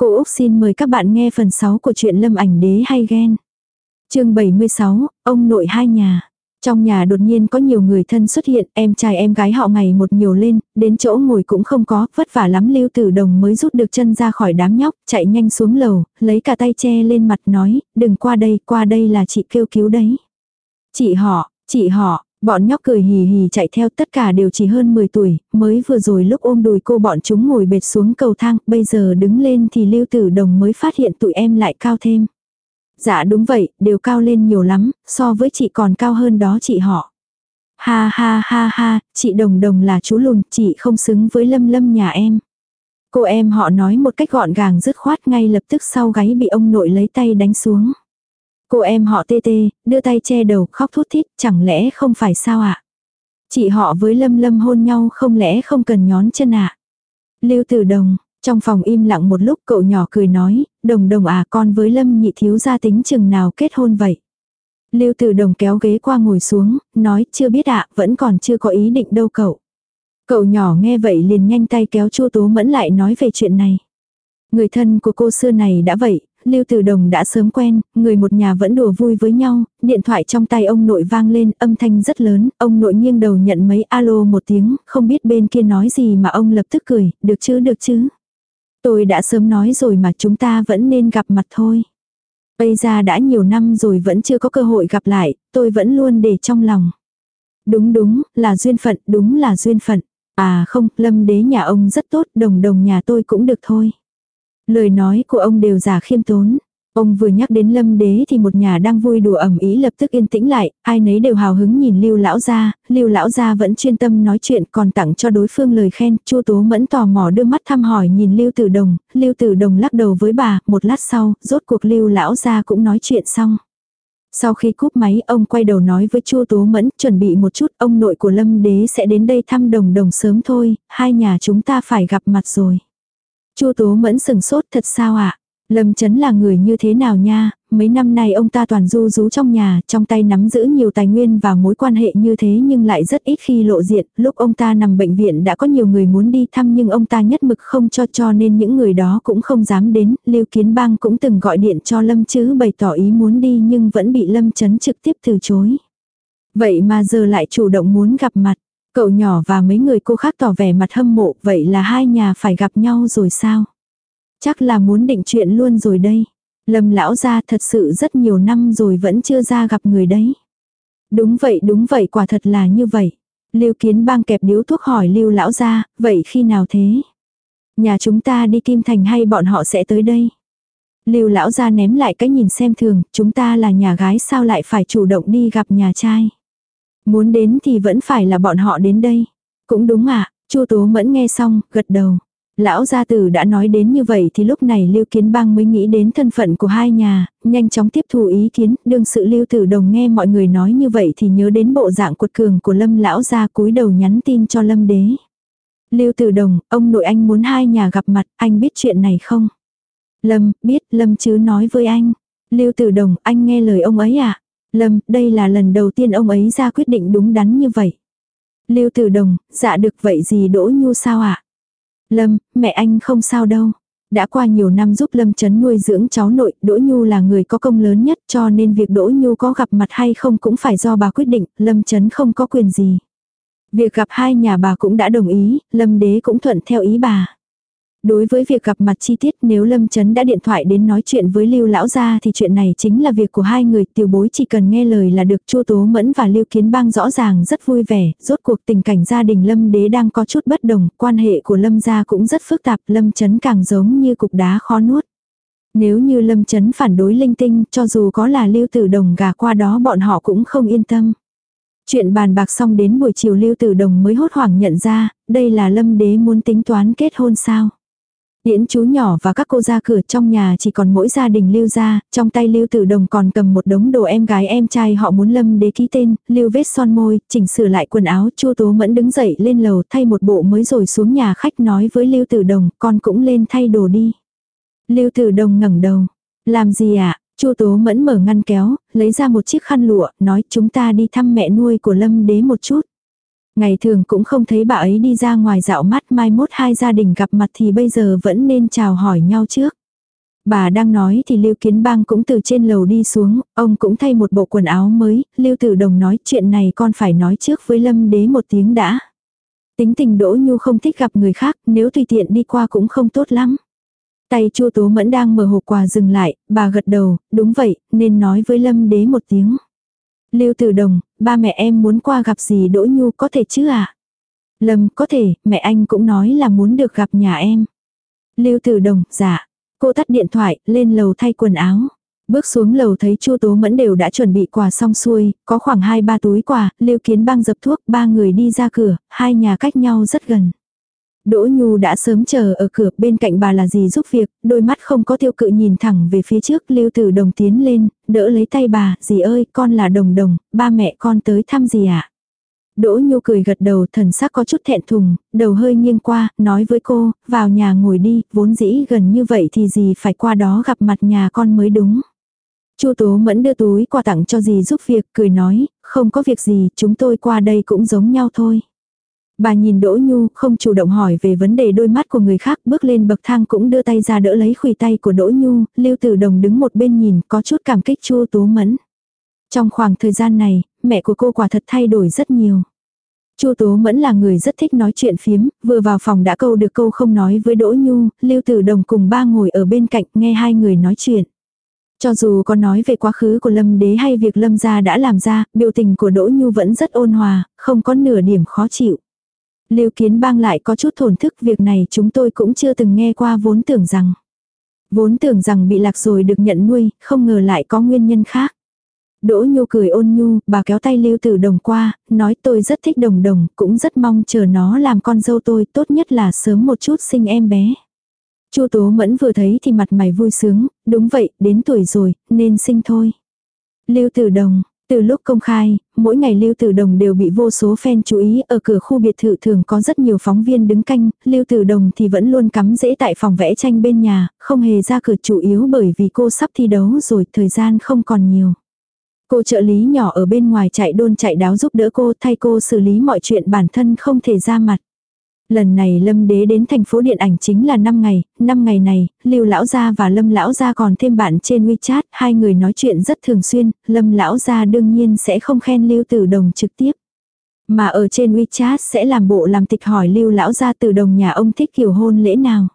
Cô Úc xin mời các bạn nghe phần 6 của truyện Lâm ảnh đế hay ghen. chương 76, ông nội hai nhà. Trong nhà đột nhiên có nhiều người thân xuất hiện, em trai em gái họ ngày một nhiều lên, đến chỗ ngồi cũng không có, vất vả lắm Lưu Tử Đồng mới rút được chân ra khỏi đám nhóc, chạy nhanh xuống lầu, lấy cả tay che lên mặt nói, đừng qua đây, qua đây là chị kêu cứu đấy. Chị họ, chị họ, Bọn nhóc cười hì hì chạy theo tất cả đều chỉ hơn 10 tuổi, mới vừa rồi lúc ôm đùi cô bọn chúng ngồi bệt xuống cầu thang, bây giờ đứng lên thì Lưu Tử Đồng mới phát hiện tụi em lại cao thêm. Dạ đúng vậy, đều cao lên nhiều lắm, so với chị còn cao hơn đó chị họ. Ha ha ha ha, chị Đồng Đồng là chú lùn, chị không xứng với Lâm Lâm nhà em. Cô em họ nói một cách gọn gàng dứt khoát ngay lập tức sau gáy bị ông nội lấy tay đánh xuống. Cô em họ tê tê, đưa tay che đầu khóc thút thít, chẳng lẽ không phải sao ạ? À? Chị họ với Lâm Lâm hôn nhau không lẽ không cần nhón chân ạ? À? Lưu Tử Đồng, trong phòng im lặng một lúc cậu nhỏ cười nói, đồng đồng à con với Lâm nhị thiếu gia tính chừng nào kết hôn vậy. Lưu Tử Đồng kéo ghế qua ngồi xuống, nói chưa biết ạ, vẫn còn chưa có ý định đâu cậu. Cậu nhỏ nghe vậy liền nhanh tay kéo Chu Tố Mẫn lại nói về chuyện này. Người thân của cô xưa này đã vậy, Lưu Tử Đồng đã sớm quen, người một nhà vẫn đùa vui với nhau, điện thoại trong tay ông nội vang lên, âm thanh rất lớn, ông nội nghiêng đầu nhận mấy alo một tiếng, không biết bên kia nói gì mà ông lập tức cười, được chứ được chứ. Tôi đã sớm nói rồi mà chúng ta vẫn nên gặp mặt thôi. Bây giờ đã nhiều năm rồi vẫn chưa có cơ hội gặp lại, tôi vẫn luôn để trong lòng. Đúng đúng, là duyên phận, đúng là duyên phận. À không, lâm đế nhà ông rất tốt, đồng đồng nhà tôi cũng được thôi. Lời nói của ông đều giả khiêm tốn. Ông vừa nhắc đến lâm đế thì một nhà đang vui đùa ẩm ý lập tức yên tĩnh lại, ai nấy đều hào hứng nhìn lưu lão gia, lưu lão gia vẫn chuyên tâm nói chuyện còn tặng cho đối phương lời khen, chua tố mẫn tò mò đưa mắt thăm hỏi nhìn lưu tử đồng, lưu tử đồng lắc đầu với bà, một lát sau, rốt cuộc lưu lão gia cũng nói chuyện xong. Sau khi cúp máy ông quay đầu nói với chua tố mẫn chuẩn bị một chút ông nội của lâm đế sẽ đến đây thăm đồng đồng sớm thôi, hai nhà chúng ta phải gặp mặt rồi. Chu Tố Mẫn sừng sốt thật sao ạ? À? Lâm Chấn là người như thế nào nha, mấy năm nay ông ta toàn du rú trong nhà, trong tay nắm giữ nhiều tài nguyên và mối quan hệ như thế nhưng lại rất ít khi lộ diện, lúc ông ta nằm bệnh viện đã có nhiều người muốn đi thăm nhưng ông ta nhất mực không cho cho nên những người đó cũng không dám đến, Lưu Kiến Bang cũng từng gọi điện cho Lâm chứ bày tỏ ý muốn đi nhưng vẫn bị Lâm Chấn trực tiếp từ chối. Vậy mà giờ lại chủ động muốn gặp mặt. Cậu nhỏ và mấy người cô khác tỏ vẻ mặt hâm mộ, vậy là hai nhà phải gặp nhau rồi sao? Chắc là muốn định chuyện luôn rồi đây. Lâm lão gia thật sự rất nhiều năm rồi vẫn chưa ra gặp người đấy. Đúng vậy đúng vậy quả thật là như vậy. Lưu kiến bang kẹp điếu thuốc hỏi lưu lão gia, vậy khi nào thế? Nhà chúng ta đi Kim Thành hay bọn họ sẽ tới đây? Lưu lão gia ném lại cái nhìn xem thường, chúng ta là nhà gái sao lại phải chủ động đi gặp nhà trai? Muốn đến thì vẫn phải là bọn họ đến đây. Cũng đúng ạ, à, Chu Tố Mẫn nghe xong, gật đầu. Lão gia tử đã nói đến như vậy thì lúc này Lưu Kiến Bang mới nghĩ đến thân phận của hai nhà, nhanh chóng tiếp thu ý kiến, đương sự Lưu Tử Đồng nghe mọi người nói như vậy thì nhớ đến bộ dạng cuột cường của Lâm lão gia cúi đầu nhắn tin cho Lâm đế. Lưu Tử Đồng, ông nội anh muốn hai nhà gặp mặt, anh biết chuyện này không? Lâm, biết, Lâm chứ nói với anh. Lưu Tử Đồng, anh nghe lời ông ấy à? Lâm, đây là lần đầu tiên ông ấy ra quyết định đúng đắn như vậy. Lưu Tử Đồng, dạ được vậy gì Đỗ Nhu sao ạ? À? Lâm, mẹ anh không sao đâu. Đã qua nhiều năm giúp Lâm Trấn nuôi dưỡng cháu nội, Đỗ Nhu là người có công lớn nhất cho nên việc Đỗ Nhu có gặp mặt hay không cũng phải do bà quyết định, Lâm Trấn không có quyền gì. Việc gặp hai nhà bà cũng đã đồng ý, Lâm Đế cũng thuận theo ý bà. Đối với việc gặp mặt chi tiết nếu Lâm Trấn đã điện thoại đến nói chuyện với Lưu Lão Gia thì chuyện này chính là việc của hai người tiểu bối chỉ cần nghe lời là được Chu Tố Mẫn và Lưu Kiến Bang rõ ràng rất vui vẻ, rốt cuộc tình cảnh gia đình Lâm Đế đang có chút bất đồng, quan hệ của Lâm gia cũng rất phức tạp, Lâm Trấn càng giống như cục đá khó nuốt. Nếu như Lâm Trấn phản đối linh tinh, cho dù có là Lưu Tử Đồng gà qua đó bọn họ cũng không yên tâm. Chuyện bàn bạc xong đến buổi chiều Lưu Tử Đồng mới hốt hoảng nhận ra, đây là Lâm Đế muốn tính toán kết hôn sao. Tiễn chú nhỏ và các cô ra cửa trong nhà chỉ còn mỗi gia đình lưu ra, trong tay lưu tử đồng còn cầm một đống đồ em gái em trai họ muốn lâm đế ký tên, lưu vết son môi, chỉnh sửa lại quần áo, chua tố mẫn đứng dậy lên lầu thay một bộ mới rồi xuống nhà khách nói với lưu tử đồng, con cũng lên thay đồ đi. Lưu tử đồng ngẩng đầu, làm gì ạ? À? Chu Tố Mẫn mở ngăn kéo, lấy ra một chiếc khăn lụa, nói chúng ta đi thăm mẹ nuôi của Lâm Đế một chút. Ngày thường cũng không thấy bà ấy đi ra ngoài dạo mắt mai mốt hai gia đình gặp mặt thì bây giờ vẫn nên chào hỏi nhau trước. Bà đang nói thì Lưu Kiến Bang cũng từ trên lầu đi xuống, ông cũng thay một bộ quần áo mới, Lưu Tử Đồng nói chuyện này con phải nói trước với Lâm Đế một tiếng đã. Tính tình Đỗ Nhu không thích gặp người khác, nếu tùy tiện đi qua cũng không tốt lắm. Tay Chu Tố Mẫn đang mở hộp quà dừng lại, bà gật đầu, đúng vậy, nên nói với Lâm Đế một tiếng. Lưu Tử Đồng, ba mẹ em muốn qua gặp gì Đỗ Nhu có thể chứ à? Lâm, có thể, mẹ anh cũng nói là muốn được gặp nhà em. Lưu Tử Đồng, dạ. Cô tắt điện thoại, lên lầu thay quần áo. Bước xuống lầu thấy Chu Tố Mẫn đều đã chuẩn bị quà xong xuôi, có khoảng 2-3 túi quà, Lưu Kiến Bang dập thuốc, ba người đi ra cửa, hai nhà cách nhau rất gần. Đỗ Nhu đã sớm chờ ở cửa, bên cạnh bà là gì giúp việc, đôi mắt không có tiêu cự nhìn thẳng về phía trước, Lưu Tử Đồng tiến lên, đỡ lấy tay bà, "Dì ơi, con là Đồng Đồng, ba mẹ con tới thăm gì ạ?" À? Đỗ Nhu cười gật đầu, thần sắc có chút thẹn thùng, đầu hơi nghiêng qua, nói với cô, "Vào nhà ngồi đi, vốn dĩ gần như vậy thì dì phải qua đó gặp mặt nhà con mới đúng." Chu Tố Mẫn đưa túi quà tặng cho dì giúp việc, cười nói, "Không có việc gì, chúng tôi qua đây cũng giống nhau thôi." Bà nhìn Đỗ Nhu không chủ động hỏi về vấn đề đôi mắt của người khác bước lên bậc thang cũng đưa tay ra đỡ lấy khuỷu tay của Đỗ Nhu, Lưu Tử Đồng đứng một bên nhìn có chút cảm kích Chu Tố Mẫn. Trong khoảng thời gian này, mẹ của cô quả thật thay đổi rất nhiều. Chu Tố Mẫn là người rất thích nói chuyện phiếm, vừa vào phòng đã câu được câu không nói với Đỗ Nhu, Lưu Tử Đồng cùng ba ngồi ở bên cạnh nghe hai người nói chuyện. Cho dù có nói về quá khứ của Lâm Đế hay việc Lâm gia đã làm ra, biểu tình của Đỗ Nhu vẫn rất ôn hòa, không có nửa điểm khó chịu. Lưu Kiến Bang lại có chút thổn thức việc này chúng tôi cũng chưa từng nghe qua vốn tưởng rằng. Vốn tưởng rằng bị lạc rồi được nhận nuôi, không ngờ lại có nguyên nhân khác. Đỗ Nhu cười ôn nhu, bà kéo tay Lưu Tử Đồng qua, nói tôi rất thích đồng đồng, cũng rất mong chờ nó làm con dâu tôi, tốt nhất là sớm một chút sinh em bé. Chu Tố Mẫn vừa thấy thì mặt mày vui sướng, đúng vậy, đến tuổi rồi, nên sinh thôi. Lưu Tử Đồng, từ lúc công khai, mỗi ngày Lưu Tử Đồng đều bị vô số fan chú ý ở cửa khu biệt thự thường có rất nhiều phóng viên đứng canh, Lưu Tử Đồng thì vẫn luôn cắm rễ tại phòng vẽ tranh bên nhà, không hề ra cửa chủ yếu bởi vì cô sắp thi đấu rồi, thời gian không còn nhiều. Cô trợ lý nhỏ ở bên ngoài chạy đôn chạy đáo giúp đỡ cô thay cô xử lý mọi chuyện bản thân không thể ra mặt. Lần này Lâm Đế đến thành phố điện ảnh chính là 5 ngày, 5 ngày này, Lưu Lão Gia và Lâm Lão Gia còn thêm bạn trên WeChat, hai người nói chuyện rất thường xuyên, Lâm Lão Gia đương nhiên sẽ không khen Lưu Tử Đồng trực tiếp. Mà ở trên WeChat sẽ làm bộ làm tịch hỏi Lưu Lão Gia Tử Đồng nhà ông thích kiểu hôn lễ nào.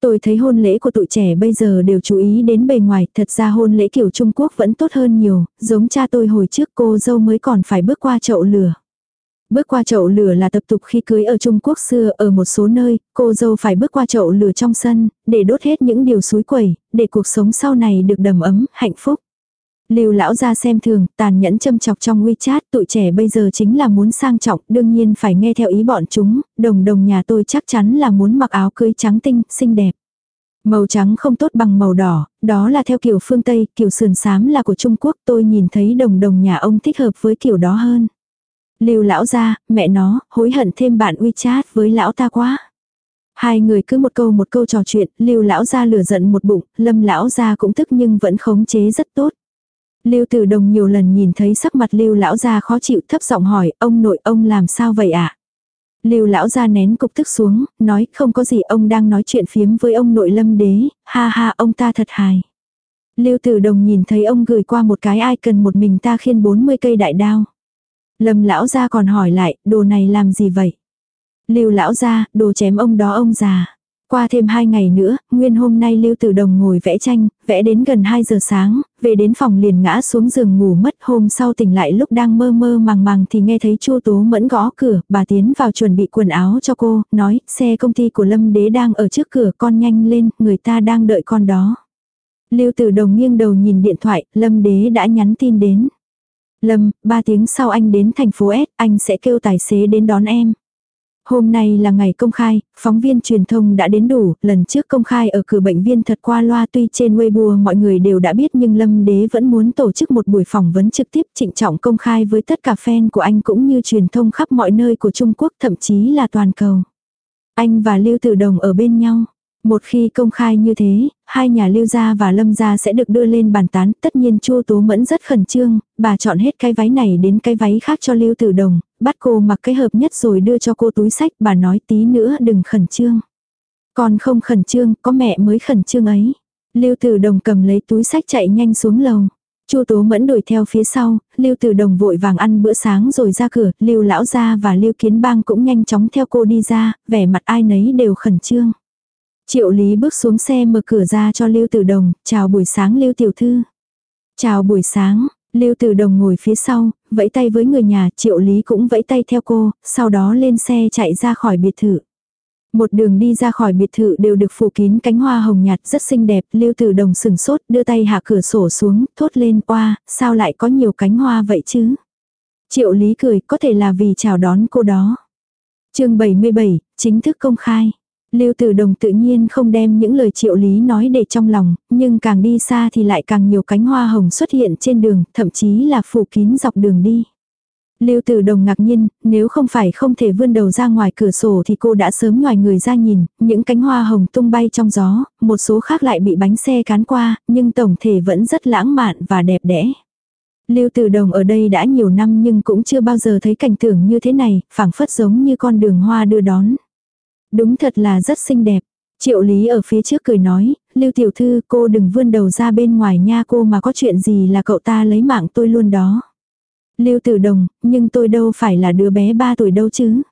Tôi thấy hôn lễ của tụi trẻ bây giờ đều chú ý đến bề ngoài, thật ra hôn lễ kiểu Trung Quốc vẫn tốt hơn nhiều, giống cha tôi hồi trước cô dâu mới còn phải bước qua chậu lửa. Bước qua chậu lửa là tập tục khi cưới ở Trung Quốc xưa ở một số nơi, cô dâu phải bước qua chậu lửa trong sân, để đốt hết những điều suối quẩy, để cuộc sống sau này được đầm ấm, hạnh phúc. Lưu lão ra xem thường, tàn nhẫn châm chọc trong WeChat, tụi trẻ bây giờ chính là muốn sang trọng, đương nhiên phải nghe theo ý bọn chúng, đồng đồng nhà tôi chắc chắn là muốn mặc áo cưới trắng tinh, xinh đẹp. Màu trắng không tốt bằng màu đỏ, đó là theo kiểu phương Tây, kiểu sườn xám là của Trung Quốc, tôi nhìn thấy đồng đồng nhà ông thích hợp với kiểu đó hơn. Lưu lão ra, mẹ nó, hối hận thêm bạn WeChat với lão ta quá. Hai người cứ một câu một câu trò chuyện, Lưu lão ra lửa giận một bụng, Lâm lão ra cũng tức nhưng vẫn khống chế rất tốt. Lưu Tử Đồng nhiều lần nhìn thấy sắc mặt Lưu lão gia khó chịu, thấp giọng hỏi, ông nội ông làm sao vậy ạ? À? Lưu lão gia nén cục tức xuống, nói, không có gì, ông đang nói chuyện phiếm với ông nội Lâm đế, ha ha, ông ta thật hài. Lưu Tử Đồng nhìn thấy ông gửi qua một cái ai cần một mình ta khiên 40 cây đại đao. Lâm lão gia còn hỏi lại, đồ này làm gì vậy? Lưu lão gia, đồ chém ông đó ông già. Qua thêm hai ngày nữa, nguyên hôm nay Lưu Tử Đồng ngồi vẽ tranh, vẽ đến gần 2 giờ sáng, về đến phòng liền ngã xuống giường ngủ mất. Hôm sau tỉnh lại lúc đang mơ mơ màng màng thì nghe thấy Chu Tố Mẫn gõ cửa, bà tiến vào chuẩn bị quần áo cho cô, nói, xe công ty của Lâm Đế đang ở trước cửa, con nhanh lên, người ta đang đợi con đó. Lưu Tử Đồng nghiêng đầu nhìn điện thoại, Lâm Đế đã nhắn tin đến. Lâm, ba tiếng sau anh đến thành phố S, anh sẽ kêu tài xế đến đón em. Hôm nay là ngày công khai, phóng viên truyền thông đã đến đủ, lần trước công khai ở cửa bệnh viên thật qua loa tuy trên Weibo mọi người đều đã biết nhưng Lâm Đế vẫn muốn tổ chức một buổi phỏng vấn trực tiếp trịnh trọng công khai với tất cả fan của anh cũng như truyền thông khắp mọi nơi của Trung Quốc thậm chí là toàn cầu. Anh và Lưu Tử Đồng ở bên nhau. Một khi công khai như thế, hai nhà lưu gia và lâm gia sẽ được đưa lên bàn tán, tất nhiên Chu Tố Mẫn rất khẩn trương, bà chọn hết cái váy này đến cái váy khác cho Lưu Tử Đồng, bắt cô mặc cái hợp nhất rồi đưa cho cô túi sách, bà nói tí nữa đừng khẩn trương. Còn không khẩn trương, có mẹ mới khẩn trương ấy. Lưu Tử Đồng cầm lấy túi sách chạy nhanh xuống lầu. Chu Tố Mẫn đuổi theo phía sau, Lưu Tử Đồng vội vàng ăn bữa sáng rồi ra cửa, Lưu lão gia và Lưu Kiến Bang cũng nhanh chóng theo cô đi ra, vẻ mặt ai nấy đều khẩn trương. Triệu Lý bước xuống xe mở cửa ra cho Lưu Tử Đồng, "Chào buổi sáng Lưu tiểu thư." "Chào buổi sáng." Lưu Tử Đồng ngồi phía sau, vẫy tay với người nhà, Triệu Lý cũng vẫy tay theo cô, sau đó lên xe chạy ra khỏi biệt thự. Một đường đi ra khỏi biệt thự đều được phủ kín cánh hoa hồng nhạt rất xinh đẹp, Lưu Tử Đồng sừng sốt, đưa tay hạ cửa sổ xuống, thốt lên, "Oa, sao lại có nhiều cánh hoa vậy chứ?" Triệu Lý cười, có thể là vì chào đón cô đó. Chương 77, chính thức công khai. Lưu Tử Đồng tự nhiên không đem những lời triệu lý nói để trong lòng, nhưng càng đi xa thì lại càng nhiều cánh hoa hồng xuất hiện trên đường, thậm chí là phủ kín dọc đường đi. Lưu Tử Đồng ngạc nhiên, nếu không phải không thể vươn đầu ra ngoài cửa sổ thì cô đã sớm ngoài người ra nhìn, những cánh hoa hồng tung bay trong gió, một số khác lại bị bánh xe cán qua, nhưng tổng thể vẫn rất lãng mạn và đẹp đẽ. Lưu Tử Đồng ở đây đã nhiều năm nhưng cũng chưa bao giờ thấy cảnh tượng như thế này, phảng phất giống như con đường hoa đưa đón. Đúng thật là rất xinh đẹp. Triệu Lý ở phía trước cười nói, Lưu Tiểu Thư cô đừng vươn đầu ra bên ngoài nha cô mà có chuyện gì là cậu ta lấy mạng tôi luôn đó. Lưu Tử Đồng, nhưng tôi đâu phải là đứa bé 3 tuổi đâu chứ.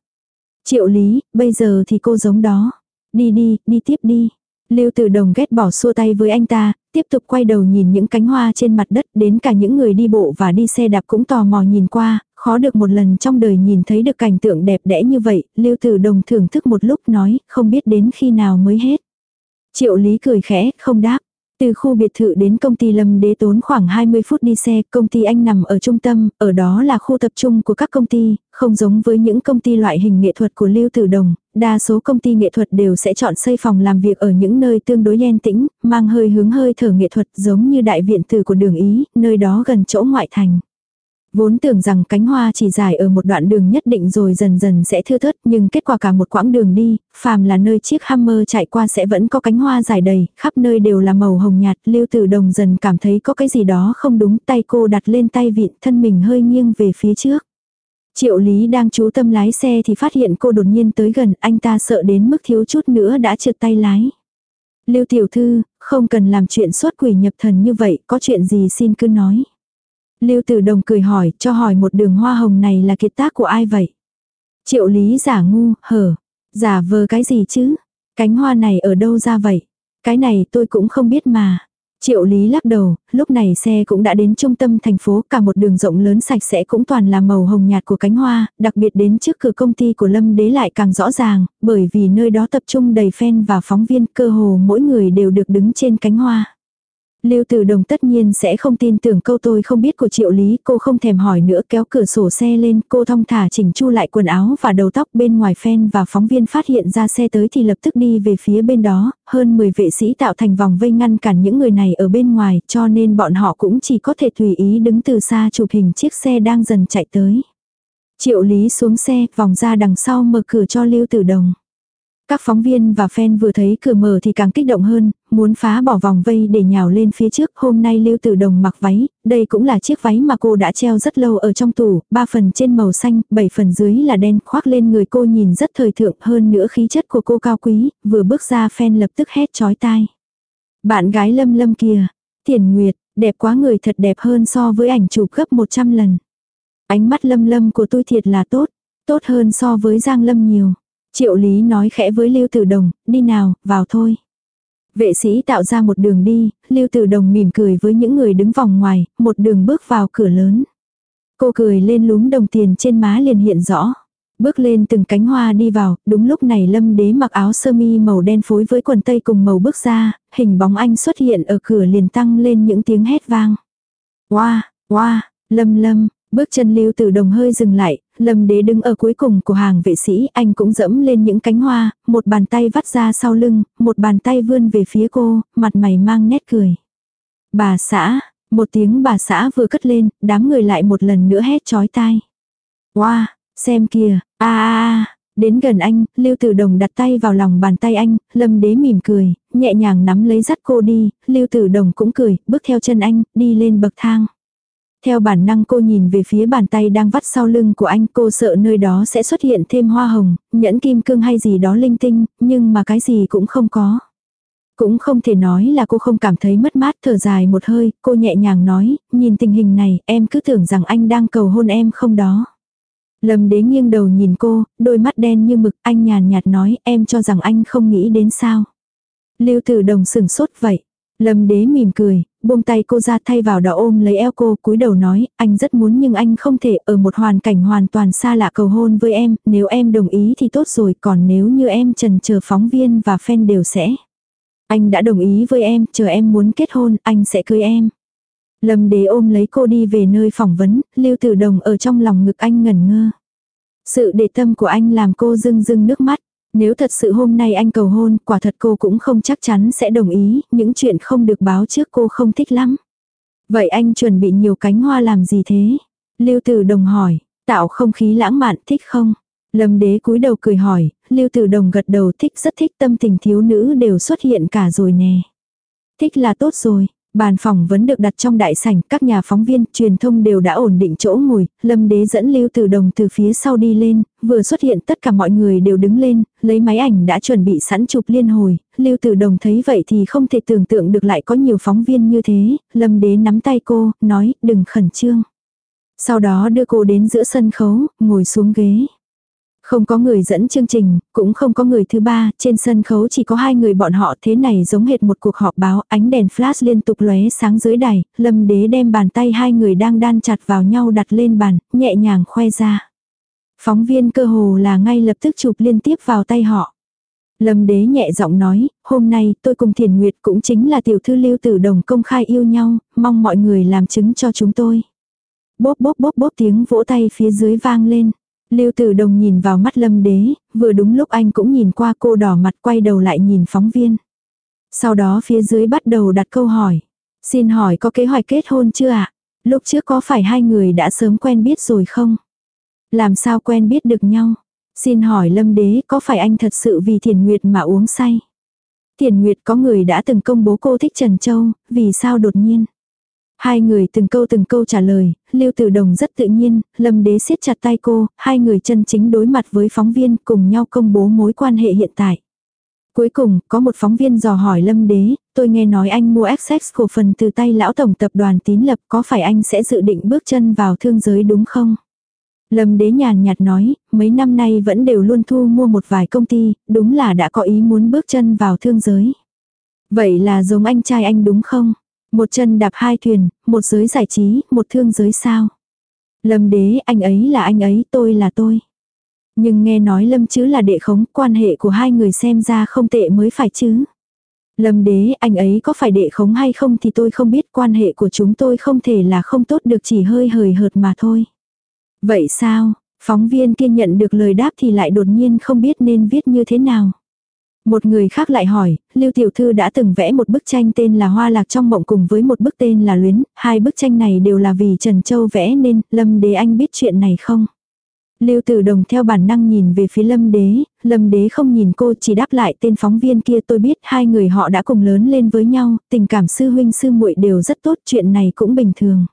Triệu Lý, bây giờ thì cô giống đó. Đi đi, đi tiếp đi. Lưu Tử Đồng ghét bỏ xua tay với anh ta, tiếp tục quay đầu nhìn những cánh hoa trên mặt đất, đến cả những người đi bộ và đi xe đạp cũng tò mò nhìn qua, khó được một lần trong đời nhìn thấy được cảnh tượng đẹp đẽ như vậy, Lưu Tử Đồng thưởng thức một lúc nói, không biết đến khi nào mới hết. Triệu Lý cười khẽ, không đáp. Từ khu biệt thự đến công ty Lâm Đế tốn khoảng 20 phút đi xe, công ty anh nằm ở trung tâm, ở đó là khu tập trung của các công ty, không giống với những công ty loại hình nghệ thuật của Lưu Tử Đồng, đa số công ty nghệ thuật đều sẽ chọn xây phòng làm việc ở những nơi tương đối yên tĩnh, mang hơi hướng hơi thở nghệ thuật giống như đại viện từ của đường Ý, nơi đó gần chỗ ngoại thành. Vốn tưởng rằng cánh hoa chỉ dài ở một đoạn đường nhất định rồi dần dần sẽ thưa thớt nhưng kết quả cả một quãng đường đi, phàm là nơi chiếc Hammer chạy qua sẽ vẫn có cánh hoa dài đầy, khắp nơi đều là màu hồng nhạt, lưu tử đồng dần cảm thấy có cái gì đó không đúng, tay cô đặt lên tay vịn thân mình hơi nghiêng về phía trước. Triệu Lý đang chú tâm lái xe thì phát hiện cô đột nhiên tới gần, anh ta sợ đến mức thiếu chút nữa đã trượt tay lái. Lưu tiểu thư, không cần làm chuyện xuất quỷ nhập thần như vậy, có chuyện gì xin cứ nói. Lưu Tử Đồng cười hỏi, cho hỏi một đường hoa hồng này là kiệt tác của ai vậy? Triệu Lý giả ngu, hở, giả vờ cái gì chứ? Cánh hoa này ở đâu ra vậy? Cái này tôi cũng không biết mà. Triệu Lý lắc đầu, lúc này xe cũng đã đến trung tâm thành phố, cả một đường rộng lớn sạch sẽ cũng toàn là màu hồng nhạt của cánh hoa, đặc biệt đến trước cửa công ty của Lâm Đế lại càng rõ ràng, bởi vì nơi đó tập trung đầy fan và phóng viên, cơ hồ mỗi người đều được đứng trên cánh hoa. Lưu Tử Đồng tất nhiên sẽ không tin tưởng câu tôi không biết của Triệu Lý, cô không thèm hỏi nữa kéo cửa sổ xe lên, cô thong thả chỉnh chu lại quần áo và đầu tóc bên ngoài phen và phóng viên phát hiện ra xe tới thì lập tức đi về phía bên đó, hơn 10 vệ sĩ tạo thành vòng vây ngăn cản những người này ở bên ngoài, cho nên bọn họ cũng chỉ có thể tùy ý đứng từ xa chụp hình chiếc xe đang dần chạy tới. Triệu Lý xuống xe, vòng ra đằng sau mở cửa cho Lưu Tử Đồng. Các phóng viên và fan vừa thấy cửa mở thì càng kích động hơn, muốn phá bỏ vòng vây để nhào lên phía trước. Hôm nay Lưu Tử Đồng mặc váy, đây cũng là chiếc váy mà cô đã treo rất lâu ở trong tủ, ba phần trên màu xanh, bảy phần dưới là đen, khoác lên người cô nhìn rất thời thượng hơn nữa khí chất của cô cao quý, vừa bước ra fan lập tức hét chói tai. Bạn gái Lâm Lâm kìa, Tiền Nguyệt, đẹp quá người thật đẹp hơn so với ảnh chụp gấp 100 lần. Ánh mắt Lâm Lâm của tôi thiệt là tốt, tốt hơn so với Giang Lâm nhiều. Triệu Lý nói khẽ với Lưu Tử Đồng, đi nào, vào thôi. Vệ sĩ tạo ra một đường đi, Lưu Tử Đồng mỉm cười với những người đứng vòng ngoài, một đường bước vào cửa lớn. Cô cười lên lúm đồng tiền trên má liền hiện rõ. Bước lên từng cánh hoa đi vào, đúng lúc này Lâm Đế mặc áo sơ mi màu đen phối với quần tây cùng màu bước ra, hình bóng anh xuất hiện ở cửa liền tăng lên những tiếng hét vang. Wow, wow, Lâm Lâm, Bước chân lưu tử đồng hơi dừng lại, lâm đế đứng ở cuối cùng của hàng vệ sĩ, anh cũng dẫm lên những cánh hoa, một bàn tay vắt ra sau lưng, một bàn tay vươn về phía cô, mặt mày mang nét cười. Bà xã, một tiếng bà xã vừa cất lên, đám người lại một lần nữa hét chói tai. Wow, xem kìa, a a a, đến gần anh, Lưu Tử Đồng đặt tay vào lòng bàn tay anh, Lâm Đế mỉm cười, nhẹ nhàng nắm lấy dắt cô đi, Lưu Tử Đồng cũng cười, bước theo chân anh, đi lên bậc thang. Theo bản năng cô nhìn về phía bàn tay đang vắt sau lưng của anh cô sợ nơi đó sẽ xuất hiện thêm hoa hồng, nhẫn kim cương hay gì đó linh tinh, nhưng mà cái gì cũng không có. Cũng không thể nói là cô không cảm thấy mất mát thở dài một hơi, cô nhẹ nhàng nói, nhìn tình hình này, em cứ tưởng rằng anh đang cầu hôn em không đó. Lâm đế nghiêng đầu nhìn cô, đôi mắt đen như mực, anh nhàn nhạt nói, em cho rằng anh không nghĩ đến sao. Lưu tử đồng sừng sốt vậy. Lâm đế mỉm cười, buông tay cô ra thay vào đó ôm lấy eo cô cúi đầu nói, anh rất muốn nhưng anh không thể ở một hoàn cảnh hoàn toàn xa lạ cầu hôn với em, nếu em đồng ý thì tốt rồi, còn nếu như em trần chờ phóng viên và fan đều sẽ. Anh đã đồng ý với em, chờ em muốn kết hôn, anh sẽ cưới em. Lâm đế ôm lấy cô đi về nơi phỏng vấn, lưu tử đồng ở trong lòng ngực anh ngẩn ngơ. Sự để tâm của anh làm cô rưng rưng nước mắt. Nếu thật sự hôm nay anh cầu hôn, quả thật cô cũng không chắc chắn sẽ đồng ý, những chuyện không được báo trước cô không thích lắm. Vậy anh chuẩn bị nhiều cánh hoa làm gì thế? Lưu Tử Đồng hỏi, tạo không khí lãng mạn thích không? Lâm đế cúi đầu cười hỏi, Lưu Tử Đồng gật đầu thích rất thích tâm tình thiếu nữ đều xuất hiện cả rồi nè. Thích là tốt rồi, Bàn phỏng vấn được đặt trong đại sảnh, các nhà phóng viên, truyền thông đều đã ổn định chỗ ngồi, Lâm Đế dẫn Lưu Tử Đồng từ phía sau đi lên, vừa xuất hiện tất cả mọi người đều đứng lên, lấy máy ảnh đã chuẩn bị sẵn chụp liên hồi, Lưu Tử Đồng thấy vậy thì không thể tưởng tượng được lại có nhiều phóng viên như thế, Lâm Đế nắm tay cô, nói, đừng khẩn trương. Sau đó đưa cô đến giữa sân khấu, ngồi xuống ghế. Không có người dẫn chương trình, cũng không có người thứ ba, trên sân khấu chỉ có hai người bọn họ thế này giống hệt một cuộc họp báo, ánh đèn flash liên tục lóe sáng dưới đài, lâm đế đem bàn tay hai người đang đan chặt vào nhau đặt lên bàn, nhẹ nhàng khoe ra. Phóng viên cơ hồ là ngay lập tức chụp liên tiếp vào tay họ. Lâm đế nhẹ giọng nói, hôm nay tôi cùng Thiền Nguyệt cũng chính là tiểu thư lưu tử đồng công khai yêu nhau, mong mọi người làm chứng cho chúng tôi. Bốp bốp bốp bốp tiếng vỗ tay phía dưới vang lên. Lưu Tử Đồng nhìn vào mắt Lâm Đế, vừa đúng lúc anh cũng nhìn qua cô đỏ mặt quay đầu lại nhìn phóng viên. Sau đó phía dưới bắt đầu đặt câu hỏi. Xin hỏi có kế hoạch kết hôn chưa ạ? Lúc trước có phải hai người đã sớm quen biết rồi không? Làm sao quen biết được nhau? Xin hỏi Lâm Đế có phải anh thật sự vì Thiền Nguyệt mà uống say? Thiền Nguyệt có người đã từng công bố cô thích Trần Châu, vì sao đột nhiên? Hai người từng câu từng câu trả lời, Lưu Tử Đồng rất tự nhiên, Lâm Đế siết chặt tay cô, hai người chân chính đối mặt với phóng viên cùng nhau công bố mối quan hệ hiện tại. Cuối cùng, có một phóng viên dò hỏi Lâm Đế, tôi nghe nói anh mua XX cổ phần từ tay lão tổng tập đoàn tín lập có phải anh sẽ dự định bước chân vào thương giới đúng không? Lâm Đế nhàn nhạt nói, mấy năm nay vẫn đều luôn thu mua một vài công ty, đúng là đã có ý muốn bước chân vào thương giới. Vậy là giống anh trai anh đúng không? Một chân đạp hai thuyền, một giới giải trí, một thương giới sao. Lâm đế, anh ấy là anh ấy, tôi là tôi. Nhưng nghe nói lâm chứ là đệ khống, quan hệ của hai người xem ra không tệ mới phải chứ. Lâm đế, anh ấy có phải đệ khống hay không thì tôi không biết quan hệ của chúng tôi không thể là không tốt được chỉ hơi hời hợt mà thôi. Vậy sao, phóng viên kia nhận được lời đáp thì lại đột nhiên không biết nên viết như thế nào. Một người khác lại hỏi, Lưu Tiểu Thư đã từng vẽ một bức tranh tên là Hoa Lạc trong mộng cùng với một bức tên là Luyến, hai bức tranh này đều là vì Trần Châu vẽ nên, Lâm Đế anh biết chuyện này không? Lưu Tử Đồng theo bản năng nhìn về phía Lâm Đế, Lâm Đế không nhìn cô chỉ đáp lại tên phóng viên kia tôi biết hai người họ đã cùng lớn lên với nhau, tình cảm sư huynh sư muội đều rất tốt, chuyện này cũng bình thường.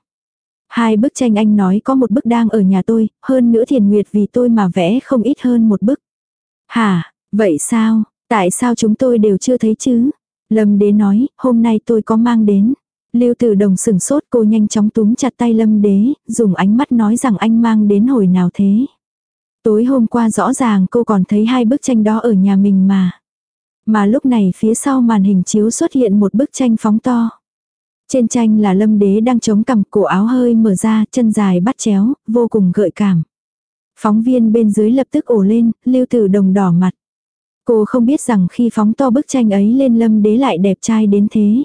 Hai bức tranh anh nói có một bức đang ở nhà tôi, hơn nữa thiền nguyệt vì tôi mà vẽ không ít hơn một bức. Hả, vậy sao, Tại sao chúng tôi đều chưa thấy chứ? Lâm đế nói, hôm nay tôi có mang đến. Lưu tử đồng sửng sốt cô nhanh chóng túm chặt tay lâm đế, dùng ánh mắt nói rằng anh mang đến hồi nào thế. Tối hôm qua rõ ràng cô còn thấy hai bức tranh đó ở nhà mình mà. Mà lúc này phía sau màn hình chiếu xuất hiện một bức tranh phóng to. Trên tranh là lâm đế đang chống cằm cổ áo hơi mở ra, chân dài bắt chéo, vô cùng gợi cảm. Phóng viên bên dưới lập tức ổ lên, lưu tử đồng đỏ mặt. Cô không biết rằng khi phóng to bức tranh ấy lên lâm đế lại đẹp trai đến thế.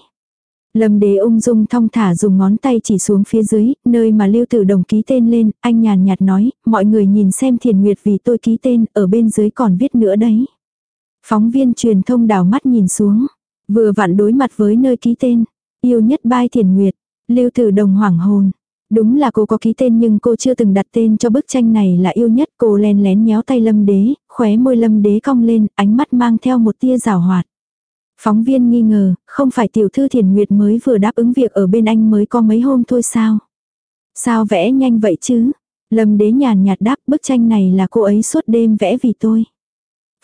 Lâm đế ung dung thong thả dùng ngón tay chỉ xuống phía dưới, nơi mà lưu tử đồng ký tên lên, anh nhàn nhạt nói, mọi người nhìn xem thiền nguyệt vì tôi ký tên, ở bên dưới còn viết nữa đấy. Phóng viên truyền thông đảo mắt nhìn xuống, vừa vặn đối mặt với nơi ký tên, yêu nhất bai thiền nguyệt, lưu tử đồng hoảng hồn, Đúng là cô có ký tên nhưng cô chưa từng đặt tên cho bức tranh này là yêu nhất. Cô len lén nhéo tay lâm đế, khóe môi lâm đế cong lên, ánh mắt mang theo một tia rào hoạt. Phóng viên nghi ngờ, không phải tiểu thư thiền nguyệt mới vừa đáp ứng việc ở bên anh mới có mấy hôm thôi sao? Sao vẽ nhanh vậy chứ? Lâm đế nhàn nhạt đáp bức tranh này là cô ấy suốt đêm vẽ vì tôi.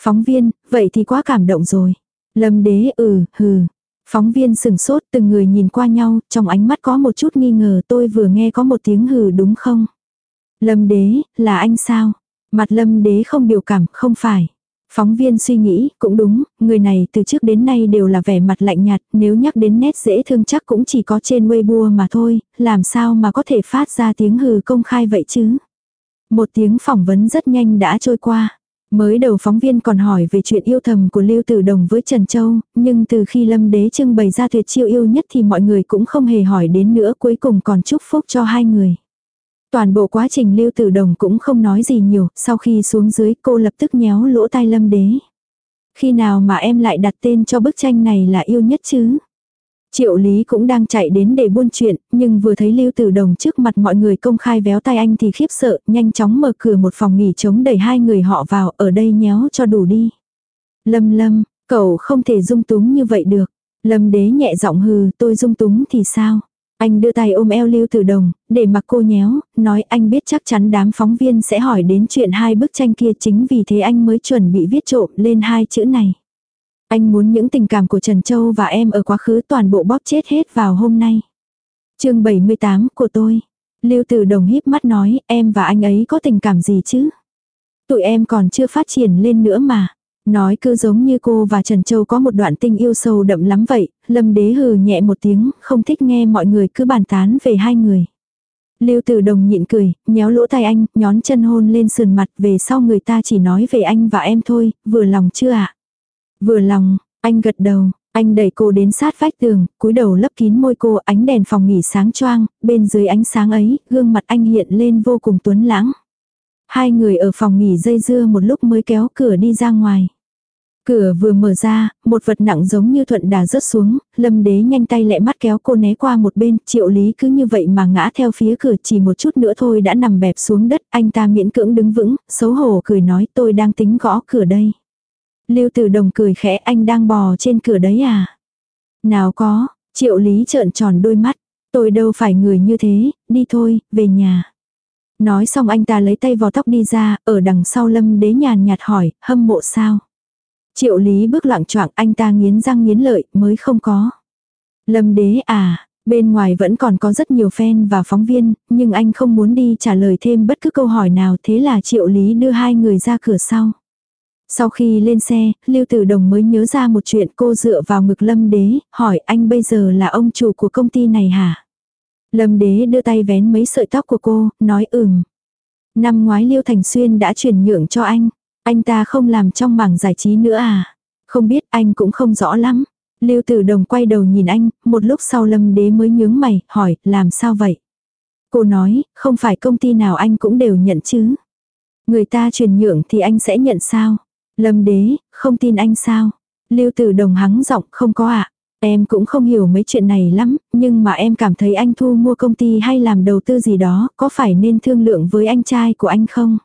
Phóng viên, vậy thì quá cảm động rồi. Lâm đế ừ, hừ. Phóng viên sừng sốt từng người nhìn qua nhau, trong ánh mắt có một chút nghi ngờ tôi vừa nghe có một tiếng hừ đúng không? Lâm đế, là anh sao? Mặt lâm đế không biểu cảm, không phải. Phóng viên suy nghĩ, cũng đúng, người này từ trước đến nay đều là vẻ mặt lạnh nhạt, nếu nhắc đến nét dễ thương chắc cũng chỉ có trên Weibo mà thôi, làm sao mà có thể phát ra tiếng hừ công khai vậy chứ. Một tiếng phỏng vấn rất nhanh đã trôi qua. Mới đầu phóng viên còn hỏi về chuyện yêu thầm của Lưu Tử Đồng với Trần Châu, nhưng từ khi Lâm Đế trưng bày ra tuyệt chiêu yêu nhất thì mọi người cũng không hề hỏi đến nữa cuối cùng còn chúc phúc cho hai người. Toàn bộ quá trình Lưu Tử Đồng cũng không nói gì nhiều, sau khi xuống dưới cô lập tức nhéo lỗ tai Lâm Đế. Khi nào mà em lại đặt tên cho bức tranh này là yêu nhất chứ? Triệu Lý cũng đang chạy đến để buôn chuyện, nhưng vừa thấy Lưu Tử Đồng trước mặt mọi người công khai véo tay anh thì khiếp sợ, nhanh chóng mở cửa một phòng nghỉ chống đẩy hai người họ vào, ở đây nhéo cho đủ đi. Lâm lâm, cậu không thể dung túng như vậy được. Lâm đế nhẹ giọng hừ, tôi dung túng thì sao? Anh đưa tay ôm eo Lưu Tử Đồng, để mặc cô nhéo, nói anh biết chắc chắn đám phóng viên sẽ hỏi đến chuyện hai bức tranh kia chính vì thế anh mới chuẩn bị viết trộm lên hai chữ này. Anh muốn những tình cảm của Trần Châu và em ở quá khứ toàn bộ bóp chết hết vào hôm nay. chương 78 của tôi. Lưu Tử Đồng híp mắt nói em và anh ấy có tình cảm gì chứ? Tụi em còn chưa phát triển lên nữa mà. Nói cứ giống như cô và Trần Châu có một đoạn tình yêu sâu đậm lắm vậy, Lâm Đế hừ nhẹ một tiếng, không thích nghe mọi người cứ bàn tán về hai người. Lưu Tử Đồng nhịn cười, nhéo lỗ tai anh, nhón chân hôn lên sườn mặt, về sau người ta chỉ nói về anh và em thôi, vừa lòng chưa ạ? Vừa lòng, anh gật đầu, anh đẩy cô đến sát vách tường, cúi đầu lấp kín môi cô, ánh đèn phòng nghỉ sáng choang, bên dưới ánh sáng ấy, gương mặt anh hiện lên vô cùng tuấn lãng. Hai người ở phòng nghỉ dây dưa một lúc mới kéo cửa đi ra ngoài. Cửa vừa mở ra, một vật nặng giống như thuận đà rớt xuống, lâm đế nhanh tay lẹ mắt kéo cô né qua một bên, triệu lý cứ như vậy mà ngã theo phía cửa chỉ một chút nữa thôi đã nằm bẹp xuống đất, anh ta miễn cưỡng đứng vững, xấu hổ cười nói tôi đang tính gõ cửa đây. Lưu Tử Đồng cười khẽ anh đang bò trên cửa đấy à? Nào có, triệu lý trợn tròn đôi mắt. Tôi đâu phải người như thế, đi thôi, về nhà. Nói xong anh ta lấy tay vò tóc đi ra, ở đằng sau lâm đế nhàn nhạt hỏi, hâm mộ sao? Triệu lý bước loạn choạng anh ta nghiến răng nghiến lợi, mới không có. Lâm đế à, bên ngoài vẫn còn có rất nhiều fan và phóng viên, nhưng anh không muốn đi trả lời thêm bất cứ câu hỏi nào thế là triệu lý đưa hai người ra cửa sau. Sau khi lên xe, Lưu Tử Đồng mới nhớ ra một chuyện cô dựa vào ngực Lâm Đế, hỏi anh bây giờ là ông chủ của công ty này hả? Lâm Đế đưa tay vén mấy sợi tóc của cô, nói ừm. Năm ngoái Lưu Thành Xuyên đã chuyển nhượng cho anh. Anh ta không làm trong mảng giải trí nữa à? Không biết anh cũng không rõ lắm. Lưu Tử Đồng quay đầu nhìn anh, một lúc sau Lâm Đế mới nhướng mày, hỏi, làm sao vậy? Cô nói, không phải công ty nào anh cũng đều nhận chứ. Người ta chuyển nhượng thì anh sẽ nhận sao? Lâm đế, không tin anh sao? Lưu tử đồng hắng giọng không có ạ. À. Em cũng không hiểu mấy chuyện này lắm, nhưng mà em cảm thấy anh thu mua công ty hay làm đầu tư gì đó, có phải nên thương lượng với anh trai của anh không?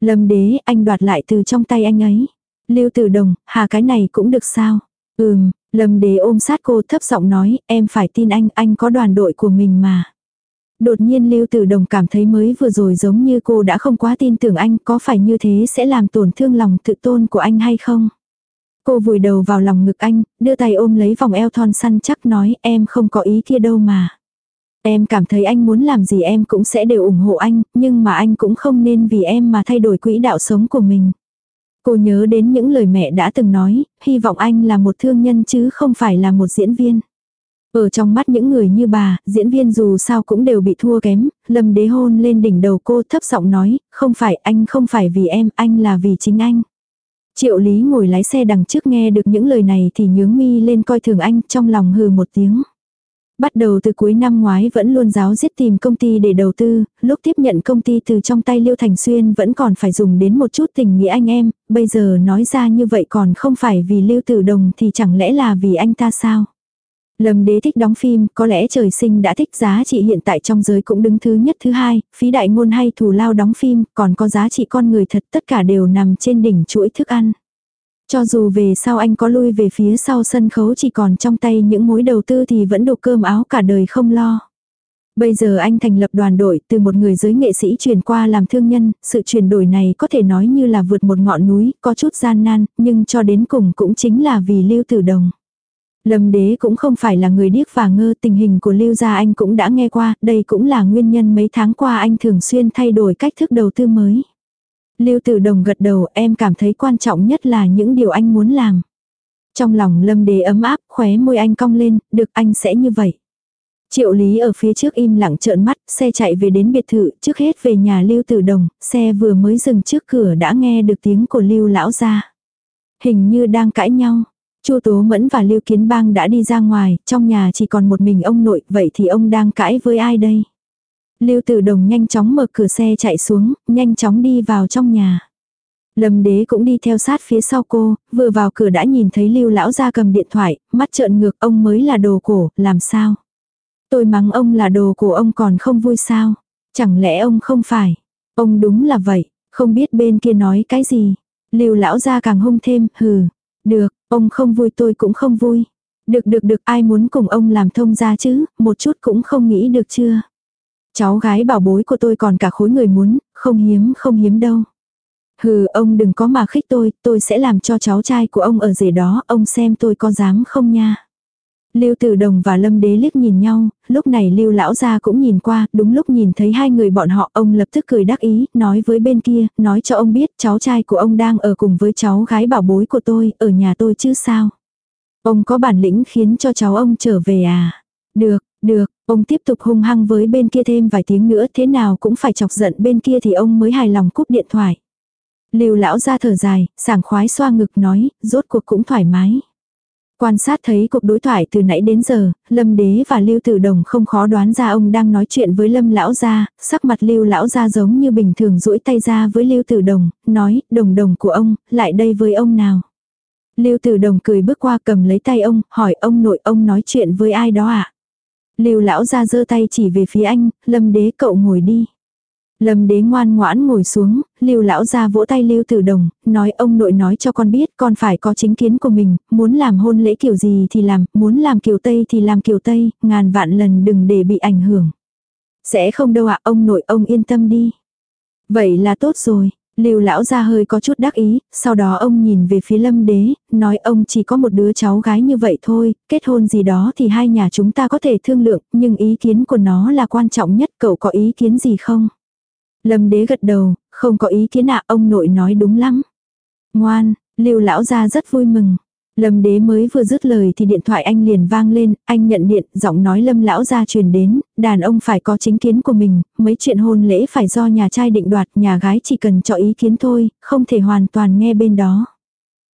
Lâm đế, anh đoạt lại từ trong tay anh ấy. Lưu tử đồng, hà cái này cũng được sao? Ừm, lâm đế ôm sát cô thấp giọng nói, em phải tin anh, anh có đoàn đội của mình mà. Đột nhiên Lưu Tử Đồng cảm thấy mới vừa rồi giống như cô đã không quá tin tưởng anh có phải như thế sẽ làm tổn thương lòng tự tôn của anh hay không. Cô vùi đầu vào lòng ngực anh, đưa tay ôm lấy vòng eo thon săn chắc nói em không có ý kia đâu mà. Em cảm thấy anh muốn làm gì em cũng sẽ đều ủng hộ anh, nhưng mà anh cũng không nên vì em mà thay đổi quỹ đạo sống của mình. Cô nhớ đến những lời mẹ đã từng nói, hy vọng anh là một thương nhân chứ không phải là một diễn viên. Ở trong mắt những người như bà, diễn viên dù sao cũng đều bị thua kém, lâm đế hôn lên đỉnh đầu cô thấp giọng nói, không phải anh không phải vì em, anh là vì chính anh. Triệu Lý ngồi lái xe đằng trước nghe được những lời này thì nhướng mi lên coi thường anh trong lòng hừ một tiếng. Bắt đầu từ cuối năm ngoái vẫn luôn giáo giết tìm công ty để đầu tư, lúc tiếp nhận công ty từ trong tay Liêu Thành Xuyên vẫn còn phải dùng đến một chút tình nghĩa anh em, bây giờ nói ra như vậy còn không phải vì Liêu Tử Đồng thì chẳng lẽ là vì anh ta sao? Lâm đế thích đóng phim, có lẽ trời sinh đã thích giá trị hiện tại trong giới cũng đứng thứ nhất thứ hai, phí đại ngôn hay thù lao đóng phim, còn có giá trị con người thật tất cả đều nằm trên đỉnh chuỗi thức ăn. Cho dù về sau anh có lui về phía sau sân khấu chỉ còn trong tay những mối đầu tư thì vẫn đủ cơm áo cả đời không lo. Bây giờ anh thành lập đoàn đội từ một người giới nghệ sĩ chuyển qua làm thương nhân, sự chuyển đổi này có thể nói như là vượt một ngọn núi, có chút gian nan, nhưng cho đến cùng cũng chính là vì Lưu Tử Đồng. Lâm đế cũng không phải là người điếc và ngơ tình hình của Lưu gia anh cũng đã nghe qua, đây cũng là nguyên nhân mấy tháng qua anh thường xuyên thay đổi cách thức đầu tư mới. Lưu Tử Đồng gật đầu em cảm thấy quan trọng nhất là những điều anh muốn làm. Trong lòng lâm đế ấm áp, khóe môi anh cong lên, được anh sẽ như vậy. Triệu Lý ở phía trước im lặng trợn mắt, xe chạy về đến biệt thự, trước hết về nhà Lưu Tử Đồng, xe vừa mới dừng trước cửa đã nghe được tiếng của Lưu lão gia. Hình như đang cãi nhau. Chu Tố Mẫn và Lưu Kiến Bang đã đi ra ngoài, trong nhà chỉ còn một mình ông nội, vậy thì ông đang cãi với ai đây? Lưu Tử Đồng nhanh chóng mở cửa xe chạy xuống, nhanh chóng đi vào trong nhà. Lâm đế cũng đi theo sát phía sau cô, vừa vào cửa đã nhìn thấy lưu lão gia cầm điện thoại, mắt trợn ngược ông mới là đồ cổ, làm sao? Tôi mắng ông là đồ của ông còn không vui sao? Chẳng lẽ ông không phải? Ông đúng là vậy, không biết bên kia nói cái gì. Lưu lão gia càng hung thêm, hừ. Được, ông không vui tôi cũng không vui. Được được được ai muốn cùng ông làm thông gia chứ, một chút cũng không nghĩ được chưa. Cháu gái bảo bối của tôi còn cả khối người muốn, không hiếm không hiếm đâu. Hừ ông đừng có mà khích tôi, tôi sẽ làm cho cháu trai của ông ở rể đó, ông xem tôi có dám không nha. Lưu Tử Đồng và Lâm Đế liếc nhìn nhau, lúc này Lưu lão gia cũng nhìn qua, đúng lúc nhìn thấy hai người bọn họ, ông lập tức cười đắc ý, nói với bên kia, nói cho ông biết cháu trai của ông đang ở cùng với cháu gái bảo bối của tôi, ở nhà tôi chứ sao. Ông có bản lĩnh khiến cho cháu ông trở về à? Được, được, ông tiếp tục hung hăng với bên kia thêm vài tiếng nữa, thế nào cũng phải chọc giận bên kia thì ông mới hài lòng cúp điện thoại. Lưu lão Gia thở dài, sảng khoái xoa ngực nói, rốt cuộc cũng thoải mái. Quan sát thấy cuộc đối thoại từ nãy đến giờ, Lâm Đế và Lưu Tử Đồng không khó đoán ra ông đang nói chuyện với Lâm lão gia, sắc mặt Lưu lão gia giống như bình thường duỗi tay ra với Lưu Tử Đồng, nói, "Đồng đồng của ông, lại đây với ông nào?" Lưu Tử Đồng cười bước qua cầm lấy tay ông, hỏi ông nội ông nói chuyện với ai đó ạ? À? Lưu lão gia giơ tay chỉ về phía anh, "Lâm Đế cậu ngồi đi." Lâm đế ngoan ngoãn ngồi xuống, lưu lão ra vỗ tay lưu tử đồng, nói ông nội nói cho con biết con phải có chính kiến của mình, muốn làm hôn lễ kiểu gì thì làm, muốn làm kiểu Tây thì làm kiểu Tây, ngàn vạn lần đừng để bị ảnh hưởng. Sẽ không đâu ạ, ông nội ông yên tâm đi. Vậy là tốt rồi, lưu lão ra hơi có chút đắc ý, sau đó ông nhìn về phía lâm đế, nói ông chỉ có một đứa cháu gái như vậy thôi, kết hôn gì đó thì hai nhà chúng ta có thể thương lượng, nhưng ý kiến của nó là quan trọng nhất, cậu có ý kiến gì không? Lâm đế gật đầu, không có ý kiến ạ ông nội nói đúng lắm. Ngoan, lưu lão gia rất vui mừng. Lâm đế mới vừa dứt lời thì điện thoại anh liền vang lên, anh nhận điện, giọng nói lâm lão gia truyền đến, đàn ông phải có chính kiến của mình, mấy chuyện hôn lễ phải do nhà trai định đoạt, nhà gái chỉ cần cho ý kiến thôi, không thể hoàn toàn nghe bên đó.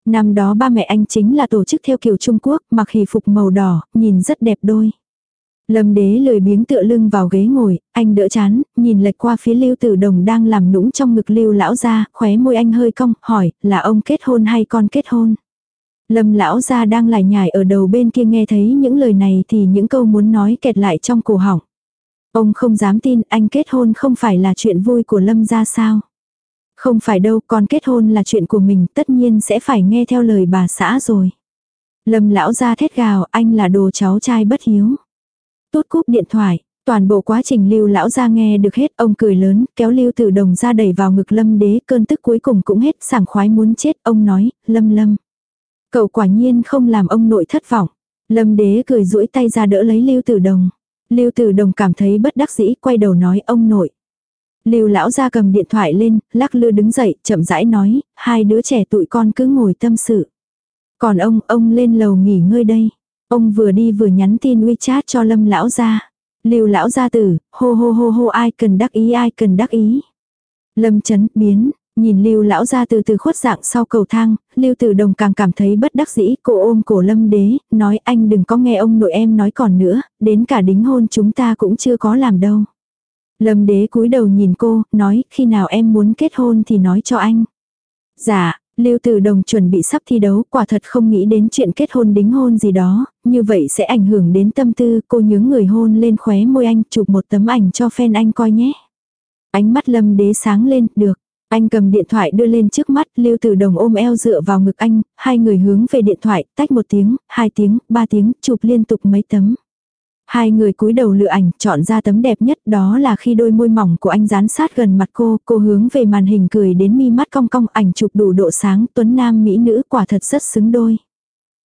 Năm đó ba mẹ anh chính là tổ chức theo kiểu Trung Quốc, mặc hỷ phục màu đỏ, nhìn rất đẹp đôi. Lâm đế lười biếng tựa lưng vào ghế ngồi, anh đỡ chán, nhìn lệch qua phía lưu tử đồng đang làm nũng trong ngực lưu lão ra, khóe môi anh hơi cong, hỏi, là ông kết hôn hay con kết hôn? Lâm lão ra đang lải nhải ở đầu bên kia nghe thấy những lời này thì những câu muốn nói kẹt lại trong cổ họng. Ông không dám tin anh kết hôn không phải là chuyện vui của Lâm ra sao? Không phải đâu, con kết hôn là chuyện của mình, tất nhiên sẽ phải nghe theo lời bà xã rồi. Lâm lão ra thét gào, anh là đồ cháu trai bất hiếu tốt cúp điện thoại. Toàn bộ quá trình lưu lão ra nghe được hết ông cười lớn, kéo lưu tử đồng ra đẩy vào ngực lâm đế, cơn tức cuối cùng cũng hết, sảng khoái muốn chết, ông nói, lâm lâm. Cậu quả nhiên không làm ông nội thất vọng. Lâm đế cười duỗi tay ra đỡ lấy lưu tử đồng. Lưu tử đồng cảm thấy bất đắc dĩ, quay đầu nói ông nội. Lưu lão ra cầm điện thoại lên, lắc lư đứng dậy, chậm rãi nói, hai đứa trẻ tụi con cứ ngồi tâm sự. Còn ông, ông lên lầu nghỉ ngơi đây. Ông vừa đi vừa nhắn tin WeChat cho lâm lão gia. Lưu lão gia tử, hô hô hô hô ai cần đắc ý ai cần đắc ý. Lâm chấn, biến, nhìn lưu lão gia từ từ khuất dạng sau cầu thang, lưu tử đồng càng cảm thấy bất đắc dĩ, cô ôm cổ lâm đế, nói anh đừng có nghe ông nội em nói còn nữa, đến cả đính hôn chúng ta cũng chưa có làm đâu. Lâm đế cúi đầu nhìn cô, nói khi nào em muốn kết hôn thì nói cho anh. Dạ, Lưu Tử Đồng chuẩn bị sắp thi đấu, quả thật không nghĩ đến chuyện kết hôn đính hôn gì đó, như vậy sẽ ảnh hưởng đến tâm tư, cô nhướng người hôn lên khóe môi anh, chụp một tấm ảnh cho fan anh coi nhé. Ánh mắt Lâm Đế sáng lên, được. Anh cầm điện thoại đưa lên trước mắt, Lưu Tử Đồng ôm eo dựa vào ngực anh, hai người hướng về điện thoại, tách một tiếng, hai tiếng, ba tiếng, chụp liên tục mấy tấm. Hai người cúi đầu lựa ảnh, chọn ra tấm đẹp nhất đó là khi đôi môi mỏng của anh dán sát gần mặt cô, cô hướng về màn hình cười đến mi mắt cong cong ảnh chụp đủ độ sáng, tuấn nam mỹ nữ quả thật rất xứng đôi.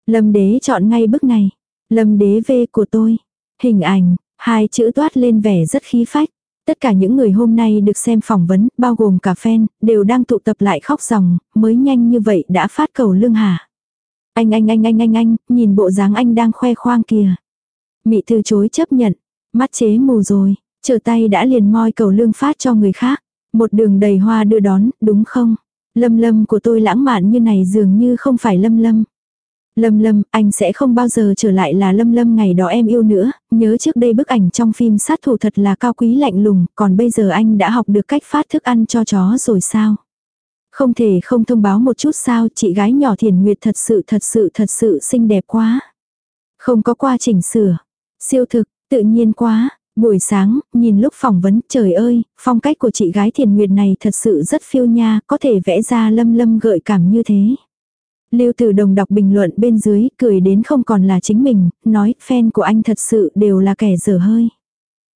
Lâm đế chọn ngay bức này. Lâm đế V của tôi. Hình ảnh, hai chữ toát lên vẻ rất khí phách. Tất cả những người hôm nay được xem phỏng vấn, bao gồm cả fan, đều đang tụ tập lại khóc ròng, mới nhanh như vậy đã phát cầu lương hà. Anh anh anh anh anh anh, nhìn bộ dáng anh đang khoe khoang kìa. Mị từ chối chấp nhận, mắt chế mù rồi, trở tay đã liền moi cầu lương phát cho người khác. Một đường đầy hoa đưa đón, đúng không? Lâm lâm của tôi lãng mạn như này dường như không phải lâm lâm. Lâm Lâm, anh sẽ không bao giờ trở lại là Lâm Lâm ngày đó em yêu nữa, nhớ trước đây bức ảnh trong phim sát thủ thật là cao quý lạnh lùng, còn bây giờ anh đã học được cách phát thức ăn cho chó rồi sao? Không thể không thông báo một chút sao, chị gái nhỏ Thiền Nguyệt thật sự thật sự thật sự xinh đẹp quá. Không có qua chỉnh sửa. Siêu thực, tự nhiên quá. Buổi sáng, nhìn lúc phỏng vấn, trời ơi, phong cách của chị gái Thiền Nguyệt này thật sự rất phiêu nha, có thể vẽ ra lâm lâm gợi cảm như thế. Lưu Tử Đồng đọc bình luận bên dưới, cười đến không còn là chính mình, nói fan của anh thật sự đều là kẻ dở hơi.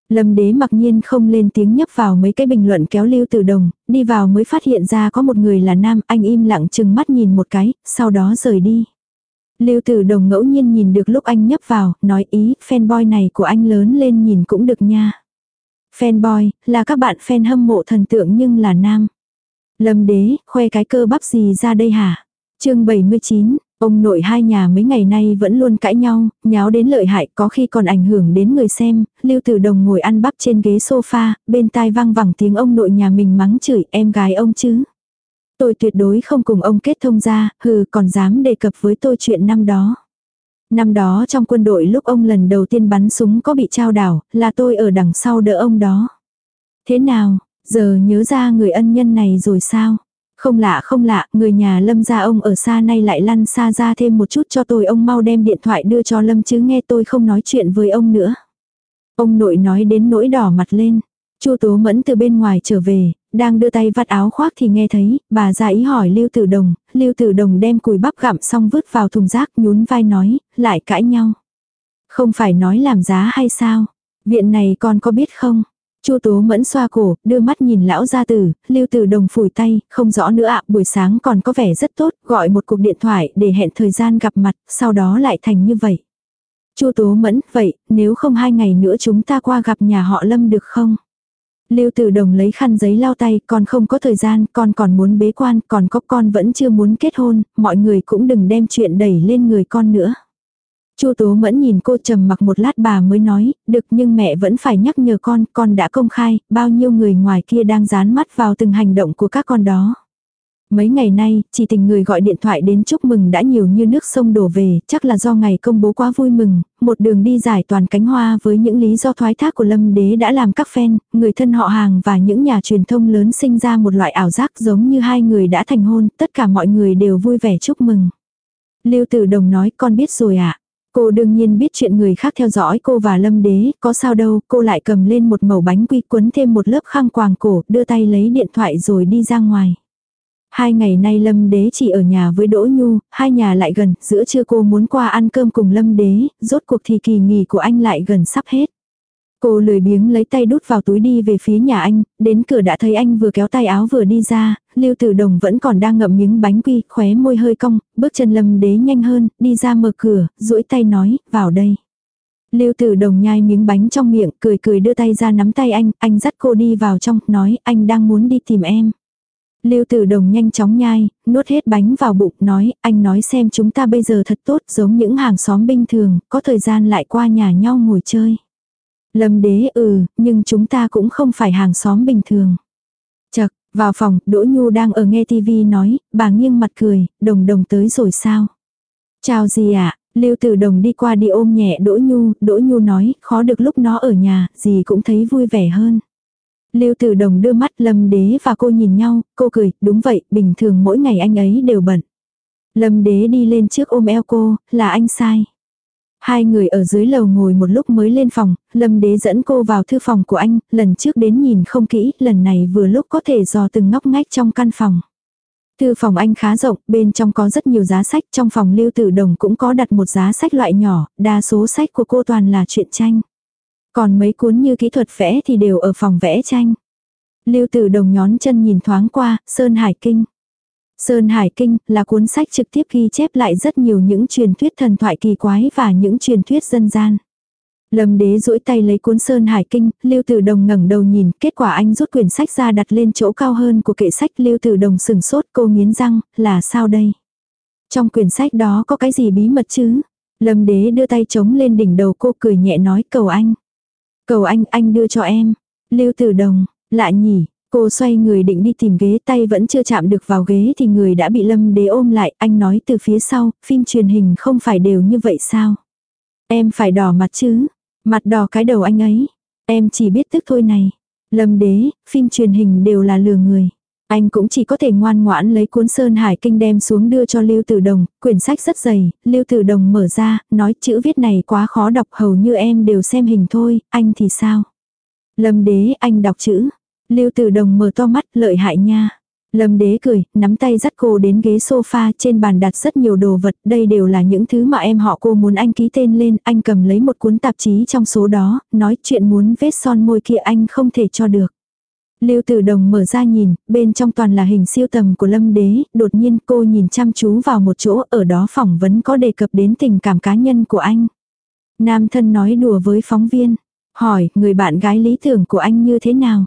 Lâm đế mặc nhiên không lên tiếng nhấp vào mấy cái bình luận kéo Lưu Tử Đồng, đi vào mới phát hiện ra có một người là nam, anh im lặng chừng mắt nhìn một cái, sau đó rời đi. Lưu Tử Đồng ngẫu nhiên nhìn được lúc anh nhấp vào, nói ý, fanboy này của anh lớn lên nhìn cũng được nha. Fanboy, là các bạn fan hâm mộ thần tượng nhưng là nam. Lâm đế, khoe cái cơ bắp gì ra đây hả? chương 79, ông nội hai nhà mấy ngày nay vẫn luôn cãi nhau, nháo đến lợi hại có khi còn ảnh hưởng đến người xem, Lưu Tử Đồng ngồi ăn bắp trên ghế sofa, bên tai vang vẳng tiếng ông nội nhà mình mắng chửi em gái ông chứ. Tôi tuyệt đối không cùng ông kết thông ra, hừ còn dám đề cập với tôi chuyện năm đó. Năm đó trong quân đội lúc ông lần đầu tiên bắn súng có bị trao đảo, là tôi ở đằng sau đỡ ông đó. Thế nào, giờ nhớ ra người ân nhân này rồi sao? Không lạ không lạ, người nhà lâm gia ông ở xa nay lại lăn xa ra thêm một chút cho tôi ông mau đem điện thoại đưa cho lâm chứ nghe tôi không nói chuyện với ông nữa. Ông nội nói đến nỗi đỏ mặt lên. Chu Tố Mẫn từ bên ngoài trở về, đang đưa tay vắt áo khoác thì nghe thấy, bà ra ý hỏi Lưu Tử Đồng, Lưu Tử Đồng đem cùi bắp gặm xong vứt vào thùng rác nhún vai nói, lại cãi nhau. Không phải nói làm giá hay sao? Viện này con có biết không? Chu Tố Mẫn xoa cổ, đưa mắt nhìn lão gia tử, Lưu Tử Đồng phủi tay, không rõ nữa ạ, buổi sáng còn có vẻ rất tốt, gọi một cuộc điện thoại để hẹn thời gian gặp mặt, sau đó lại thành như vậy. Chu Tố Mẫn, vậy, nếu không hai ngày nữa chúng ta qua gặp nhà họ Lâm được không? Lưu Tử Đồng lấy khăn giấy lau tay, con không có thời gian, con còn muốn bế quan, còn có con vẫn chưa muốn kết hôn, mọi người cũng đừng đem chuyện đẩy lên người con nữa. Chu Tố Mẫn nhìn cô trầm mặc một lát bà mới nói, được nhưng mẹ vẫn phải nhắc nhở con, con đã công khai, bao nhiêu người ngoài kia đang dán mắt vào từng hành động của các con đó. Mấy ngày nay, chỉ tình người gọi điện thoại đến chúc mừng đã nhiều như nước sông đổ về, chắc là do ngày công bố quá vui mừng, một đường đi giải toàn cánh hoa với những lý do thoái thác của Lâm Đế đã làm các fan, người thân họ hàng và những nhà truyền thông lớn sinh ra một loại ảo giác giống như hai người đã thành hôn, tất cả mọi người đều vui vẻ chúc mừng. Lưu Tử Đồng nói con biết rồi ạ. À? Cô đương nhiên biết chuyện người khác theo dõi cô và Lâm Đế, có sao đâu, cô lại cầm lên một mẩu bánh quy quấn thêm một lớp khăn quàng cổ, đưa tay lấy điện thoại rồi đi ra ngoài. Hai ngày nay Lâm Đế chỉ ở nhà với Đỗ Nhu, hai nhà lại gần, giữa trưa cô muốn qua ăn cơm cùng Lâm Đế, rốt cuộc thì kỳ nghỉ của anh lại gần sắp hết. Cô lười biếng lấy tay đút vào túi đi về phía nhà anh, đến cửa đã thấy anh vừa kéo tay áo vừa đi ra, Lưu Tử Đồng vẫn còn đang ngậm miếng bánh quy, khóe môi hơi cong, bước chân Lâm Đế nhanh hơn, đi ra mở cửa, duỗi tay nói, vào đây. Lưu Tử Đồng nhai miếng bánh trong miệng, cười cười đưa tay ra nắm tay anh, anh dắt cô đi vào trong, nói, anh đang muốn đi tìm em. Lưu Tử Đồng nhanh chóng nhai, nuốt hết bánh vào bụng, nói, anh nói xem chúng ta bây giờ thật tốt, giống những hàng xóm bình thường, có thời gian lại qua nhà nhau ngồi chơi. Lâm đế ừ, nhưng chúng ta cũng không phải hàng xóm bình thường. Chật, vào phòng, Đỗ Nhu đang ở nghe tivi nói, bà nghiêng mặt cười, đồng đồng tới rồi sao? Chào gì ạ? À? Lưu Tử Đồng đi qua đi ôm nhẹ Đỗ Nhu, Đỗ Nhu nói, khó được lúc nó ở nhà, gì cũng thấy vui vẻ hơn. Lưu Tử Đồng đưa mắt Lâm Đế và cô nhìn nhau, cô cười, đúng vậy, bình thường mỗi ngày anh ấy đều bận. Lâm Đế đi lên trước ôm eo cô, là anh sai. Hai người ở dưới lầu ngồi một lúc mới lên phòng, Lâm Đế dẫn cô vào thư phòng của anh, lần trước đến nhìn không kỹ, lần này vừa lúc có thể dò từng ngóc ngách trong căn phòng. Thư phòng anh khá rộng, bên trong có rất nhiều giá sách, trong phòng lưu tử đồng cũng có đặt một giá sách loại nhỏ, đa số sách của cô toàn là truyện tranh. Còn mấy cuốn như kỹ thuật vẽ thì đều ở phòng vẽ tranh. Lưu Tử Đồng nhón chân nhìn thoáng qua, Sơn Hải Kinh. Sơn Hải Kinh là cuốn sách trực tiếp ghi chép lại rất nhiều những truyền thuyết thần thoại kỳ quái và những truyền thuyết dân gian. Lâm đế duỗi tay lấy cuốn Sơn Hải Kinh, Lưu Tử Đồng ngẩng đầu nhìn, kết quả anh rút quyển sách ra đặt lên chỗ cao hơn của kệ sách Lưu Tử Đồng sừng sốt cô nghiến răng, là sao đây? Trong quyển sách đó có cái gì bí mật chứ? Lâm đế đưa tay chống lên đỉnh đầu cô cười nhẹ nói cầu anh. Cầu anh, anh đưa cho em. Lưu Tử Đồng, lại nhỉ, Cô xoay người định đi tìm ghế tay vẫn chưa chạm được vào ghế thì người đã bị lâm đế ôm lại, anh nói từ phía sau, phim truyền hình không phải đều như vậy sao? Em phải đỏ mặt chứ, mặt đỏ cái đầu anh ấy, em chỉ biết tức thôi này. Lâm đế, phim truyền hình đều là lừa người. Anh cũng chỉ có thể ngoan ngoãn lấy cuốn Sơn Hải Kinh đem xuống đưa cho Lưu Tử Đồng, quyển sách rất dày, Lưu Tử Đồng mở ra, nói chữ viết này quá khó đọc hầu như em đều xem hình thôi, anh thì sao? Lâm đế, anh đọc chữ, Lưu Tử Đồng mở to mắt, lợi hại nha. Lâm đế cười, nắm tay dắt cô đến ghế sofa trên bàn đặt rất nhiều đồ vật, đây đều là những thứ mà em họ cô muốn anh ký tên lên, anh cầm lấy một cuốn tạp chí trong số đó, nói chuyện muốn vết son môi kia anh không thể cho được. Lưu Tử Đồng mở ra nhìn, bên trong toàn là hình siêu tầm của Lâm Đế, đột nhiên cô nhìn chăm chú vào một chỗ, ở đó phỏng vấn có đề cập đến tình cảm cá nhân của anh. Nam thân nói đùa với phóng viên, hỏi người bạn gái lý tưởng của anh như thế nào?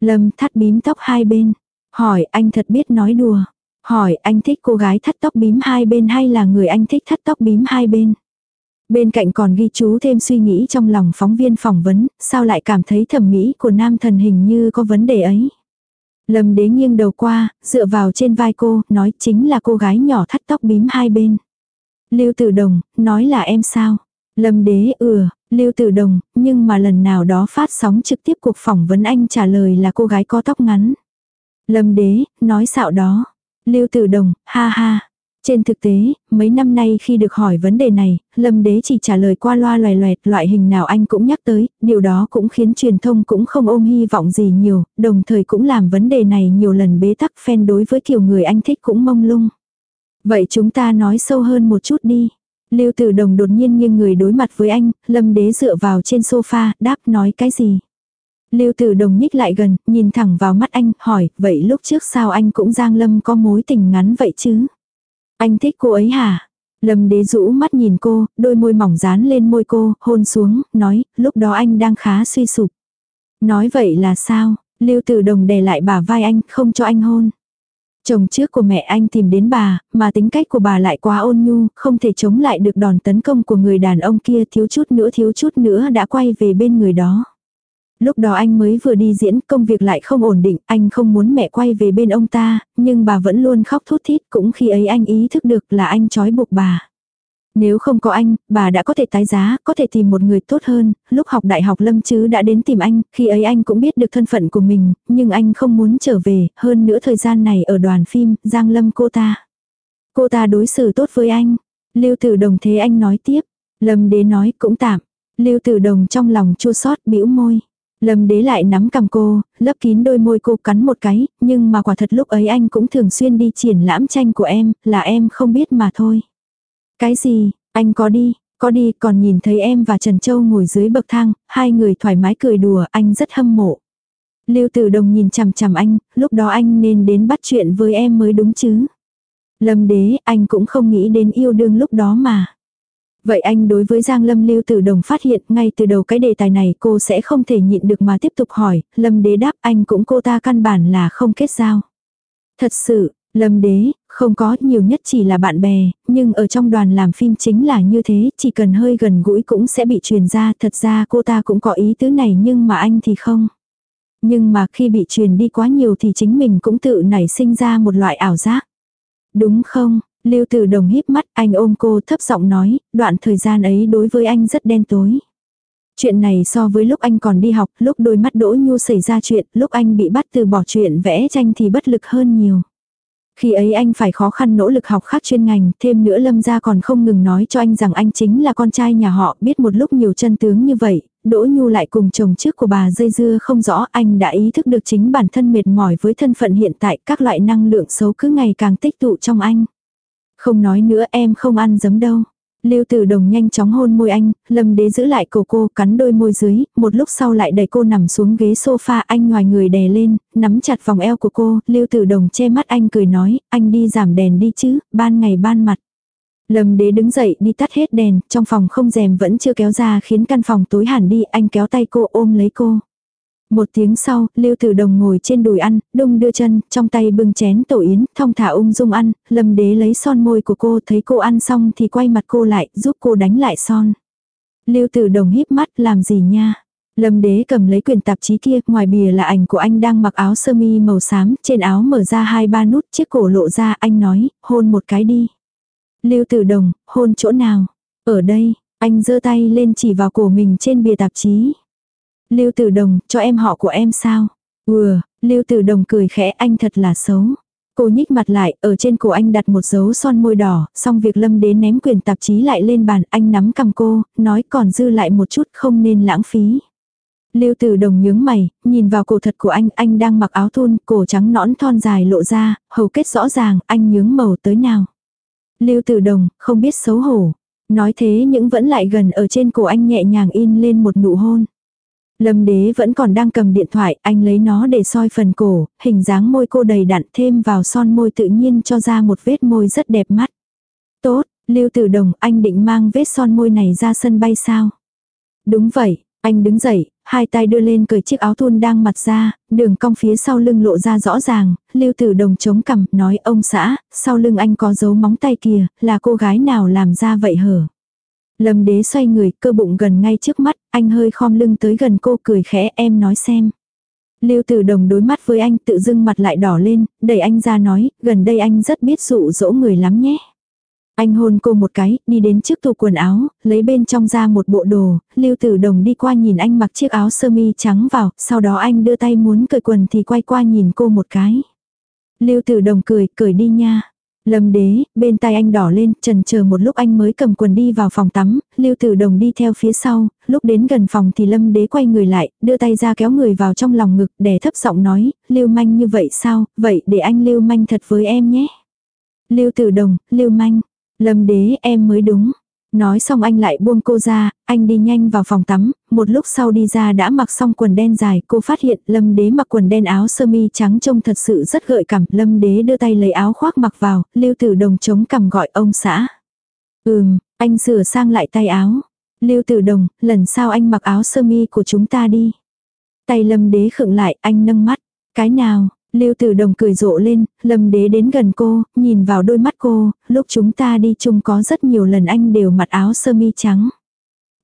Lâm thắt bím tóc hai bên. Hỏi anh thật biết nói đùa. Hỏi anh thích cô gái thắt tóc bím hai bên hay là người anh thích thắt tóc bím hai bên. Bên cạnh còn ghi chú thêm suy nghĩ trong lòng phóng viên phỏng vấn, sao lại cảm thấy thẩm mỹ của nam thần hình như có vấn đề ấy. Lâm đế nghiêng đầu qua, dựa vào trên vai cô, nói chính là cô gái nhỏ thắt tóc bím hai bên. Lưu tử đồng, nói là em sao? Lâm đế ừa, Lưu Tử Đồng, nhưng mà lần nào đó phát sóng trực tiếp cuộc phỏng vấn anh trả lời là cô gái có tóc ngắn. Lâm Đế, nói xạo đó. Lưu Tử Đồng, ha ha. Trên thực tế, mấy năm nay khi được hỏi vấn đề này, Lâm Đế chỉ trả lời qua loa loài loẹt loại hình nào anh cũng nhắc tới, điều đó cũng khiến truyền thông cũng không ôm hy vọng gì nhiều, đồng thời cũng làm vấn đề này nhiều lần bế tắc phen đối với kiểu người anh thích cũng mông lung. Vậy chúng ta nói sâu hơn một chút đi. Lưu Tử Đồng đột nhiên nghiêng người đối mặt với anh, Lâm Đế dựa vào trên sofa, đáp nói cái gì. Lưu Tử Đồng nhích lại gần, nhìn thẳng vào mắt anh, hỏi, vậy lúc trước sao anh cũng Giang Lâm có mối tình ngắn vậy chứ? Anh thích cô ấy hả? Lâm Đế rũ mắt nhìn cô, đôi môi mỏng dán lên môi cô, hôn xuống, nói, lúc đó anh đang khá suy sụp. Nói vậy là sao? Lưu Tử Đồng đè lại bà vai anh, không cho anh hôn. Chồng trước của mẹ anh tìm đến bà, mà tính cách của bà lại quá ôn nhu, không thể chống lại được đòn tấn công của người đàn ông kia thiếu chút nữa thiếu chút nữa đã quay về bên người đó. Lúc đó anh mới vừa đi diễn, công việc lại không ổn định, anh không muốn mẹ quay về bên ông ta, nhưng bà vẫn luôn khóc thút thít, cũng khi ấy anh ý thức được là anh trói buộc bà. Nếu không có anh, bà đã có thể tái giá, có thể tìm một người tốt hơn, lúc học đại học Lâm Chứ đã đến tìm anh, khi ấy anh cũng biết được thân phận của mình, nhưng anh không muốn trở về, hơn nữa thời gian này ở đoàn phim, Giang Lâm cô ta. Cô ta đối xử tốt với anh. Lưu Tử Đồng thế anh nói tiếp. Lâm Đế nói cũng tạm. Lưu Tử Đồng trong lòng chua xót bĩu môi. Lâm Đế lại nắm cầm cô, lấp kín đôi môi cô cắn một cái, nhưng mà quả thật lúc ấy anh cũng thường xuyên đi triển lãm tranh của em, là em không biết mà thôi. Cái gì, anh có đi, có đi còn nhìn thấy em và Trần Châu ngồi dưới bậc thang, hai người thoải mái cười đùa, anh rất hâm mộ. Lưu Tử Đồng nhìn chằm chằm anh, lúc đó anh nên đến bắt chuyện với em mới đúng chứ. Lâm đế, anh cũng không nghĩ đến yêu đương lúc đó mà. Vậy anh đối với Giang Lâm Lưu Tử Đồng phát hiện ngay từ đầu cái đề tài này cô sẽ không thể nhịn được mà tiếp tục hỏi, Lâm đế đáp anh cũng cô ta căn bản là không kết giao. Thật sự, Lâm đế, không có nhiều nhất chỉ là bạn bè, nhưng ở trong đoàn làm phim chính là như thế, chỉ cần hơi gần gũi cũng sẽ bị truyền ra, thật ra cô ta cũng có ý tứ này nhưng mà anh thì không. Nhưng mà khi bị truyền đi quá nhiều thì chính mình cũng tự nảy sinh ra một loại ảo giác. Đúng không? Lưu Tử Đồng híp mắt, anh ôm cô thấp giọng nói, đoạn thời gian ấy đối với anh rất đen tối. Chuyện này so với lúc anh còn đi học, lúc đôi mắt đỗ nhu xảy ra chuyện, lúc anh bị bắt từ bỏ chuyện vẽ tranh thì bất lực hơn nhiều. Khi ấy anh phải khó khăn nỗ lực học khác chuyên ngành, thêm nữa Lâm gia còn không ngừng nói cho anh rằng anh chính là con trai nhà họ, biết một lúc nhiều chân tướng như vậy, Đỗ Nhu lại cùng chồng trước của bà dây dưa không rõ, anh đã ý thức được chính bản thân mệt mỏi với thân phận hiện tại, các loại năng lượng xấu cứ ngày càng tích tụ trong anh. Không nói nữa em không ăn giấm đâu. Lưu Tử Đồng nhanh chóng hôn môi anh, Lâm Đế giữ lại cổ cô, cắn đôi môi dưới, một lúc sau lại đẩy cô nằm xuống ghế sofa, anh ngoài người đè lên, nắm chặt vòng eo của cô, Lưu Tử Đồng che mắt anh cười nói, anh đi giảm đèn đi chứ, ban ngày ban mặt. Lâm Đế đứng dậy đi tắt hết đèn, trong phòng không rèm vẫn chưa kéo ra khiến căn phòng tối hẳn đi, anh kéo tay cô ôm lấy cô. Một tiếng sau, Lưu Tử Đồng ngồi trên đùi ăn, đung đưa chân, trong tay bưng chén tổ yến, thong thả ung dung ăn, Lâm Đế lấy son môi của cô, thấy cô ăn xong thì quay mặt cô lại, giúp cô đánh lại son. Lưu Tử Đồng híp mắt, làm gì nha? Lâm Đế cầm lấy quyển tạp chí kia, ngoài bìa là ảnh của anh đang mặc áo sơ mi màu xám, trên áo mở ra hai ba nút, chiếc cổ lộ ra, anh nói, hôn một cái đi. Lưu Tử Đồng, hôn chỗ nào? Ở đây, anh giơ tay lên chỉ vào cổ mình trên bìa tạp chí. Lưu Tử Đồng, cho em họ của em sao? Ừ, Lưu Tử Đồng cười khẽ anh thật là xấu. Cô nhích mặt lại, ở trên cổ anh đặt một dấu son môi đỏ, xong việc lâm đến ném quyền tạp chí lại lên bàn, anh nắm cầm cô, nói còn dư lại một chút không nên lãng phí. Lưu Tử Đồng nhướng mày, nhìn vào cổ thật của anh, anh đang mặc áo thun, cổ trắng nõn thon dài lộ ra, hầu kết rõ ràng, anh nhướng màu tới nào. Lưu Tử Đồng, không biết xấu hổ. Nói thế những vẫn lại gần ở trên cổ anh nhẹ nhàng in lên một nụ hôn. Lâm đế vẫn còn đang cầm điện thoại, anh lấy nó để soi phần cổ, hình dáng môi cô đầy đặn thêm vào son môi tự nhiên cho ra một vết môi rất đẹp mắt. Tốt, Lưu Tử Đồng, anh định mang vết son môi này ra sân bay sao? Đúng vậy, anh đứng dậy, hai tay đưa lên cởi chiếc áo thun đang mặt ra, đường cong phía sau lưng lộ ra rõ ràng, Lưu Tử Đồng chống cằm, nói ông xã, sau lưng anh có dấu móng tay kìa, là cô gái nào làm ra vậy hở? Lâm đế xoay người, cơ bụng gần ngay trước mắt, anh hơi khom lưng tới gần cô cười khẽ em nói xem. Lưu Tử Đồng đối mắt với anh tự dưng mặt lại đỏ lên, đẩy anh ra nói, gần đây anh rất biết dụ dỗ người lắm nhé. Anh hôn cô một cái, đi đến trước tủ quần áo, lấy bên trong ra một bộ đồ, Lưu Tử Đồng đi qua nhìn anh mặc chiếc áo sơ mi trắng vào, sau đó anh đưa tay muốn cởi quần thì quay qua nhìn cô một cái. Lưu Tử Đồng cười, cười đi nha. Lâm đế, bên tai anh đỏ lên, trần chờ một lúc anh mới cầm quần đi vào phòng tắm, Lưu Tử Đồng đi theo phía sau, lúc đến gần phòng thì Lâm đế quay người lại, đưa tay ra kéo người vào trong lòng ngực, đè thấp giọng nói, Lưu manh như vậy sao, vậy để anh Lưu manh thật với em nhé. Lưu Tử Đồng, Lưu manh, Lâm đế em mới đúng. Nói xong anh lại buông cô ra, anh đi nhanh vào phòng tắm, một lúc sau đi ra đã mặc xong quần đen dài, cô phát hiện Lâm Đế mặc quần đen áo sơ mi trắng trông thật sự rất gợi cảm, Lâm Đế đưa tay lấy áo khoác mặc vào, Lưu Tử Đồng chống cằm gọi ông xã. Ừm, anh sửa sang lại tay áo. Lưu Tử Đồng, lần sau anh mặc áo sơ mi của chúng ta đi. Tay Lâm Đế khựng lại, anh nâng mắt. Cái nào, Lưu Tử Đồng cười rộ lên, Lâm Đế đến gần cô, nhìn vào đôi mắt cô, lúc chúng ta đi chung có rất nhiều lần anh đều mặc áo sơ mi trắng.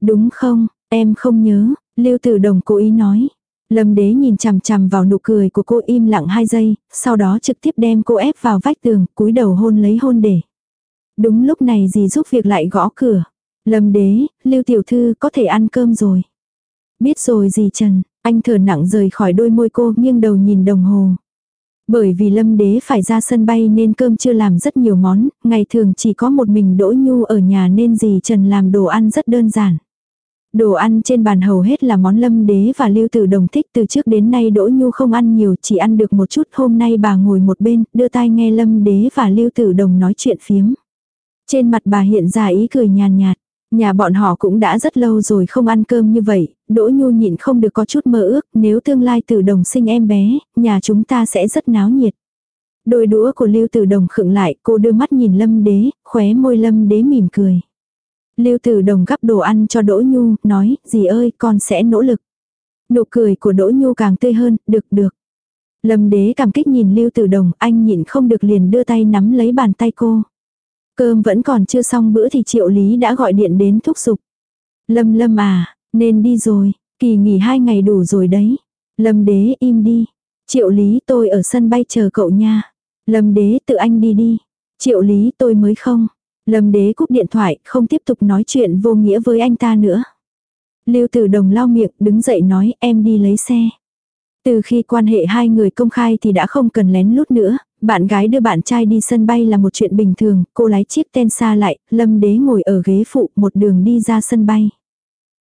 Đúng không, em không nhớ, Lưu Tử Đồng cố ý nói. Lâm Đế nhìn chằm chằm vào nụ cười của cô im lặng hai giây, sau đó trực tiếp đem cô ép vào vách tường, cúi đầu hôn lấy hôn để. Đúng lúc này dì giúp việc lại gõ cửa. Lâm Đế, Lưu Tiểu Thư có thể ăn cơm rồi. Biết rồi dì Trần, anh thở nặng rời khỏi đôi môi cô nghiêng đầu nhìn đồng hồ. Bởi vì lâm đế phải ra sân bay nên cơm chưa làm rất nhiều món, ngày thường chỉ có một mình đỗ nhu ở nhà nên dì Trần làm đồ ăn rất đơn giản. Đồ ăn trên bàn hầu hết là món lâm đế và lưu tử đồng thích từ trước đến nay đỗ nhu không ăn nhiều chỉ ăn được một chút hôm nay bà ngồi một bên đưa tai nghe lâm đế và lưu tử đồng nói chuyện phiếm. Trên mặt bà hiện ra ý cười nhàn nhạt. Nhà bọn họ cũng đã rất lâu rồi không ăn cơm như vậy, Đỗ Nhu nhịn không được có chút mơ ước, nếu tương lai tử đồng sinh em bé, nhà chúng ta sẽ rất náo nhiệt. Đôi đũa của Lưu Tử Đồng khựng lại, cô đưa mắt nhìn Lâm Đế, khóe môi Lâm Đế mỉm cười. Lưu Tử Đồng gắp đồ ăn cho Đỗ Nhu, nói, dì ơi, con sẽ nỗ lực. Nụ cười của Đỗ Nhu càng tươi hơn, được được. Lâm Đế cảm kích nhìn Lưu Tử Đồng, anh nhịn không được liền đưa tay nắm lấy bàn tay cô. Cơm vẫn còn chưa xong bữa thì Triệu Lý đã gọi điện đến thúc giục. Lâm Lâm à, nên đi rồi, kỳ nghỉ hai ngày đủ rồi đấy. Lâm đế im đi. Triệu lý tôi ở sân bay chờ cậu nha. Lâm đế tự anh đi đi. Triệu lý tôi mới không. Lâm đế cúp điện thoại, không tiếp tục nói chuyện vô nghĩa với anh ta nữa. Lưu tử đồng lau miệng, đứng dậy nói em đi lấy xe. Từ khi quan hệ hai người công khai thì đã không cần lén lút nữa, bạn gái đưa bạn trai đi sân bay là một chuyện bình thường, cô lái chiếc ten xa lại, lâm đế ngồi ở ghế phụ một đường đi ra sân bay.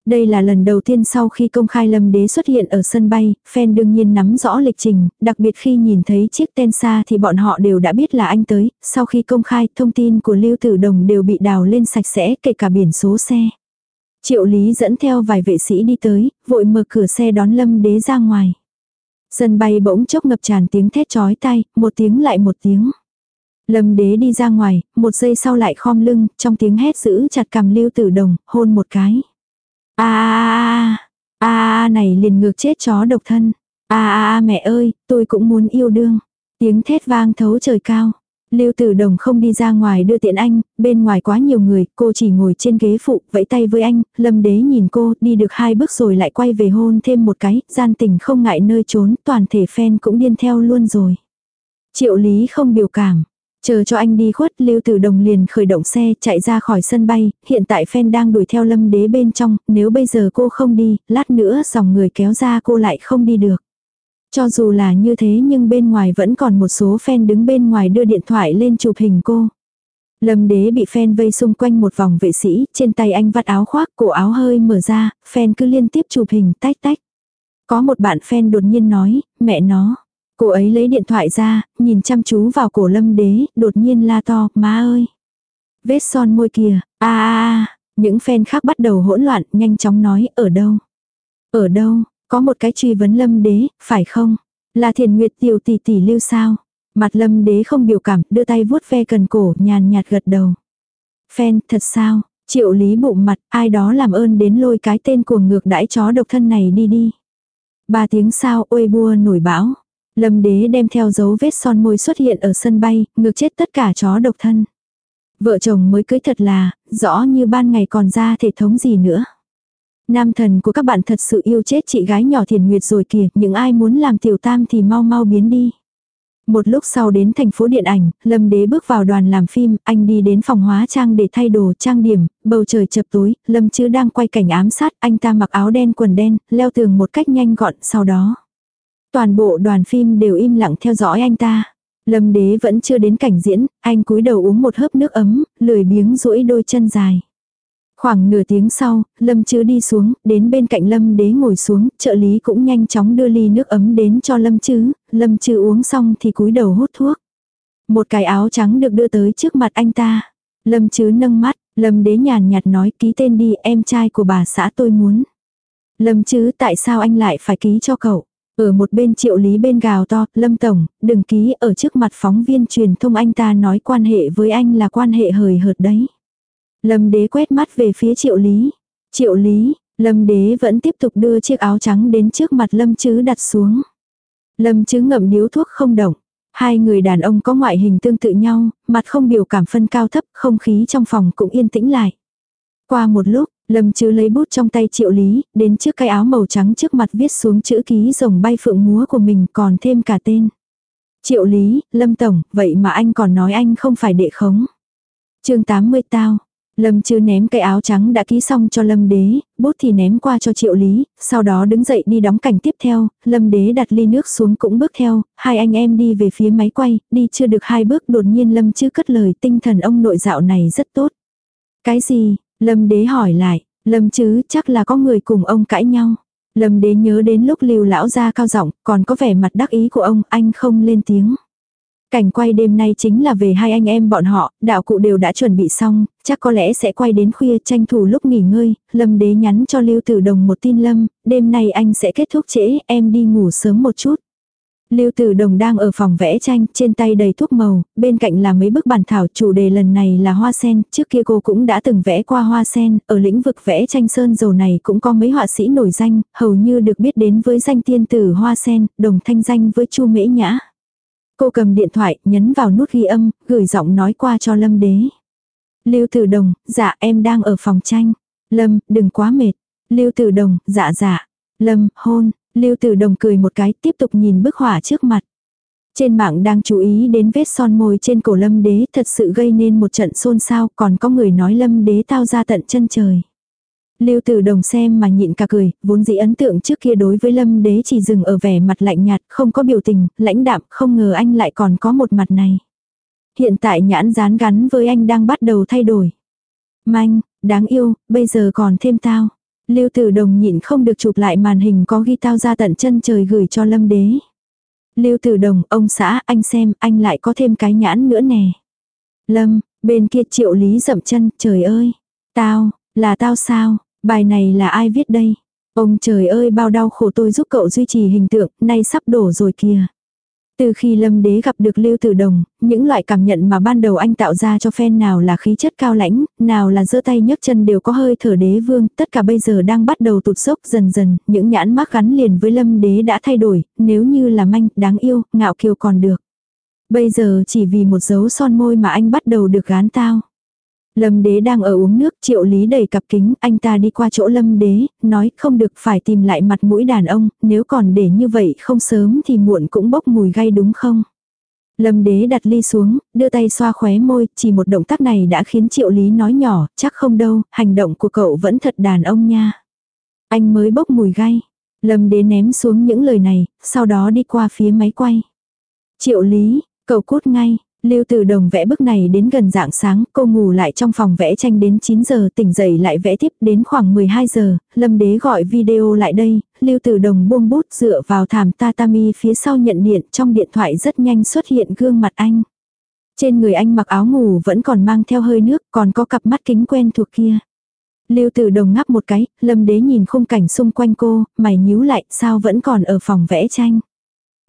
Đây là lần đầu tiên sau khi công khai lâm đế xuất hiện ở sân bay, fan đương nhiên nắm rõ lịch trình, đặc biệt khi nhìn thấy chiếc ten xa thì bọn họ đều đã biết là anh tới, sau khi công khai thông tin của Lưu Tử Đồng đều bị đào lên sạch sẽ kể cả biển số xe. Triệu Lý dẫn theo vài vệ sĩ đi tới, vội mở cửa xe đón lâm đế ra ngoài. Sân bay bỗng chốc ngập tràn tiếng thét chói tai, một tiếng lại một tiếng. Lâm đế đi ra ngoài, một giây sau lại khom lưng, trong tiếng hét giữ chặt cầm lưu tử đồng, hôn một cái. a a a này liền ngược chết chó độc thân. a a mẹ ơi, tôi cũng muốn yêu đương. Tiếng thét vang thấu trời cao. Lưu Tử Đồng không đi ra ngoài đưa tiện anh, bên ngoài quá nhiều người, cô chỉ ngồi trên ghế phụ, vẫy tay với anh, Lâm Đế nhìn cô, đi được hai bước rồi lại quay về hôn thêm một cái, gian tình không ngại nơi trốn, toàn thể fan cũng điên theo luôn rồi. Triệu Lý không biểu cảm, chờ cho anh đi khuất, Lưu Tử Đồng liền khởi động xe, chạy ra khỏi sân bay, hiện tại fan đang đuổi theo Lâm Đế bên trong, nếu bây giờ cô không đi, lát nữa dòng người kéo ra cô lại không đi được. Cho dù là như thế nhưng bên ngoài vẫn còn một số fan đứng bên ngoài đưa điện thoại lên chụp hình cô. Lâm đế bị fan vây xung quanh một vòng vệ sĩ, trên tay anh vắt áo khoác, cổ áo hơi mở ra, fan cứ liên tiếp chụp hình tách tách. Có một bạn fan đột nhiên nói, mẹ nó. Cô ấy lấy điện thoại ra, nhìn chăm chú vào cổ lâm đế, đột nhiên la to, má ơi. Vết son môi kìa, a a a, những fan khác bắt đầu hỗn loạn, nhanh chóng nói, ở đâu? Ở đâu? Có một cái truy vấn lâm đế, phải không? Là thiền nguyệt tiểu tỷ tỷ lưu sao? Mặt lâm đế không biểu cảm, đưa tay vuốt ve cần cổ, nhàn nhạt gật đầu. Phen, thật sao? Triệu lý bụng mặt, ai đó làm ơn đến lôi cái tên của ngược đãi chó độc thân này đi đi. Ba tiếng sao ôi bua nổi bão. Lâm đế đem theo dấu vết son môi xuất hiện ở sân bay, ngược chết tất cả chó độc thân. Vợ chồng mới cưới thật là, rõ như ban ngày còn ra thể thống gì nữa. Nam thần của các bạn thật sự yêu chết chị gái nhỏ thiền nguyệt rồi kìa, những ai muốn làm tiểu tam thì mau mau biến đi. Một lúc sau đến thành phố điện ảnh, Lâm Đế bước vào đoàn làm phim, anh đi đến phòng hóa trang để thay đồ trang điểm, bầu trời chập tối, Lâm chứ đang quay cảnh ám sát, anh ta mặc áo đen quần đen, leo tường một cách nhanh gọn sau đó. Toàn bộ đoàn phim đều im lặng theo dõi anh ta. Lâm Đế vẫn chưa đến cảnh diễn, anh cúi đầu uống một hớp nước ấm, lười biếng duỗi đôi chân dài. Khoảng nửa tiếng sau, Lâm Chữ đi xuống, đến bên cạnh Lâm Đế ngồi xuống, trợ lý cũng nhanh chóng đưa ly nước ấm đến cho Lâm Chữ, Lâm Chữ uống xong thì cúi đầu hút thuốc. Một cái áo trắng được đưa tới trước mặt anh ta. Lâm Chữ nâng mắt, Lâm Đế nhàn nhạt nói ký tên đi em trai của bà xã tôi muốn. Lâm Chữ tại sao anh lại phải ký cho cậu? Ở một bên triệu lý bên gào to, Lâm Tổng, đừng ký ở trước mặt phóng viên truyền thông anh ta nói quan hệ với anh là quan hệ hời hợt đấy. Lâm đế quét mắt về phía triệu lý. Triệu lý, lâm đế vẫn tiếp tục đưa chiếc áo trắng đến trước mặt lâm chứ đặt xuống. Lâm chứ ngậm điếu thuốc không động. Hai người đàn ông có ngoại hình tương tự nhau, mặt không biểu cảm phân cao thấp, không khí trong phòng cũng yên tĩnh lại. Qua một lúc, Lâm chứ lấy bút trong tay triệu lý, đến trước cái áo màu trắng trước mặt viết xuống chữ ký rồng bay phượng múa của mình còn thêm cả tên. Triệu lý, Lâm Tổng, vậy mà anh còn nói anh không phải đệ khống. chương 80 tao, Lâm chư ném cái áo trắng đã ký xong cho Lâm đế, bút thì ném qua cho triệu lý, sau đó đứng dậy đi đóng cảnh tiếp theo, Lâm đế đặt ly nước xuống cũng bước theo, hai anh em đi về phía máy quay, đi chưa được hai bước đột nhiên Lâm chư cất lời tinh thần ông nội dạo này rất tốt. Cái gì? Lâm đế hỏi lại, Lâm chứ chắc là có người cùng ông cãi nhau. Lâm đế nhớ đến lúc lưu lão ra cao giọng còn có vẻ mặt đắc ý của ông, anh không lên tiếng. Cảnh quay đêm nay chính là về hai anh em bọn họ, đạo cụ đều đã chuẩn bị xong, chắc có lẽ sẽ quay đến khuya tranh thủ lúc nghỉ ngơi, Lâm đế nhắn cho Lưu Tử Đồng một tin Lâm, đêm nay anh sẽ kết thúc trễ, em đi ngủ sớm một chút. Lưu Tử Đồng đang ở phòng vẽ tranh, trên tay đầy thuốc màu, bên cạnh là mấy bức bản thảo chủ đề lần này là hoa sen, trước kia cô cũng đã từng vẽ qua hoa sen, ở lĩnh vực vẽ tranh sơn dầu này cũng có mấy họa sĩ nổi danh, hầu như được biết đến với danh tiên tử hoa sen, đồng thanh danh với Chu Mễ Nhã. Cô cầm điện thoại, nhấn vào nút ghi âm, gửi giọng nói qua cho Lâm Đế. Lưu Tử Đồng, dạ em đang ở phòng tranh. Lâm, đừng quá mệt. Lưu Tử Đồng, dạ dạ. Lâm, hôn. Lưu Tử Đồng cười một cái, tiếp tục nhìn bức họa trước mặt. Trên mạng đang chú ý đến vết son môi trên cổ Lâm Đế thật sự gây nên một trận xôn xao, còn có người nói Lâm Đế tao ra tận chân trời. Lưu Tử Đồng xem mà nhịn cả cười, vốn dĩ ấn tượng trước kia đối với Lâm Đế chỉ dừng ở vẻ mặt lạnh nhạt, không có biểu tình, lãnh đạm, không ngờ anh lại còn có một mặt này. Hiện tại nhãn dán gắn với anh đang bắt đầu thay đổi. Manh, đáng yêu, bây giờ còn thêm tao. Lưu Tử Đồng nhịn không được chụp lại màn hình có ghi tao ra tận chân trời gửi cho Lâm Đế. Lưu Tử Đồng, ông xã, anh xem, anh lại có thêm cái nhãn nữa nè. Lâm, bên kia triệu lý dậm chân, trời ơi. Tao, là tao sao, bài này là ai viết đây? Ông trời ơi bao đau khổ tôi giúp cậu duy trì hình tượng, nay sắp đổ rồi kìa. Từ khi Lâm Đế gặp được Lưu Tử Đồng, những loại cảm nhận mà ban đầu anh tạo ra cho fan nào là khí chất cao lãnh, nào là giơ tay nhấc chân đều có hơi thở đế vương, tất cả bây giờ đang bắt đầu tụt dốc dần dần, những nhãn mác gắn liền với Lâm Đế đã thay đổi, nếu như là manh, đáng yêu, ngạo kiều còn được. Bây giờ chỉ vì một dấu son môi mà anh bắt đầu được gán tao. Lâm đế đang ở uống nước, triệu lý đầy cặp kính, anh ta đi qua chỗ lâm đế, nói không được phải tìm lại mặt mũi đàn ông, nếu còn để như vậy không sớm thì muộn cũng bốc mùi gay đúng không? Lâm đế đặt ly xuống, đưa tay xoa khóe môi, chỉ một động tác này đã khiến triệu lý nói nhỏ, chắc không đâu, hành động của cậu vẫn thật đàn ông nha. Anh mới bốc mùi gay. Lâm đế ném xuống những lời này, sau đó đi qua phía máy quay. Triệu lý, cậu cút ngay, Lưu Tử Đồng vẽ bức này đến gần dạng sáng, cô ngủ lại trong phòng vẽ tranh đến 9 giờ tỉnh dậy lại vẽ tiếp đến khoảng 12 giờ, Lâm Đế gọi video lại đây, Lưu Tử Đồng buông bút dựa vào thảm tatami phía sau nhận điện trong điện thoại rất nhanh xuất hiện gương mặt anh. Trên người anh mặc áo ngủ vẫn còn mang theo hơi nước, còn có cặp mắt kính quen thuộc kia. Lưu Tử Đồng ngáp một cái, Lâm Đế nhìn khung cảnh xung quanh cô, mày nhíu lại, sao vẫn còn ở phòng vẽ tranh.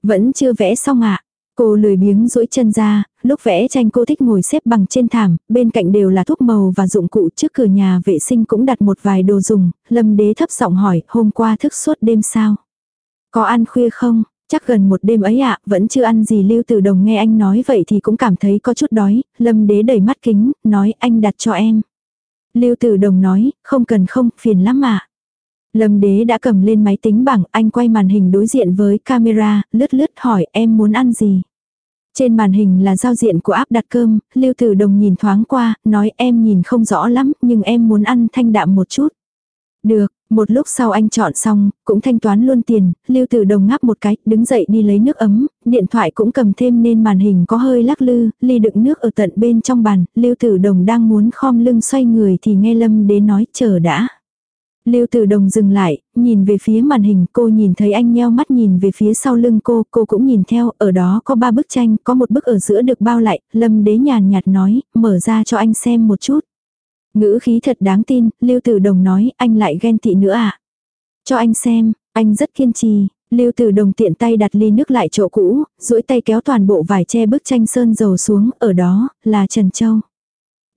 Vẫn chưa vẽ xong ạ. À? Cô lười biếng duỗi chân ra, lúc vẽ tranh cô thích ngồi xếp bằng trên thảm, bên cạnh đều là thuốc màu và dụng cụ trước cửa nhà vệ sinh cũng đặt một vài đồ dùng, lâm đế thấp giọng hỏi, hôm qua thức suốt đêm sao? Có ăn khuya không? Chắc gần một đêm ấy ạ, vẫn chưa ăn gì lưu tử đồng nghe anh nói vậy thì cũng cảm thấy có chút đói, lâm đế đầy mắt kính, nói anh đặt cho em. Lưu tử đồng nói, không cần không, phiền lắm ạ. Lâm đế đã cầm lên máy tính bảng, anh quay màn hình đối diện với camera, lướt lướt hỏi em muốn ăn gì. Trên màn hình là giao diện của áp đặt cơm, Lưu Tử Đồng nhìn thoáng qua, nói em nhìn không rõ lắm, nhưng em muốn ăn thanh đạm một chút. Được, một lúc sau anh chọn xong, cũng thanh toán luôn tiền, Lưu Tử Đồng ngáp một cái, đứng dậy đi lấy nước ấm, điện thoại cũng cầm thêm nên màn hình có hơi lắc lư, ly đựng nước ở tận bên trong bàn, Lưu Tử Đồng đang muốn khom lưng xoay người thì nghe Lâm Đế nói chờ đã. Lưu Tử Đồng dừng lại, nhìn về phía màn hình, cô nhìn thấy anh nheo mắt nhìn về phía sau lưng cô, cô cũng nhìn theo, ở đó có ba bức tranh, có một bức ở giữa được bao lại, Lâm Đế nhàn nhạt nói, mở ra cho anh xem một chút. Ngữ khí thật đáng tin, Lưu Tử Đồng nói, anh lại ghen tị nữa à? Cho anh xem, anh rất kiên trì. Lưu Tử Đồng tiện tay đặt ly nước lại chỗ cũ, duỗi tay kéo toàn bộ vải che bức tranh sơn dầu xuống, ở đó là Trần Châu.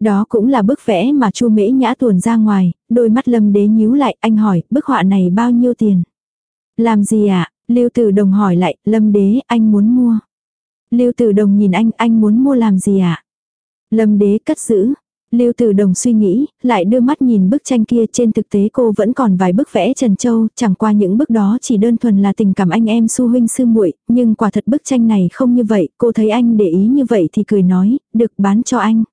Đó cũng là bức vẽ mà Chu Mễ Nhã tuồn ra ngoài, đôi mắt Lâm Đế nhíu lại, anh hỏi, bức họa này bao nhiêu tiền? Làm gì ạ? À? Lưu Tử Đồng hỏi lại, Lâm Đế, anh muốn mua. Lưu Tử Đồng nhìn anh, anh muốn mua làm gì ạ? À? Lâm Đế cất giữ. Lưu Tử Đồng suy nghĩ, lại đưa mắt nhìn bức tranh kia trên thực tế cô vẫn còn vài bức vẽ Trần Châu, chẳng qua những bức đó chỉ đơn thuần là tình cảm anh em su huynh sư muội, nhưng quả thật bức tranh này không như vậy, cô thấy anh để ý như vậy thì cười nói, được bán cho anh.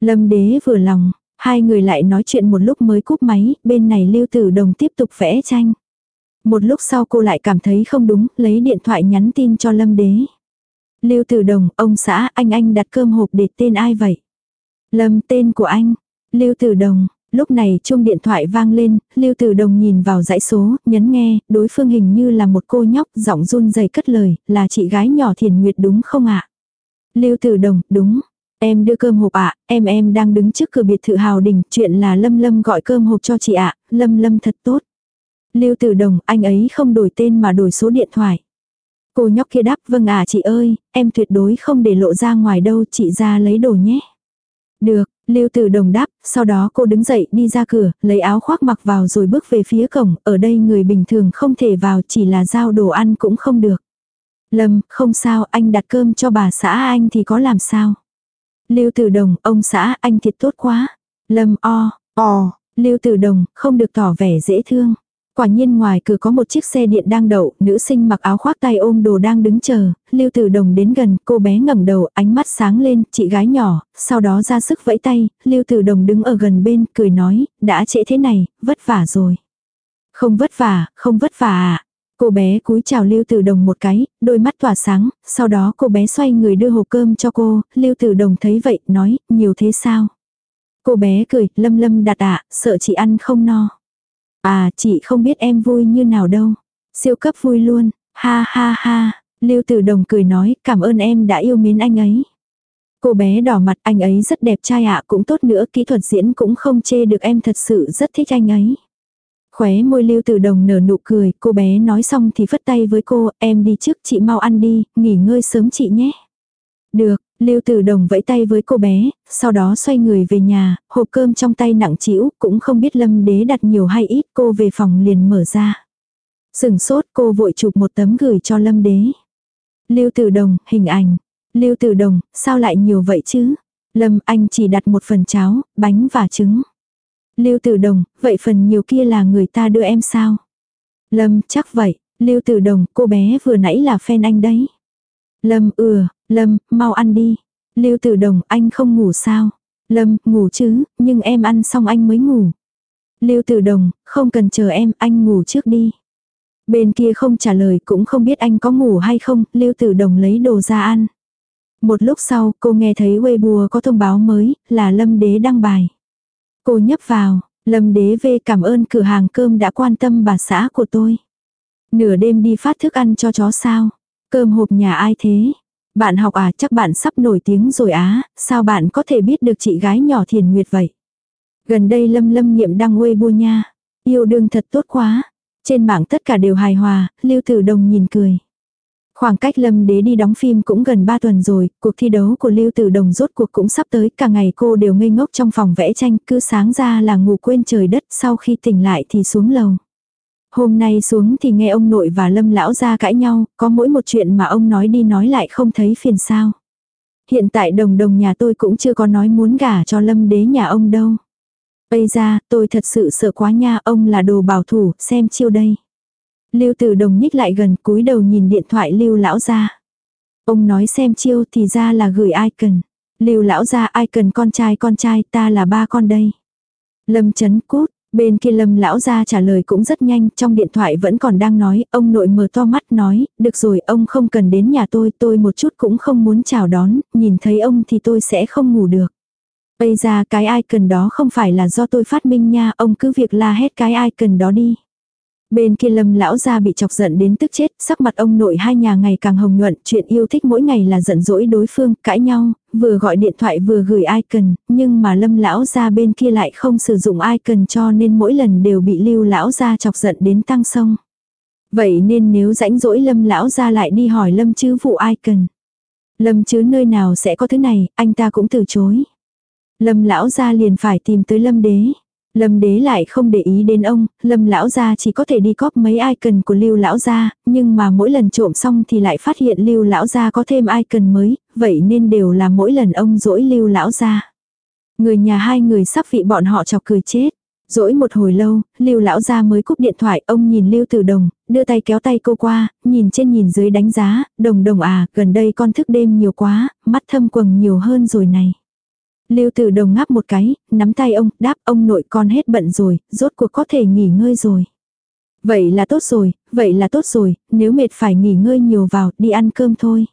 Lâm đế vừa lòng, hai người lại nói chuyện một lúc mới cúp máy, bên này lưu tử đồng tiếp tục vẽ tranh. Một lúc sau cô lại cảm thấy không đúng, lấy điện thoại nhắn tin cho lâm đế. Lưu tử đồng, ông xã, anh anh đặt cơm hộp để tên ai vậy? Lâm tên của anh. Lưu tử đồng, lúc này chuông điện thoại vang lên, Lưu Tử Đồng nhìn vào dãy số, nhấn nghe, đối phương hình như là một cô nhóc, giọng run rẩy cất lời, là chị gái nhỏ Thiền Nguyệt đúng không ạ? Lưu Tử Đồng, đúng, Em đưa cơm hộp ạ, em em đang đứng trước cửa biệt thự hào đình, chuyện là Lâm Lâm gọi cơm hộp cho chị ạ, Lâm Lâm thật tốt. Lưu Tử Đồng, anh ấy không đổi tên mà đổi số điện thoại. Cô nhóc kia đáp, vâng à chị ơi, em tuyệt đối không để lộ ra ngoài đâu, chị ra lấy đồ nhé. Được, Lưu Tử Đồng đáp, sau đó cô đứng dậy đi ra cửa, lấy áo khoác mặc vào rồi bước về phía cổng, ở đây người bình thường không thể vào chỉ là giao đồ ăn cũng không được. Lâm, không sao, anh đặt cơm cho bà xã anh thì có làm sao. Lưu Tử Đồng, ông xã, anh thiệt tốt quá. Lâm o, o, Lưu Tử Đồng, không được tỏ vẻ dễ thương. Quả nhiên ngoài cửa có một chiếc xe điện đang đậu, nữ sinh mặc áo khoác tay ôm đồ đang đứng chờ, Lưu Tử Đồng đến gần, cô bé ngẩng đầu, ánh mắt sáng lên, chị gái nhỏ, sau đó ra sức vẫy tay, Lưu Tử Đồng đứng ở gần bên, cười nói, đã trễ thế này, vất vả rồi. Không vất vả, không vất vả à, Cô bé cúi chào Lưu Tử Đồng một cái, đôi mắt tỏa sáng, sau đó cô bé xoay người đưa hộp cơm cho cô, Lưu Tử Đồng thấy vậy, nói, nhiều thế sao? Cô bé cười, lâm lâm đặt ạ, sợ chị ăn không no. À, chị không biết em vui như nào đâu. Siêu cấp vui luôn, ha ha ha. Lưu Tử Đồng cười nói, cảm ơn em đã yêu mến anh ấy. Cô bé đỏ mặt anh ấy rất đẹp trai ạ cũng tốt nữa kỹ thuật diễn cũng không chê được em thật sự rất thích anh ấy. Khóe môi lưu tử đồng nở nụ cười, cô bé nói xong thì phất tay với cô, em đi trước chị mau ăn đi, nghỉ ngơi sớm chị nhé. Được, lưu tử đồng vẫy tay với cô bé, sau đó xoay người về nhà, hộp cơm trong tay nặng trĩu cũng không biết lâm đế đặt nhiều hay ít, cô về phòng liền mở ra. Sừng sốt cô vội chụp một tấm gửi cho lâm đế. Lưu tử đồng, hình ảnh. Lưu tử đồng, sao lại nhiều vậy chứ? Lâm anh chỉ đặt một phần cháo, bánh và trứng. Lưu Tử Đồng, vậy phần nhiều kia là người ta đưa em sao? Lâm, chắc vậy. Lưu Tử Đồng, cô bé vừa nãy là fan anh đấy. Lâm, ừ, Lâm, mau ăn đi. Lưu Tử Đồng, anh không ngủ sao? Lâm, ngủ chứ, nhưng em ăn xong anh mới ngủ. Lưu Tử Đồng, không cần chờ em, anh ngủ trước đi. Bên kia không trả lời cũng không biết anh có ngủ hay không, Lưu Tử Đồng lấy đồ ra ăn. Một lúc sau, cô nghe thấy Weibo có thông báo mới, là Lâm Đế đăng bài. Cô nhấp vào, Lâm Đế v cảm ơn cửa hàng cơm đã quan tâm bà xã của tôi. Nửa đêm đi phát thức ăn cho chó sao? Cơm hộp nhà ai thế? Bạn học à chắc bạn sắp nổi tiếng rồi á, sao bạn có thể biết được chị gái nhỏ thiền nguyệt vậy? Gần đây Lâm Lâm nghiệm đăng Weibo nha. Yêu đương thật tốt quá. Trên mạng tất cả đều hài hòa, Lưu Tử Đồng nhìn cười. Khoảng cách Lâm Đế đi đóng phim cũng gần 3 tuần rồi, cuộc thi đấu của Lưu Tử Đồng rốt cuộc cũng sắp tới, cả ngày cô đều ngây ngốc trong phòng vẽ tranh, cứ sáng ra là ngủ quên trời đất, sau khi tỉnh lại thì xuống lầu. Hôm nay xuống thì nghe ông nội và Lâm lão ra cãi nhau, có mỗi một chuyện mà ông nói đi nói lại không thấy phiền sao. Hiện tại đồng đồng nhà tôi cũng chưa có nói muốn gả cho Lâm đế nhà ông đâu. Bây ra, tôi thật sự sợ quá nha, ông là đồ bảo thủ, xem chiêu đây. Lưu Tử Đồng nhích lại gần cúi đầu nhìn điện thoại Lưu lão gia. Ông nói xem chiêu thì ra là gửi ai cần. Lưu lão gia ai cần con trai con trai ta là ba con đây. Lâm chấn cút, bên kia lâm lão gia trả lời cũng rất nhanh, trong điện thoại vẫn còn đang nói, ông nội mở to mắt nói, được rồi ông không cần đến nhà tôi, tôi một chút cũng không muốn chào đón, nhìn thấy ông thì tôi sẽ không ngủ được. Bây giờ cái ai cần đó không phải là do tôi phát minh nha, ông cứ việc la hết cái ai cần đó đi. Bên kia lâm lão gia bị chọc giận đến tức chết, sắc mặt ông nội hai nhà ngày càng hồng nhuận, chuyện yêu thích mỗi ngày là giận dỗi đối phương, cãi nhau, vừa gọi điện thoại vừa gửi icon, nhưng mà lâm lão gia bên kia lại không sử dụng icon cho nên mỗi lần đều bị lưu lão gia chọc giận đến tăng sông. Vậy nên nếu rãnh rỗi lâm lão gia lại đi hỏi lâm chứ vụ icon. Lâm chứ nơi nào sẽ có thứ này, anh ta cũng từ chối. Lâm lão gia liền phải tìm tới lâm đế. Lâm đế lại không để ý đến ông, lâm lão gia chỉ có thể đi cóp mấy icon của lưu lão gia, nhưng mà mỗi lần trộm xong thì lại phát hiện lưu lão gia có thêm icon mới, vậy nên đều là mỗi lần ông dỗi lưu lão gia. Người nhà hai người sắp vị bọn họ chọc cười chết. Dỗi một hồi lâu, lưu lão gia mới cúp điện thoại, ông nhìn lưu tử đồng, đưa tay kéo tay cô qua, nhìn trên nhìn dưới đánh giá, đồng đồng à, gần đây con thức đêm nhiều quá, mắt thâm quầng nhiều hơn rồi này. Lưu Tử Đồng ngáp một cái, nắm tay ông, đáp ông nội con hết bận rồi, rốt cuộc có thể nghỉ ngơi rồi. Vậy là tốt rồi, vậy là tốt rồi, nếu mệt phải nghỉ ngơi nhiều vào, đi ăn cơm thôi.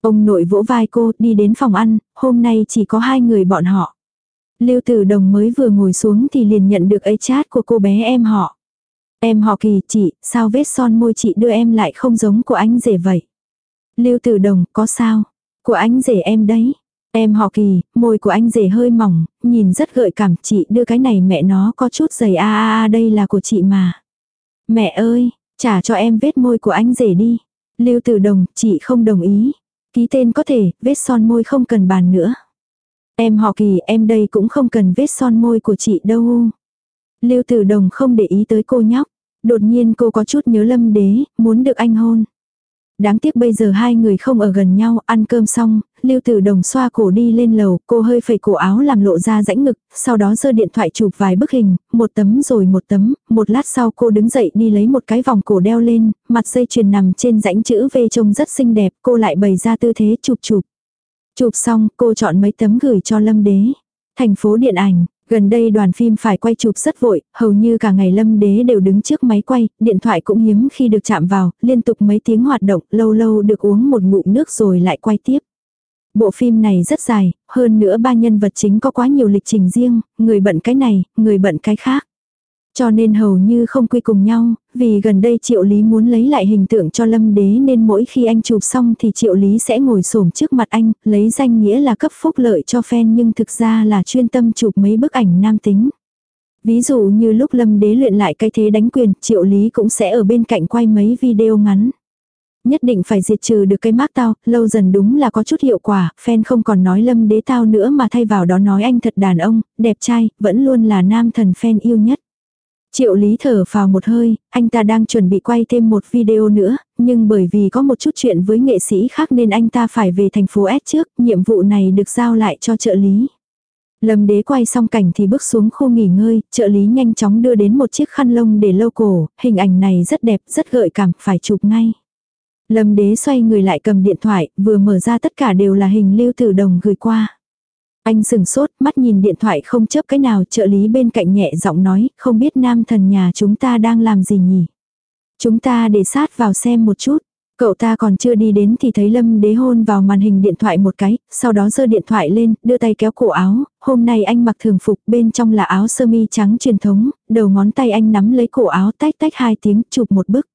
Ông nội vỗ vai cô, đi đến phòng ăn, hôm nay chỉ có hai người bọn họ. Lưu Tử Đồng mới vừa ngồi xuống thì liền nhận được ấy chat của cô bé em họ. Em họ kỳ, chị, sao vết son môi chị đưa em lại không giống của anh rể vậy? Lưu Tử Đồng, có sao? Của anh rể em đấy. Em họ kỳ, môi của anh rể hơi mỏng, nhìn rất gợi cảm chị đưa cái này mẹ nó có chút giày a a a đây là của chị mà. Mẹ ơi, trả cho em vết môi của anh rể đi. Lưu Tử Đồng, chị không đồng ý. Ký tên có thể, vết son môi không cần bàn nữa. Em họ kỳ, em đây cũng không cần vết son môi của chị đâu. Lưu Tử Đồng không để ý tới cô nhóc. Đột nhiên cô có chút nhớ lâm đế, muốn được anh hôn. Đáng tiếc bây giờ hai người không ở gần nhau, ăn cơm xong, Lưu Tử Đồng xoa cổ đi lên lầu, cô hơi phẩy cổ áo làm lộ ra rãnh ngực, sau đó giơ điện thoại chụp vài bức hình, một tấm rồi một tấm, một lát sau cô đứng dậy đi lấy một cái vòng cổ đeo lên, mặt dây chuyền nằm trên rãnh chữ V trông rất xinh đẹp, cô lại bày ra tư thế chụp chụp. Chụp xong, cô chọn mấy tấm gửi cho Lâm Đế. Thành phố điện ảnh, Gần đây đoàn phim phải quay chụp rất vội, hầu như cả ngày lâm đế đều đứng trước máy quay, điện thoại cũng hiếm khi được chạm vào, liên tục mấy tiếng hoạt động, lâu lâu được uống một ngụm nước rồi lại quay tiếp. Bộ phim này rất dài, hơn nữa ba nhân vật chính có quá nhiều lịch trình riêng, người bận cái này, người bận cái khác. Cho nên hầu như không quy cùng nhau, vì gần đây triệu lý muốn lấy lại hình tượng cho lâm đế nên mỗi khi anh chụp xong thì triệu lý sẽ ngồi xổm trước mặt anh, lấy danh nghĩa là cấp phúc lợi cho fan nhưng thực ra là chuyên tâm chụp mấy bức ảnh nam tính. Ví dụ như lúc lâm đế luyện lại cái thế đánh quyền, triệu lý cũng sẽ ở bên cạnh quay mấy video ngắn. Nhất định phải diệt trừ được cái mác tao, lâu dần đúng là có chút hiệu quả, fan không còn nói lâm đế tao nữa mà thay vào đó nói anh thật đàn ông, đẹp trai, vẫn luôn là nam thần fan yêu nhất. Triệu Lý thở vào một hơi, anh ta đang chuẩn bị quay thêm một video nữa, nhưng bởi vì có một chút chuyện với nghệ sĩ khác nên anh ta phải về thành phố S trước, nhiệm vụ này được giao lại cho trợ lý. Lâm đế quay xong cảnh thì bước xuống khu nghỉ ngơi, trợ lý nhanh chóng đưa đến một chiếc khăn lông để lâu cổ, hình ảnh này rất đẹp, rất gợi cảm, phải chụp ngay. Lâm đế xoay người lại cầm điện thoại, vừa mở ra tất cả đều là hình lưu tử đồng gửi qua. Anh sừng sốt, mắt nhìn điện thoại không chớp cái nào, trợ lý bên cạnh nhẹ giọng nói, không biết nam thần nhà chúng ta đang làm gì nhỉ. Chúng ta để sát vào xem một chút. Cậu ta còn chưa đi đến thì thấy Lâm đế hôn vào màn hình điện thoại một cái, sau đó giơ điện thoại lên, đưa tay kéo cổ áo, hôm nay anh mặc thường phục, bên trong là áo sơ mi trắng truyền thống, đầu ngón tay anh nắm lấy cổ áo tách tách hai tiếng, chụp một bức.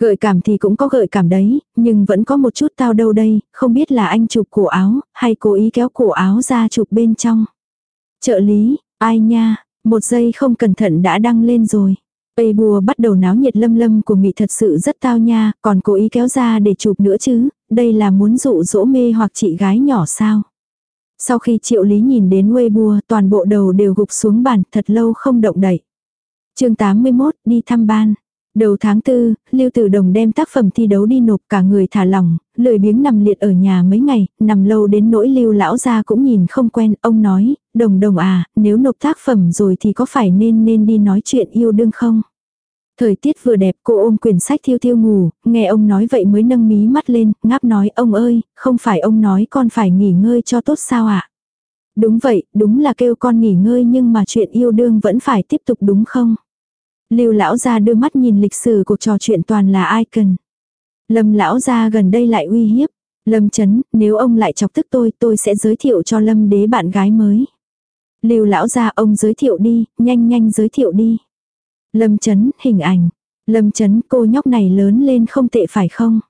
Gợi cảm thì cũng có gợi cảm đấy, nhưng vẫn có một chút tao đâu đây, không biết là anh chụp cổ áo, hay cố ý kéo cổ áo ra chụp bên trong. Trợ lý, ai nha, một giây không cẩn thận đã đăng lên rồi. Tây bùa bắt đầu náo nhiệt lâm lâm của mị thật sự rất tao nha, còn cố ý kéo ra để chụp nữa chứ, đây là muốn dụ dỗ mê hoặc chị gái nhỏ sao. Sau khi triệu lý nhìn đến Weibo, toàn bộ đầu đều gục xuống bàn thật lâu không động đậy. chương 81, đi thăm ban. Đầu tháng tư, Lưu Tử Đồng đem tác phẩm thi đấu đi nộp cả người thả lỏng, lười biếng nằm liệt ở nhà mấy ngày, nằm lâu đến nỗi Lưu lão gia cũng nhìn không quen, ông nói, "Đồng Đồng à, nếu nộp tác phẩm rồi thì có phải nên nên đi nói chuyện yêu đương không?" Thời tiết vừa đẹp cô ôm quyển sách thiêu thiêu ngủ, nghe ông nói vậy mới nâng mí mắt lên, ngáp nói ông ơi, không phải ông nói con phải nghỉ ngơi cho tốt sao ạ? À? Đúng vậy, đúng là kêu con nghỉ ngơi nhưng mà chuyện yêu đương vẫn phải tiếp tục đúng không? Lưu lão gia đưa mắt nhìn lịch sử cuộc trò chuyện toàn là ai cần. Lâm lão gia gần đây lại uy hiếp. Lâm chấn, nếu ông lại chọc tức tôi, tôi sẽ giới thiệu cho Lâm đế bạn gái mới. Lưu lão gia ông giới thiệu đi, nhanh nhanh giới thiệu đi. Lâm chấn, hình ảnh. Lâm chấn, cô nhóc này lớn lên không tệ phải không?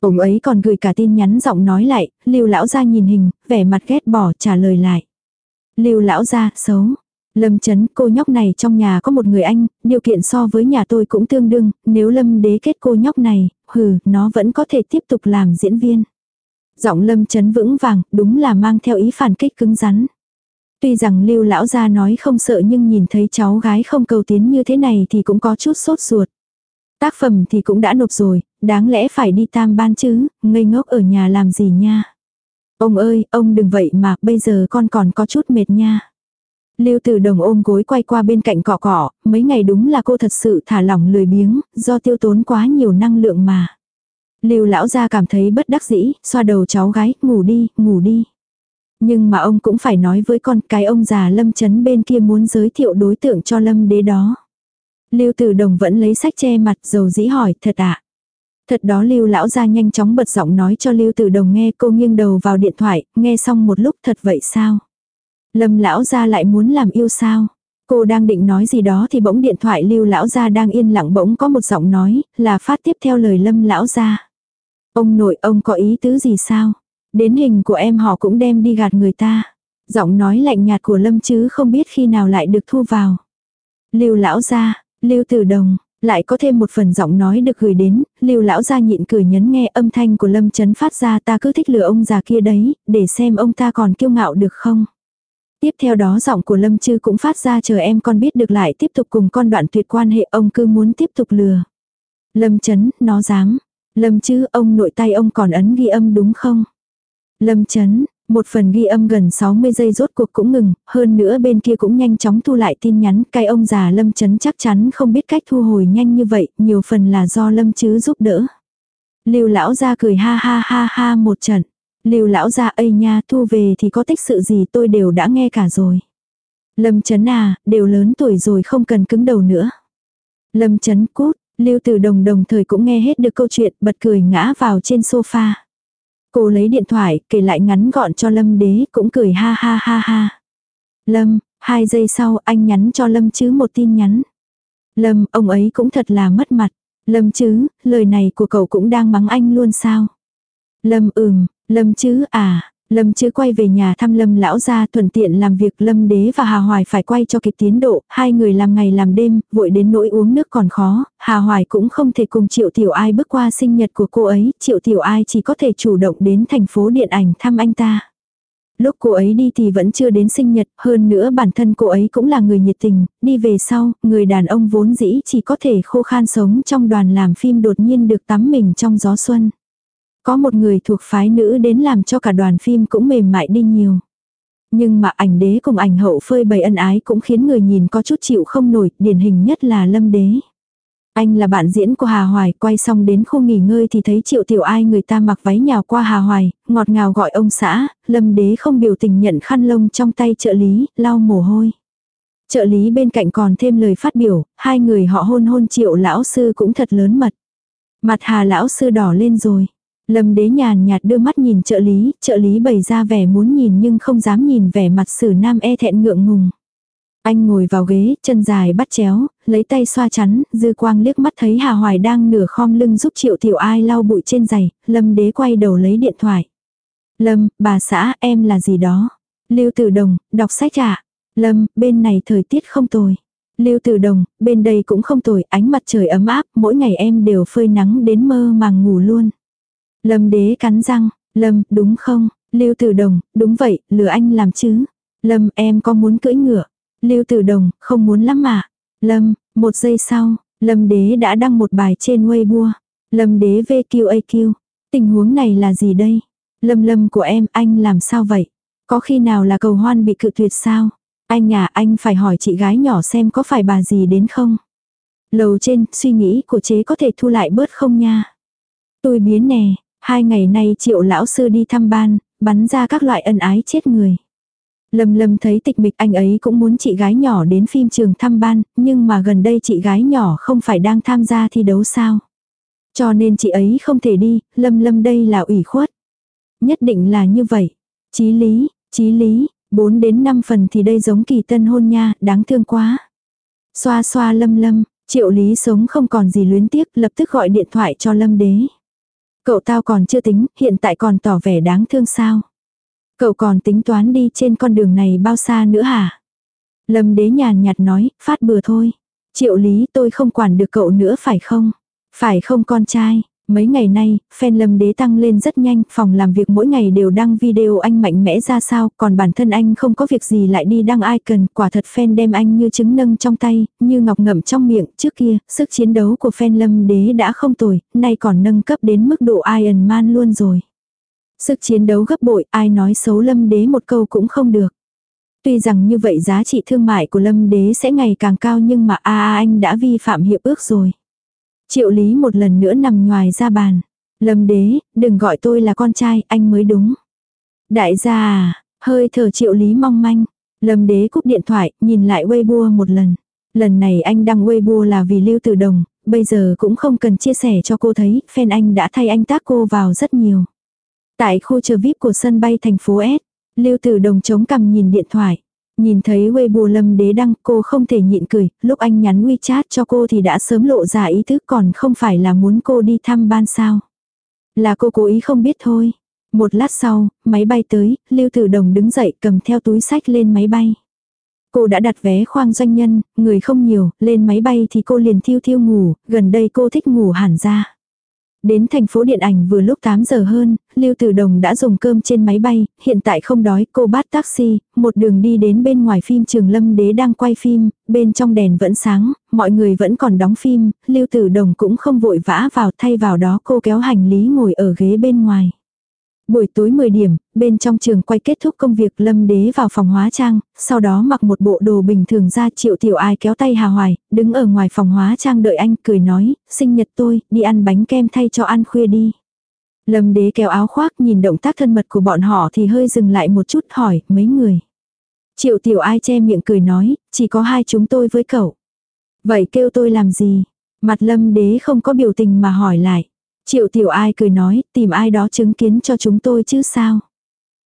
Ông ấy còn gửi cả tin nhắn giọng nói lại, Lưu lão gia nhìn hình, vẻ mặt ghét bỏ trả lời lại. Lưu lão gia, xấu. Lâm chấn, cô nhóc này trong nhà có một người anh, điều kiện so với nhà tôi cũng tương đương, nếu Lâm đế kết cô nhóc này, hừ, nó vẫn có thể tiếp tục làm diễn viên. Giọng Lâm chấn vững vàng, đúng là mang theo ý phản kích cứng rắn. Tuy rằng lưu lão gia nói không sợ nhưng nhìn thấy cháu gái không cầu tiến như thế này thì cũng có chút sốt ruột. Tác phẩm thì cũng đã nộp rồi, đáng lẽ phải đi tam ban chứ, ngây ngốc ở nhà làm gì nha. Ông ơi, ông đừng vậy mà, bây giờ con còn có chút mệt nha. Lưu Tử Đồng ôm gối quay qua bên cạnh cọ cọ, mấy ngày đúng là cô thật sự thả lỏng lười biếng, do tiêu tốn quá nhiều năng lượng mà. Lưu lão gia cảm thấy bất đắc dĩ, xoa đầu cháu gái, ngủ đi, ngủ đi. Nhưng mà ông cũng phải nói với con cái ông già Lâm Chấn bên kia muốn giới thiệu đối tượng cho Lâm đế đó. Lưu Tử Đồng vẫn lấy sách che mặt dầu dĩ hỏi, thật ạ. À? Thật đó Lưu lão gia nhanh chóng bật giọng nói cho Lưu Tử Đồng nghe cô nghiêng đầu vào điện thoại, nghe xong một lúc thật vậy sao? Lâm lão gia lại muốn làm yêu sao? Cô đang định nói gì đó thì bỗng điện thoại lưu lão gia đang yên lặng bỗng có một giọng nói, là phát tiếp theo lời lâm lão gia. Ông nội ông có ý tứ gì sao? Đến hình của em họ cũng đem đi gạt người ta. Giọng nói lạnh nhạt của lâm chứ không biết khi nào lại được thu vào. Lưu lão gia, lưu tử đồng, lại có thêm một phần giọng nói được gửi đến, lưu lão gia nhịn cười nhấn nghe âm thanh của lâm chấn phát ra ta cứ thích lừa ông già kia đấy, để xem ông ta còn kiêu ngạo được không. Tiếp theo đó giọng của Lâm Chư cũng phát ra chờ em con biết được lại tiếp tục cùng con đoạn tuyệt quan hệ ông cứ muốn tiếp tục lừa. Lâm Chấn, nó dám. Lâm Chư, ông nội tay ông còn ấn ghi âm đúng không? Lâm Chấn, một phần ghi âm gần 60 giây rốt cuộc cũng ngừng, hơn nữa bên kia cũng nhanh chóng thu lại tin nhắn, cái ông già Lâm Chấn chắc chắn không biết cách thu hồi nhanh như vậy, nhiều phần là do Lâm Chứ giúp đỡ. Lưu lão ra cười ha ha ha ha một trận. Lưu lão gia ây nha thu về thì có tích sự gì tôi đều đã nghe cả rồi. Lâm chấn à, đều lớn tuổi rồi không cần cứng đầu nữa. Lâm chấn cút, Lưu Tử Đồng đồng thời cũng nghe hết được câu chuyện, bật cười ngã vào trên sofa. Cô lấy điện thoại, kể lại ngắn gọn cho Lâm đế, cũng cười ha ha ha ha. Lâm, hai giây sau anh nhắn cho Lâm chứ một tin nhắn. Lâm, ông ấy cũng thật là mất mặt. Lâm chứ, lời này của cậu cũng đang mắng anh luôn sao? Lâm ừm, Lâm chứ à, Lâm chứ quay về nhà thăm Lâm lão gia thuận tiện làm việc Lâm đế và Hà Hoài phải quay cho kịp tiến độ, hai người làm ngày làm đêm, vội đến nỗi uống nước còn khó, Hà Hoài cũng không thể cùng Triệu Tiểu Ai bước qua sinh nhật của cô ấy, Triệu Tiểu Ai chỉ có thể chủ động đến thành phố điện ảnh thăm anh ta. Lúc cô ấy đi thì vẫn chưa đến sinh nhật, hơn nữa bản thân cô ấy cũng là người nhiệt tình, đi về sau, người đàn ông vốn dĩ chỉ có thể khô khan sống trong đoàn làm phim đột nhiên được tắm mình trong gió xuân. Có một người thuộc phái nữ đến làm cho cả đoàn phim cũng mềm mại đi nhiều. Nhưng mà ảnh đế cùng ảnh hậu phơi bày ân ái cũng khiến người nhìn có chút chịu không nổi, điển hình nhất là lâm đế. Anh là bạn diễn của Hà Hoài, quay xong đến khu nghỉ ngơi thì thấy triệu tiểu ai người ta mặc váy nhào qua Hà Hoài, ngọt ngào gọi ông xã, lâm đế không biểu tình nhận khăn lông trong tay trợ lý, lau mồ hôi. Trợ lý bên cạnh còn thêm lời phát biểu, hai người họ hôn hôn triệu lão sư cũng thật lớn mật. Mặt hà lão sư đỏ lên rồi. Lâm đế nhàn nhạt đưa mắt nhìn trợ lý, trợ lý bày ra vẻ muốn nhìn nhưng không dám nhìn vẻ mặt sử nam e thẹn ngượng ngùng. Anh ngồi vào ghế, chân dài bắt chéo, lấy tay xoa chắn, dư quang liếc mắt thấy Hà Hoài đang nửa khom lưng giúp triệu tiểu ai lau bụi trên giày, lâm đế quay đầu lấy điện thoại. Lâm, bà xã, em là gì đó? Lưu Tử Đồng, đọc sách ạ. À? Lâm, bên này thời tiết không tồi. Lưu Tử Đồng, bên đây cũng không tồi, ánh mặt trời ấm áp, mỗi ngày em đều phơi nắng đến mơ màng ngủ luôn. Lâm đế cắn răng, Lâm, đúng không? Lưu Tử Đồng, đúng vậy, lừa anh làm chứ. Lâm, em có muốn cưỡi ngựa? Lưu Tử Đồng, không muốn lắm mà. Lâm, một giây sau, Lâm đế đã đăng một bài trên Weibo. Lâm đế VQAQ. Tình huống này là gì đây? Lâm lâm của em, anh làm sao vậy? Có khi nào là cầu hoan bị cự tuyệt sao? Anh à, anh phải hỏi chị gái nhỏ xem có phải bà gì đến không? Lầu trên, suy nghĩ của chế có thể thu lại bớt không nha? Tôi biến nè, Hai ngày nay triệu lão sư đi thăm ban, bắn ra các loại ân ái chết người. Lâm lâm thấy tịch mịch anh ấy cũng muốn chị gái nhỏ đến phim trường thăm ban, nhưng mà gần đây chị gái nhỏ không phải đang tham gia thi đấu sao. Cho nên chị ấy không thể đi, lâm lâm đây là ủy khuất. Nhất định là như vậy. Chí lý, chí lý, 4 đến 5 phần thì đây giống kỳ tân hôn nha, đáng thương quá. Xoa xoa lâm lâm, triệu lý sống không còn gì luyến tiếc, lập tức gọi điện thoại cho lâm đế. Cậu tao còn chưa tính, hiện tại còn tỏ vẻ đáng thương sao. Cậu còn tính toán đi trên con đường này bao xa nữa hả? Lâm đế nhàn nhạt nói, phát bừa thôi. Triệu lý tôi không quản được cậu nữa phải không? Phải không con trai? Mấy ngày nay, fan lâm đế tăng lên rất nhanh, phòng làm việc mỗi ngày đều đăng video anh mạnh mẽ ra sao, còn bản thân anh không có việc gì lại đi đăng icon, quả thật fan đem anh như trứng nâng trong tay, như ngọc ngậm trong miệng, trước kia, sức chiến đấu của fan lâm đế đã không tồi, nay còn nâng cấp đến mức độ Iron Man luôn rồi. Sức chiến đấu gấp bội, ai nói xấu lâm đế một câu cũng không được. Tuy rằng như vậy giá trị thương mại của lâm đế sẽ ngày càng cao nhưng mà a anh đã vi phạm hiệp ước rồi. Triệu lý một lần nữa nằm ngoài ra bàn. Lâm đế, đừng gọi tôi là con trai, anh mới đúng. Đại gia à, hơi thở triệu lý mong manh. Lâm đế cúp điện thoại, nhìn lại Weibo một lần. Lần này anh đăng Weibo là vì Lưu Tử Đồng, bây giờ cũng không cần chia sẻ cho cô thấy, fan anh đã thay anh tác cô vào rất nhiều. Tại khu chờ VIP của sân bay thành phố S, Lưu Tử Đồng chống cằm nhìn điện thoại. Nhìn thấy Weibo lâm đế đăng cô không thể nhịn cười, lúc anh nhắn WeChat cho cô thì đã sớm lộ ra ý thức còn không phải là muốn cô đi thăm ban sao. Là cô cố ý không biết thôi. Một lát sau, máy bay tới, Lưu Tử Đồng đứng dậy cầm theo túi sách lên máy bay. Cô đã đặt vé khoang doanh nhân, người không nhiều, lên máy bay thì cô liền thiêu thiêu ngủ, gần đây cô thích ngủ hẳn ra. Đến thành phố điện ảnh vừa lúc 8 giờ hơn, Lưu Tử Đồng đã dùng cơm trên máy bay, hiện tại không đói, cô bắt taxi, một đường đi đến bên ngoài phim trường Lâm Đế đang quay phim, bên trong đèn vẫn sáng, mọi người vẫn còn đóng phim, Lưu Tử Đồng cũng không vội vã vào thay vào đó cô kéo hành lý ngồi ở ghế bên ngoài. Buổi tối 10 điểm, bên trong trường quay kết thúc công việc lâm đế vào phòng hóa trang, sau đó mặc một bộ đồ bình thường ra triệu tiểu ai kéo tay Hà Hoài, đứng ở ngoài phòng hóa trang đợi anh cười nói, sinh nhật tôi, đi ăn bánh kem thay cho ăn khuya đi. Lâm đế kéo áo khoác nhìn động tác thân mật của bọn họ thì hơi dừng lại một chút hỏi, mấy người. Triệu tiểu ai che miệng cười nói, chỉ có hai chúng tôi với cậu. Vậy kêu tôi làm gì? Mặt lâm đế không có biểu tình mà hỏi lại. Triệu tiểu ai cười nói, tìm ai đó chứng kiến cho chúng tôi chứ sao.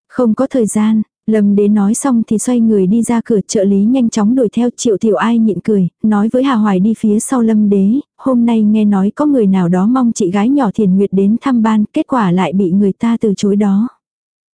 Không có thời gian, Lâm đế nói xong thì xoay người đi ra cửa trợ lý nhanh chóng đuổi theo triệu tiểu ai nhịn cười, nói với Hà Hoài đi phía sau lâm đế, hôm nay nghe nói có người nào đó mong chị gái nhỏ thiền nguyệt đến thăm ban, kết quả lại bị người ta từ chối đó.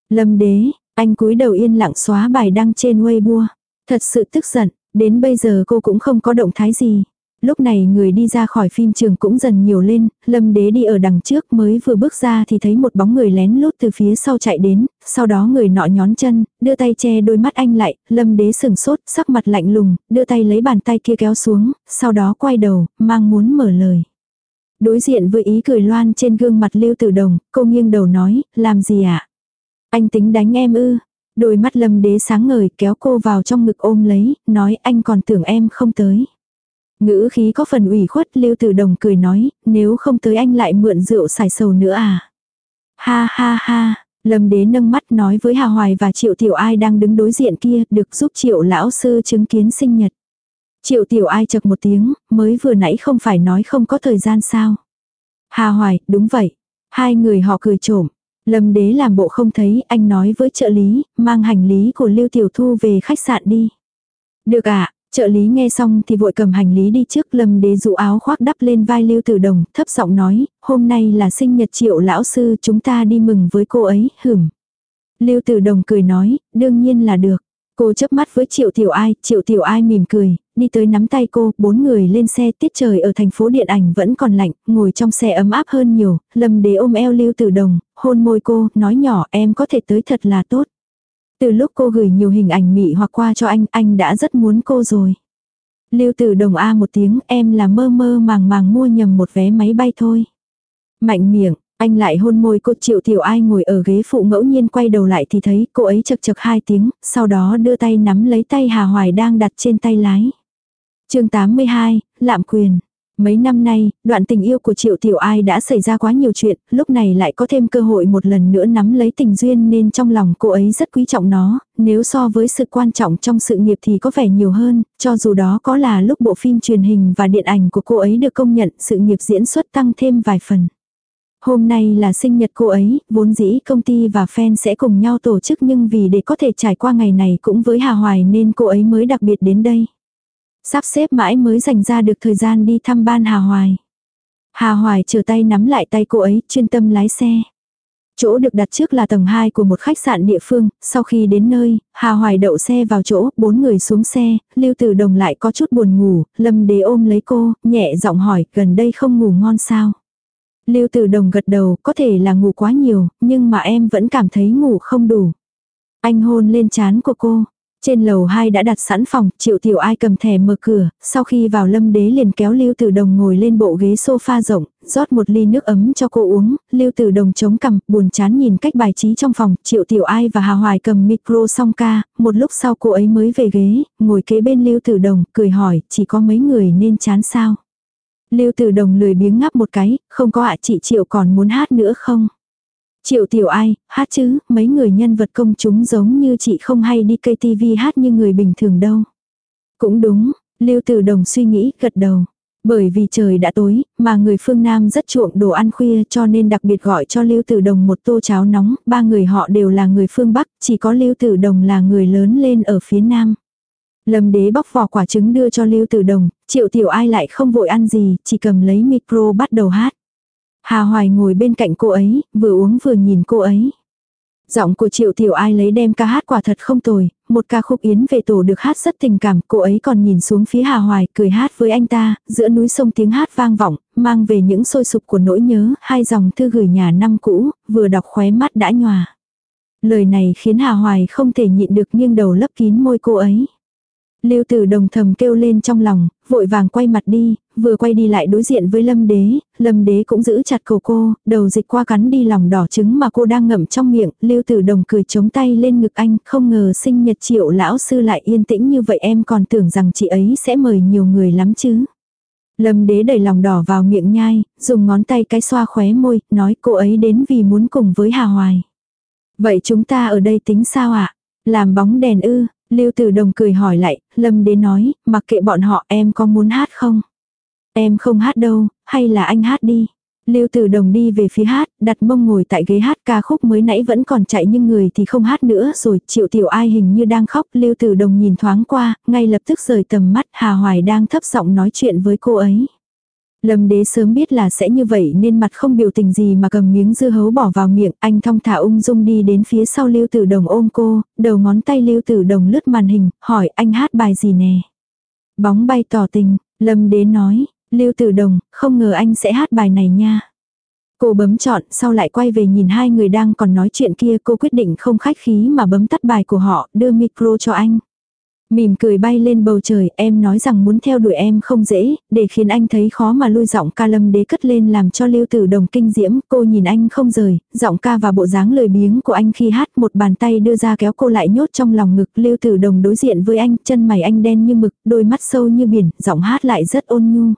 Lâm đế, anh cúi đầu yên lặng xóa bài đăng trên Weibo. Thật sự tức giận, đến bây giờ cô cũng không có động thái gì. Lúc này người đi ra khỏi phim trường cũng dần nhiều lên, lâm đế đi ở đằng trước mới vừa bước ra thì thấy một bóng người lén lút từ phía sau chạy đến, sau đó người nọ nhón chân, đưa tay che đôi mắt anh lại, lâm đế sừng sốt, sắc mặt lạnh lùng, đưa tay lấy bàn tay kia kéo xuống, sau đó quay đầu, mang muốn mở lời. Đối diện với ý cười loan trên gương mặt lưu tử đồng, cô nghiêng đầu nói, làm gì ạ? À? Anh tính đánh em ư? Đôi mắt lâm đế sáng ngời kéo cô vào trong ngực ôm lấy, nói anh còn tưởng em không tới. Ngữ khí có phần ủy khuất Lưu Tử Đồng cười nói, nếu không tới anh lại mượn rượu xài sầu nữa à. Ha ha ha, Lâm Đế nâng mắt nói với Hà Hoài và Triệu Tiểu Ai đang đứng đối diện kia, được giúp Triệu lão sư chứng kiến sinh nhật. Triệu Tiểu Ai chật một tiếng, mới vừa nãy không phải nói không có thời gian sao. Hà Hoài, đúng vậy. Hai người họ cười trộm. Lâm Đế làm bộ không thấy, anh nói với trợ lý, mang hành lý của Lưu Tiểu Thu về khách sạn đi. Được ạ, à, Trợ lý nghe xong thì vội cầm hành lý đi trước lâm đế dụ áo khoác đắp lên vai lưu tử đồng, thấp giọng nói, hôm nay là sinh nhật triệu lão sư chúng ta đi mừng với cô ấy, hửm. Lưu tử đồng cười nói, đương nhiên là được. Cô chớp mắt với triệu tiểu ai, triệu tiểu ai mỉm cười, đi tới nắm tay cô, bốn người lên xe tiết trời ở thành phố điện ảnh vẫn còn lạnh, ngồi trong xe ấm áp hơn nhiều, lâm đế ôm eo lưu tử đồng, hôn môi cô, nói nhỏ em có thể tới thật là tốt. Từ lúc cô gửi nhiều hình ảnh mị hoặc qua cho anh, anh đã rất muốn cô rồi. Lưu tử đồng A một tiếng em là mơ mơ màng màng mua nhầm một vé máy bay thôi. Mạnh miệng, anh lại hôn môi cô triệu tiểu ai ngồi ở ghế phụ ngẫu nhiên quay đầu lại thì thấy cô ấy chật chật hai tiếng, sau đó đưa tay nắm lấy tay Hà Hoài đang đặt trên tay lái. chương 82, Lạm Quyền. Mấy năm nay, đoạn tình yêu của Triệu Tiểu Ai đã xảy ra quá nhiều chuyện, lúc này lại có thêm cơ hội một lần nữa nắm lấy tình duyên nên trong lòng cô ấy rất quý trọng nó, nếu so với sự quan trọng trong sự nghiệp thì có vẻ nhiều hơn, cho dù đó có là lúc bộ phim truyền hình và điện ảnh của cô ấy được công nhận sự nghiệp diễn xuất tăng thêm vài phần. Hôm nay là sinh nhật cô ấy, vốn dĩ công ty và fan sẽ cùng nhau tổ chức nhưng vì để có thể trải qua ngày này cũng với Hà Hoài nên cô ấy mới đặc biệt đến đây. Sắp xếp mãi mới dành ra được thời gian đi thăm ban Hà Hoài. Hà Hoài chờ tay nắm lại tay cô ấy, chuyên tâm lái xe. Chỗ được đặt trước là tầng 2 của một khách sạn địa phương, sau khi đến nơi, Hà Hoài đậu xe vào chỗ, bốn người xuống xe, Lưu Tử Đồng lại có chút buồn ngủ, Lâm Đế ôm lấy cô, nhẹ giọng hỏi, gần đây không ngủ ngon sao? Lưu Tử Đồng gật đầu, có thể là ngủ quá nhiều, nhưng mà em vẫn cảm thấy ngủ không đủ. Anh hôn lên trán của cô, trên lầu 2 đã đặt sẵn phòng, triệu tiểu ai cầm thẻ mở cửa, sau khi vào lâm đế liền kéo lưu tử đồng ngồi lên bộ ghế sofa rộng, rót một ly nước ấm cho cô uống, lưu tử đồng chống cằm, buồn chán nhìn cách bài trí trong phòng, triệu tiểu ai và hà hoài cầm micro song ca, một lúc sau cô ấy mới về ghế, ngồi kế bên lưu tử đồng, cười hỏi, chỉ có mấy người nên chán sao? Lưu tử đồng lười biếng ngắp một cái, không có ạ chị triệu còn muốn hát nữa không? Triệu tiểu ai, hát chứ, mấy người nhân vật công chúng giống như chị không hay đi cây tivi hát như người bình thường đâu. Cũng đúng, Lưu Tử Đồng suy nghĩ, gật đầu. Bởi vì trời đã tối, mà người phương Nam rất chuộng đồ ăn khuya cho nên đặc biệt gọi cho Lưu Tử Đồng một tô cháo nóng, ba người họ đều là người phương Bắc, chỉ có Lưu Tử Đồng là người lớn lên ở phía Nam. Lâm đế bóc vỏ quả trứng đưa cho Lưu Tử Đồng, triệu tiểu ai lại không vội ăn gì, chỉ cầm lấy micro bắt đầu hát. Hà Hoài ngồi bên cạnh cô ấy, vừa uống vừa nhìn cô ấy. Giọng của triệu tiểu ai lấy đem ca hát quả thật không tồi, một ca khúc yến về tổ được hát rất tình cảm, cô ấy còn nhìn xuống phía Hà Hoài, cười hát với anh ta, giữa núi sông tiếng hát vang vọng, mang về những sôi sục của nỗi nhớ, hai dòng thư gửi nhà năm cũ, vừa đọc khóe mắt đã nhòa. Lời này khiến Hà Hoài không thể nhịn được nghiêng đầu lấp kín môi cô ấy. Lưu Tử Đồng thầm kêu lên trong lòng, vội vàng quay mặt đi, vừa quay đi lại đối diện với Lâm Đế, Lâm Đế cũng giữ chặt cổ cô, đầu dịch qua cắn đi lòng đỏ trứng mà cô đang ngậm trong miệng, Lưu Tử Đồng cười chống tay lên ngực anh, không ngờ sinh nhật Triệu lão sư lại yên tĩnh như vậy em còn tưởng rằng chị ấy sẽ mời nhiều người lắm chứ. Lâm Đế đẩy lòng đỏ vào miệng nhai, dùng ngón tay cái xoa khóe môi, nói cô ấy đến vì muốn cùng với Hà Hoài. Vậy chúng ta ở đây tính sao ạ? Làm bóng đèn ư, Lưu Tử Đồng cười hỏi lại, Lâm Đế nói, mặc kệ bọn họ em có muốn hát không? Em không hát đâu, hay là anh hát đi? Lưu Tử Đồng đi về phía hát, đặt mông ngồi tại ghế hát ca khúc mới nãy vẫn còn chạy nhưng người thì không hát nữa rồi, Triệu Tiểu Ai hình như đang khóc, Lưu Tử Đồng nhìn thoáng qua, ngay lập tức rời tầm mắt, Hà Hoài đang thấp giọng nói chuyện với cô ấy. Lâm đế sớm biết là sẽ như vậy nên mặt không biểu tình gì mà cầm miếng dưa hấu bỏ vào miệng, anh thong thả ung dung đi đến phía sau Lưu Tử Đồng ôm cô, đầu ngón tay Lưu Tử Đồng lướt màn hình, hỏi anh hát bài gì nè. Bóng bay tỏ tình, Lâm đế nói, Lưu Tử Đồng, không ngờ anh sẽ hát bài này nha. Cô bấm chọn, sau lại quay về nhìn hai người đang còn nói chuyện kia, cô quyết định không khách khí mà bấm tắt bài của họ, đưa micro cho anh. Mỉm cười bay lên bầu trời, em nói rằng muốn theo đuổi em không dễ, để khiến anh thấy khó mà lui giọng ca lâm đế cất lên làm cho lưu tử đồng kinh diễm, cô nhìn anh không rời, giọng ca và bộ dáng lời biếng của anh khi hát một bàn tay đưa ra kéo cô lại nhốt trong lòng ngực, lưu tử đồng đối diện với anh, chân mày anh đen như mực, đôi mắt sâu như biển, giọng hát lại rất ôn nhu.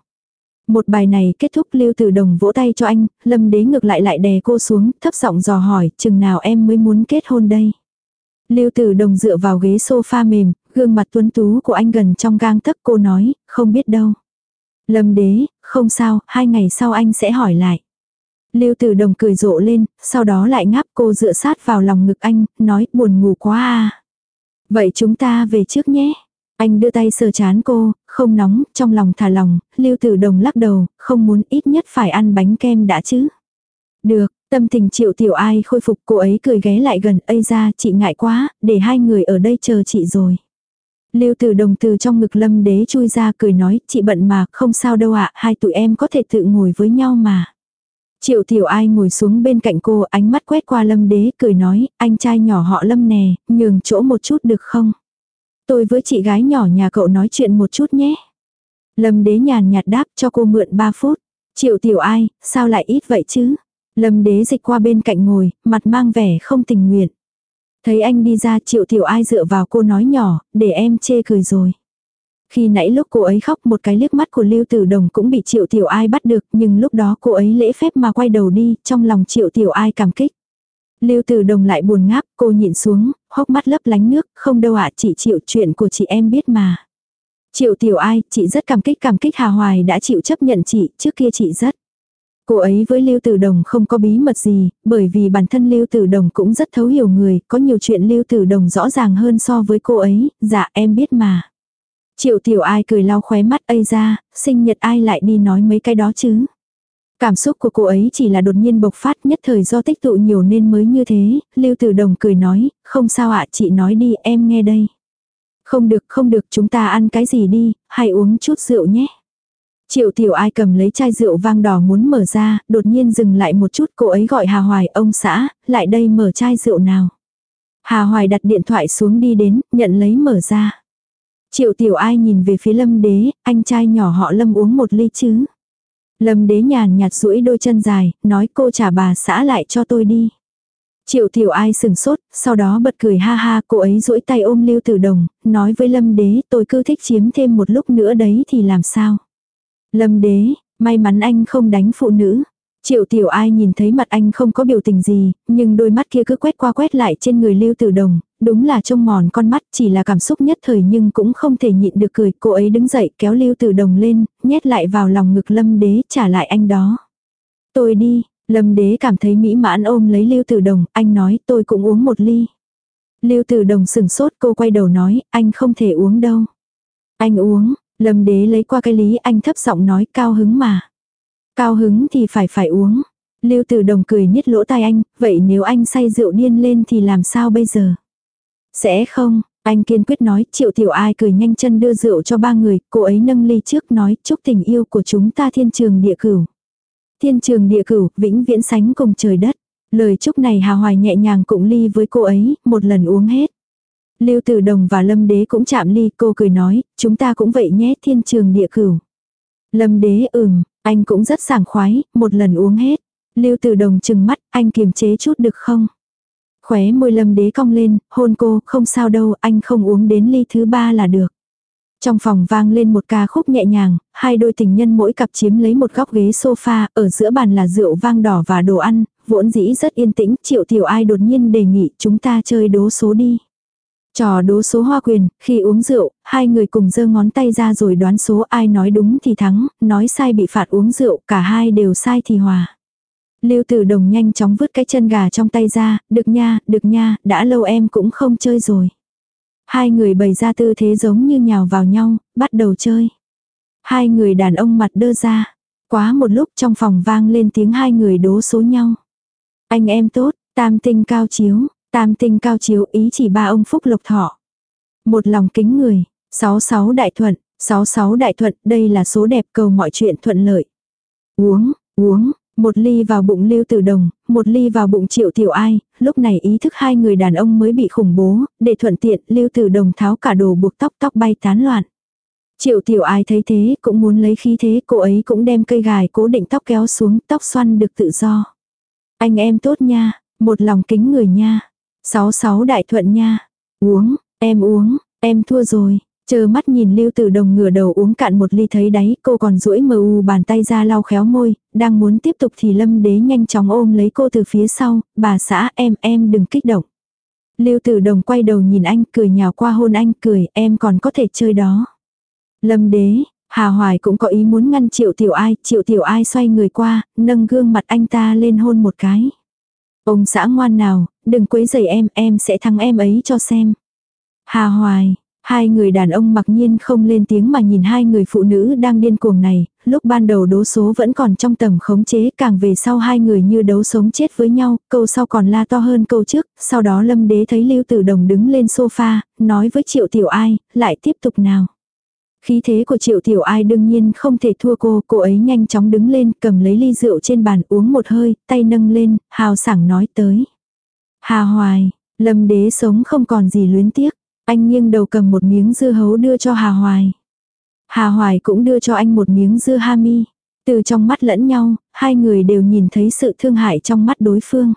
Một bài này kết thúc lưu tử đồng vỗ tay cho anh, lâm đế ngược lại lại đè cô xuống, thấp giọng dò hỏi, chừng nào em mới muốn kết hôn đây. Lưu tử đồng dựa vào ghế sofa mềm, gương mặt tuấn tú của anh gần trong gang tấc cô nói, không biết đâu. Lâm đế, không sao, hai ngày sau anh sẽ hỏi lại. Lưu tử đồng cười rộ lên, sau đó lại ngáp cô dựa sát vào lòng ngực anh, nói buồn ngủ quá à. Vậy chúng ta về trước nhé. Anh đưa tay sờ chán cô, không nóng, trong lòng thả lòng, lưu tử đồng lắc đầu, không muốn ít nhất phải ăn bánh kem đã chứ. Được, tâm tình triệu tiểu ai khôi phục cô ấy cười ghé lại gần, ây ra chị ngại quá, để hai người ở đây chờ chị rồi. Lưu tử đồng từ trong ngực lâm đế chui ra cười nói, chị bận mà, không sao đâu ạ, hai tụi em có thể tự ngồi với nhau mà. Triệu tiểu ai ngồi xuống bên cạnh cô, ánh mắt quét qua lâm đế, cười nói, anh trai nhỏ họ lâm nè, nhường chỗ một chút được không? Tôi với chị gái nhỏ nhà cậu nói chuyện một chút nhé. Lâm đế nhàn nhạt đáp cho cô mượn 3 phút. Triệu tiểu ai, sao lại ít vậy chứ? Lâm đế dịch qua bên cạnh ngồi, mặt mang vẻ không tình nguyện. Thấy anh đi ra triệu tiểu ai dựa vào cô nói nhỏ, để em chê cười rồi. Khi nãy lúc cô ấy khóc một cái liếc mắt của Lưu Tử Đồng cũng bị Triệu Tiểu Ai bắt được, nhưng lúc đó cô ấy lễ phép mà quay đầu đi, trong lòng Triệu Tiểu Ai cảm kích. Lưu Tử Đồng lại buồn ngáp, cô nhịn xuống, hốc mắt lấp lánh nước, không đâu ạ, chị Triệu chuyện của chị em biết mà. Triệu Tiểu Ai, chị rất cảm kích cảm kích Hà Hoài đã chịu chấp nhận chị, trước kia chị rất. Cô ấy với Lưu Tử Đồng không có bí mật gì, bởi vì bản thân Lưu Tử Đồng cũng rất thấu hiểu người, có nhiều chuyện Lưu Tử Đồng rõ ràng hơn so với cô ấy, dạ em biết mà. Triệu Tiểu Ai cười lau khóe mắt ây ra, sinh nhật ai lại đi nói mấy cái đó chứ. Cảm xúc của cô ấy chỉ là đột nhiên bộc phát nhất thời do tích tụ nhiều nên mới như thế, Lưu Tử Đồng cười nói, không sao ạ chị nói đi em nghe đây. Không được không được chúng ta ăn cái gì đi, hay uống chút rượu nhé. Triệu tiểu ai cầm lấy chai rượu vang đỏ muốn mở ra, đột nhiên dừng lại một chút cô ấy gọi Hà Hoài ông xã, lại đây mở chai rượu nào. Hà Hoài đặt điện thoại xuống đi đến, nhận lấy mở ra. Triệu tiểu ai nhìn về phía lâm đế, anh trai nhỏ họ lâm uống một ly chứ. Lâm đế nhàn nhạt duỗi đôi chân dài, nói cô trả bà xã lại cho tôi đi. Triệu tiểu ai sừng sốt, sau đó bật cười ha ha, cô ấy duỗi tay ôm lưu tử đồng, nói với lâm đế tôi cứ thích chiếm thêm một lúc nữa đấy thì làm sao. Lâm đế, may mắn anh không đánh phụ nữ. Triệu tiểu ai nhìn thấy mặt anh không có biểu tình gì, nhưng đôi mắt kia cứ quét qua quét lại trên người lưu tử đồng, đúng là trông mòn con mắt chỉ là cảm xúc nhất thời nhưng cũng không thể nhịn được cười. Cô ấy đứng dậy kéo lưu tử đồng lên, nhét lại vào lòng ngực lâm đế trả lại anh đó. Tôi đi, lâm đế cảm thấy mỹ mãn ôm lấy lưu tử đồng, anh nói tôi cũng uống một ly. Lưu tử đồng sừng sốt cô quay đầu nói, anh không thể uống đâu. Anh uống, lâm đế lấy qua cái lý anh thấp giọng nói cao hứng mà. Cao hứng thì phải phải uống. Lưu Tử Đồng cười niết lỗ tai anh, vậy nếu anh say rượu điên lên thì làm sao bây giờ? Sẽ không, anh kiên quyết nói, triệu tiểu ai cười nhanh chân đưa rượu cho ba người, cô ấy nâng ly trước nói, chúc tình yêu của chúng ta thiên trường địa cửu. Thiên trường địa cửu, vĩnh viễn sánh cùng trời đất. Lời chúc này hào hoài nhẹ nhàng cũng ly với cô ấy, một lần uống hết. Lưu Tử Đồng và Lâm Đế cũng chạm ly, cô cười nói, chúng ta cũng vậy nhé, thiên trường địa cửu. Lâm Đế ừm, anh cũng rất sảng khoái, một lần uống hết. Lưu Tử Đồng chừng mắt, anh kiềm chế chút được không? Khóe môi lâm đế cong lên, hôn cô, không sao đâu, anh không uống đến ly thứ ba là được. Trong phòng vang lên một ca khúc nhẹ nhàng, hai đôi tình nhân mỗi cặp chiếm lấy một góc ghế sofa, ở giữa bàn là rượu vang đỏ và đồ ăn, vốn dĩ rất yên tĩnh, triệu tiểu ai đột nhiên đề nghị chúng ta chơi đố số đi. Trò đố số hoa quyền, khi uống rượu, hai người cùng giơ ngón tay ra rồi đoán số ai nói đúng thì thắng, nói sai bị phạt uống rượu, cả hai đều sai thì hòa. Lưu Tử Đồng nhanh chóng vứt cái chân gà trong tay ra, được nha, được nha, đã lâu em cũng không chơi rồi. Hai người bày ra tư thế giống như nhào vào nhau, bắt đầu chơi. Hai người đàn ông mặt đơ ra. Quá một lúc trong phòng vang lên tiếng hai người đố số nhau. Anh em tốt, tam tinh cao chiếu, tam tinh cao chiếu ý chỉ ba ông Phúc Lộc Thọ. Một lòng kính người, sáu sáu đại thuận, sáu sáu đại thuận, đây là số đẹp cầu mọi chuyện thuận lợi. Uống, uống, một ly vào bụng lưu tử đồng, một ly vào bụng triệu tiểu ai, lúc này ý thức hai người đàn ông mới bị khủng bố, để thuận tiện lưu tử đồng tháo cả đồ buộc tóc tóc bay tán loạn. Triệu tiểu ai thấy thế cũng muốn lấy khí thế, cô ấy cũng đem cây gài cố định tóc kéo xuống, tóc xoăn được tự do. Anh em tốt nha, một lòng kính người nha. Sáu sáu đại thuận nha. Uống, em uống, em thua rồi. Chờ mắt nhìn Lưu Tử Đồng ngửa đầu uống cạn một ly thấy đáy, cô còn duỗi mờ u bàn tay ra lau khéo môi, đang muốn tiếp tục thì Lâm Đế nhanh chóng ôm lấy cô từ phía sau, bà xã em em đừng kích động. Lưu Tử Đồng quay đầu nhìn anh cười nhào qua hôn anh cười em còn có thể chơi đó. Lâm Đế, Hà Hoài cũng có ý muốn ngăn Triệu Tiểu Ai, Triệu Tiểu Ai xoay người qua, nâng gương mặt anh ta lên hôn một cái. Ông xã ngoan nào, đừng quấy rầy em, em sẽ thắng em ấy cho xem. Hà Hoài, Hai người đàn ông mặc nhiên không lên tiếng mà nhìn hai người phụ nữ đang điên cuồng này, lúc ban đầu đấu số vẫn còn trong tầm khống chế càng về sau hai người như đấu sống chết với nhau, câu sau còn la to hơn câu trước, sau đó lâm đế thấy lưu tử đồng đứng lên sofa, nói với triệu tiểu ai, lại tiếp tục nào. Khí thế của triệu tiểu ai đương nhiên không thể thua cô, cô ấy nhanh chóng đứng lên cầm lấy ly rượu trên bàn uống một hơi, tay nâng lên, hào sảng nói tới. Hà hoài, lâm đế sống không còn gì luyến tiếc. Anh nghiêng đầu cầm một miếng dưa hấu đưa cho Hà Hoài. Hà Hoài cũng đưa cho anh một miếng dưa ha mi. Từ trong mắt lẫn nhau, hai người đều nhìn thấy sự thương hại trong mắt đối phương.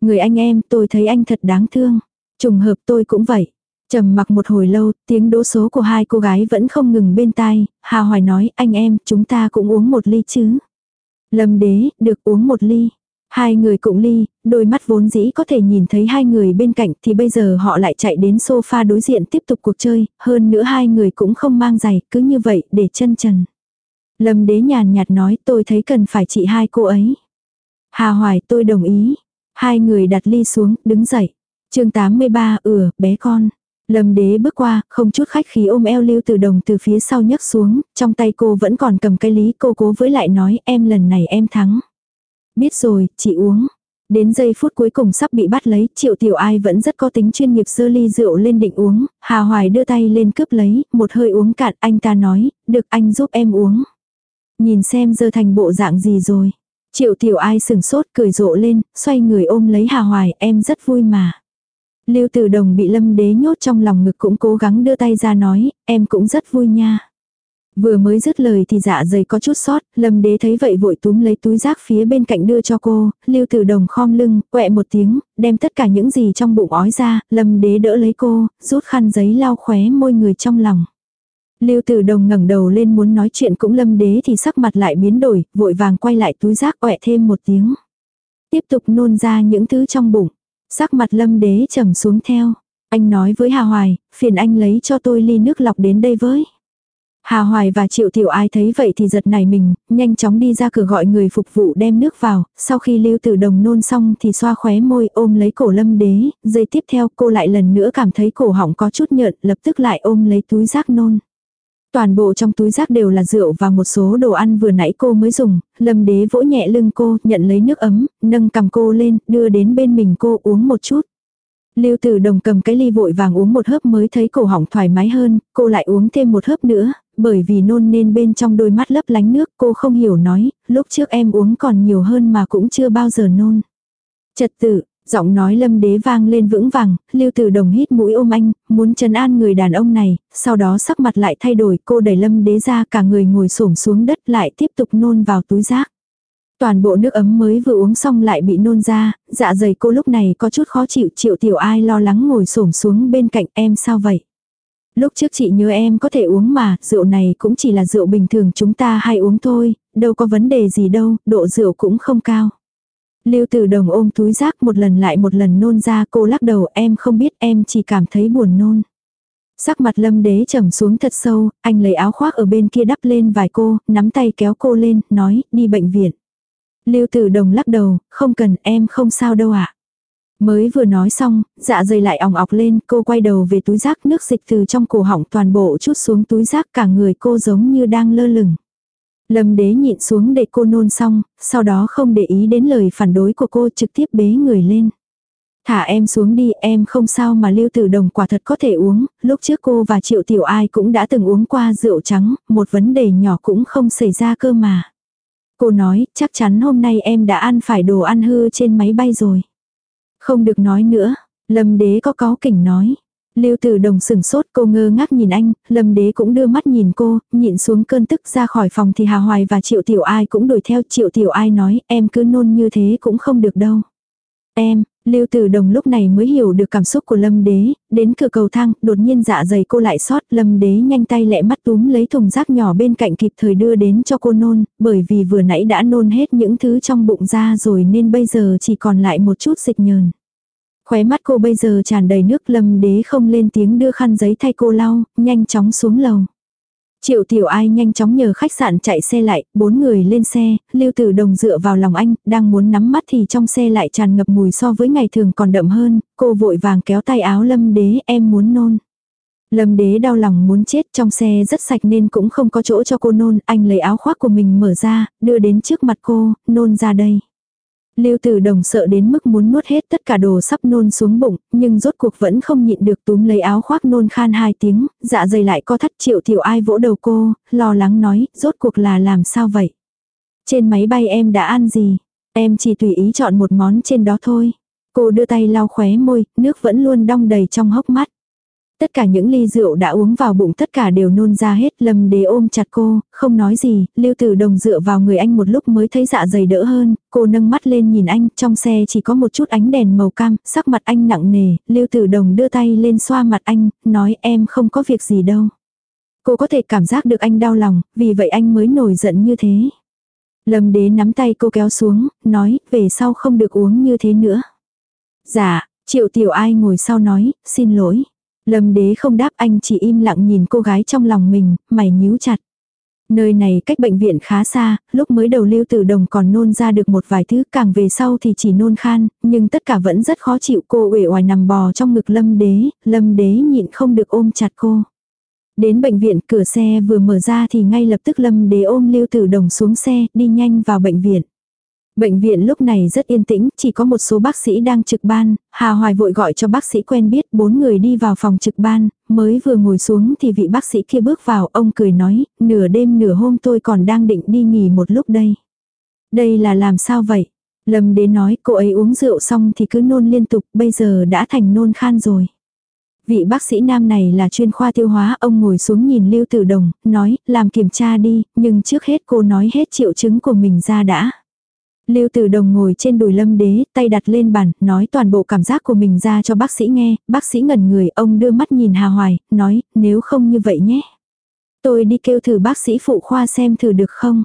Người anh em, tôi thấy anh thật đáng thương. Trùng hợp tôi cũng vậy trầm mặc một hồi lâu, tiếng đỗ số của hai cô gái vẫn không ngừng bên tai. Hà Hoài nói, anh em, chúng ta cũng uống một ly chứ. Lâm đế, được uống một ly. Hai người cũng ly, đôi mắt vốn dĩ có thể nhìn thấy hai người bên cạnh thì bây giờ họ lại chạy đến sofa đối diện tiếp tục cuộc chơi, hơn nữa hai người cũng không mang giày, cứ như vậy để chân trần. Lâm đế nhàn nhạt nói tôi thấy cần phải trị hai cô ấy. Hà Hoài tôi đồng ý. Hai người đặt ly xuống, đứng dậy. chương 83 ừ bé con. Lâm đế bước qua, không chút khách khí ôm eo lưu từ đồng từ phía sau nhấc xuống, trong tay cô vẫn còn cầm cái lý cô cố với lại nói em lần này em thắng. Biết rồi, chị uống. Đến giây phút cuối cùng sắp bị bắt lấy, triệu tiểu ai vẫn rất có tính chuyên nghiệp sơ ly rượu lên định uống, Hà Hoài đưa tay lên cướp lấy, một hơi uống cạn, anh ta nói, được anh giúp em uống. Nhìn xem giờ thành bộ dạng gì rồi. Triệu tiểu ai sừng sốt cười rộ lên, xoay người ôm lấy Hà Hoài, em rất vui mà. Lưu Tử Đồng bị Lâm Đế nhốt trong lòng ngực cũng cố gắng đưa tay ra nói, em cũng rất vui nha. Vừa mới dứt lời thì dạ dày có chút sót, lâm đế thấy vậy vội túm lấy túi rác phía bên cạnh đưa cho cô, lưu tử đồng khom lưng, quẹ một tiếng, đem tất cả những gì trong bụng ói ra, lâm đế đỡ lấy cô, rút khăn giấy lau khóe môi người trong lòng. Lưu Tử Đồng ngẩng đầu lên muốn nói chuyện cũng Lâm Đế thì sắc mặt lại biến đổi, vội vàng quay lại túi rác quẹ thêm một tiếng. Tiếp tục nôn ra những thứ trong bụng. Sắc mặt Lâm Đế trầm xuống theo. Anh nói với Hà Hoài, phiền anh lấy cho tôi ly nước lọc đến đây với. Hà Hoài và Triệu Tiểu Ai thấy vậy thì giật nảy mình, nhanh chóng đi ra cửa gọi người phục vụ đem nước vào, sau khi Lưu Tử Đồng nôn xong thì xoa khóe môi ôm lấy cổ Lâm Đế, giây tiếp theo cô lại lần nữa cảm thấy cổ họng có chút nhợt, lập tức lại ôm lấy túi rác nôn. Toàn bộ trong túi rác đều là rượu và một số đồ ăn vừa nãy cô mới dùng, Lâm Đế vỗ nhẹ lưng cô, nhận lấy nước ấm, nâng cầm cô lên, đưa đến bên mình cô uống một chút. Lưu Tử Đồng cầm cái ly vội vàng uống một hớp mới thấy cổ họng thoải mái hơn, cô lại uống thêm một hớp nữa, bởi vì nôn nên bên trong đôi mắt lấp lánh nước cô không hiểu nói, lúc trước em uống còn nhiều hơn mà cũng chưa bao giờ nôn. Trật tự, giọng nói lâm đế vang lên vững vàng, lưu tử đồng hít mũi ôm anh, muốn trấn an người đàn ông này, sau đó sắc mặt lại thay đổi cô đẩy lâm đế ra cả người ngồi xổm xuống đất lại tiếp tục nôn vào túi rác. Toàn bộ nước ấm mới vừa uống xong lại bị nôn ra, dạ dày cô lúc này có chút khó chịu triệu tiểu ai lo lắng ngồi xổm xuống bên cạnh em sao vậy. Lúc trước chị nhớ em có thể uống mà, rượu này cũng chỉ là rượu bình thường chúng ta hay uống thôi, đâu có vấn đề gì đâu, độ rượu cũng không cao. Lưu Tử Đồng ôm túi rác một lần lại một lần nôn ra cô lắc đầu em không biết em chỉ cảm thấy buồn nôn. Sắc mặt lâm đế trầm xuống thật sâu, anh lấy áo khoác ở bên kia đắp lên vài cô, nắm tay kéo cô lên, nói, đi bệnh viện. Lưu Tử Đồng lắc đầu, không cần em không sao đâu ạ. Mới vừa nói xong, dạ dày lại ỏng ọc lên, cô quay đầu về túi rác nước dịch từ trong cổ họng toàn bộ chút xuống túi rác cả người cô giống như đang lơ lửng. Lâm đế nhịn xuống để cô nôn xong, sau đó không để ý đến lời phản đối của cô trực tiếp bế người lên. Thả em xuống đi, em không sao mà lưu tử đồng quả thật có thể uống, lúc trước cô và triệu tiểu ai cũng đã từng uống qua rượu trắng, một vấn đề nhỏ cũng không xảy ra cơ mà. Cô nói, chắc chắn hôm nay em đã ăn phải đồ ăn hư trên máy bay rồi. Không được nói nữa, lâm đế có có kỉnh nói. Lưu Tử Đồng sừng sốt cô ngơ ngác nhìn anh, Lâm Đế cũng đưa mắt nhìn cô, nhịn xuống cơn tức ra khỏi phòng thì Hà Hoài và Triệu Tiểu Ai cũng đuổi theo Triệu Tiểu Ai nói em cứ nôn như thế cũng không được đâu. Em, Lưu Tử Đồng lúc này mới hiểu được cảm xúc của Lâm Đế, đến cửa cầu thang, đột nhiên dạ dày cô lại sót, Lâm Đế nhanh tay lẹ mắt túm lấy thùng rác nhỏ bên cạnh kịp thời đưa đến cho cô nôn, bởi vì vừa nãy đã nôn hết những thứ trong bụng ra rồi nên bây giờ chỉ còn lại một chút dịch nhờn. Khóe mắt cô bây giờ tràn đầy nước Lâm Đế không lên tiếng đưa khăn giấy thay cô lau, nhanh chóng xuống lầu. Triệu tiểu ai nhanh chóng nhờ khách sạn chạy xe lại, bốn người lên xe, lưu tử đồng dựa vào lòng anh, đang muốn nắm mắt thì trong xe lại tràn ngập mùi so với ngày thường còn đậm hơn, cô vội vàng kéo tay áo lâm đế em muốn nôn. Lâm đế đau lòng muốn chết trong xe rất sạch nên cũng không có chỗ cho cô nôn, anh lấy áo khoác của mình mở ra, đưa đến trước mặt cô, nôn ra đây. Lưu Tử Đồng sợ đến mức muốn nuốt hết tất cả đồ sắp nôn xuống bụng, nhưng rốt cuộc vẫn không nhịn được túm lấy áo khoác nôn khan hai tiếng, dạ dày lại co thắt triệu tiểu ai vỗ đầu cô, lo lắng nói, rốt cuộc là làm sao vậy? Trên máy bay em đã ăn gì? Em chỉ tùy ý chọn một món trên đó thôi. Cô đưa tay lau khóe môi, nước vẫn luôn đong đầy trong hốc mắt. Tất cả những ly rượu đã uống vào bụng tất cả đều nôn ra hết. Lâm đế ôm chặt cô, không nói gì, lưu tử đồng dựa vào người anh một lúc mới thấy dạ dày đỡ hơn. Cô nâng mắt lên nhìn anh, trong xe chỉ có một chút ánh đèn màu cam, sắc mặt anh nặng nề. Lưu tử đồng đưa tay lên xoa mặt anh, nói em không có việc gì đâu. Cô có thể cảm giác được anh đau lòng, vì vậy anh mới nổi giận như thế. Lâm đế nắm tay cô kéo xuống, nói, về sau không được uống như thế nữa. Dạ, triệu tiểu ai ngồi sau nói, xin lỗi. Lâm đế không đáp anh chỉ im lặng nhìn cô gái trong lòng mình, mày nhíu chặt. Nơi này cách bệnh viện khá xa, lúc mới đầu lưu tử đồng còn nôn ra được một vài thứ càng về sau thì chỉ nôn khan, nhưng tất cả vẫn rất khó chịu cô uể oải nằm bò trong ngực lâm đế, lâm đế nhịn không được ôm chặt cô. Đến bệnh viện cửa xe vừa mở ra thì ngay lập tức lâm đế ôm lưu tử đồng xuống xe đi nhanh vào bệnh viện. Bệnh viện lúc này rất yên tĩnh, chỉ có một số bác sĩ đang trực ban, Hà Hoài vội gọi cho bác sĩ quen biết, bốn người đi vào phòng trực ban, mới vừa ngồi xuống thì vị bác sĩ kia bước vào, ông cười nói, nửa đêm nửa hôm tôi còn đang định đi nghỉ một lúc đây. Đây là làm sao vậy? Lâm đến nói cô ấy uống rượu xong thì cứ nôn liên tục, bây giờ đã thành nôn khan rồi. Vị bác sĩ nam này là chuyên khoa tiêu hóa, ông ngồi xuống nhìn Lưu Tử Đồng, nói, làm kiểm tra đi, nhưng trước hết cô nói hết triệu chứng của mình ra đã. Lưu Tử Đồng ngồi trên đùi Lâm Đế, tay đặt lên bàn, nói toàn bộ cảm giác của mình ra cho bác sĩ nghe, bác sĩ ngẩn người, ông đưa mắt nhìn Hà Hoài, nói, nếu không như vậy nhé. Tôi đi kêu thử bác sĩ phụ khoa xem thử được không.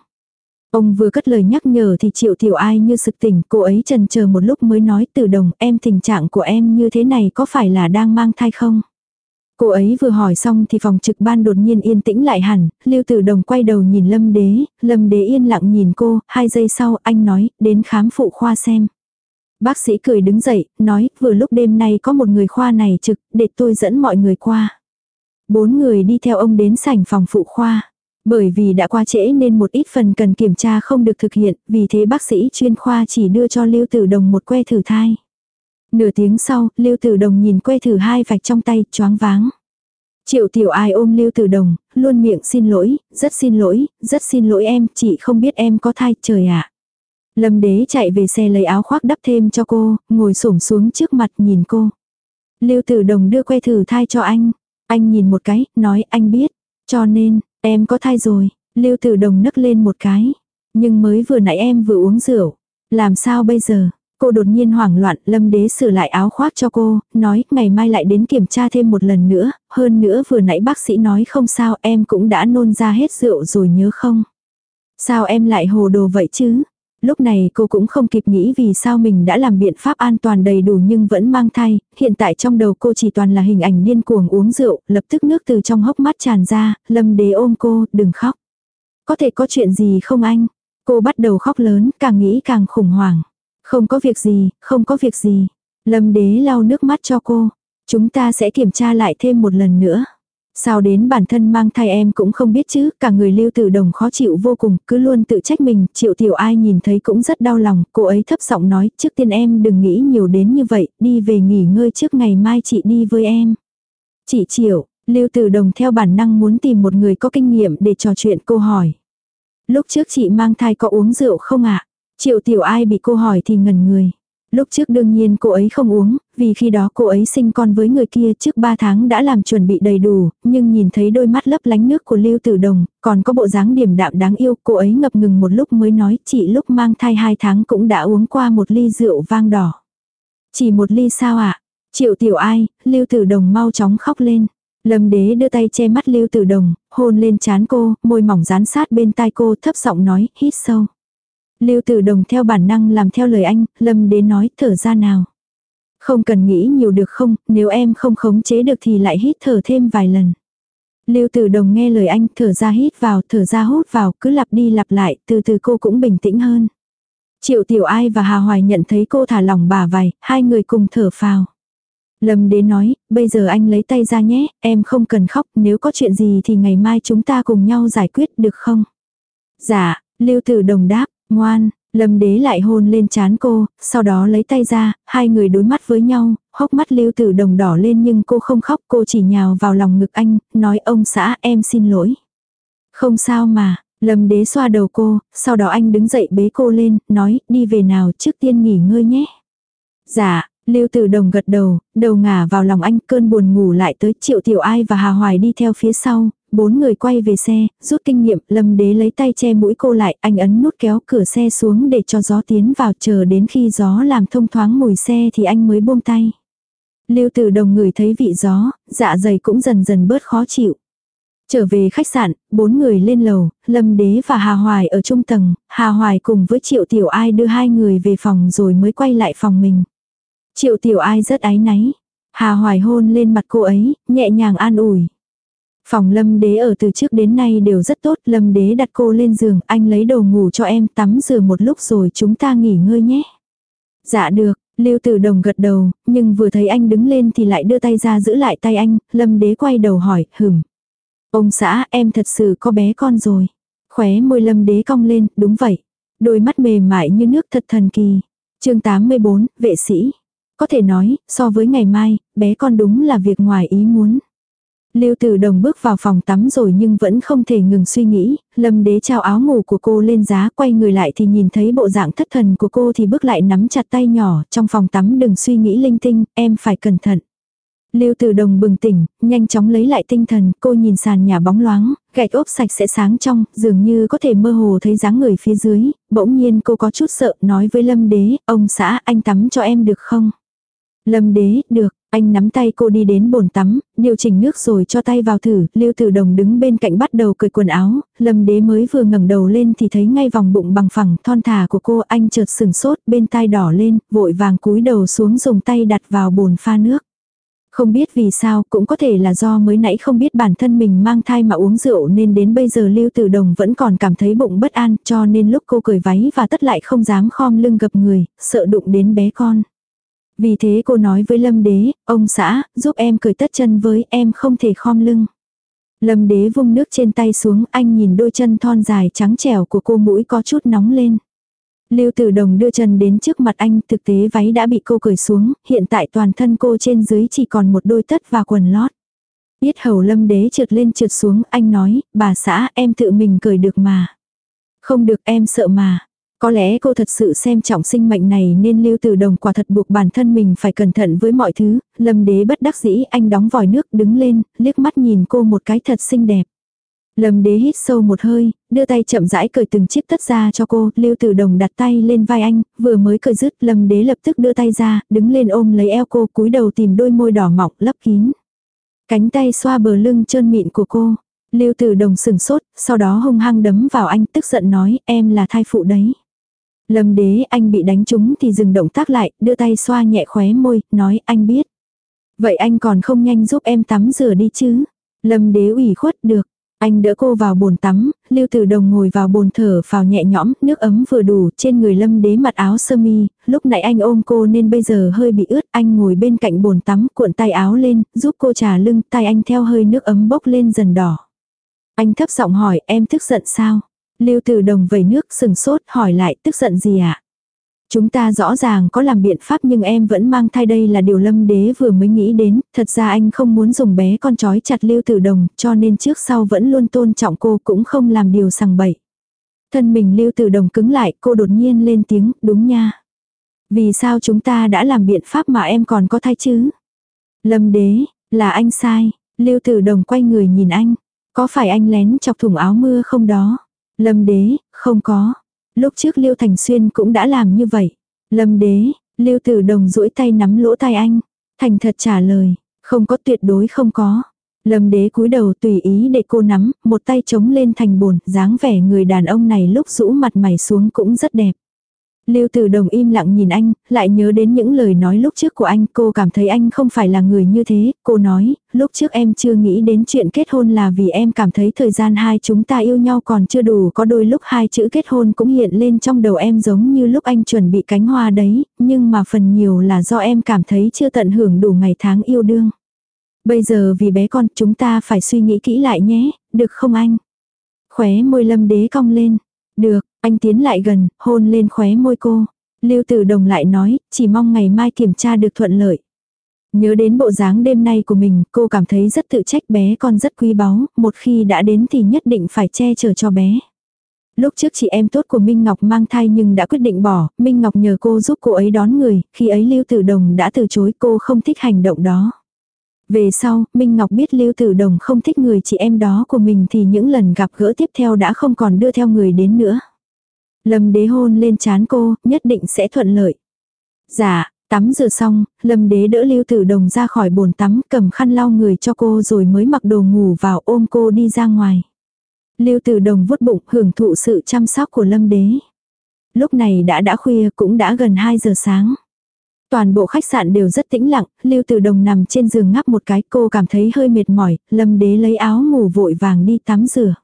Ông vừa cất lời nhắc nhở thì triệu tiểu ai như sực tỉnh, cô ấy trần chờ một lúc mới nói Tử Đồng, em tình trạng của em như thế này có phải là đang mang thai không? Cô ấy vừa hỏi xong thì phòng trực ban đột nhiên yên tĩnh lại hẳn, Lưu Tử Đồng quay đầu nhìn Lâm Đế, Lâm Đế yên lặng nhìn cô, hai giây sau anh nói, đến khám phụ khoa xem. Bác sĩ cười đứng dậy, nói, vừa lúc đêm nay có một người khoa này trực, để tôi dẫn mọi người qua. Bốn người đi theo ông đến sảnh phòng phụ khoa. Bởi vì đã qua trễ nên một ít phần cần kiểm tra không được thực hiện, vì thế bác sĩ chuyên khoa chỉ đưa cho Lưu Tử Đồng một que thử thai. Nửa tiếng sau, Lưu Tử Đồng nhìn que thử hai vạch trong tay, choáng váng. Triệu tiểu ai ôm Lưu Tử Đồng, luôn miệng xin lỗi, rất xin lỗi, rất xin lỗi em, chị không biết em có thai, trời ạ. Lâm đế chạy về xe lấy áo khoác đắp thêm cho cô, ngồi xổm xuống trước mặt nhìn cô. Lưu Tử Đồng đưa que thử thai cho anh. Anh nhìn một cái, nói anh biết. Cho nên, em có thai rồi. Lưu Tử Đồng nấc lên một cái. Nhưng mới vừa nãy em vừa uống rượu. Làm sao bây giờ? Cô đột nhiên hoảng loạn, lâm đế sửa lại áo khoác cho cô, nói ngày mai lại đến kiểm tra thêm một lần nữa, hơn nữa vừa nãy bác sĩ nói không sao em cũng đã nôn ra hết rượu rồi nhớ không. Sao em lại hồ đồ vậy chứ? Lúc này cô cũng không kịp nghĩ vì sao mình đã làm biện pháp an toàn đầy đủ nhưng vẫn mang thai, hiện tại trong đầu cô chỉ toàn là hình ảnh điên cuồng uống rượu, lập tức nước từ trong hốc mắt tràn ra, lâm đế ôm cô, đừng khóc. Có thể có chuyện gì không anh? Cô bắt đầu khóc lớn, càng nghĩ càng khủng hoảng. Không có việc gì, không có việc gì. Lâm đế lau nước mắt cho cô. Chúng ta sẽ kiểm tra lại thêm một lần nữa. Sao đến bản thân mang thai em cũng không biết chứ, cả người lưu tử đồng khó chịu vô cùng, cứ luôn tự trách mình, triệu tiểu ai nhìn thấy cũng rất đau lòng, cô ấy thấp giọng nói, trước tiên em đừng nghĩ nhiều đến như vậy, đi về nghỉ ngơi trước ngày mai chị đi với em. Chị triệu, lưu tử đồng theo bản năng muốn tìm một người có kinh nghiệm để trò chuyện cô hỏi. Lúc trước chị mang thai có uống rượu không ạ? Triệu tiểu ai bị cô hỏi thì ngần người. Lúc trước đương nhiên cô ấy không uống, vì khi đó cô ấy sinh con với người kia trước 3 tháng đã làm chuẩn bị đầy đủ, nhưng nhìn thấy đôi mắt lấp lánh nước của Lưu Tử Đồng, còn có bộ dáng điểm đạm đáng yêu, cô ấy ngập ngừng một lúc mới nói chị lúc mang thai 2 tháng cũng đã uống qua một ly rượu vang đỏ. Chỉ một ly sao ạ? À? Triệu tiểu ai, Lưu Tử Đồng mau chóng khóc lên. Lâm đế đưa tay che mắt Lưu Tử Đồng, hôn lên chán cô, môi mỏng dán sát bên tai cô thấp giọng nói, hít sâu. Lưu Tử Đồng theo bản năng làm theo lời anh, Lâm Đế nói thở ra nào. Không cần nghĩ nhiều được không, nếu em không khống chế được thì lại hít thở thêm vài lần. Lưu Tử Đồng nghe lời anh thở ra hít vào, thở ra hút vào, cứ lặp đi lặp lại, từ từ cô cũng bình tĩnh hơn. Triệu Tiểu Ai và Hà Hoài nhận thấy cô thả lỏng bà vài, hai người cùng thở phào. Lâm Đế nói, bây giờ anh lấy tay ra nhé, em không cần khóc, nếu có chuyện gì thì ngày mai chúng ta cùng nhau giải quyết được không? Dạ, Lưu Tử Đồng đáp, Ngoan, Lâm đế lại hôn lên chán cô, sau đó lấy tay ra, hai người đối mắt với nhau, hốc mắt lưu tử đồng đỏ lên nhưng cô không khóc, cô chỉ nhào vào lòng ngực anh, nói ông xã em xin lỗi. Không sao mà, lâm đế xoa đầu cô, sau đó anh đứng dậy bế cô lên, nói đi về nào trước tiên nghỉ ngơi nhé. Dạ, Lưu Tử Đồng gật đầu, đầu ngả vào lòng anh, cơn buồn ngủ lại tới Triệu Tiểu Ai và Hà Hoài đi theo phía sau, bốn người quay về xe, rút kinh nghiệm, Lâm Đế lấy tay che mũi cô lại, anh ấn nút kéo cửa xe xuống để cho gió tiến vào, chờ đến khi gió làm thông thoáng mùi xe thì anh mới buông tay. Lưu Tử Đồng người thấy vị gió, dạ dày cũng dần dần bớt khó chịu. Trở về khách sạn, bốn người lên lầu, Lâm Đế và Hà Hoài ở trung tầng, Hà Hoài cùng với Triệu Tiểu Ai đưa hai người về phòng rồi mới quay lại phòng mình. Triệu Tiểu Ai rất áy náy. Hà Hoài hôn lên mặt cô ấy, nhẹ nhàng an ủi. Phòng lâm đế ở từ trước đến nay đều rất tốt, lâm đế đặt cô lên giường, anh lấy đồ ngủ cho em tắm rửa một lúc rồi chúng ta nghỉ ngơi nhé. Dạ được, Lưu Tử Đồng gật đầu, nhưng vừa thấy anh đứng lên thì lại đưa tay ra giữ lại tay anh, lâm đế quay đầu hỏi, hửm. Ông xã, em thật sự có bé con rồi. Khóe môi lâm đế cong lên, đúng vậy. Đôi mắt mềm mại như nước thật thần kỳ. chương 84, vệ sĩ. Có thể nói, so với ngày mai, bé con đúng là việc ngoài ý muốn. Lưu Tử Đồng bước vào phòng tắm rồi nhưng vẫn không thể ngừng suy nghĩ, Lâm Đế trao áo ngủ của cô lên giá, quay người lại thì nhìn thấy bộ dạng thất thần của cô thì bước lại nắm chặt tay nhỏ, trong phòng tắm đừng suy nghĩ linh tinh, em phải cẩn thận. Lưu Tử Đồng bừng tỉnh, nhanh chóng lấy lại tinh thần, cô nhìn sàn nhà bóng loáng, gạch ốp sạch sẽ sáng trong, dường như có thể mơ hồ thấy dáng người phía dưới, bỗng nhiên cô có chút sợ, nói với Lâm Đế, ông xã anh tắm cho em được không? Lâm Đế, được, anh nắm tay cô đi đến bồn tắm, điều chỉnh nước rồi cho tay vào thử, Lưu Tử Đồng đứng bên cạnh bắt đầu cởi quần áo, Lâm Đế mới vừa ngẩng đầu lên thì thấy ngay vòng bụng bằng phẳng thon thả của cô, anh chợt sừng sốt, bên tai đỏ lên, vội vàng cúi đầu xuống dùng tay đặt vào bồn pha nước. Không biết vì sao, cũng có thể là do mới nãy không biết bản thân mình mang thai mà uống rượu nên đến bây giờ Lưu Tử Đồng vẫn còn cảm thấy bụng bất an, cho nên lúc cô cởi váy và tất lại không dám khom lưng gập người, sợ đụng đến bé con. Vì thế cô nói với Lâm Đế, ông xã, giúp em cởi tất chân với em không thể khom lưng. Lâm Đế vung nước trên tay xuống, anh nhìn đôi chân thon dài trắng trẻo của cô mũi có chút nóng lên. Lưu Tử Đồng đưa chân đến trước mặt anh, thực tế váy đã bị cô cởi xuống, hiện tại toàn thân cô trên dưới chỉ còn một đôi tất và quần lót. Biết hầu lâm đế trượt lên trượt xuống, anh nói, bà xã em tự mình cởi được mà. Không được em sợ mà. Có lẽ cô thật sự xem trọng sinh mệnh này nên lưu tử đồng quả thật buộc bản thân mình phải cẩn thận với mọi thứ, lâm đế bất đắc dĩ anh đóng vòi nước đứng lên, liếc mắt nhìn cô một cái thật xinh đẹp. Lâm đế hít sâu một hơi, đưa tay chậm rãi cởi từng chiếc tất ra cho cô, lưu tử đồng đặt tay lên vai anh, vừa mới cởi dứt lâm đế lập tức đưa tay ra, đứng lên ôm lấy eo cô cúi đầu tìm đôi môi đỏ mọng lấp kín. Cánh tay xoa bờ lưng trơn mịn của cô. Lưu tử đồng sừng sốt, sau đó hung hăng đấm vào anh tức giận nói em là thai phụ đấy. Lâm đế anh bị đánh trúng thì dừng động tác lại, đưa tay xoa nhẹ khóe môi, nói anh biết. Vậy anh còn không nhanh giúp em tắm rửa đi chứ. Lâm đế ủy khuất được. Anh đỡ cô vào bồn tắm, Lưu Tử Đồng ngồi vào bồn thở vào nhẹ nhõm, nước ấm vừa đủ, trên người Lâm Đế mặc áo sơ mi, lúc nãy anh ôm cô nên bây giờ hơi bị ướt, anh ngồi bên cạnh bồn tắm, cuộn tay áo lên, giúp cô trà lưng, tay anh theo hơi nước ấm bốc lên dần đỏ. Anh thấp giọng hỏi, em tức giận sao? Lưu Tử Đồng vẩy nước sừng sốt hỏi lại, tức giận gì ạ? À? Chúng ta rõ ràng có làm biện pháp nhưng em vẫn mang thai đây là điều lâm đế vừa mới nghĩ đến, thật ra anh không muốn dùng bé con trói chặt lưu tử đồng, cho nên trước sau vẫn luôn tôn trọng cô cũng không làm điều sằng bậy. Thân mình lưu tử đồng cứng lại, cô đột nhiên lên tiếng, đúng nha. Vì sao chúng ta đã làm biện pháp mà em còn có thai chứ? Lâm đế, là anh sai, lưu tử đồng quay người nhìn anh. Có phải anh lén chọc thủng áo mưa không đó? Lâm đế, không có. Lúc trước Liêu Thành Xuyên cũng đã làm như vậy. Lâm đế, Liêu Tử Đồng duỗi tay nắm lỗ tai anh. Thành thật trả lời, không có tuyệt đối không có. Lâm đế cúi đầu tùy ý để cô nắm, một tay chống lên thành bồn, dáng vẻ người đàn ông này lúc rũ mặt mày xuống cũng rất đẹp. Lưu Tử Đồng im lặng nhìn anh, lại nhớ đến những lời nói lúc trước của anh, cô cảm thấy anh không phải là người như thế, cô nói, lúc trước em chưa nghĩ đến chuyện kết hôn là vì em cảm thấy thời gian hai chúng ta yêu nhau còn chưa đủ, có đôi lúc hai chữ kết hôn cũng hiện lên trong đầu em giống như lúc anh chuẩn bị cánh hoa đấy, nhưng mà phần nhiều là do em cảm thấy chưa tận hưởng đủ ngày tháng yêu đương. Bây giờ vì bé con chúng ta phải suy nghĩ kỹ lại nhé, được không anh? Khóe môi lâm đế cong lên. Được, anh tiến lại gần, hôn lên khóe môi cô. Lưu Tử Đồng lại nói, chỉ mong ngày mai kiểm tra được thuận lợi. Nhớ đến bộ dáng đêm nay của mình, cô cảm thấy rất tự trách bé con rất quý báu, một khi đã đến thì nhất định phải che chở cho bé. Lúc trước chị em tốt của Minh Ngọc mang thai nhưng đã quyết định bỏ, Minh Ngọc nhờ cô giúp cô ấy đón người, khi ấy Lưu Tử Đồng đã từ chối cô không thích hành động đó. Về sau, Minh Ngọc biết Lưu Tử Đồng không thích người chị em đó của mình thì những lần gặp gỡ tiếp theo đã không còn đưa theo người đến nữa. Lâm đế hôn lên chán cô, nhất định sẽ thuận lợi. Dạ, tắm rửa xong, lâm đế đỡ lưu tử đồng ra khỏi bồn tắm, cầm khăn lau người cho cô rồi mới mặc đồ ngủ vào ôm cô đi ra ngoài. Lưu tử đồng vuốt bụng hưởng thụ sự chăm sóc của lâm đế. Lúc này đã đã khuya cũng đã gần 2 giờ sáng. Toàn bộ khách sạn đều rất tĩnh lặng, Lưu Tử Đồng nằm trên giường ngáp một cái, cô cảm thấy hơi mệt mỏi, Lâm Đế lấy áo ngủ vội vàng đi tắm rửa.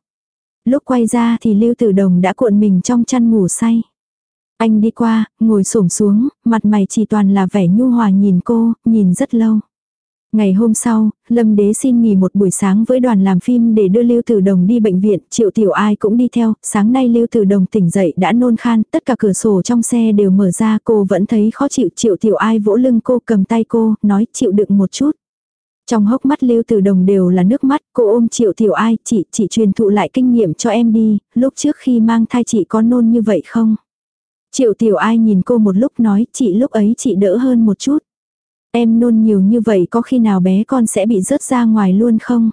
Lúc quay ra thì Lưu Tử Đồng đã cuộn mình trong chăn ngủ say. Anh đi qua, ngồi xổm xuống, mặt mày chỉ toàn là vẻ nhu hòa nhìn cô, nhìn rất lâu. Ngày hôm sau, Lâm Đế xin nghỉ một buổi sáng với đoàn làm phim để đưa Lưu Tử Đồng đi bệnh viện, Triệu Tiểu Ai cũng đi theo, sáng nay Lưu Tử Đồng tỉnh dậy đã nôn khan, tất cả cửa sổ trong xe đều mở ra, cô vẫn thấy khó chịu, Triệu Tiểu Ai vỗ lưng cô cầm tay cô, nói chịu đựng một chút. Trong hốc mắt Lưu Tử Đồng đều là nước mắt, cô ôm Triệu Tiểu Ai, chị, chị truyền thụ lại kinh nghiệm cho em đi, lúc trước khi mang thai chị có nôn như vậy không? Triệu Tiểu Ai nhìn cô một lúc nói, chị lúc ấy chị đỡ hơn một chút. Em nôn nhiều như vậy có khi nào bé con sẽ bị rớt ra ngoài luôn không?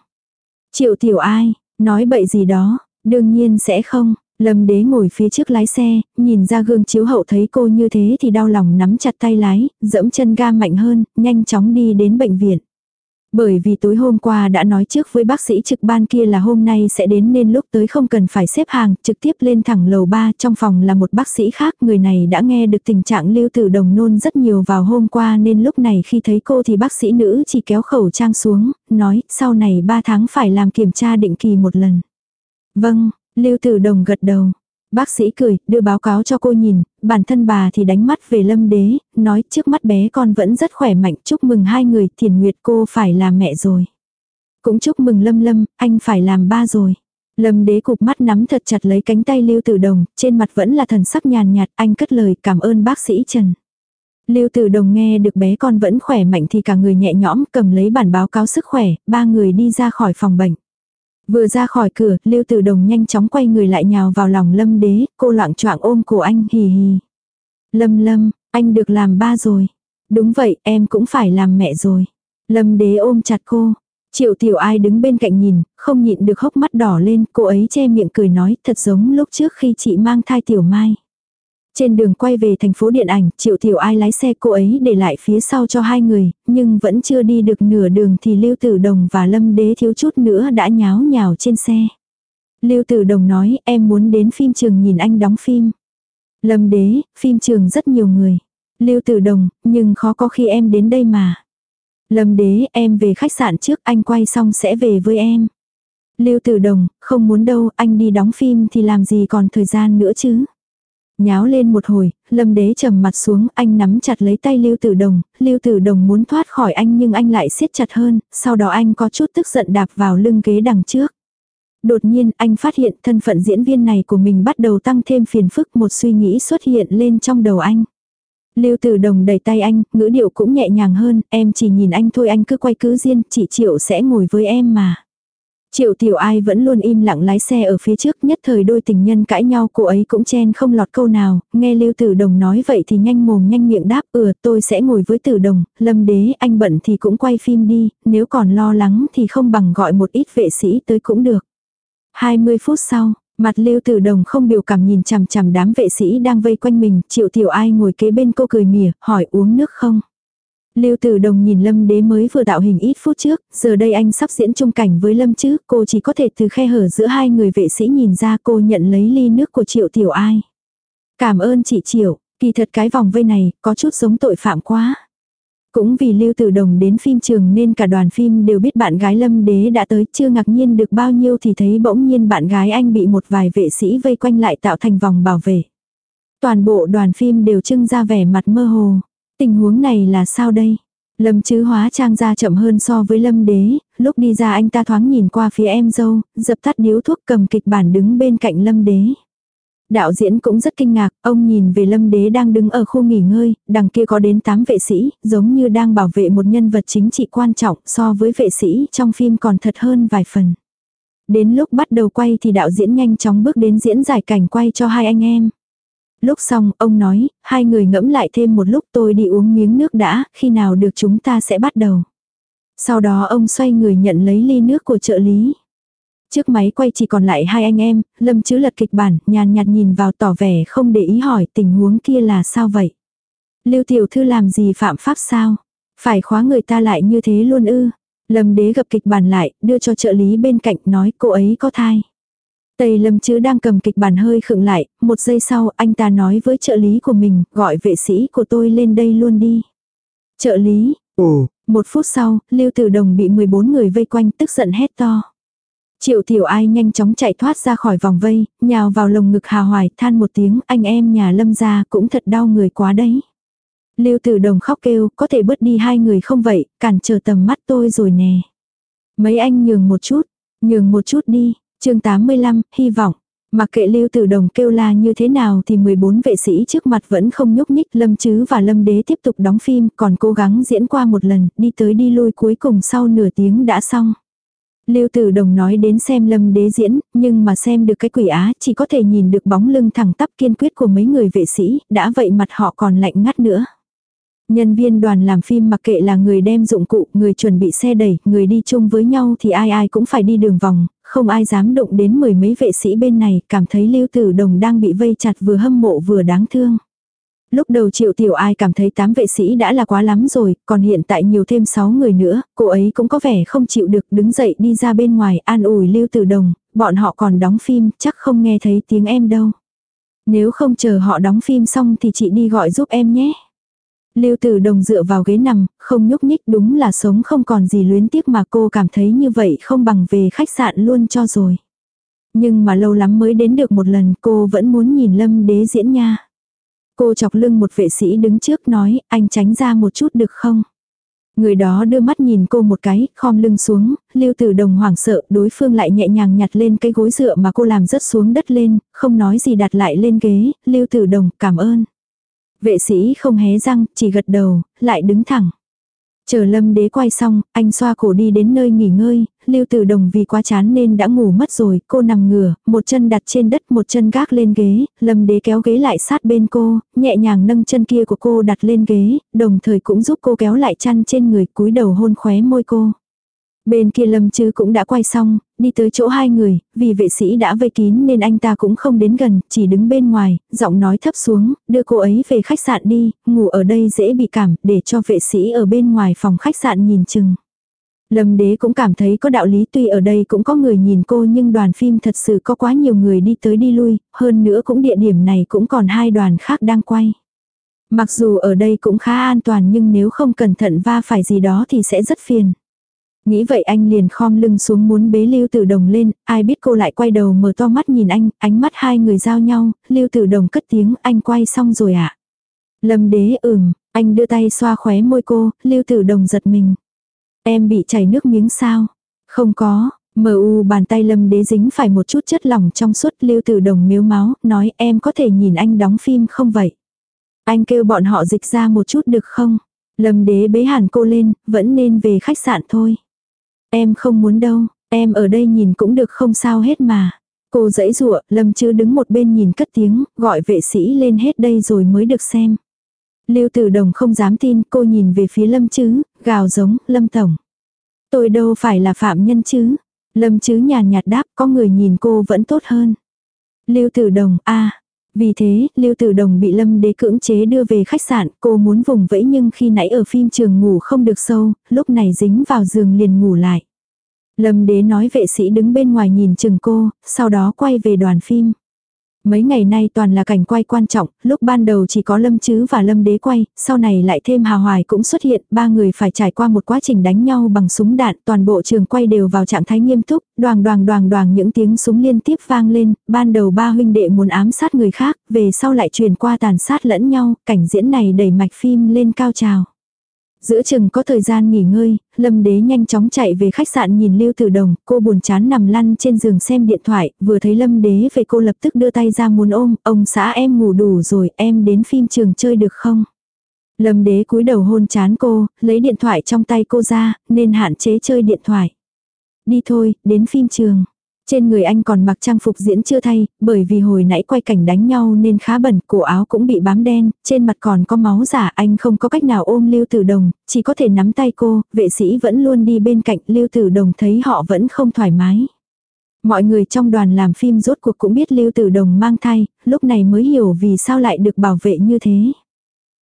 Triệu Tiểu Ai, nói bậy gì đó, đương nhiên sẽ không. Lâm đế ngồi phía trước lái xe, nhìn ra gương chiếu hậu thấy cô như thế thì đau lòng nắm chặt tay lái, dẫm chân ga mạnh hơn, nhanh chóng đi đến bệnh viện. Bởi vì tối hôm qua đã nói trước với bác sĩ trực ban kia là hôm nay sẽ đến nên lúc tới không cần phải xếp hàng, trực tiếp lên thẳng lầu 3 trong phòng là một bác sĩ khác. Người này đã nghe được tình trạng lưu tử đồng nôn rất nhiều vào hôm qua nên lúc này khi thấy cô thì bác sĩ nữ chỉ kéo khẩu trang xuống, nói sau này 3 tháng phải làm kiểm tra định kỳ một lần. Vâng, lưu tử đồng gật đầu. Bác sĩ cười, đưa báo cáo cho cô nhìn, bản thân bà thì đánh mắt về lâm đế, nói trước mắt bé con vẫn rất khỏe mạnh, chúc mừng hai người, thiền nguyệt cô phải làm mẹ rồi. Cũng chúc mừng lâm lâm, anh phải làm ba rồi. Lâm đế cục mắt nắm thật chặt lấy cánh tay Lưu Tử Đồng, trên mặt vẫn là thần sắc nhàn nhạt, anh cất lời cảm ơn bác sĩ Trần. Lưu Tử Đồng nghe được bé con vẫn khỏe mạnh thì cả người nhẹ nhõm cầm lấy bản báo cáo sức khỏe, ba người đi ra khỏi phòng bệnh. Vừa ra khỏi cửa, Lưu Tử Đồng nhanh chóng quay người lại nhào vào lòng Lâm Đế, cô loạn choạng ôm cổ anh hì hì. Lâm Lâm, anh được làm ba rồi. Đúng vậy, em cũng phải làm mẹ rồi. Lâm Đế ôm chặt cô. Triệu Tiểu Ai đứng bên cạnh nhìn, không nhịn được hốc mắt đỏ lên, cô ấy che miệng cười nói thật giống lúc trước khi chị mang thai Tiểu Mai. Trên đường quay về thành phố điện ảnh, Triệu Tiểu Ai lái xe cô ấy để lại phía sau cho hai người, nhưng vẫn chưa đi được nửa đường thì Lưu Tử Đồng và Lâm Đế thiếu chút nữa đã nháo nhào trên xe. Lưu Tử Đồng nói em muốn đến phim trường nhìn anh đóng phim. Lâm Đế, phim trường rất nhiều người. Lưu Tử Đồng, nhưng khó có khi em đến đây mà. Lâm Đế, em về khách sạn trước anh quay xong sẽ về với em. Lưu Tử Đồng, không muốn đâu, anh đi đóng phim thì làm gì còn thời gian nữa chứ. Nháo lên một hồi, Lâm Đế trầm mặt xuống, anh nắm chặt lấy tay Lưu Tử Đồng, Lưu Tử Đồng muốn thoát khỏi anh nhưng anh lại siết chặt hơn, sau đó anh có chút tức giận đạp vào lưng ghế đằng trước. Đột nhiên anh phát hiện thân phận diễn viên này của mình bắt đầu tăng thêm phiền phức một suy nghĩ xuất hiện lên trong đầu anh. Lưu Tử Đồng đẩy tay anh, ngữ điệu cũng nhẹ nhàng hơn, em chỉ nhìn anh thôi anh cứ quay cứ riêng, chị Triệu sẽ ngồi với em mà. Triệu tiểu ai vẫn luôn im lặng lái xe ở phía trước nhất thời đôi tình nhân cãi nhau cô ấy cũng chen không lọt câu nào, nghe Lưu Tử Đồng nói vậy thì nhanh mồm nhanh miệng đáp ừ tôi sẽ ngồi với Tử Đồng, lâm đế anh bận thì cũng quay phim đi, nếu còn lo lắng thì không bằng gọi một ít vệ sĩ tới cũng được. 20 phút sau, mặt Lưu Tử Đồng không biểu cảm nhìn chằm chằm đám vệ sĩ đang vây quanh mình, Triệu Tiểu Ai ngồi kế bên cô cười mỉa, hỏi uống nước không? Lưu Tử Đồng nhìn Lâm Đế mới vừa tạo hình ít phút trước, giờ đây anh sắp diễn chung cảnh với Lâm chứ, cô chỉ có thể từ khe hở giữa hai người vệ sĩ nhìn ra cô nhận lấy ly nước của Triệu Tiểu Ai. Cảm ơn chị Triệu, kỳ thật cái vòng vây này có chút giống tội phạm quá. Cũng vì Lưu Tử Đồng đến phim trường nên cả đoàn phim đều biết bạn gái Lâm Đế đã tới, chưa ngạc nhiên được bao nhiêu thì thấy bỗng nhiên bạn gái anh bị một vài vệ sĩ vây quanh lại tạo thành vòng bảo vệ. Toàn bộ đoàn phim đều trưng ra vẻ mặt mơ hồ. Tình huống này là sao đây? Lâm chứ hóa trang ra chậm hơn so với lâm đế, lúc đi ra anh ta thoáng nhìn qua phía em dâu, dập tắt điếu thuốc cầm kịch bản đứng bên cạnh lâm đế. Đạo diễn cũng rất kinh ngạc, ông nhìn về lâm đế đang đứng ở khu nghỉ ngơi, đằng kia có đến 8 vệ sĩ, giống như đang bảo vệ một nhân vật chính trị quan trọng so với vệ sĩ trong phim còn thật hơn vài phần. Đến lúc bắt đầu quay thì đạo diễn nhanh chóng bước đến diễn giải cảnh quay cho hai anh em. Lúc xong, ông nói, hai người ngẫm lại thêm một lúc tôi đi uống miếng nước đã, khi nào được chúng ta sẽ bắt đầu. Sau đó ông xoay người nhận lấy ly nước của trợ lý. Trước máy quay chỉ còn lại hai anh em, Lâm chứ lật kịch bản, nhàn nhạt nhìn vào tỏ vẻ không để ý hỏi tình huống kia là sao vậy. Lưu tiểu thư làm gì phạm pháp sao? Phải khóa người ta lại như thế luôn ư? Lâm đế gặp kịch bản lại, đưa cho trợ lý bên cạnh nói cô ấy có thai. Tây Lâm chứ đang cầm kịch bản hơi khựng lại, một giây sau anh ta nói với trợ lý của mình, gọi vệ sĩ của tôi lên đây luôn đi. Trợ lý, ồ, một phút sau, Lưu Tử Đồng bị 14 người vây quanh tức giận hét to. Triệu tiểu ai nhanh chóng chạy thoát ra khỏi vòng vây, nhào vào lồng ngực Hà Hoài than một tiếng anh em nhà lâm gia cũng thật đau người quá đấy. Lưu Tử Đồng khóc kêu có thể bớt đi hai người không vậy, cản trở tầm mắt tôi rồi nè. Mấy anh nhường một chút, nhường một chút đi, chương 85, hy vọng. Mặc kệ lưu tử đồng kêu la như thế nào thì 14 vệ sĩ trước mặt vẫn không nhúc nhích. Lâm Chứ và Lâm Đế tiếp tục đóng phim còn cố gắng diễn qua một lần, đi tới đi lui cuối cùng sau nửa tiếng đã xong. Lưu Tử Đồng nói đến xem Lâm Đế diễn, nhưng mà xem được cái quỷ á chỉ có thể nhìn được bóng lưng thẳng tắp kiên quyết của mấy người vệ sĩ, đã vậy mặt họ còn lạnh ngắt nữa. Nhân viên đoàn làm phim mặc kệ là người đem dụng cụ, người chuẩn bị xe đẩy, người đi chung với nhau thì ai ai cũng phải đi đường vòng, không ai dám động đến mười mấy vệ sĩ bên này, cảm thấy Lưu Tử Đồng đang bị vây chặt vừa hâm mộ vừa đáng thương. Lúc đầu triệu tiểu ai cảm thấy tám vệ sĩ đã là quá lắm rồi, còn hiện tại nhiều thêm sáu người nữa, cô ấy cũng có vẻ không chịu được đứng dậy đi ra bên ngoài an ủi Lưu Tử Đồng, bọn họ còn đóng phim, chắc không nghe thấy tiếng em đâu. Nếu không chờ họ đóng phim xong thì chị đi gọi giúp em nhé. Lưu Tử Đồng dựa vào ghế nằm, không nhúc nhích đúng là sống không còn gì luyến tiếc mà cô cảm thấy như vậy không bằng về khách sạn luôn cho rồi. Nhưng mà lâu lắm mới đến được một lần cô vẫn muốn nhìn Lâm Đế diễn nha. Cô chọc lưng một vệ sĩ đứng trước nói anh tránh ra một chút được không? Người đó đưa mắt nhìn cô một cái, khom lưng xuống, lưu tử đồng hoảng sợ, đối phương lại nhẹ nhàng nhặt lên cái gối dựa mà cô làm rớt xuống đất lên, không nói gì đặt lại lên ghế, lưu tử đồng, cảm ơn. Vệ sĩ không hé răng, chỉ gật đầu, lại đứng thẳng. Chờ lâm đế quay xong, anh xoa cổ đi đến nơi nghỉ ngơi, lưu tử đồng vì quá chán nên đã ngủ mất rồi, cô nằm ngửa, một chân đặt trên đất một chân gác lên ghế, lâm đế kéo ghế lại sát bên cô, nhẹ nhàng nâng chân kia của cô đặt lên ghế, đồng thời cũng giúp cô kéo lại chăn trên người cúi đầu hôn khóe môi cô. Bên kia Lâm Chứ cũng đã quay xong, đi tới chỗ hai người, vì vệ sĩ đã vây kín nên anh ta cũng không đến gần, chỉ đứng bên ngoài, giọng nói thấp xuống, đưa cô ấy về khách sạn đi, ngủ ở đây dễ bị cảm, để cho vệ sĩ ở bên ngoài phòng khách sạn nhìn chừng. Lâm đế cũng cảm thấy có đạo lý tuy ở đây cũng có người nhìn cô nhưng đoàn phim thật sự có quá nhiều người đi tới đi lui, hơn nữa cũng địa điểm này cũng còn hai đoàn khác đang quay. Mặc dù ở đây cũng khá an toàn nhưng nếu không cẩn thận va phải gì đó thì sẽ rất phiền. Nghĩ vậy anh liền khom lưng xuống muốn bế Lưu Tử Đồng lên, ai biết cô lại quay đầu mở to mắt nhìn anh, ánh mắt hai người giao nhau, Lưu Tử Đồng cất tiếng anh quay xong rồi ạ. À? Lâm đế ửng, anh đưa tay xoa khóe môi cô, Lưu Tử Đồng giật mình. Em bị chảy nước miếng sao? Không có, mờ u bàn tay lâm đế dính phải một chút chất lỏng trong suốt Lưu Tử Đồng miếu máu, nói em có thể nhìn anh đóng phim không vậy? Anh kêu bọn họ dịch ra một chút được không? Lâm đế bế hẳn cô lên, vẫn nên về khách sạn thôi. Em không muốn đâu, em ở đây nhìn cũng được không sao hết mà. Cô dãy rụa, Lâm chứ đứng một bên nhìn cất tiếng, gọi vệ sĩ lên hết đây rồi mới được xem. Lưu Tử Đồng không dám tin, cô nhìn về phía Lâm chứ, gào giống, Lâm Tổng. Tôi đâu phải là phạm nhân chứ. Lâm chứ nhàn nhạt đáp, có người nhìn cô vẫn tốt hơn. Lưu Tử Đồng, a vì thế, Lưu Tử Đồng bị Lâm đế cưỡng chế đưa về khách sạn, cô muốn vùng vẫy nhưng khi nãy ở phim trường ngủ không được sâu, lúc này dính vào giường liền ngủ lại. Lâm đế nói vệ sĩ đứng bên ngoài nhìn chừng cô, sau đó quay về đoàn phim. Mấy ngày nay toàn là cảnh quay quan trọng, lúc ban đầu chỉ có Lâm Chứ và Lâm Đế quay, sau này lại thêm Hà Hoài cũng xuất hiện, ba người phải trải qua một quá trình đánh nhau bằng súng đạn, toàn bộ trường quay đều vào trạng thái nghiêm túc, đoàn đoàn đoàn đoàn những tiếng súng liên tiếp vang lên, ban đầu ba huynh đệ muốn ám sát người khác, về sau lại truyền qua tàn sát lẫn nhau, cảnh diễn này đẩy mạch phim lên cao trào. Giữa chừng có thời gian nghỉ ngơi, Lâm Đế nhanh chóng chạy về khách sạn nhìn Lưu Tử Đồng, cô buồn chán nằm lăn trên giường xem điện thoại, vừa thấy Lâm Đế về cô lập tức đưa tay ra muốn ôm, ông xã em ngủ đủ rồi, em đến phim trường chơi được không? Lâm Đế cúi đầu hôn chán cô, lấy điện thoại trong tay cô ra, nên hạn chế chơi điện thoại. Đi thôi, đến phim trường. Trên người anh còn mặc trang phục diễn chưa thay, bởi vì hồi nãy quay cảnh đánh nhau nên khá bẩn, cổ áo cũng bị bám đen, trên mặt còn có máu giả, anh không có cách nào ôm Lưu Tử Đồng, chỉ có thể nắm tay cô, vệ sĩ vẫn luôn đi bên cạnh, Lưu Tử Đồng thấy họ vẫn không thoải mái. Mọi người trong đoàn làm phim rốt cuộc cũng biết Lưu Tử Đồng mang thai, lúc này mới hiểu vì sao lại được bảo vệ như thế.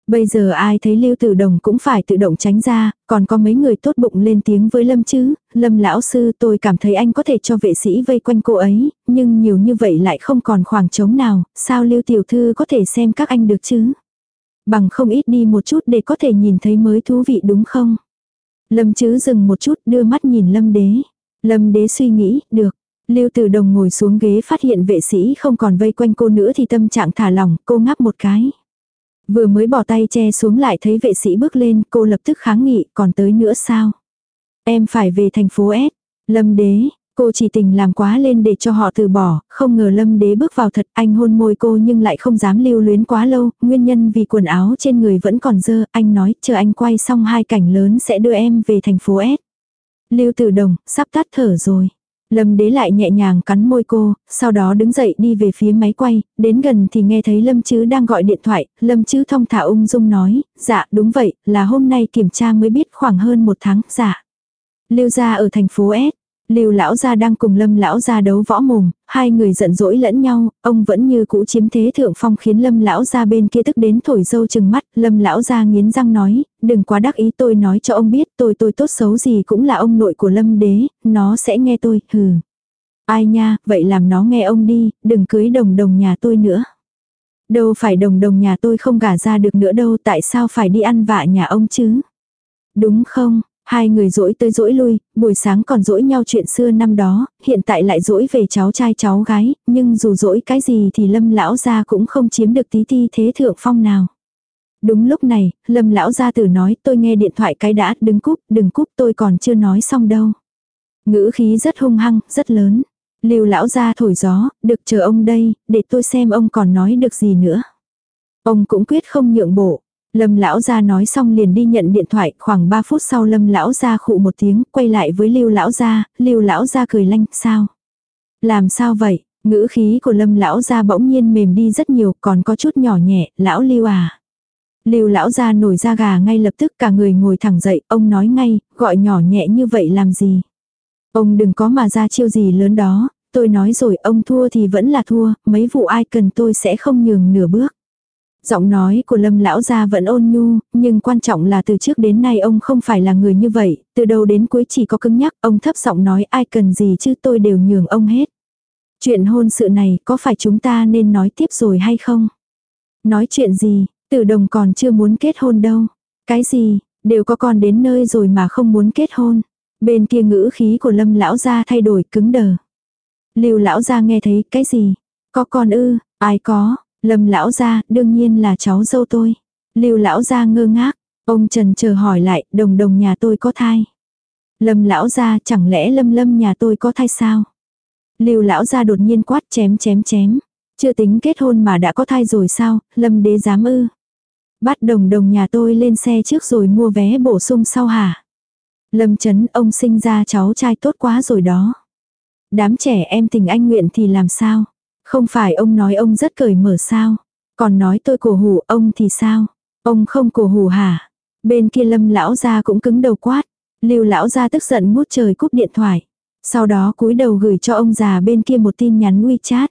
Bây giờ ai thấy Lưu Tử Đồng cũng phải tự động tránh ra, còn có mấy người tốt bụng lên tiếng với Lâm chứ, Lâm lão sư tôi cảm thấy anh có thể cho vệ sĩ vây quanh cô ấy, nhưng nhiều như vậy lại không còn khoảng trống nào, sao Lưu Tiểu Thư có thể xem các anh được chứ? Bằng không ít đi một chút để có thể nhìn thấy mới thú vị đúng không? Lâm chứ dừng một chút đưa mắt nhìn Lâm đế. Lâm đế suy nghĩ, được. Lưu Tử Đồng ngồi xuống ghế phát hiện vệ sĩ không còn vây quanh cô nữa thì tâm trạng thả lỏng, cô ngáp một cái. Vừa mới bỏ tay che xuống lại thấy vệ sĩ bước lên, cô lập tức kháng nghị, còn tới nữa sao? Em phải về thành phố S. Lâm đế, cô chỉ tình làm quá lên để cho họ từ bỏ, không ngờ lâm đế bước vào thật anh hôn môi cô nhưng lại không dám lưu luyến quá lâu, nguyên nhân vì quần áo trên người vẫn còn dơ, anh nói chờ anh quay xong hai cảnh lớn sẽ đưa em về thành phố S. Lưu tử đồng, sắp tắt thở rồi. Lâm đế lại nhẹ nhàng cắn môi cô, sau đó đứng dậy đi về phía máy quay, đến gần thì nghe thấy Lâm Chứ đang gọi điện thoại, Lâm Chứ thông thả ung dung nói, dạ đúng vậy, là hôm nay kiểm tra mới biết khoảng hơn một tháng, dạ. Lưu gia ở thành phố S, Lưu lão gia đang cùng Lâm lão gia đấu võ mồm, hai người giận dỗi lẫn nhau, ông vẫn như cũ chiếm thế thượng phong khiến Lâm lão gia bên kia tức đến thổi dâu chừng mắt, Lâm lão gia nghiến răng nói, đừng quá đắc ý tôi nói cho ông biết, tôi tôi tốt xấu gì cũng là ông nội của Lâm đế, nó sẽ nghe tôi, hừ. Ai nha, vậy làm nó nghe ông đi, đừng cưới đồng đồng nhà tôi nữa. Đâu phải đồng đồng nhà tôi không gả ra được nữa đâu, tại sao phải đi ăn vạ nhà ông chứ? Đúng không, Hai người dỗi tới dỗi lui, buổi sáng còn dỗi nhau chuyện xưa năm đó, hiện tại lại dỗi về cháu trai cháu gái, nhưng dù dỗi cái gì thì lâm lão gia cũng không chiếm được tí ti thế thượng phong nào. Đúng lúc này, lâm lão gia tử nói tôi nghe điện thoại cái đã, đừng cúp, đừng cúp tôi còn chưa nói xong đâu. Ngữ khí rất hung hăng, rất lớn. Lưu lão gia thổi gió, được chờ ông đây, để tôi xem ông còn nói được gì nữa. Ông cũng quyết không nhượng bộ, Lâm lão gia nói xong liền đi nhận điện thoại, khoảng 3 phút sau Lâm lão gia khụ một tiếng, quay lại với Lưu lão gia, Lưu lão gia cười lanh, "Sao? Làm sao vậy?" Ngữ khí của Lâm lão gia bỗng nhiên mềm đi rất nhiều, còn có chút nhỏ nhẹ, "Lão Lưu à?" Lưu lão gia nổi da gà ngay lập tức cả người ngồi thẳng dậy, ông nói ngay, gọi nhỏ nhẹ như vậy làm gì? Ông đừng có mà ra chiêu gì lớn đó, tôi nói rồi ông thua thì vẫn là thua, mấy vụ ai cần tôi sẽ không nhường nửa bước. Giọng nói của lâm lão gia vẫn ôn nhu, nhưng quan trọng là từ trước đến nay ông không phải là người như vậy, từ đầu đến cuối chỉ có cứng nhắc, ông thấp giọng nói ai cần gì chứ tôi đều nhường ông hết. Chuyện hôn sự này có phải chúng ta nên nói tiếp rồi hay không? Nói chuyện gì, tử đồng còn chưa muốn kết hôn đâu. Cái gì, đều có con đến nơi rồi mà không muốn kết hôn. Bên kia ngữ khí của lâm lão gia thay đổi cứng đờ. Lưu lão gia nghe thấy cái gì? Có con ư, ai có, lâm lão gia đương nhiên là cháu dâu tôi. Lưu lão gia ngơ ngác, ông Trần chờ hỏi lại, đồng đồng nhà tôi có thai. Lâm lão gia chẳng lẽ lâm lâm nhà tôi có thai sao? Lưu lão gia đột nhiên quát chém chém chém. Chưa tính kết hôn mà đã có thai rồi sao, lâm đế dám ư. Bắt đồng đồng nhà tôi lên xe trước rồi mua vé bổ sung sau hả? Lâm chấn ông sinh ra cháu trai tốt quá rồi đó. Đám trẻ em tình anh nguyện thì làm sao? Không phải ông nói ông rất cởi mở sao? Còn nói tôi cổ hủ, ông thì sao? Ông không cổ hủ hả? Bên kia lâm lão gia cũng cứng đầu quát. Lưu lão gia tức giận ngút trời cúp điện thoại. Sau đó cúi đầu gửi cho ông già bên kia một tin nhắn WeChat.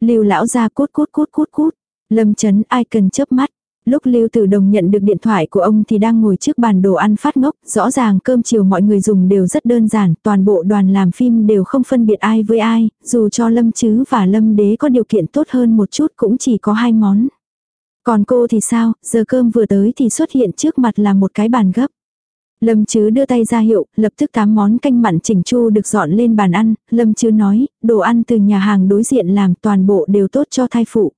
Lưu lão gia cút cút cút cút cút. Lâm chấn ai cần chớp mắt. Lúc Lưu Tử Đồng nhận được điện thoại của ông thì đang ngồi trước bàn đồ ăn phát ngốc, rõ ràng cơm chiều mọi người dùng đều rất đơn giản, toàn bộ đoàn làm phim đều không phân biệt ai với ai, dù cho Lâm Chứ và Lâm Đế có điều kiện tốt hơn một chút cũng chỉ có hai món. Còn cô thì sao, giờ cơm vừa tới thì xuất hiện trước mặt là một cái bàn gấp. Lâm Chứ đưa tay ra hiệu, lập tức tám món canh mặn chỉnh chu được dọn lên bàn ăn, Lâm Chứ nói, đồ ăn từ nhà hàng đối diện làm toàn bộ đều tốt cho thai phụ.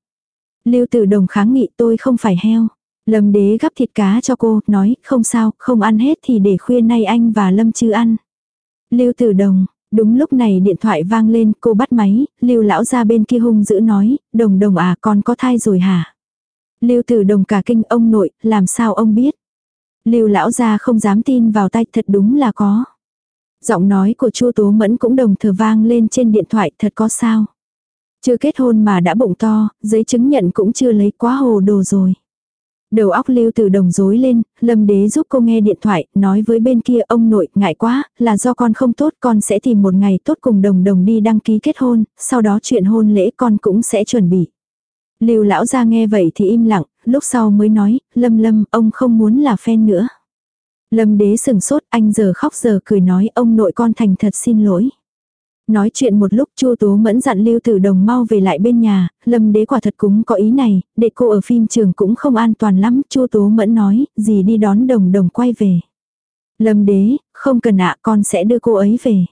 Lưu Tử Đồng kháng nghị tôi không phải heo. Lâm Đế gắp thịt cá cho cô, nói, không sao, không ăn hết thì để khuya nay anh và Lâm Chứ ăn. Lưu Tử Đồng, đúng lúc này điện thoại vang lên, cô bắt máy, Lưu lão ra bên kia hung dữ nói, Đồng Đồng à, con có thai rồi hả? Lưu Tử Đồng cả kinh ông nội, làm sao ông biết? Lưu lão gia không dám tin vào tay, thật đúng là có. Giọng nói của Chu Tố Mẫn cũng đồng thừa vang lên trên điện thoại, thật có sao? Chưa kết hôn mà đã bụng to, giấy chứng nhận cũng chưa lấy quá hồ đồ rồi. Đầu óc lưu từ đồng rối lên, lâm đế giúp cô nghe điện thoại, nói với bên kia ông nội, ngại quá, là do con không tốt, con sẽ tìm một ngày tốt cùng đồng đồng đi đăng ký kết hôn, sau đó chuyện hôn lễ con cũng sẽ chuẩn bị. Lưu lão ra nghe vậy thì im lặng, lúc sau mới nói, lâm lâm, ông không muốn là fan nữa. Lâm đế sừng sốt, anh giờ khóc giờ cười nói ông nội con thành thật xin lỗi. Nói chuyện một lúc Chu Tố Mẫn dặn Lưu Tử Đồng mau về lại bên nhà, Lâm Đế quả thật cũng có ý này, để cô ở phim trường cũng không an toàn lắm, Chu Tố Mẫn nói, gì đi đón Đồng Đồng quay về. Lâm Đế, không cần ạ, con sẽ đưa cô ấy về.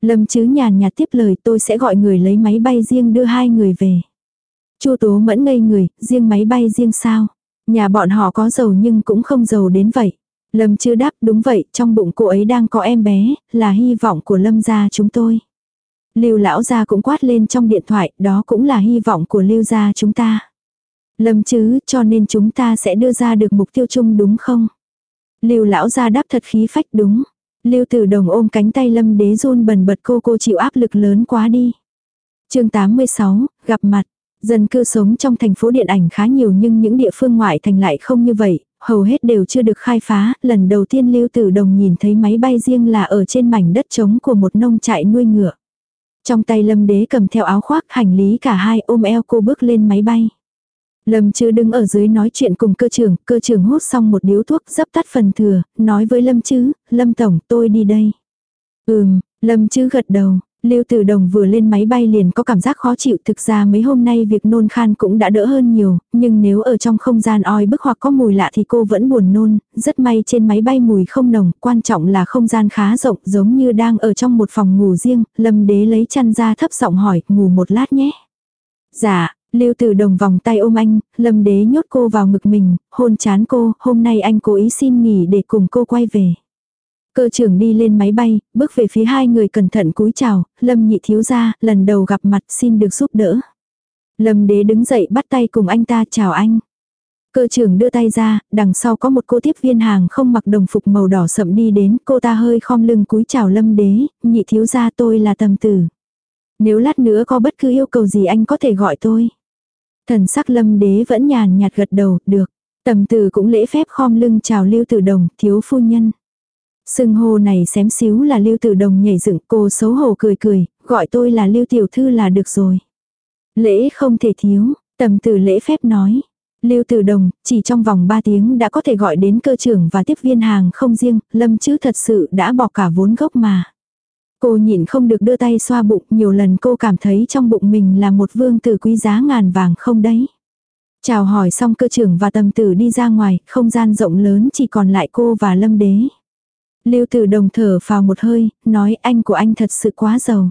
Lâm chứ nhàn nhạt tiếp lời tôi sẽ gọi người lấy máy bay riêng đưa hai người về. Chu Tố Mẫn ngây người, riêng máy bay riêng sao? Nhà bọn họ có giàu nhưng cũng không giàu đến vậy. Lâm chưa đáp đúng vậy, trong bụng cô ấy đang có em bé, là hy vọng của Lâm gia chúng tôi. Lưu lão gia cũng quát lên trong điện thoại, đó cũng là hy vọng của Lưu gia chúng ta. Lâm chứ, cho nên chúng ta sẽ đưa ra được mục tiêu chung đúng không? Lưu lão gia đáp thật khí phách đúng. Lưu Tử Đồng ôm cánh tay Lâm Đế run bần bật cô cô chịu áp lực lớn quá đi. Chương 86, gặp mặt. Dân cư sống trong thành phố điện ảnh khá nhiều nhưng những địa phương ngoại thành lại không như vậy, hầu hết đều chưa được khai phá, lần đầu tiên Lưu Tử Đồng nhìn thấy máy bay riêng là ở trên mảnh đất trống của một nông trại nuôi ngựa. Trong tay Lâm Đế cầm theo áo khoác hành lý cả hai ôm eo cô bước lên máy bay. Lâm Chư đứng ở dưới nói chuyện cùng cơ trưởng, cơ trưởng hút xong một điếu thuốc dấp tắt phần thừa, nói với Lâm Chư, Lâm Tổng tôi đi đây. Ừm, Lâm Chư gật đầu, Lưu Tử Đồng vừa lên máy bay liền có cảm giác khó chịu thực ra mấy hôm nay việc nôn khan cũng đã đỡ hơn nhiều, nhưng nếu ở trong không gian oi bức hoặc có mùi lạ thì cô vẫn buồn nôn, rất may trên máy bay mùi không nồng, quan trọng là không gian khá rộng giống như đang ở trong một phòng ngủ riêng, Lâm Đế lấy chăn ra thấp giọng hỏi, ngủ một lát nhé. Dạ, Lưu Tử Đồng vòng tay ôm anh, Lâm Đế nhốt cô vào ngực mình, hôn chán cô, hôm nay anh cố ý xin nghỉ để cùng cô quay về. Cơ trưởng đi lên máy bay, bước về phía hai người cẩn thận cúi chào, Lâm nhị thiếu gia, lần đầu gặp mặt xin được giúp đỡ. Lâm đế đứng dậy bắt tay cùng anh ta chào anh. Cơ trưởng đưa tay ra, đằng sau có một cô tiếp viên hàng không mặc đồng phục màu đỏ sậm đi đến, cô ta hơi khom lưng cúi chào lâm đế, nhị thiếu gia tôi là tầm tử. Nếu lát nữa có bất cứ yêu cầu gì anh có thể gọi tôi. Thần sắc lâm đế vẫn nhàn nhạt gật đầu, được. Tầm tử cũng lễ phép khom lưng chào lưu tử đồng, thiếu phu nhân. Sưng hô này xém xíu là Lưu Tử Đồng nhảy dựng cô xấu hổ cười cười, gọi tôi là Lưu Tiểu Thư là được rồi. Lễ không thể thiếu, tầm từ lễ phép nói. Lưu Tử Đồng, chỉ trong vòng 3 tiếng đã có thể gọi đến cơ trưởng và tiếp viên hàng không riêng, Lâm chứ thật sự đã bỏ cả vốn gốc mà. Cô nhịn không được đưa tay xoa bụng, nhiều lần cô cảm thấy trong bụng mình là một vương tử quý giá ngàn vàng không đấy. Chào hỏi xong cơ trưởng và tầm tử đi ra ngoài, không gian rộng lớn chỉ còn lại cô và Lâm Đế. Lưu Tử Đồng thở vào một hơi, nói anh của anh thật sự quá giàu.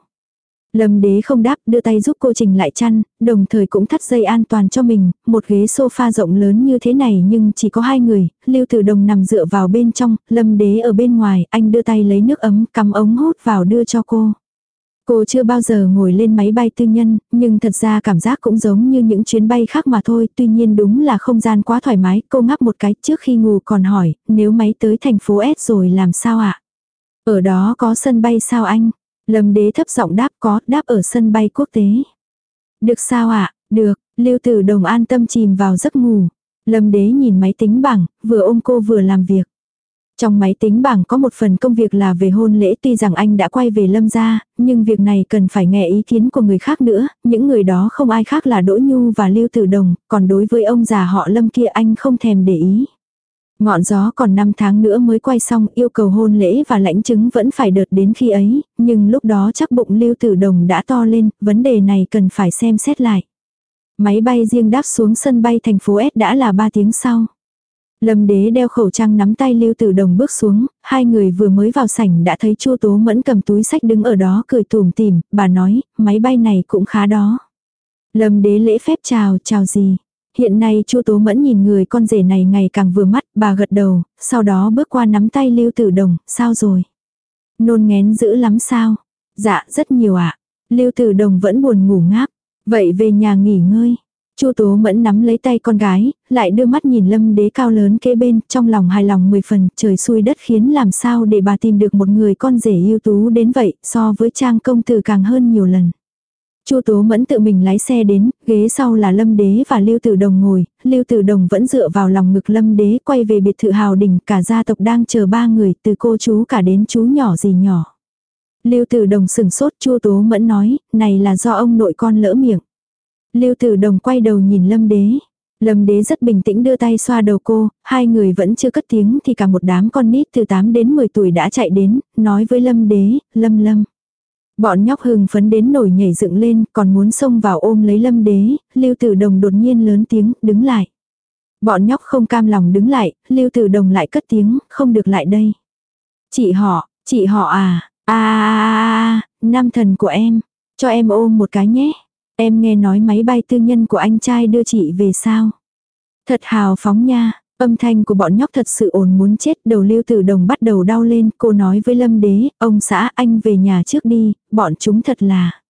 Lâm đế không đáp, đưa tay giúp cô chỉnh lại chăn, đồng thời cũng thắt dây an toàn cho mình, một ghế sofa rộng lớn như thế này nhưng chỉ có hai người, Lưu Tử Đồng nằm dựa vào bên trong, Lâm đế ở bên ngoài, anh đưa tay lấy nước ấm, cắm ống hút vào đưa cho cô. Cô chưa bao giờ ngồi lên máy bay tư nhân, nhưng thật ra cảm giác cũng giống như những chuyến bay khác mà thôi, tuy nhiên đúng là không gian quá thoải mái, cô ngáp một cái trước khi ngủ còn hỏi, nếu máy tới thành phố S rồi làm sao ạ? Ở đó có sân bay sao anh? Lâm đế thấp giọng đáp có, đáp ở sân bay quốc tế. Được sao ạ? Được, Lưu Tử Đồng an tâm chìm vào giấc ngủ. Lâm đế nhìn máy tính bảng, vừa ôm cô vừa làm việc. Trong máy tính bảng có một phần công việc là về hôn lễ tuy rằng anh đã quay về lâm gia, nhưng việc này cần phải nghe ý kiến của người khác nữa, những người đó không ai khác là Đỗ Nhu và Lưu Tử Đồng, còn đối với ông già họ lâm kia anh không thèm để ý. Ngọn gió còn 5 tháng nữa mới quay xong yêu cầu hôn lễ và lãnh chứng vẫn phải đợt đến khi ấy, nhưng lúc đó chắc bụng Lưu Tử Đồng đã to lên, vấn đề này cần phải xem xét lại. Máy bay riêng đáp xuống sân bay thành phố S đã là 3 tiếng sau. Lâm đế đeo khẩu trang nắm tay Lưu Tử Đồng bước xuống, hai người vừa mới vào sảnh đã thấy Chu Tố Mẫn cầm túi sách đứng ở đó cười tủm tỉm, bà nói, máy bay này cũng khá đó. Lâm đế lễ phép chào, chào gì? Hiện nay Chu Tố Mẫn nhìn người con rể này ngày càng vừa mắt, bà gật đầu, sau đó bước qua nắm tay Lưu Tử Đồng, sao rồi? Nôn ngén dữ lắm sao? Dạ, rất nhiều ạ. À. Lưu Tử Đồng vẫn buồn ngủ ngáp. Vậy về nhà nghỉ ngơi. Chu Tố Mẫn nắm lấy tay con gái, lại đưa mắt nhìn Lâm Đế cao lớn kế bên, trong lòng hài lòng mười phần, trời xui đất khiến làm sao để bà tìm được một người con rể ưu tú đến vậy, so với Trang công tử càng hơn nhiều lần. Chu Tố Mẫn tự mình lái xe đến, ghế sau là Lâm Đế và Lưu Tử Đồng ngồi, Lưu Tử Đồng vẫn dựa vào lòng ngực Lâm Đế quay về biệt thự hào đỉnh, cả gia tộc đang chờ ba người, từ cô chú cả đến chú nhỏ gì nhỏ. Lưu Tử Đồng sừng sốt, Chu Tố Mẫn nói, này là do ông nội con lỡ miệng. Lưu Tử Đồng quay đầu nhìn Lâm Đế. Lâm Đế rất bình tĩnh đưa tay xoa đầu cô, hai người vẫn chưa cất tiếng thì cả một đám con nít từ 8 đến 10 tuổi đã chạy đến, nói với Lâm Đế, Lâm Lâm. Bọn nhóc hưng phấn đến nổi nhảy dựng lên, còn muốn xông vào ôm lấy lâm đế, lưu tử đồng đột nhiên lớn tiếng, đứng lại. Bọn nhóc không cam lòng đứng lại, lưu tử đồng lại cất tiếng, không được lại đây. Chị họ, chị họ à, à, à, à, nam thần của em, cho em ôm một cái nhé. Em nghe nói máy bay tư nhân của anh trai đưa chị về sao. Thật hào phóng nha, Âm thanh của bọn nhóc thật sự ồn muốn chết, đầu lưu tử đồng bắt đầu đau lên, cô nói với lâm đế, ông xã anh về nhà trước đi, bọn chúng thật là.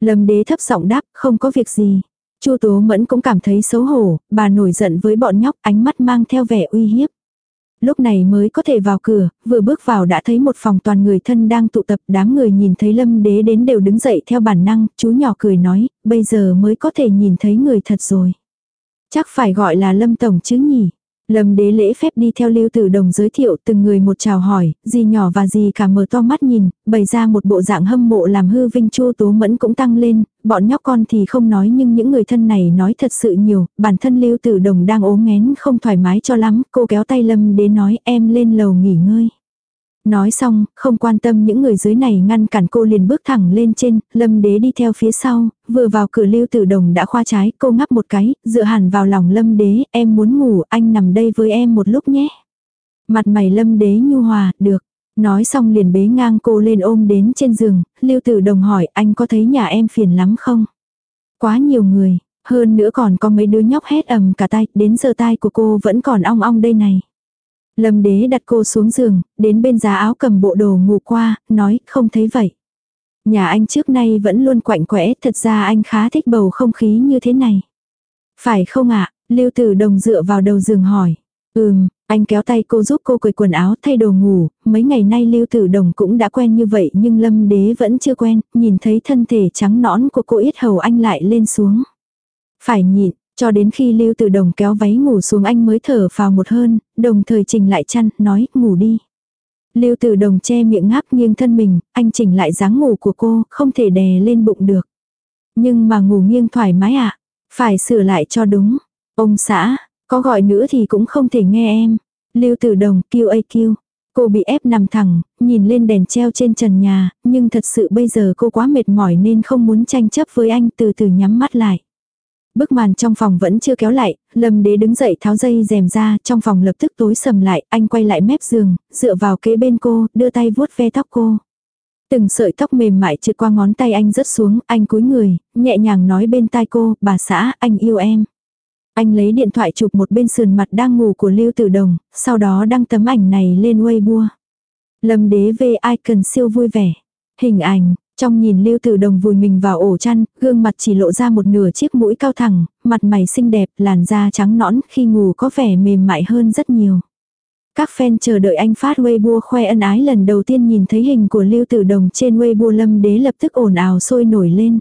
Lâm đế thấp giọng đáp, không có việc gì. Chu Tố Mẫn cũng cảm thấy xấu hổ, bà nổi giận với bọn nhóc, ánh mắt mang theo vẻ uy hiếp. Lúc này mới có thể vào cửa, vừa bước vào đã thấy một phòng toàn người thân đang tụ tập, đám người nhìn thấy Lâm Đế đến đều đứng dậy theo bản năng, chú nhỏ cười nói, bây giờ mới có thể nhìn thấy người thật rồi. Chắc phải gọi là Lâm Tổng chứ nhỉ. Lâm đế lễ phép đi theo lưu tử đồng giới thiệu từng người một chào hỏi, gì nhỏ và gì cả mở to mắt nhìn, bày ra một bộ dạng hâm mộ làm hư vinh chu tố mẫn cũng tăng lên, bọn nhóc con thì không nói nhưng những người thân này nói thật sự nhiều, bản thân lưu tử đồng đang ốm ngén không thoải mái cho lắm, cô kéo tay lâm đế nói em lên lầu nghỉ ngơi. Nói xong, không quan tâm những người dưới này ngăn cản cô liền bước thẳng lên trên, lâm đế đi theo phía sau, vừa vào cửa lưu tử đồng đã khoa trái, cô ngắp một cái, dựa hẳn vào lòng lâm đế, em muốn ngủ, anh nằm đây với em một lúc nhé. Mặt mày lâm đế nhu hòa, được. Nói xong liền bế ngang cô lên ôm đến trên giường, lưu tử đồng hỏi anh có thấy nhà em phiền lắm không? Quá nhiều người, hơn nữa còn có mấy đứa nhóc hét ầm cả tay, đến giờ tai của cô vẫn còn ong ong đây này. Lâm đế đặt cô xuống giường, đến bên giá áo cầm bộ đồ ngủ qua, nói không thấy vậy. Nhà anh trước nay vẫn luôn quạnh quẽ, thật ra anh khá thích bầu không khí như thế này. Phải không ạ? Lưu tử đồng dựa vào đầu giường hỏi. Ừm, anh kéo tay cô giúp cô cởi quần áo thay đồ ngủ, mấy ngày nay Lưu Tử Đồng cũng đã quen như vậy nhưng Lâm Đế vẫn chưa quen, nhìn thấy thân thể trắng nõn của cô ít hầu anh lại lên xuống. Phải nhịn, cho đến khi Lưu Tử Đồng kéo váy ngủ xuống anh mới thở vào một hơn, đồng thời chỉnh lại chăn, nói, ngủ đi. Lưu Tử Đồng che miệng ngáp nghiêng thân mình, anh chỉnh lại dáng ngủ của cô, không thể đè lên bụng được. Nhưng mà ngủ nghiêng thoải mái ạ, à? phải sửa lại cho đúng. Ông xã, có gọi nữa thì cũng không thể nghe em. Lưu Tử Đồng kêu a kêu. Cô bị ép nằm thẳng, nhìn lên đèn treo trên trần nhà, nhưng thật sự bây giờ cô quá mệt mỏi nên không muốn tranh chấp với anh từ từ nhắm mắt lại. Bức màn trong phòng vẫn chưa kéo lại, lâm đế đứng dậy tháo dây rèm ra, trong phòng lập tức tối sầm lại, anh quay lại mép giường, dựa vào kế bên cô, đưa tay vuốt ve tóc cô. Từng sợi tóc mềm mại trượt qua ngón tay anh rớt xuống, anh cúi người, nhẹ nhàng nói bên tai cô, bà xã, anh yêu em. Anh lấy điện thoại chụp một bên sườn mặt đang ngủ của Lưu Tử Đồng, sau đó đăng tấm ảnh này lên Weibo. Lâm đế về icon siêu vui vẻ. Hình ảnh, trong nhìn Lưu Tử Đồng vùi mình vào ổ chăn, gương mặt chỉ lộ ra một nửa chiếc mũi cao thẳng, mặt mày xinh đẹp, làn da trắng nõn, khi ngủ có vẻ mềm mại hơn rất nhiều. Các fan chờ đợi anh phát Weibo khoe ân ái lần đầu tiên nhìn thấy hình của Lưu Tử Đồng trên Weibo Lâm Đế lập tức ồn ào sôi nổi lên.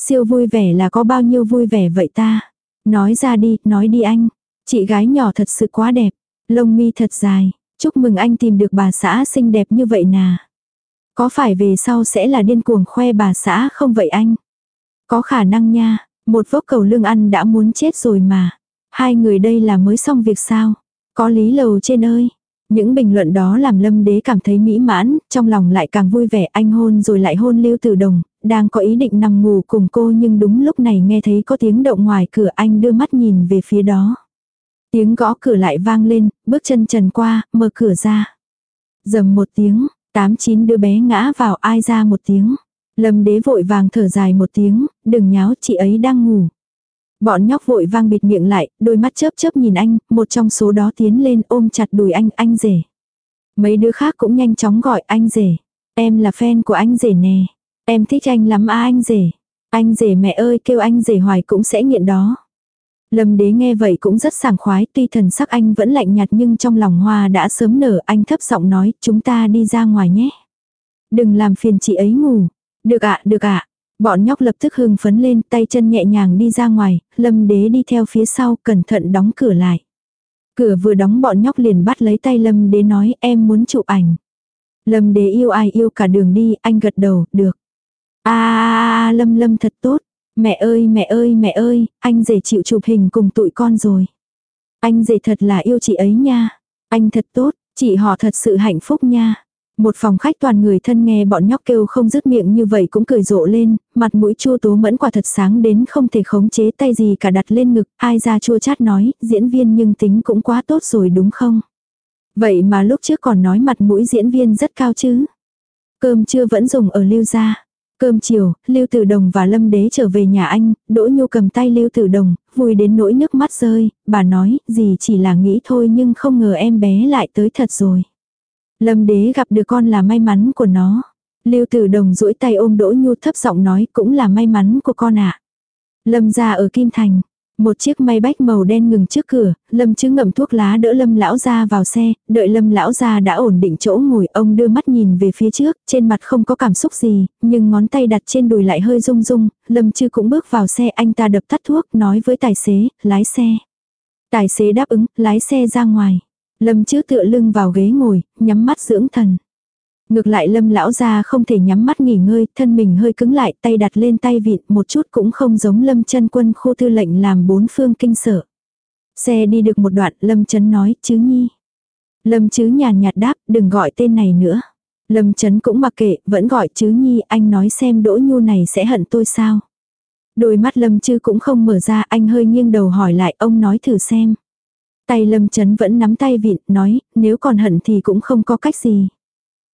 Siêu vui vẻ là có bao nhiêu vui vẻ vậy ta? Nói ra đi, nói đi anh. Chị gái nhỏ thật sự quá đẹp. Lông mi thật dài. Chúc mừng anh tìm được bà xã xinh đẹp như vậy nà. Có phải về sau sẽ là điên cuồng khoe bà xã không vậy anh? Có khả năng nha. Một vốc cầu lương ăn đã muốn chết rồi mà. Hai người đây là mới xong việc sao? Có lý lầu trên ơi. Những bình luận đó làm lâm đế cảm thấy mỹ mãn, trong lòng lại càng vui vẻ anh hôn rồi lại hôn lưu tử đồng, đang có ý định nằm ngủ cùng cô nhưng đúng lúc này nghe thấy có tiếng động ngoài cửa anh đưa mắt nhìn về phía đó. Tiếng gõ cửa lại vang lên, bước chân trần qua, mở cửa ra. Dầm một tiếng, tám chín đứa bé ngã vào ai ra một tiếng. Lâm đế vội vàng thở dài một tiếng, đừng nháo chị ấy đang ngủ. Bọn nhóc vội vang bịt miệng lại, đôi mắt chớp chớp nhìn anh, một trong số đó tiến lên ôm chặt đùi anh, anh rể. Mấy đứa khác cũng nhanh chóng gọi anh rể. Em là fan của anh rể nè. Em thích anh lắm à anh rể. Anh rể mẹ ơi kêu anh rể hoài cũng sẽ nghiện đó. Lâm đế nghe vậy cũng rất sảng khoái tuy thần sắc anh vẫn lạnh nhạt nhưng trong lòng hoa đã sớm nở anh thấp giọng nói chúng ta đi ra ngoài nhé. Đừng làm phiền chị ấy ngủ. Được ạ, được ạ. Bọn nhóc lập tức hưng phấn lên tay chân nhẹ nhàng đi ra ngoài, lâm đế đi theo phía sau cẩn thận đóng cửa lại. Cửa vừa đóng bọn nhóc liền bắt lấy tay lâm đế nói em muốn chụp ảnh. Lâm đế yêu ai yêu cả đường đi, anh gật đầu, được. À, lâm lâm thật tốt. Mẹ ơi mẹ ơi mẹ ơi, anh rể chịu chụp hình cùng tụi con rồi. Anh rể thật là yêu chị ấy nha. Anh thật tốt, chị họ thật sự hạnh phúc nha. Một phòng khách toàn người thân nghe bọn nhóc kêu không dứt miệng như vậy cũng cười rộ lên, mặt mũi chua tố mẫn quả thật sáng đến không thể khống chế tay gì cả đặt lên ngực, ai ra chua chát nói, diễn viên nhưng tính cũng quá tốt rồi đúng không? Vậy mà lúc trước còn nói mặt mũi diễn viên rất cao chứ. Cơm chưa vẫn dùng ở lưu gia. Cơm chiều, Lưu Tử Đồng và Lâm Đế trở về nhà anh, Đỗ Nhu cầm tay Lưu Tử Đồng, vui đến nỗi nước mắt rơi, bà nói, gì chỉ là nghĩ thôi nhưng không ngờ em bé lại tới thật rồi. Lâm Đế gặp được con là may mắn của nó. Lưu Tử Đồng duỗi tay ôm Đỗ Nhu thấp giọng nói cũng là may mắn của con ạ. Lâm gia ở Kim Thành, một chiếc may bách màu đen ngừng trước cửa, Lâm chứ ngậm thuốc lá đỡ Lâm lão ra vào xe, đợi Lâm lão ra đã ổn định chỗ ngồi, ông đưa mắt nhìn về phía trước, trên mặt không có cảm xúc gì, nhưng ngón tay đặt trên đùi lại hơi rung rung, Lâm chứ cũng bước vào xe anh ta đập tắt thuốc, nói với tài xế, lái xe. Tài xế đáp ứng, lái xe ra ngoài. Lâm chứ tựa lưng vào ghế ngồi, nhắm mắt dưỡng thần. Ngược lại lâm lão ra không thể nhắm mắt nghỉ ngơi, thân mình hơi cứng lại, tay đặt lên tay vịt, một chút cũng không giống lâm chân quân khu tư lệnh làm bốn phương kinh sợ. Xe đi được một đoạn, lâm chấn nói, chứ nhi. Lâm chứ nhàn nhạt đáp, đừng gọi tên này nữa. Lâm chấn cũng mặc kệ, vẫn gọi chứ nhi, anh nói xem đỗ nhu này sẽ hận tôi sao. Đôi mắt lâm chứ cũng không mở ra, anh hơi nghiêng đầu hỏi lại, ông nói thử xem. Tay lâm chấn vẫn nắm tay vịn, nói, nếu còn hận thì cũng không có cách gì.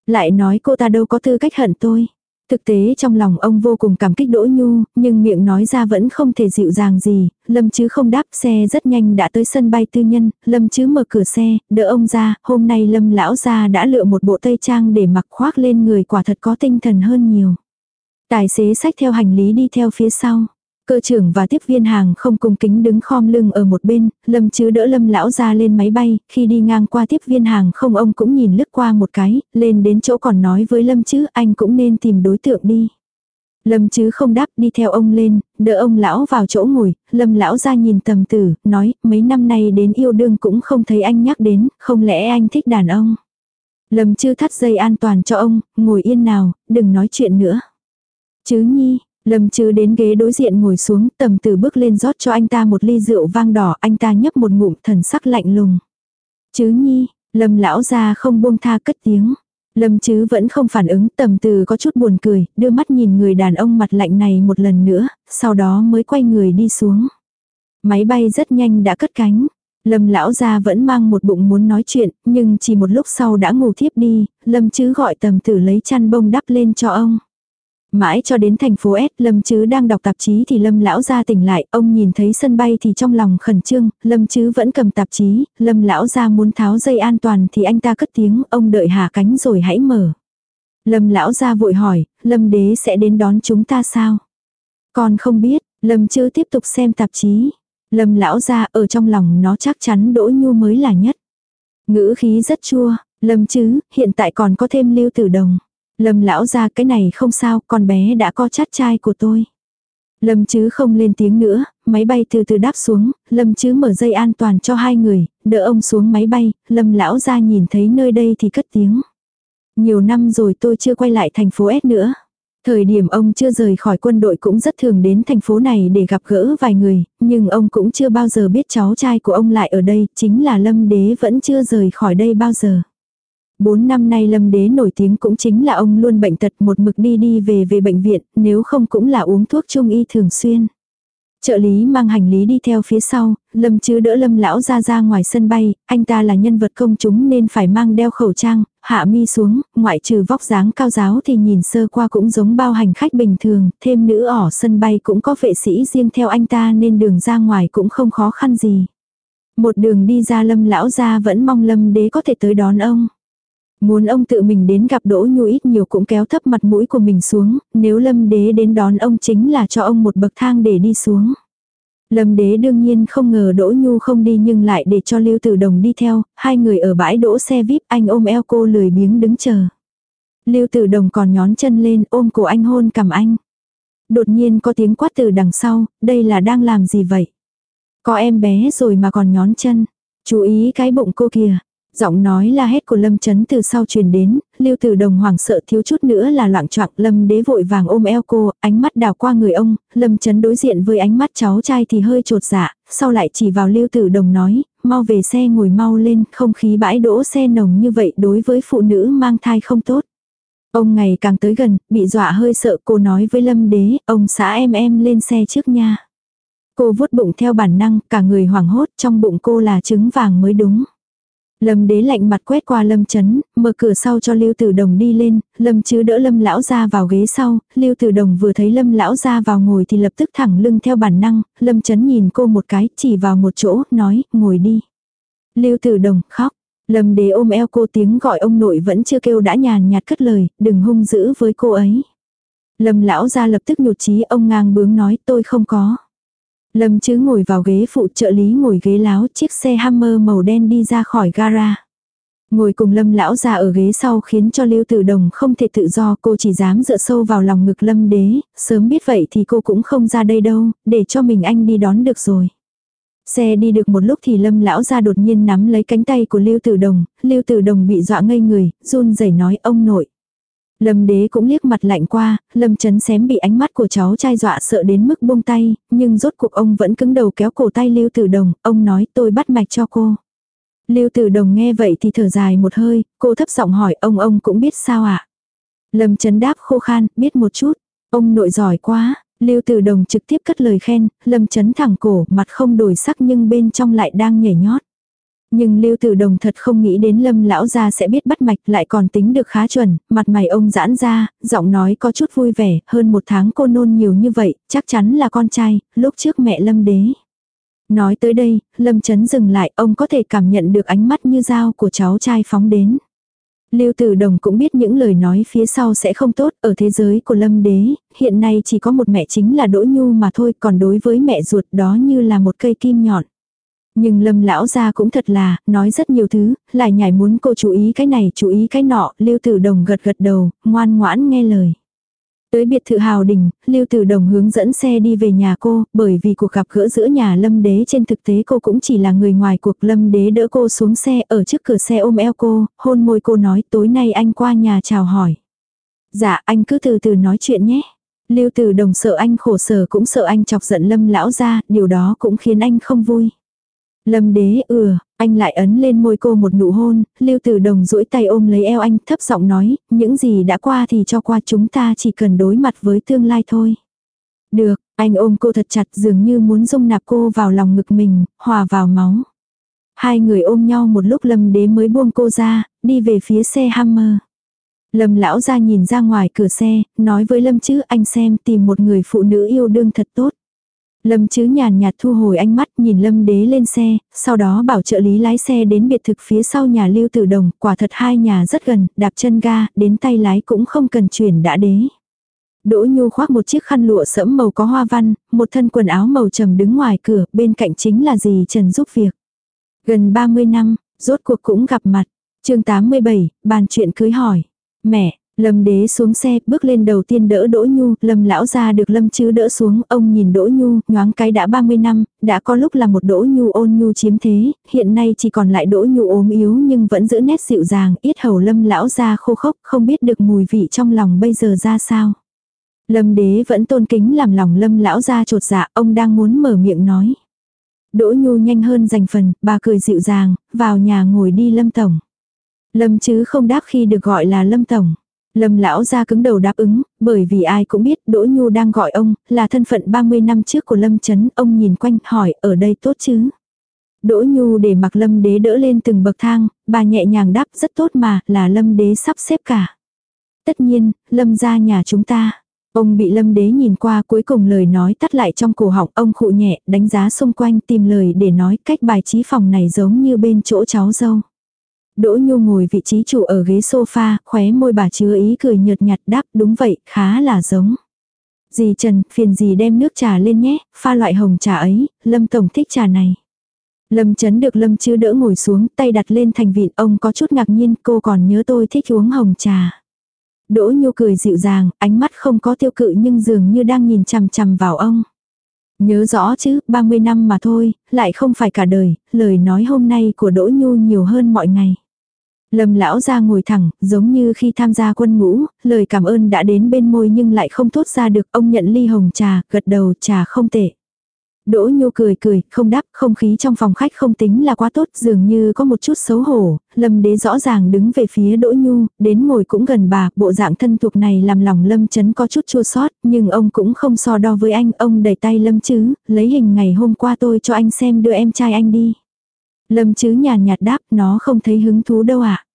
Lại nói cô ta đâu có tư cách hận tôi. Thực tế trong lòng ông vô cùng cảm kích Đỗ Nhu, nhưng miệng nói ra vẫn không thể dịu dàng gì, Lâm chứ không đáp xe rất nhanh đã tới sân bay tư nhân, Lâm chứ mở cửa xe, đỡ ông ra, hôm nay Lâm lão ra đã lựa một bộ tây trang để mặc khoác lên người quả thật có tinh thần hơn nhiều. Tài xế sách theo hành lý đi theo phía sau. Cơ trưởng và tiếp viên hàng không cung kính đứng khom lưng ở một bên, lâm chứ đỡ lâm lão ra lên máy bay, khi đi ngang qua tiếp viên hàng không ông cũng nhìn lướt qua một cái, lên đến chỗ còn nói với lâm chứ anh cũng nên tìm đối tượng đi. Lâm chứ không đáp đi theo ông lên, đỡ ông lão vào chỗ ngồi, lâm lão ra nhìn tầm tử, nói mấy năm nay đến yêu đương cũng không thấy anh nhắc đến, không lẽ anh thích đàn ông. Lâm chứ thắt dây an toàn cho ông, ngồi yên nào, đừng nói chuyện nữa. Chứ nhi, Lâm Trư đến ghế đối diện ngồi xuống, tầm từ bước lên rót cho anh ta một ly rượu vang đỏ, anh ta nhấp một ngụm thần sắc lạnh lùng. Chứ nhi, Lâm lão ra không buông tha cất tiếng. Lâm chứ vẫn không phản ứng tầm từ có chút buồn cười, đưa mắt nhìn người đàn ông mặt lạnh này một lần nữa, sau đó mới quay người đi xuống. Máy bay rất nhanh đã cất cánh. Lâm lão gia vẫn mang một bụng muốn nói chuyện, nhưng chỉ một lúc sau đã ngủ thiếp đi, Lâm chứ gọi tầm tử lấy chăn bông đắp lên cho ông. Mãi cho đến thành phố S, Lâm Chứ đang đọc tạp chí thì Lâm lão gia tỉnh lại, ông nhìn thấy sân bay thì trong lòng khẩn trương, Lâm Chứ vẫn cầm tạp chí, Lâm lão gia muốn tháo dây an toàn thì anh ta cất tiếng, ông đợi hạ cánh rồi hãy mở. Lâm lão gia vội hỏi, Lâm đế sẽ đến đón chúng ta sao? Con không biết, Lâm Chứ tiếp tục xem tạp chí. Lâm lão gia ở trong lòng nó chắc chắn Đỗ Nhu mới là nhất. Ngữ khí rất chua, Lâm chứ, hiện tại còn có thêm lưu tử đồng. Lâm lão ra cái này không sao, con bé đã có chát trai của tôi. Lâm chứ không lên tiếng nữa, máy bay từ từ đáp xuống, Lâm chứ mở dây an toàn cho hai người, đỡ ông xuống máy bay, Lâm lão ra nhìn thấy nơi đây thì cất tiếng. Nhiều năm rồi tôi chưa quay lại thành phố S nữa. Thời điểm ông chưa rời khỏi quân đội cũng rất thường đến thành phố này để gặp gỡ vài người, nhưng ông cũng chưa bao giờ biết cháu trai của ông lại ở đây, chính là Lâm Đế vẫn chưa rời khỏi đây bao giờ. Bốn năm nay Lâm Đế nổi tiếng cũng chính là ông luôn bệnh tật một mực đi đi về về bệnh viện, nếu không cũng là uống thuốc trung y thường xuyên. Trợ lý mang hành lý đi theo phía sau, Lâm chứ đỡ Lâm lão ra ra ngoài sân bay, anh ta là nhân vật công chúng nên phải mang đeo khẩu trang, hạ mi xuống, ngoại trừ vóc dáng cao giáo thì nhìn sơ qua cũng giống bao hành khách bình thường, thêm nữ ở sân bay cũng có vệ sĩ riêng theo anh ta nên đường ra ngoài cũng không khó khăn gì. Một đường đi ra Lâm lão ra vẫn mong Lâm đế có thể tới đón ông. Muốn ông tự mình đến gặp Đỗ Nhu ít nhiều cũng kéo thấp mặt mũi của mình xuống, nếu Lâm Đế đến đón ông chính là cho ông một bậc thang để đi xuống. Lâm Đế đương nhiên không ngờ Đỗ Nhu không đi nhưng lại để cho Lưu Tử Đồng đi theo, hai người ở bãi đỗ xe VIP anh ôm eo cô lười biếng đứng chờ. Lưu Tử Đồng còn nhón chân lên ôm cổ anh hôn cầm anh. Đột nhiên có tiếng quát từ đằng sau, đây là đang làm gì vậy? Có em bé rồi mà còn nhón chân. Chú ý cái bụng cô kìa, Giọng nói la hét của Lâm Chấn từ sau truyền đến, Lưu Tử Đồng hoảng sợ thiếu chút nữa là loạn choạng, Lâm Đế vội vàng ôm eo cô, ánh mắt đào qua người ông, Lâm Chấn đối diện với ánh mắt cháu trai thì hơi trột dạ, sau lại chỉ vào Lưu Tử Đồng nói, mau về xe ngồi mau lên, không khí bãi đỗ xe nồng như vậy đối với phụ nữ mang thai không tốt. Ông ngày càng tới gần, bị dọa hơi sợ cô nói với Lâm Đế, ông xã em em lên xe trước nha. Cô vuốt bụng theo bản năng, cả người hoảng hốt, trong bụng cô là trứng vàng mới đúng. Lâm đế lạnh mặt quét qua lâm chấn, mở cửa sau cho lưu tử đồng đi lên, lâm chứ đỡ lâm lão ra vào ghế sau, lưu tử đồng vừa thấy lâm lão ra vào ngồi thì lập tức thẳng lưng theo bản năng, lâm chấn nhìn cô một cái, chỉ vào một chỗ, nói, ngồi đi. Lưu tử đồng, khóc. Lâm đế ôm eo cô tiếng gọi ông nội vẫn chưa kêu đã nhàn nhạt cất lời, đừng hung dữ với cô ấy. Lâm lão ra lập tức nhụt chí ông ngang bướng nói tôi không có. Lâm chứ ngồi vào ghế phụ trợ lý ngồi ghế láo chiếc xe Hammer màu đen đi ra khỏi gara. Ngồi cùng lâm lão già ở ghế sau khiến cho Lưu Tử Đồng không thể tự do cô chỉ dám dựa sâu vào lòng ngực lâm đế, sớm biết vậy thì cô cũng không ra đây đâu, để cho mình anh đi đón được rồi. Xe đi được một lúc thì lâm lão ra đột nhiên nắm lấy cánh tay của Lưu Tử Đồng, Lưu Tử Đồng bị dọa ngây người, run rẩy nói ông nội. Lâm đế cũng liếc mặt lạnh qua, lâm chấn xém bị ánh mắt của cháu trai dọa sợ đến mức buông tay, nhưng rốt cuộc ông vẫn cứng đầu kéo cổ tay Lưu Tử Đồng, ông nói tôi bắt mạch cho cô. Lưu Tử Đồng nghe vậy thì thở dài một hơi, cô thấp giọng hỏi ông ông cũng biết sao ạ. À? Lâm chấn đáp khô khan, biết một chút, ông nội giỏi quá. Lưu Tử Đồng trực tiếp cất lời khen, Lâm chấn thẳng cổ, mặt không đổi sắc nhưng bên trong lại đang nhảy nhót. Nhưng Lưu Tử Đồng thật không nghĩ đến Lâm lão gia sẽ biết bắt mạch lại còn tính được khá chuẩn, mặt mày ông giãn ra, giọng nói có chút vui vẻ, hơn một tháng cô nôn nhiều như vậy, chắc chắn là con trai, lúc trước mẹ Lâm đế. Nói tới đây, Lâm chấn dừng lại, ông có thể cảm nhận được ánh mắt như dao của cháu trai phóng đến. Lưu Tử Đồng cũng biết những lời nói phía sau sẽ không tốt ở thế giới của Lâm Đế, hiện nay chỉ có một mẹ chính là Đỗ Nhu mà thôi, còn đối với mẹ ruột đó như là một cây kim nhọn. Nhưng lâm lão gia cũng thật là, nói rất nhiều thứ, lại nhảy muốn cô chú ý cái này chú ý cái nọ, lưu tử đồng gật gật đầu, ngoan ngoãn nghe lời. Tới biệt thự hào đình, Lưu Tử Đồng hướng dẫn xe đi về nhà cô, bởi vì cuộc gặp gỡ giữa nhà Lâm Đế trên thực tế cô cũng chỉ là người ngoài cuộc Lâm Đế đỡ cô xuống xe ở trước cửa xe ôm eo cô, hôn môi cô nói tối nay anh qua nhà chào hỏi. Dạ anh cứ từ từ nói chuyện nhé. Lưu Tử Đồng sợ anh khổ sở cũng sợ anh chọc giận Lâm lão ra, điều đó cũng khiến anh không vui. Lâm đế ừa, anh lại ấn lên môi cô một nụ hôn, lưu tử đồng duỗi tay ôm lấy eo anh thấp giọng nói, những gì đã qua thì cho qua chúng ta chỉ cần đối mặt với tương lai thôi. Được, anh ôm cô thật chặt dường như muốn dung nạp cô vào lòng ngực mình, hòa vào máu. Hai người ôm nhau một lúc lâm đế mới buông cô ra, đi về phía xe Hammer. Lâm lão ra nhìn ra ngoài cửa xe, nói với Lâm chứ anh xem tìm một người phụ nữ yêu đương thật tốt. Lâm chứ nhàn nhạt thu hồi ánh mắt nhìn Lâm đế lên xe, sau đó bảo trợ lý lái xe đến biệt thực phía sau nhà lưu tử đồng, quả thật hai nhà rất gần, đạp chân ga, đến tay lái cũng không cần chuyển đã đế. Đỗ Nhu khoác một chiếc khăn lụa sẫm màu có hoa văn, một thân quần áo màu trầm đứng ngoài cửa, bên cạnh chính là dì Trần giúp việc. Gần 30 năm, rốt cuộc cũng gặp mặt. chương 87, bàn chuyện cưới hỏi. Mẹ, Lâm đế xuống xe, bước lên đầu tiên đỡ Đỗ Nhu, Lâm lão ra được Lâm chứ đỡ xuống, ông nhìn Đỗ Nhu, nhoáng cái đã 30 năm, đã có lúc là một Đỗ Nhu ôn nhu chiếm thế, hiện nay chỉ còn lại Đỗ Nhu ốm yếu nhưng vẫn giữ nét dịu dàng, ít hầu Lâm lão ra khô khốc, không biết được mùi vị trong lòng bây giờ ra sao. Lâm đế vẫn tôn kính làm lòng Lâm lão ra trột dạ, ông đang muốn mở miệng nói. Đỗ Nhu nhanh hơn giành phần, bà cười dịu dàng, vào nhà ngồi đi Lâm Tổng. Lâm chứ không đáp khi được gọi là Lâm Tổng. Lâm lão ra cứng đầu đáp ứng, bởi vì ai cũng biết Đỗ Nhu đang gọi ông, là thân phận 30 năm trước của Lâm Trấn, ông nhìn quanh hỏi ở đây tốt chứ. Đỗ Nhu để mặc Lâm đế đỡ lên từng bậc thang, bà nhẹ nhàng đáp rất tốt mà, là Lâm đế sắp xếp cả. Tất nhiên, Lâm ra nhà chúng ta. Ông bị lâm đế nhìn qua cuối cùng lời nói tắt lại trong cổ họng ông khụ nhẹ đánh giá xung quanh tìm lời để nói cách bài trí phòng này giống như bên chỗ cháu dâu. Đỗ Nhu ngồi vị trí chủ ở ghế sofa, khóe môi bà chứa ý cười nhợt nhạt đáp đúng vậy, khá là giống. Dì Trần, phiền dì đem nước trà lên nhé, pha loại hồng trà ấy, Lâm Tổng thích trà này. Lâm Trấn được Lâm chưa đỡ ngồi xuống, tay đặt lên thành vịn, ông có chút ngạc nhiên, cô còn nhớ tôi thích uống hồng trà. Đỗ Nhu cười dịu dàng, ánh mắt không có tiêu cự nhưng dường như đang nhìn chằm chằm vào ông. Nhớ rõ chứ, 30 năm mà thôi, lại không phải cả đời, lời nói hôm nay của Đỗ Nhu nhiều hơn mọi ngày. Lâm lão ra ngồi thẳng, giống như khi tham gia quân ngũ, lời cảm ơn đã đến bên môi nhưng lại không thốt ra được, ông nhận ly hồng trà, gật đầu trà không tệ. Đỗ Nhu cười cười, không đáp, không khí trong phòng khách không tính là quá tốt, dường như có một chút xấu hổ, Lâm Đế rõ ràng đứng về phía Đỗ Nhu, đến ngồi cũng gần bà, bộ dạng thân thuộc này làm lòng Lâm Chấn có chút chua sót, nhưng ông cũng không so đo với anh, ông đẩy tay Lâm Chứ, lấy hình ngày hôm qua tôi cho anh xem đưa em trai anh đi. Lâm Chứ nhàn nhạt đáp, nó không thấy hứng thú đâu ạ. À?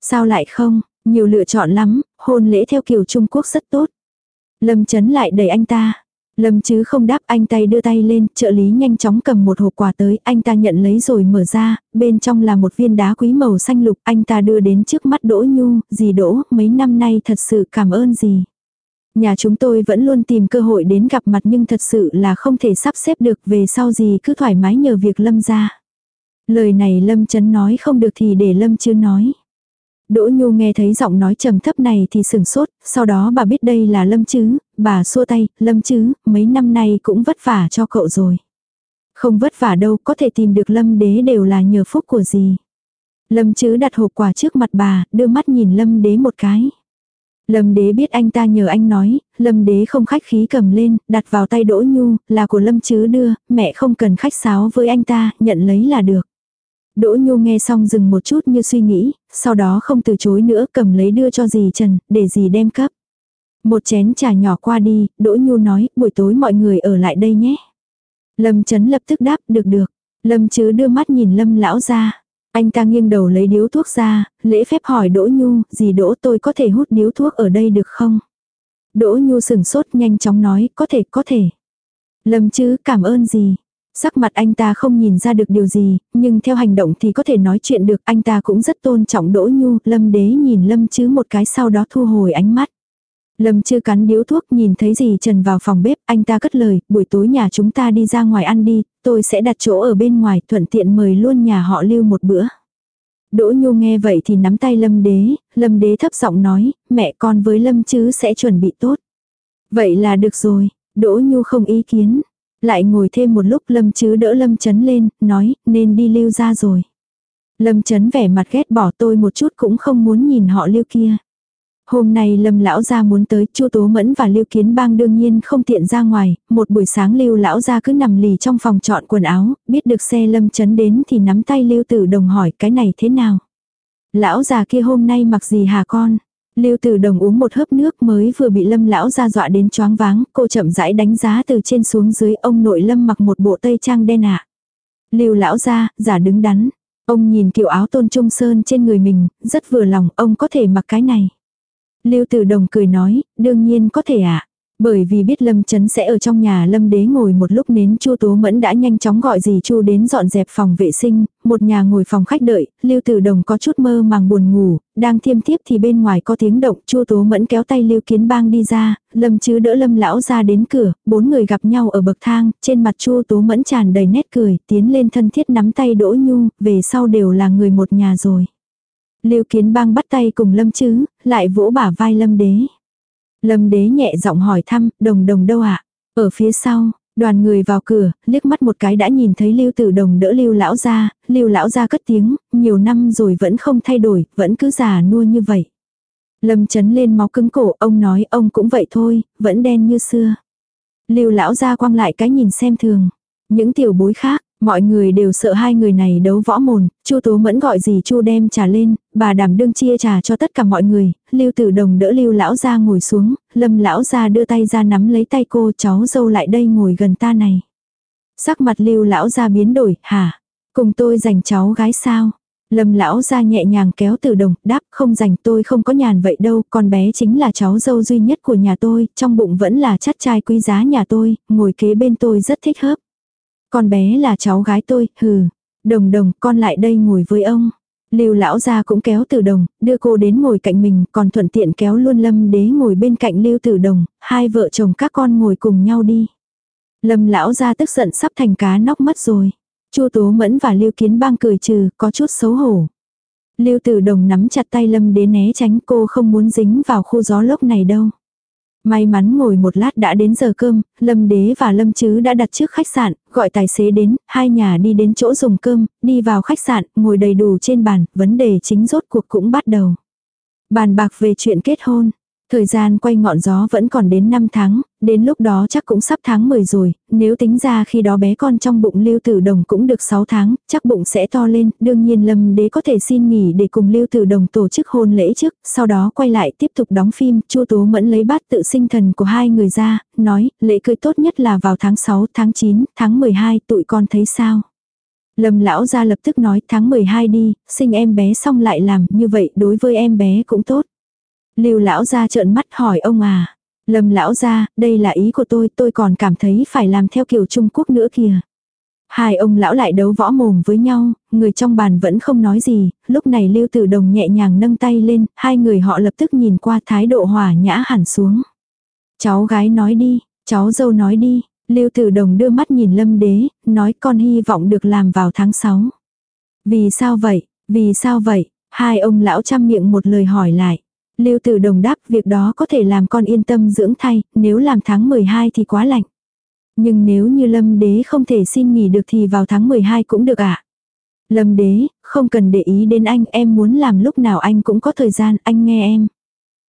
Sao lại không, nhiều lựa chọn lắm, hôn lễ theo kiểu Trung Quốc rất tốt. Lâm Chấn lại đẩy anh ta. Lâm chứ không đáp anh tay đưa tay lên, trợ lý nhanh chóng cầm một hộp quà tới, anh ta nhận lấy rồi mở ra, bên trong là một viên đá quý màu xanh lục, anh ta đưa đến trước mắt Đỗ Nhu, dì Đỗ, mấy năm nay thật sự cảm ơn dì. Nhà chúng tôi vẫn luôn tìm cơ hội đến gặp mặt nhưng thật sự là không thể sắp xếp được về sau gì cứ thoải mái nhờ việc Lâm ra. Lời này Lâm chấn nói không được thì để Lâm chưa nói. Đỗ Nhu nghe thấy giọng nói trầm thấp này thì sừng sốt, sau đó bà biết đây là Lâm chứ, bà xua tay, Lâm chứ, mấy năm nay cũng vất vả cho cậu rồi. Không vất vả đâu, có thể tìm được Lâm đế đều là nhờ phúc của gì. Lâm chứ đặt hộp quà trước mặt bà, đưa mắt nhìn Lâm đế một cái. Lâm đế biết anh ta nhờ anh nói, lâm đế không khách khí cầm lên, đặt vào tay Đỗ Nhu, là của lâm chứ đưa, mẹ không cần khách sáo với anh ta, nhận lấy là được. Đỗ Nhu nghe xong dừng một chút như suy nghĩ, sau đó không từ chối nữa cầm lấy đưa cho dì Trần, để dì đem cấp. Một chén trà nhỏ qua đi, Đỗ Nhu nói, buổi tối mọi người ở lại đây nhé. Lâm Trấn lập tức đáp, được được. Lâm chứ đưa mắt nhìn Lâm lão ra. Anh ta nghiêng đầu lấy điếu thuốc ra, lễ phép hỏi Đỗ Nhu, dì Đỗ tôi có thể hút điếu thuốc ở đây được không? Đỗ Nhu sừng sốt nhanh chóng nói, có thể, có thể. Lâm chứ cảm ơn gì. Sắc mặt anh ta không nhìn ra được điều gì, nhưng theo hành động thì có thể nói chuyện được, anh ta cũng rất tôn trọng Đỗ Nhu, Lâm Đế nhìn Lâm chứ một cái sau đó thu hồi ánh mắt. Lâm Chứ cắn điếu thuốc nhìn thấy gì Trần vào phòng bếp, anh ta cất lời, buổi tối nhà chúng ta đi ra ngoài ăn đi, tôi sẽ đặt chỗ ở bên ngoài thuận tiện mời luôn nhà họ lưu một bữa. Đỗ Nhu nghe vậy thì nắm tay Lâm Đế, Lâm Đế thấp giọng nói, mẹ con với Lâm chứ sẽ chuẩn bị tốt. Vậy là được rồi, Đỗ Nhu không ý kiến. Lại ngồi thêm một lúc Lâm chứ đỡ Lâm chấn lên, nói, nên đi lưu ra rồi. Lâm chấn vẻ mặt ghét bỏ tôi một chút cũng không muốn nhìn họ lưu kia. Hôm nay Lâm lão gia muốn tới, Chu Tố Mẫn và Lưu Kiến Bang đương nhiên không tiện ra ngoài, một buổi sáng Lưu lão gia cứ nằm lì trong phòng chọn quần áo, biết được xe Lâm chấn đến thì nắm tay Lưu Tử Đồng hỏi cái này thế nào. Lão già kia hôm nay mặc gì hả con? Lưu Tử Đồng uống một hớp nước mới vừa bị Lâm lão gia dọa đến choáng váng, cô chậm rãi đánh giá từ trên xuống dưới, ông nội Lâm mặc một bộ tây trang đen ạ. Lưu lão gia, giả đứng đắn. Ông nhìn kiểu áo tôn trung sơn trên người mình, rất vừa lòng, ông có thể mặc cái này. Lưu Tử Đồng cười nói, đương nhiên có thể ạ. À. Bởi vì biết Lâm Chấn sẽ ở trong nhà Lâm Đế ngồi một lúc nến Chu Tố Mẫn đã nhanh chóng gọi dì Chu đến dọn dẹp phòng vệ sinh, một nhà ngồi phòng khách đợi, Lưu Tử Đồng có chút mơ màng buồn ngủ, đang thiêm thiếp thì bên ngoài có tiếng động, Chu Tố Mẫn kéo tay Lưu Kiến Bang đi ra, Lâm chứ đỡ Lâm lão ra đến cửa, bốn người gặp nhau ở bậc thang, trên mặt Chu Tố Mẫn tràn đầy nét cười, tiến lên thân thiết nắm tay Đỗ Nhu, về sau đều là người một nhà rồi. Lưu Kiến Bang bắt tay cùng Lâm chứ, lại vỗ bả vai Lâm Đế. Lâm đế nhẹ giọng hỏi thăm, đồng đồng đâu ạ? À? Ở phía sau, đoàn người vào cửa, liếc mắt một cái đã nhìn thấy lưu tử đồng đỡ lưu lão ra, lưu lão ra cất tiếng, nhiều năm rồi vẫn không thay đổi, vẫn cứ già nua như vậy. Lâm chấn lên máu cứng cổ, ông nói ông cũng vậy thôi, vẫn đen như xưa. Lưu lão ra quăng lại cái nhìn xem thường. Những tiểu bối khác, Mọi người đều sợ hai người này đấu võ mồn. Chu Tố Mẫn gọi gì Chu đem trà lên, bà đảm đương chia trà cho tất cả mọi người, Lưu Tử Đồng đỡ Lưu lão gia ngồi xuống, Lâm lão gia đưa tay ra nắm lấy tay cô, cháu dâu lại đây ngồi gần ta này. Sắc mặt Lưu lão gia biến đổi, hả? Cùng tôi dành cháu gái sao? Lâm lão gia nhẹ nhàng kéo Tử Đồng, đáp, không dành tôi không có nhàn vậy đâu, con bé chính là cháu dâu duy nhất của nhà tôi, trong bụng vẫn là chắt trai quý giá nhà tôi, ngồi kế bên tôi rất thích hợp. Con bé là cháu gái tôi, hừ. Đồng đồng, con lại đây ngồi với ông. Lưu lão gia cũng kéo Tử Đồng, đưa cô đến ngồi cạnh mình, còn thuận tiện kéo luôn Lâm Đế ngồi bên cạnh Lưu Tử Đồng, hai vợ chồng các con ngồi cùng nhau đi. Lâm lão gia tức giận sắp thành cá nóc mất rồi. Chu Tố Mẫn và Lưu Kiến Bang cười trừ, có chút xấu hổ. Lưu Tử Đồng nắm chặt tay Lâm Đế né tránh cô không muốn dính vào khu gió lốc này đâu. May mắn ngồi một lát đã đến giờ cơm, Lâm Đế và Lâm Chứ đã đặt trước khách sạn, gọi tài xế đến, hai nhà đi đến chỗ dùng cơm, đi vào khách sạn, ngồi đầy đủ trên bàn, vấn đề chính rốt cuộc cũng bắt đầu. Bàn bạc về chuyện kết hôn. Thời gian quay ngọn gió vẫn còn đến 5 tháng, đến lúc đó chắc cũng sắp tháng 10 rồi, nếu tính ra khi đó bé con trong bụng Lưu Tử Đồng cũng được 6 tháng, chắc bụng sẽ to lên, đương nhiên Lâm Đế có thể xin nghỉ để cùng Lưu Tử Đồng tổ chức hôn lễ trước, sau đó quay lại tiếp tục đóng phim, Chu Tố Mẫn lấy bát tự sinh thần của hai người ra, nói, lễ cưới tốt nhất là vào tháng 6, tháng 9, tháng 12, tụi con thấy sao? Lâm lão ra lập tức nói tháng 12 đi, sinh em bé xong lại làm, như vậy đối với em bé cũng tốt. Lưu lão ra trợn mắt hỏi ông à. Lâm lão ra, đây là ý của tôi, tôi còn cảm thấy phải làm theo kiểu Trung Quốc nữa kìa. Hai ông lão lại đấu võ mồm với nhau, người trong bàn vẫn không nói gì, lúc này Lưu Tử Đồng nhẹ nhàng nâng tay lên, hai người họ lập tức nhìn qua thái độ hòa nhã hẳn xuống. Cháu gái nói đi, cháu dâu nói đi, Lưu Tử Đồng đưa mắt nhìn Lâm Đế, nói con hy vọng được làm vào tháng 6. Vì sao vậy, vì sao vậy, hai ông lão chăm miệng một lời hỏi lại. Lưu Tử Đồng đáp việc đó có thể làm con yên tâm dưỡng thai, nếu làm tháng 12 thì quá lạnh. Nhưng nếu như Lâm Đế không thể xin nghỉ được thì vào tháng 12 cũng được ạ. À? Lâm Đế, không cần để ý đến anh, em muốn làm lúc nào anh cũng có thời gian, anh nghe em.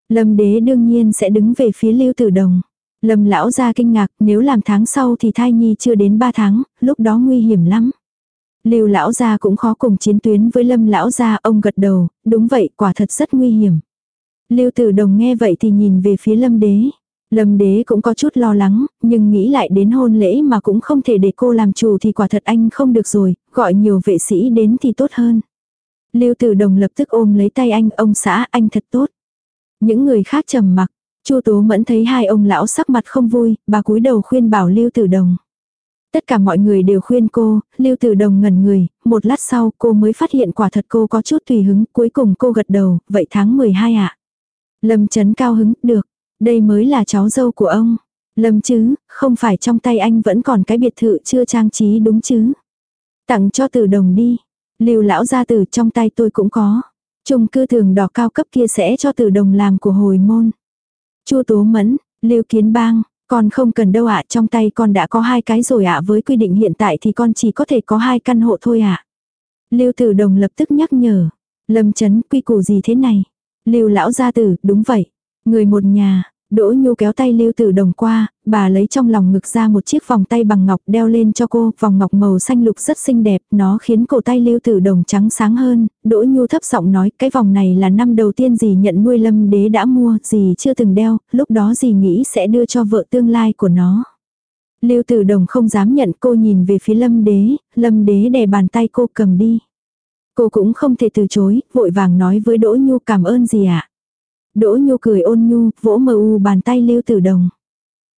Lâm Đế đương nhiên sẽ đứng về phía Lưu Tử Đồng. Lâm lão ra kinh ngạc, nếu làm tháng sau thì thai nhi chưa đến 3 tháng, lúc đó nguy hiểm lắm. Lưu lão gia cũng khó cùng chiến tuyến với Lâm lão gia, ông gật đầu, đúng vậy, quả thật rất nguy hiểm. Lưu tử đồng nghe vậy thì nhìn về phía lâm đế. Lâm đế cũng có chút lo lắng, nhưng nghĩ lại đến hôn lễ mà cũng không thể để cô làm chủ thì quả thật anh không được rồi, gọi nhiều vệ sĩ đến thì tốt hơn. Lưu tử đồng lập tức ôm lấy tay anh, ông xã anh thật tốt. Những người khác trầm mặc, Chu Tố Mẫn thấy hai ông lão sắc mặt không vui, bà cúi đầu khuyên bảo Lưu Tử Đồng. Tất cả mọi người đều khuyên cô, Lưu Tử Đồng ngẩn người, một lát sau cô mới phát hiện quả thật cô có chút tùy hứng, cuối cùng cô gật đầu, vậy tháng 12 ạ. À? Lâm chấn cao hứng, được, đây mới là cháu dâu của ông. Lâm chứ, không phải trong tay anh vẫn còn cái biệt thự chưa trang trí đúng chứ. Tặng cho tử đồng đi. Lưu lão gia tử trong tay tôi cũng có. Trung cư thường đỏ cao cấp kia sẽ cho tử đồng làm của hồi môn. Chu Tố Mẫn, Lưu Kiến Bang, con không cần đâu ạ, trong tay con đã có hai cái rồi ạ, với quy định hiện tại thì con chỉ có thể có hai căn hộ thôi ạ. Lưu Tử Đồng lập tức nhắc nhở, Lâm Chấn quy củ gì thế này? Lưu lão gia tử, đúng vậy. Người một nhà, Đỗ Nhu kéo tay Lưu Tử Đồng qua, bà lấy trong lòng ngực ra một chiếc vòng tay bằng ngọc đeo lên cho cô, vòng ngọc màu xanh lục rất xinh đẹp, nó khiến cổ tay Lưu Tử Đồng trắng sáng hơn. Đỗ Nhu thấp giọng nói, cái vòng này là năm đầu tiên dì nhận nuôi Lâm Đế đã mua, dì chưa từng đeo, lúc đó dì nghĩ sẽ đưa cho vợ tương lai của nó. Lưu Tử Đồng không dám nhận cô nhìn về phía Lâm Đế, Lâm Đế đè bàn tay cô cầm đi. Cô cũng không thể từ chối, vội vàng nói với Đỗ Nhu cảm ơn gì ạ. À? Đỗ Nhu cười ôn nhu, vỗ mờ u bàn tay Lưu Tử Đồng.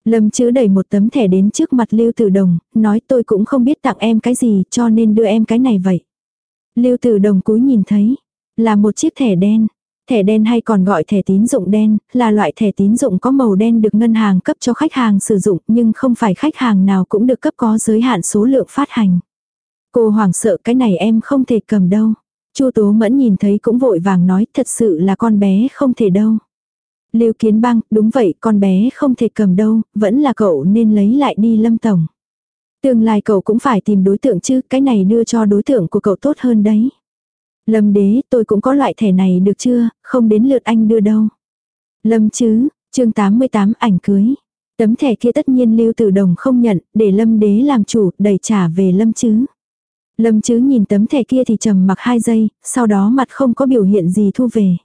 Lâm chữ đẩy một tấm thẻ đến trước mặt Lưu Tử Đồng, nói tôi cũng không biết tặng em cái gì cho nên đưa em cái này vậy. Lưu Tử Đồng cúi nhìn thấy, là một chiếc thẻ đen. Thẻ đen hay còn gọi thẻ tín dụng đen, là loại thẻ tín dụng có màu đen được ngân hàng cấp cho khách hàng sử dụng nhưng không phải khách hàng nào cũng được cấp có giới hạn số lượng phát hành. Cô hoảng sợ cái này em không thể cầm đâu. Chu Tố Mẫn nhìn thấy cũng vội vàng nói thật sự là con bé không thể đâu. Lưu Kiến Bang, đúng vậy, con bé không thể cầm đâu, vẫn là cậu nên lấy lại đi Lâm Tổng. Tương lai cậu cũng phải tìm đối tượng chứ, cái này đưa cho đối tượng của cậu tốt hơn đấy. Lâm đế, tôi cũng có loại thẻ này được chưa, không đến lượt anh đưa đâu. Lâm chứ, chương 88 ảnh cưới. Tấm thẻ kia tất nhiên Lưu Tử Đồng không nhận, để Lâm đế làm chủ, đẩy trả về Lâm chứ. Lâm chứ nhìn tấm thẻ kia thì trầm mặc hai giây, sau đó mặt không có biểu hiện gì thu về.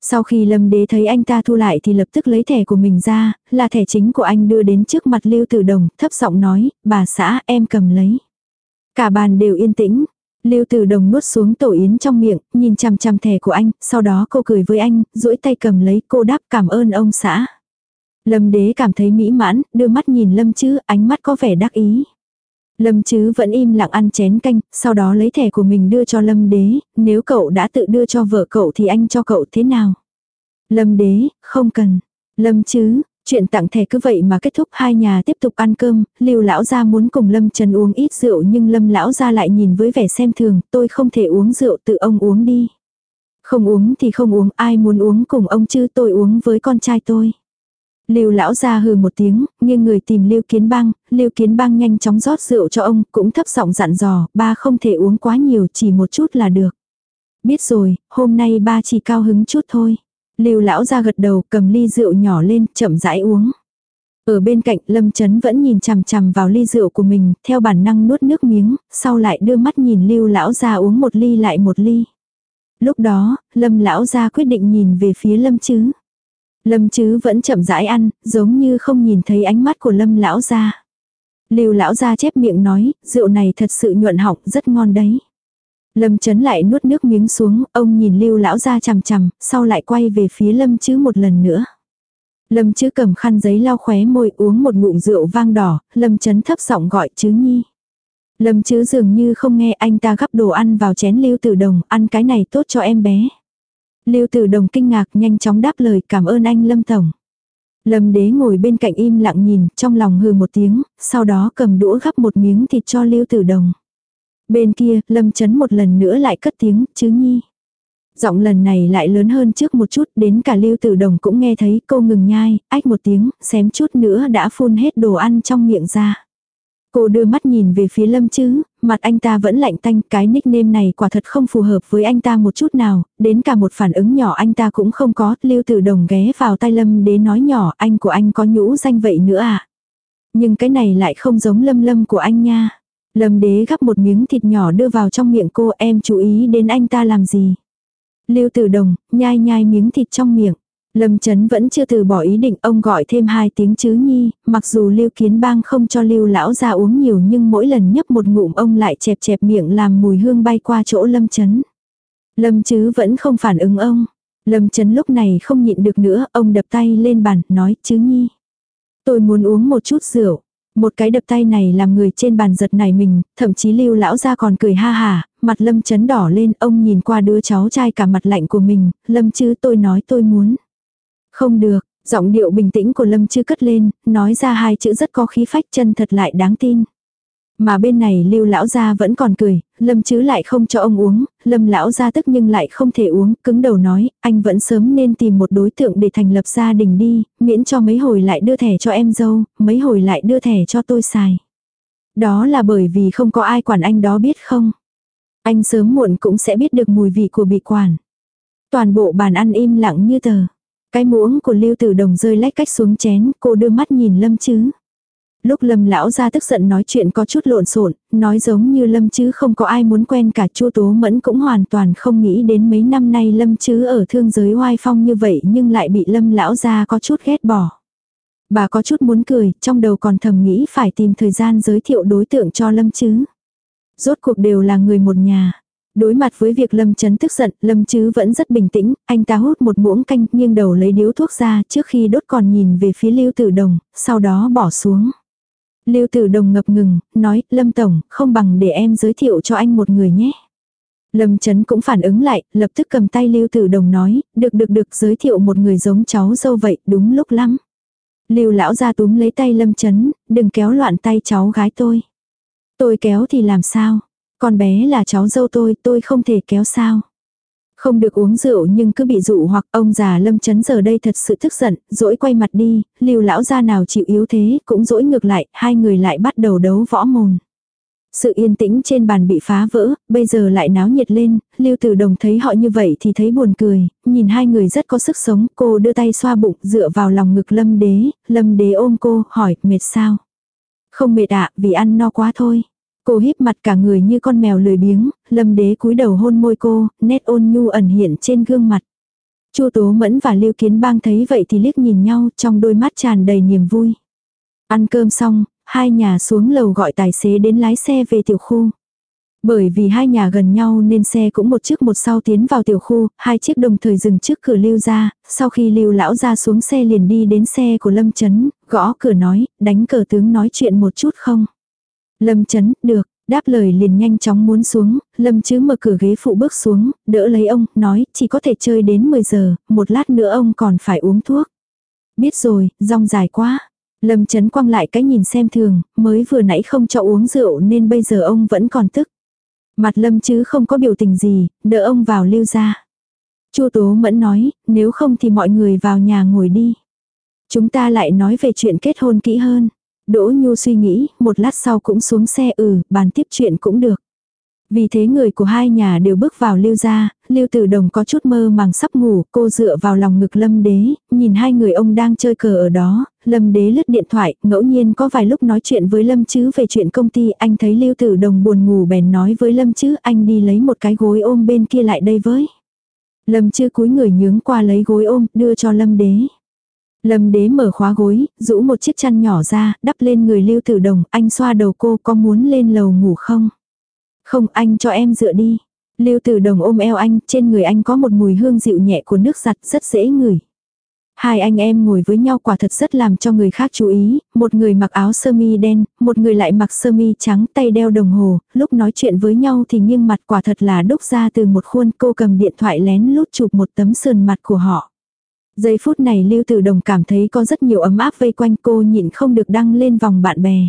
Sau khi Lâm Đế thấy anh ta thu lại thì lập tức lấy thẻ của mình ra, là thẻ chính của anh đưa đến trước mặt Lưu Tử Đồng, thấp giọng nói, bà xã em cầm lấy. Cả bàn đều yên tĩnh. Lưu Tử Đồng nuốt xuống tổ yến trong miệng, nhìn chằm chằm thẻ của anh, sau đó cô cười với anh, duỗi tay cầm lấy, cô đáp cảm ơn ông xã. Lâm Đế cảm thấy mỹ mãn, đưa mắt nhìn Lâm chứ, ánh mắt có vẻ đắc ý. Lâm chứ vẫn im lặng ăn chén canh, sau đó lấy thẻ của mình đưa cho Lâm đế, nếu cậu đã tự đưa cho vợ cậu thì anh cho cậu thế nào? Lâm đế, không cần. Lâm chứ, chuyện tặng thẻ cứ vậy mà kết thúc hai nhà tiếp tục ăn cơm, lưu lão gia muốn cùng Lâm Trần uống ít rượu nhưng Lâm lão gia lại nhìn với vẻ xem thường, tôi không thể uống rượu tự ông uống đi. Không uống thì không uống, ai muốn uống cùng ông chứ tôi uống với con trai tôi. Lưu lão ra hừ một tiếng, nghiêng người tìm Lưu Kiến Bang, Lưu Kiến Bang nhanh chóng rót rượu cho ông, cũng thấp giọng dặn dò, ba không thể uống quá nhiều, chỉ một chút là được. Biết rồi, hôm nay ba chỉ cao hứng chút thôi. Lưu lão ra gật đầu, cầm ly rượu nhỏ lên, chậm rãi uống. Ở bên cạnh, Lâm Chấn vẫn nhìn chằm chằm vào ly rượu của mình, theo bản năng nuốt nước miếng, sau lại đưa mắt nhìn Lưu lão ra uống một ly lại một ly. Lúc đó, Lâm lão ra quyết định nhìn về phía Lâm chứ. Lâm chứ vẫn chậm rãi ăn, giống như không nhìn thấy ánh mắt của lâm lão gia. Lưu lão gia chép miệng nói, rượu này thật sự nhuận họng, rất ngon đấy. Lâm chấn lại nuốt nước miếng xuống, ông nhìn lưu lão gia chằm chằm, sau lại quay về phía lâm chứ một lần nữa. Lâm chứ cầm khăn giấy lau khóe môi uống một ngụm rượu vang đỏ, lâm chấn thấp giọng gọi chứ nhi. Lâm chứ dường như không nghe anh ta gắp đồ ăn vào chén lưu tử đồng, ăn cái này tốt cho em bé. Lưu Tử Đồng kinh ngạc nhanh chóng đáp lời cảm ơn anh Lâm Tổng. Lâm đế ngồi bên cạnh im lặng nhìn, trong lòng hừ một tiếng, sau đó cầm đũa gắp một miếng thịt cho Lưu Tử Đồng. Bên kia, Lâm chấn một lần nữa lại cất tiếng, chứ nhi. Giọng lần này lại lớn hơn trước một chút, đến cả Lưu Tử Đồng cũng nghe thấy cô ngừng nhai, ách một tiếng, xém chút nữa đã phun hết đồ ăn trong miệng ra. Cô đưa mắt nhìn về phía lâm chứ, mặt anh ta vẫn lạnh tanh, cái nickname này quả thật không phù hợp với anh ta một chút nào, đến cả một phản ứng nhỏ anh ta cũng không có, lưu tử đồng ghé vào tay lâm đế nói nhỏ anh của anh có nhũ danh vậy nữa à. Nhưng cái này lại không giống lâm lâm của anh nha. Lâm đế gắp một miếng thịt nhỏ đưa vào trong miệng cô em chú ý đến anh ta làm gì. Lưu tử đồng, nhai nhai miếng thịt trong miệng. Lâm Trấn vẫn chưa từ bỏ ý định ông gọi thêm hai tiếng chứ nhi, mặc dù Lưu Kiến Bang không cho Lưu lão ra uống nhiều nhưng mỗi lần nhấp một ngụm ông lại chẹp chẹp miệng làm mùi hương bay qua chỗ Lâm Trấn. Lâm chứ vẫn không phản ứng ông. Lâm Trấn lúc này không nhịn được nữa, ông đập tay lên bàn, nói chứ nhi. Tôi muốn uống một chút rượu. Một cái đập tay này làm người trên bàn giật nảy mình, thậm chí lưu lão ra còn cười ha hà, mặt lâm chấn đỏ lên, ông nhìn qua đứa cháu trai cả mặt lạnh của mình, lâm chứ tôi nói tôi muốn. Không được, giọng điệu bình tĩnh của Lâm chưa cất lên, nói ra hai chữ rất có khí phách chân thật lại đáng tin. Mà bên này lưu lão gia vẫn còn cười, lâm chứ lại không cho ông uống, lâm lão gia tức nhưng lại không thể uống, cứng đầu nói, anh vẫn sớm nên tìm một đối tượng để thành lập gia đình đi, miễn cho mấy hồi lại đưa thẻ cho em dâu, mấy hồi lại đưa thẻ cho tôi xài. Đó là bởi vì không có ai quản anh đó biết không. Anh sớm muộn cũng sẽ biết được mùi vị của bị quản. Toàn bộ bàn ăn im lặng như tờ. Cái muỗng của Lưu Tử Đồng rơi lách cách xuống chén, cô đưa mắt nhìn Lâm chứ. Lúc Lâm lão ra tức giận nói chuyện có chút lộn xộn, nói giống như Lâm chứ không có ai muốn quen cả Chu Tố Mẫn cũng hoàn toàn không nghĩ đến mấy năm nay Lâm chứ ở thương giới oai phong như vậy nhưng lại bị Lâm lão ra có chút ghét bỏ. Bà có chút muốn cười, trong đầu còn thầm nghĩ phải tìm thời gian giới thiệu đối tượng cho Lâm chứ. Rốt cuộc đều là người một nhà. Đối mặt với việc Lâm Chấn tức giận, Lâm Chứ vẫn rất bình tĩnh, anh ta hút một muỗng canh nghiêng đầu lấy điếu thuốc ra trước khi đốt còn nhìn về phía Lưu Tử Đồng, sau đó bỏ xuống. Lưu Tử Đồng ngập ngừng, nói, Lâm Tổng, không bằng để em giới thiệu cho anh một người nhé. Lâm Chấn cũng phản ứng lại, lập tức cầm tay Lưu Tử Đồng nói, được được được giới thiệu một người giống cháu dâu vậy, đúng lúc lắm. Lưu lão ra túm lấy tay Lâm Chấn, đừng kéo loạn tay cháu gái tôi. Tôi kéo thì làm sao? Con bé là cháu dâu tôi, tôi không thể kéo sao. Không được uống rượu nhưng cứ bị dụ hoặc ông già lâm chấn giờ đây thật sự tức giận, dỗi quay mặt đi, lưu lão gia nào chịu yếu thế, cũng dỗi ngược lại, hai người lại bắt đầu đấu võ mồm. Sự yên tĩnh trên bàn bị phá vỡ, bây giờ lại náo nhiệt lên, Lưu Tử Đồng thấy họ như vậy thì thấy buồn cười, nhìn hai người rất có sức sống, cô đưa tay xoa bụng, dựa vào lòng ngực Lâm Đế, Lâm Đế ôm cô, hỏi, mệt sao? Không mệt ạ, vì ăn no quá thôi. Cô híp mặt cả người như con mèo lười biếng, lâm đế cúi đầu hôn môi cô, nét ôn nhu ẩn hiện trên gương mặt. Chu Tố Mẫn và Lưu Kiến Bang thấy vậy thì liếc nhìn nhau trong đôi mắt tràn đầy niềm vui. Ăn cơm xong, hai nhà xuống lầu gọi tài xế đến lái xe về tiểu khu. Bởi vì hai nhà gần nhau nên xe cũng một chiếc một sau tiến vào tiểu khu, hai chiếc đồng thời dừng trước cửa lưu ra, sau khi lưu lão ra xuống xe liền đi đến xe của Lâm Trấn, gõ cửa nói, đánh cờ tướng nói chuyện một chút không. Lâm chấn, được, đáp lời liền nhanh chóng muốn xuống, Lâm chứ mở cửa ghế phụ bước xuống, đỡ lấy ông, nói, chỉ có thể chơi đến 10 giờ, một lát nữa ông còn phải uống thuốc. Biết rồi, rong dài quá. Lâm chấn quăng lại cái nhìn xem thường, mới vừa nãy không cho uống rượu nên bây giờ ông vẫn còn tức. Mặt lâm chứ không có biểu tình gì, đỡ ông vào lưu ra. Chu Tố Mẫn nói, nếu không thì mọi người vào nhà ngồi đi. Chúng ta lại nói về chuyện kết hôn kỹ hơn. Đỗ Nhu suy nghĩ, một lát sau cũng xuống xe ừ, bàn tiếp chuyện cũng được. Vì thế người của hai nhà đều bước vào lưu ra, lưu tử đồng có chút mơ màng sắp ngủ, cô dựa vào lòng ngực lâm đế, nhìn hai người ông đang chơi cờ ở đó, lâm đế lướt điện thoại, ngẫu nhiên có vài lúc nói chuyện với lâm chứ về chuyện công ty, anh thấy lưu tử đồng buồn ngủ bèn nói với lâm chứ anh đi lấy một cái gối ôm bên kia lại đây với. Lâm chứ cúi người nhướng qua lấy gối ôm, đưa cho lâm đế. Lâm đế mở khóa gối, rũ một chiếc chăn nhỏ ra, đắp lên người lưu tử đồng, anh xoa đầu cô có muốn lên lầu ngủ không? Không anh cho em dựa đi. Lưu tử đồng ôm eo anh, trên người anh có một mùi hương dịu nhẹ của nước giặt rất dễ ngửi. Hai anh em ngồi với nhau quả thật rất làm cho người khác chú ý, một người mặc áo sơ mi đen, một người lại mặc sơ mi trắng tay đeo đồng hồ, lúc nói chuyện với nhau thì nghiêng mặt quả thật là đúc ra từ một khuôn cô cầm điện thoại lén lút chụp một tấm sườn mặt của họ. Giây phút này Lưu Tử Đồng cảm thấy có rất nhiều ấm áp vây quanh cô nhịn không được đăng lên vòng bạn bè.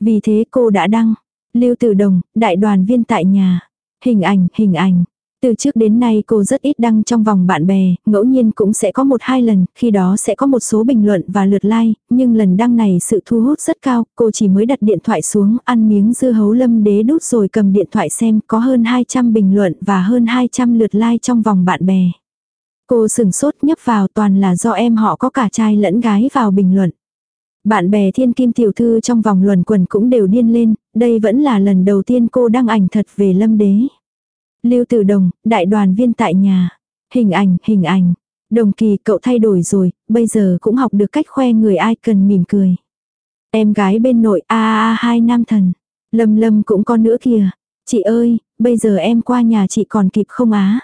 Vì thế cô đã đăng. Lưu Tử Đồng, đại đoàn viên tại nhà. Hình ảnh, hình ảnh. Từ trước đến nay cô rất ít đăng trong vòng bạn bè, ngẫu nhiên cũng sẽ có một hai lần, khi đó sẽ có một số bình luận và lượt like, nhưng lần đăng này sự thu hút rất cao, cô chỉ mới đặt điện thoại xuống, ăn miếng dưa hấu lâm đế đút rồi cầm điện thoại xem, có hơn 200 bình luận và hơn 200 lượt like trong vòng bạn bè. Cô sừng sốt nhấp vào toàn là do em họ có cả trai lẫn gái vào bình luận. Bạn bè thiên kim tiểu thư trong vòng luẩn quần cũng đều điên lên, đây vẫn là lần đầu tiên cô đăng ảnh thật về lâm đế. Lưu Tử Đồng, đại đoàn viên tại nhà. Hình ảnh, hình ảnh. Đồng kỳ cậu thay đổi rồi, bây giờ cũng học được cách khoe người ai cần mỉm cười. Em gái bên nội a a hai nam thần. Lâm lâm cũng con nữa kìa. Chị ơi, bây giờ em qua nhà chị còn kịp không á?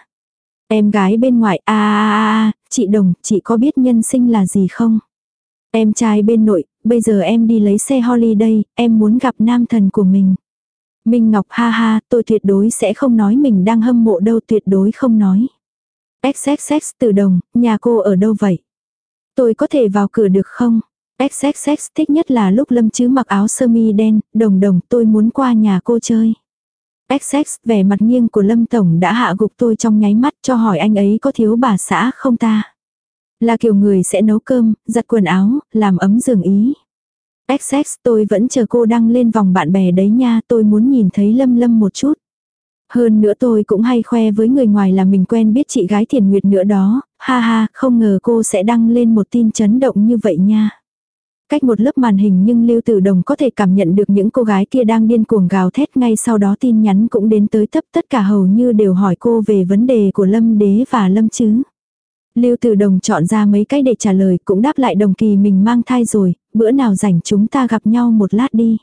Em gái bên ngoài, a a a, chị Đồng, chị có biết nhân sinh là gì không? Em trai bên nội, bây giờ em đi lấy xe holiday, em muốn gặp nam thần của mình. Minh Ngọc ha ha, tôi tuyệt đối sẽ không nói mình đang hâm mộ đâu tuyệt đối không nói. XXX từ đồng, nhà cô ở đâu vậy? Tôi có thể vào cửa được không? XXX thích nhất là lúc Lâm Chứ mặc áo sơ mi đen, đồng đồng tôi muốn qua nhà cô chơi. XX, vẻ mặt nghiêng của Lâm Tổng đã hạ gục tôi trong nháy mắt cho hỏi anh ấy có thiếu bà xã không ta. Là kiểu người sẽ nấu cơm, giặt quần áo, làm ấm giường ý. XX tôi vẫn chờ cô đăng lên vòng bạn bè đấy nha tôi muốn nhìn thấy Lâm Lâm một chút. Hơn nữa tôi cũng hay khoe với người ngoài là mình quen biết chị gái Thiền Nguyệt nữa đó, ha ha, không ngờ cô sẽ đăng lên một tin chấn động như vậy nha. Cách một lớp màn hình nhưng Lưu Tử Đồng có thể cảm nhận được những cô gái kia đang điên cuồng gào thét ngay sau đó tin nhắn cũng đến tới thấp tất cả hầu như đều hỏi cô về vấn đề của Lâm Đế và Lâm Chứ. Lưu Tử Đồng chọn ra mấy cái để trả lời cũng đáp lại đồng kỳ mình mang thai rồi, bữa nào rảnh chúng ta gặp nhau một lát đi.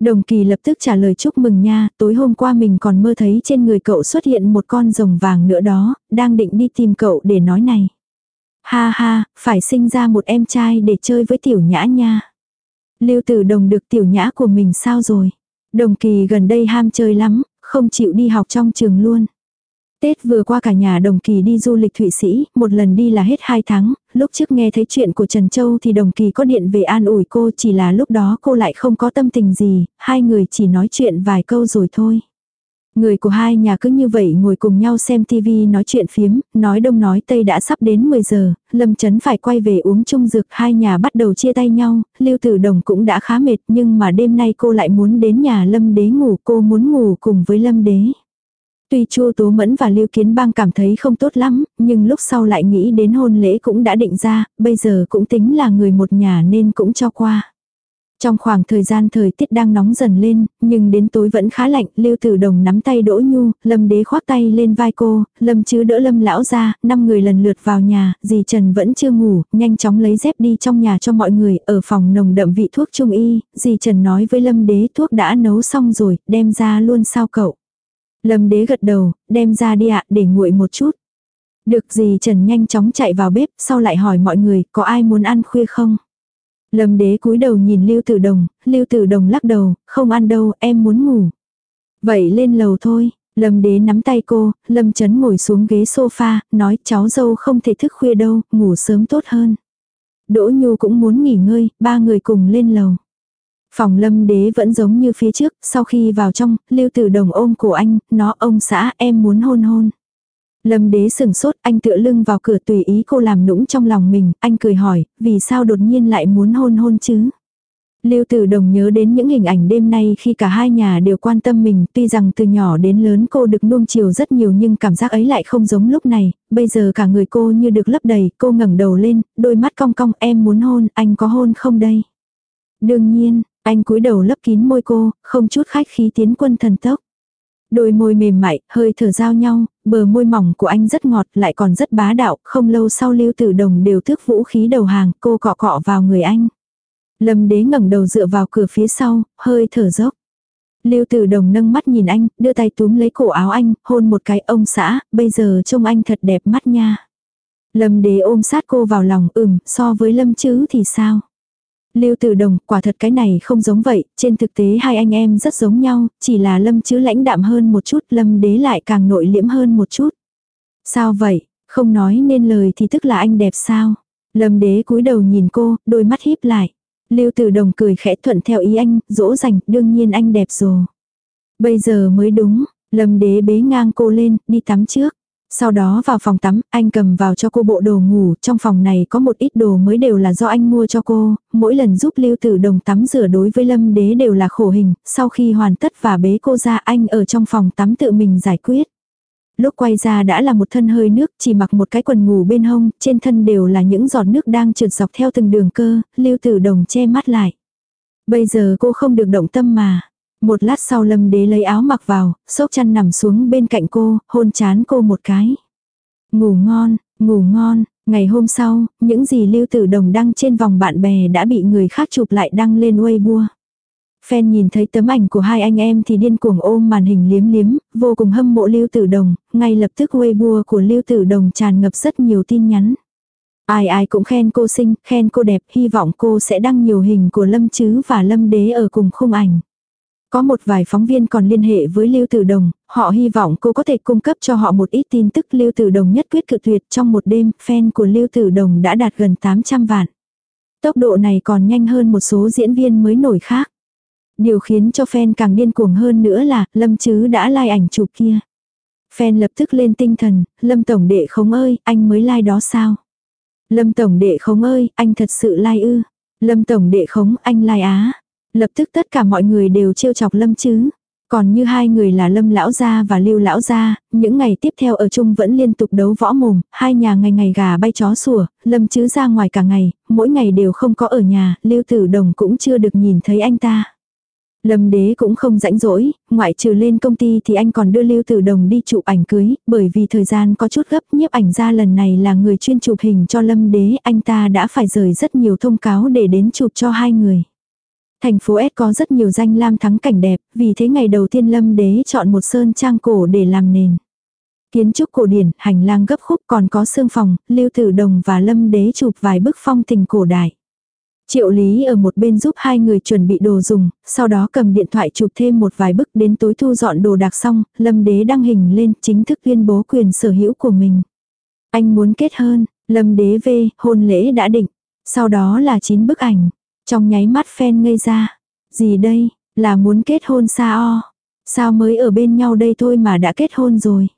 Đồng kỳ lập tức trả lời chúc mừng nha, tối hôm qua mình còn mơ thấy trên người cậu xuất hiện một con rồng vàng nữa đó, đang định đi tìm cậu để nói này. Ha ha, phải sinh ra một em trai để chơi với tiểu nhã nha. Lưu tử đồng được tiểu nhã của mình sao rồi? Đồng kỳ gần đây ham chơi lắm, không chịu đi học trong trường luôn. Tết vừa qua cả nhà đồng kỳ đi du lịch Thụy Sĩ, một lần đi là hết 2 tháng, lúc trước nghe thấy chuyện của Trần Châu thì đồng kỳ có điện về an ủi cô chỉ là lúc đó cô lại không có tâm tình gì, hai người chỉ nói chuyện vài câu rồi thôi. Người của hai nhà cứ như vậy ngồi cùng nhau xem tivi nói chuyện phiếm, nói đông nói tây đã sắp đến 10 giờ, Lâm Trấn phải quay về uống chung dược, hai nhà bắt đầu chia tay nhau, Lưu Tử Đồng cũng đã khá mệt nhưng mà đêm nay cô lại muốn đến nhà Lâm Đế ngủ, cô muốn ngủ cùng với Lâm Đế. Tuy Chu Tố Mẫn và Lưu Kiến Bang cảm thấy không tốt lắm, nhưng lúc sau lại nghĩ đến hôn lễ cũng đã định ra, bây giờ cũng tính là người một nhà nên cũng cho qua. Trong khoảng thời gian thời tiết đang nóng dần lên, nhưng đến tối vẫn khá lạnh, Lưu Tử Đồng nắm tay Đỗ Nhu, Lâm Đế khoác tay lên vai cô, Lâm chứ đỡ Lâm lão ra, năm người lần lượt vào nhà, dì Trần vẫn chưa ngủ, nhanh chóng lấy dép đi trong nhà cho mọi người, ở phòng nồng đậm vị thuốc trung y, dì Trần nói với Lâm Đế thuốc đã nấu xong rồi, đem ra luôn sao cậu. Lâm Đế gật đầu, đem ra đi ạ, để nguội một chút. Được dì Trần nhanh chóng chạy vào bếp, sau lại hỏi mọi người, có ai muốn ăn khuya không? Lâm đế cúi đầu nhìn Lưu Tử Đồng, Lưu Tử Đồng lắc đầu, không ăn đâu, em muốn ngủ. Vậy lên lầu thôi, Lâm đế nắm tay cô, Lâm chấn ngồi xuống ghế sofa, nói cháu dâu không thể thức khuya đâu, ngủ sớm tốt hơn. Đỗ Nhu cũng muốn nghỉ ngơi, ba người cùng lên lầu. Phòng lâm đế vẫn giống như phía trước, sau khi vào trong, Lưu Tử Đồng ôm cổ anh, nó ông xã em muốn hôn hôn. Lâm đế sừng sốt, anh tựa lưng vào cửa tùy ý cô làm nũng trong lòng mình, anh cười hỏi, vì sao đột nhiên lại muốn hôn hôn chứ? Lưu Tử Đồng nhớ đến những hình ảnh đêm nay khi cả hai nhà đều quan tâm mình, tuy rằng từ nhỏ đến lớn cô được nuông chiều rất nhiều nhưng cảm giác ấy lại không giống lúc này, bây giờ cả người cô như được lấp đầy, cô ngẩng đầu lên, đôi mắt cong cong, em muốn hôn, anh có hôn không đây? Đương nhiên, anh cúi đầu lấp kín môi cô, không chút khách khí tiến quân thần tốc. Đôi môi mềm mại, hơi thở giao nhau, bờ môi mỏng của anh rất ngọt lại còn rất bá đạo, không lâu sau lưu tử đồng đều thước vũ khí đầu hàng, cô cọ cọ vào người anh. Lâm đế ngẩng đầu dựa vào cửa phía sau, hơi thở dốc. Lưu tử đồng nâng mắt nhìn anh, đưa tay túm lấy cổ áo anh, hôn một cái ông xã, bây giờ trông anh thật đẹp mắt nha. Lâm đế ôm sát cô vào lòng, ừm, so với lâm chứ thì sao? Lưu Tử Đồng, quả thật cái này không giống vậy, trên thực tế hai anh em rất giống nhau, chỉ là Lâm chứ lãnh đạm hơn một chút, Lâm đế lại càng nội liễm hơn một chút. Sao vậy, không nói nên lời thì tức là anh đẹp sao? Lâm đế cúi đầu nhìn cô, đôi mắt híp lại. Lưu Tử Đồng cười khẽ thuận theo ý anh, dỗ dành, đương nhiên anh đẹp rồi. Bây giờ mới đúng, Lâm đế bế ngang cô lên, đi tắm trước. Sau đó vào phòng tắm, anh cầm vào cho cô bộ đồ ngủ, trong phòng này có một ít đồ mới đều là do anh mua cho cô, mỗi lần giúp Lưu Tử Đồng tắm rửa đối với Lâm Đế đều là khổ hình, sau khi hoàn tất và bế cô ra anh ở trong phòng tắm tự mình giải quyết. Lúc quay ra đã là một thân hơi nước, chỉ mặc một cái quần ngủ bên hông, trên thân đều là những giọt nước đang trượt dọc theo từng đường cơ, Lưu Tử Đồng che mắt lại. Bây giờ cô không được động tâm mà. Một lát sau lâm đế lấy áo mặc vào, sốc chăn nằm xuống bên cạnh cô, hôn chán cô một cái. Ngủ ngon, ngủ ngon, ngày hôm sau, những gì lưu tử đồng đăng trên vòng bạn bè đã bị người khác chụp lại đăng lên Weibo. Fan nhìn thấy tấm ảnh của hai anh em thì điên cuồng ôm màn hình liếm liếm, vô cùng hâm mộ Lưu Tử Đồng, ngay lập tức Weibo của Lưu Tử Đồng tràn ngập rất nhiều tin nhắn. Ai ai cũng khen cô xinh, khen cô đẹp, hy vọng cô sẽ đăng nhiều hình của Lâm Chứ và Lâm Đế ở cùng khung ảnh. Có một vài phóng viên còn liên hệ với Lưu Tử Đồng, họ hy vọng cô có thể cung cấp cho họ một ít tin tức Lưu Tử Đồng nhất quyết cự tuyệt trong một đêm, fan của Lưu Tử Đồng đã đạt gần 800 vạn. Tốc độ này còn nhanh hơn một số diễn viên mới nổi khác. Điều khiến cho fan càng điên cuồng hơn nữa là Lâm Chứ đã like ảnh chụp kia. Fan lập tức lên tinh thần, Lâm Tổng Đệ không ơi, anh mới like đó sao? Lâm Tổng Đệ không ơi, anh thật sự like ư? Lâm Tổng Đệ khống, anh like á. Lập tức tất cả mọi người đều trêu chọc Lâm chứ. Còn như hai người là Lâm lão gia và Lưu lão gia, những ngày tiếp theo ở chung vẫn liên tục đấu võ mồm, hai nhà ngày ngày gà bay chó sủa, Lâm chứ ra ngoài cả ngày, mỗi ngày đều không có ở nhà, Lưu Tử Đồng cũng chưa được nhìn thấy anh ta. Lâm đế cũng không rãnh rỗi, ngoại trừ lên công ty thì anh còn đưa Lưu Tử Đồng đi chụp ảnh cưới, bởi vì thời gian có chút gấp nhiếp ảnh ra lần này là người chuyên chụp hình cho Lâm đế, anh ta đã phải rời rất nhiều thông cáo để đến chụp cho hai người. Thành phố S có rất nhiều danh lam thắng cảnh đẹp, vì thế ngày đầu tiên Lâm đế chọn một sơn trang cổ để làm nền. Kiến trúc cổ điển, hành lang gấp khúc còn có xương phòng, Lưu Tử Đồng và Lâm đế chụp vài bức phong tình cổ đại. Triệu Lý ở một bên giúp hai người chuẩn bị đồ dùng, sau đó cầm điện thoại chụp thêm một vài bức đến tối thu dọn đồ đạc xong, Lâm Đế đăng hình lên chính thức tuyên bố quyền sở hữu của mình. Anh muốn kết hơn, Lâm Đế về, hôn lễ đã định. Sau đó là 9 bức ảnh. Trong nháy mắt phen ngây ra. Gì đây, là muốn kết hôn sao o. Sao mới ở bên nhau đây thôi mà đã kết hôn rồi.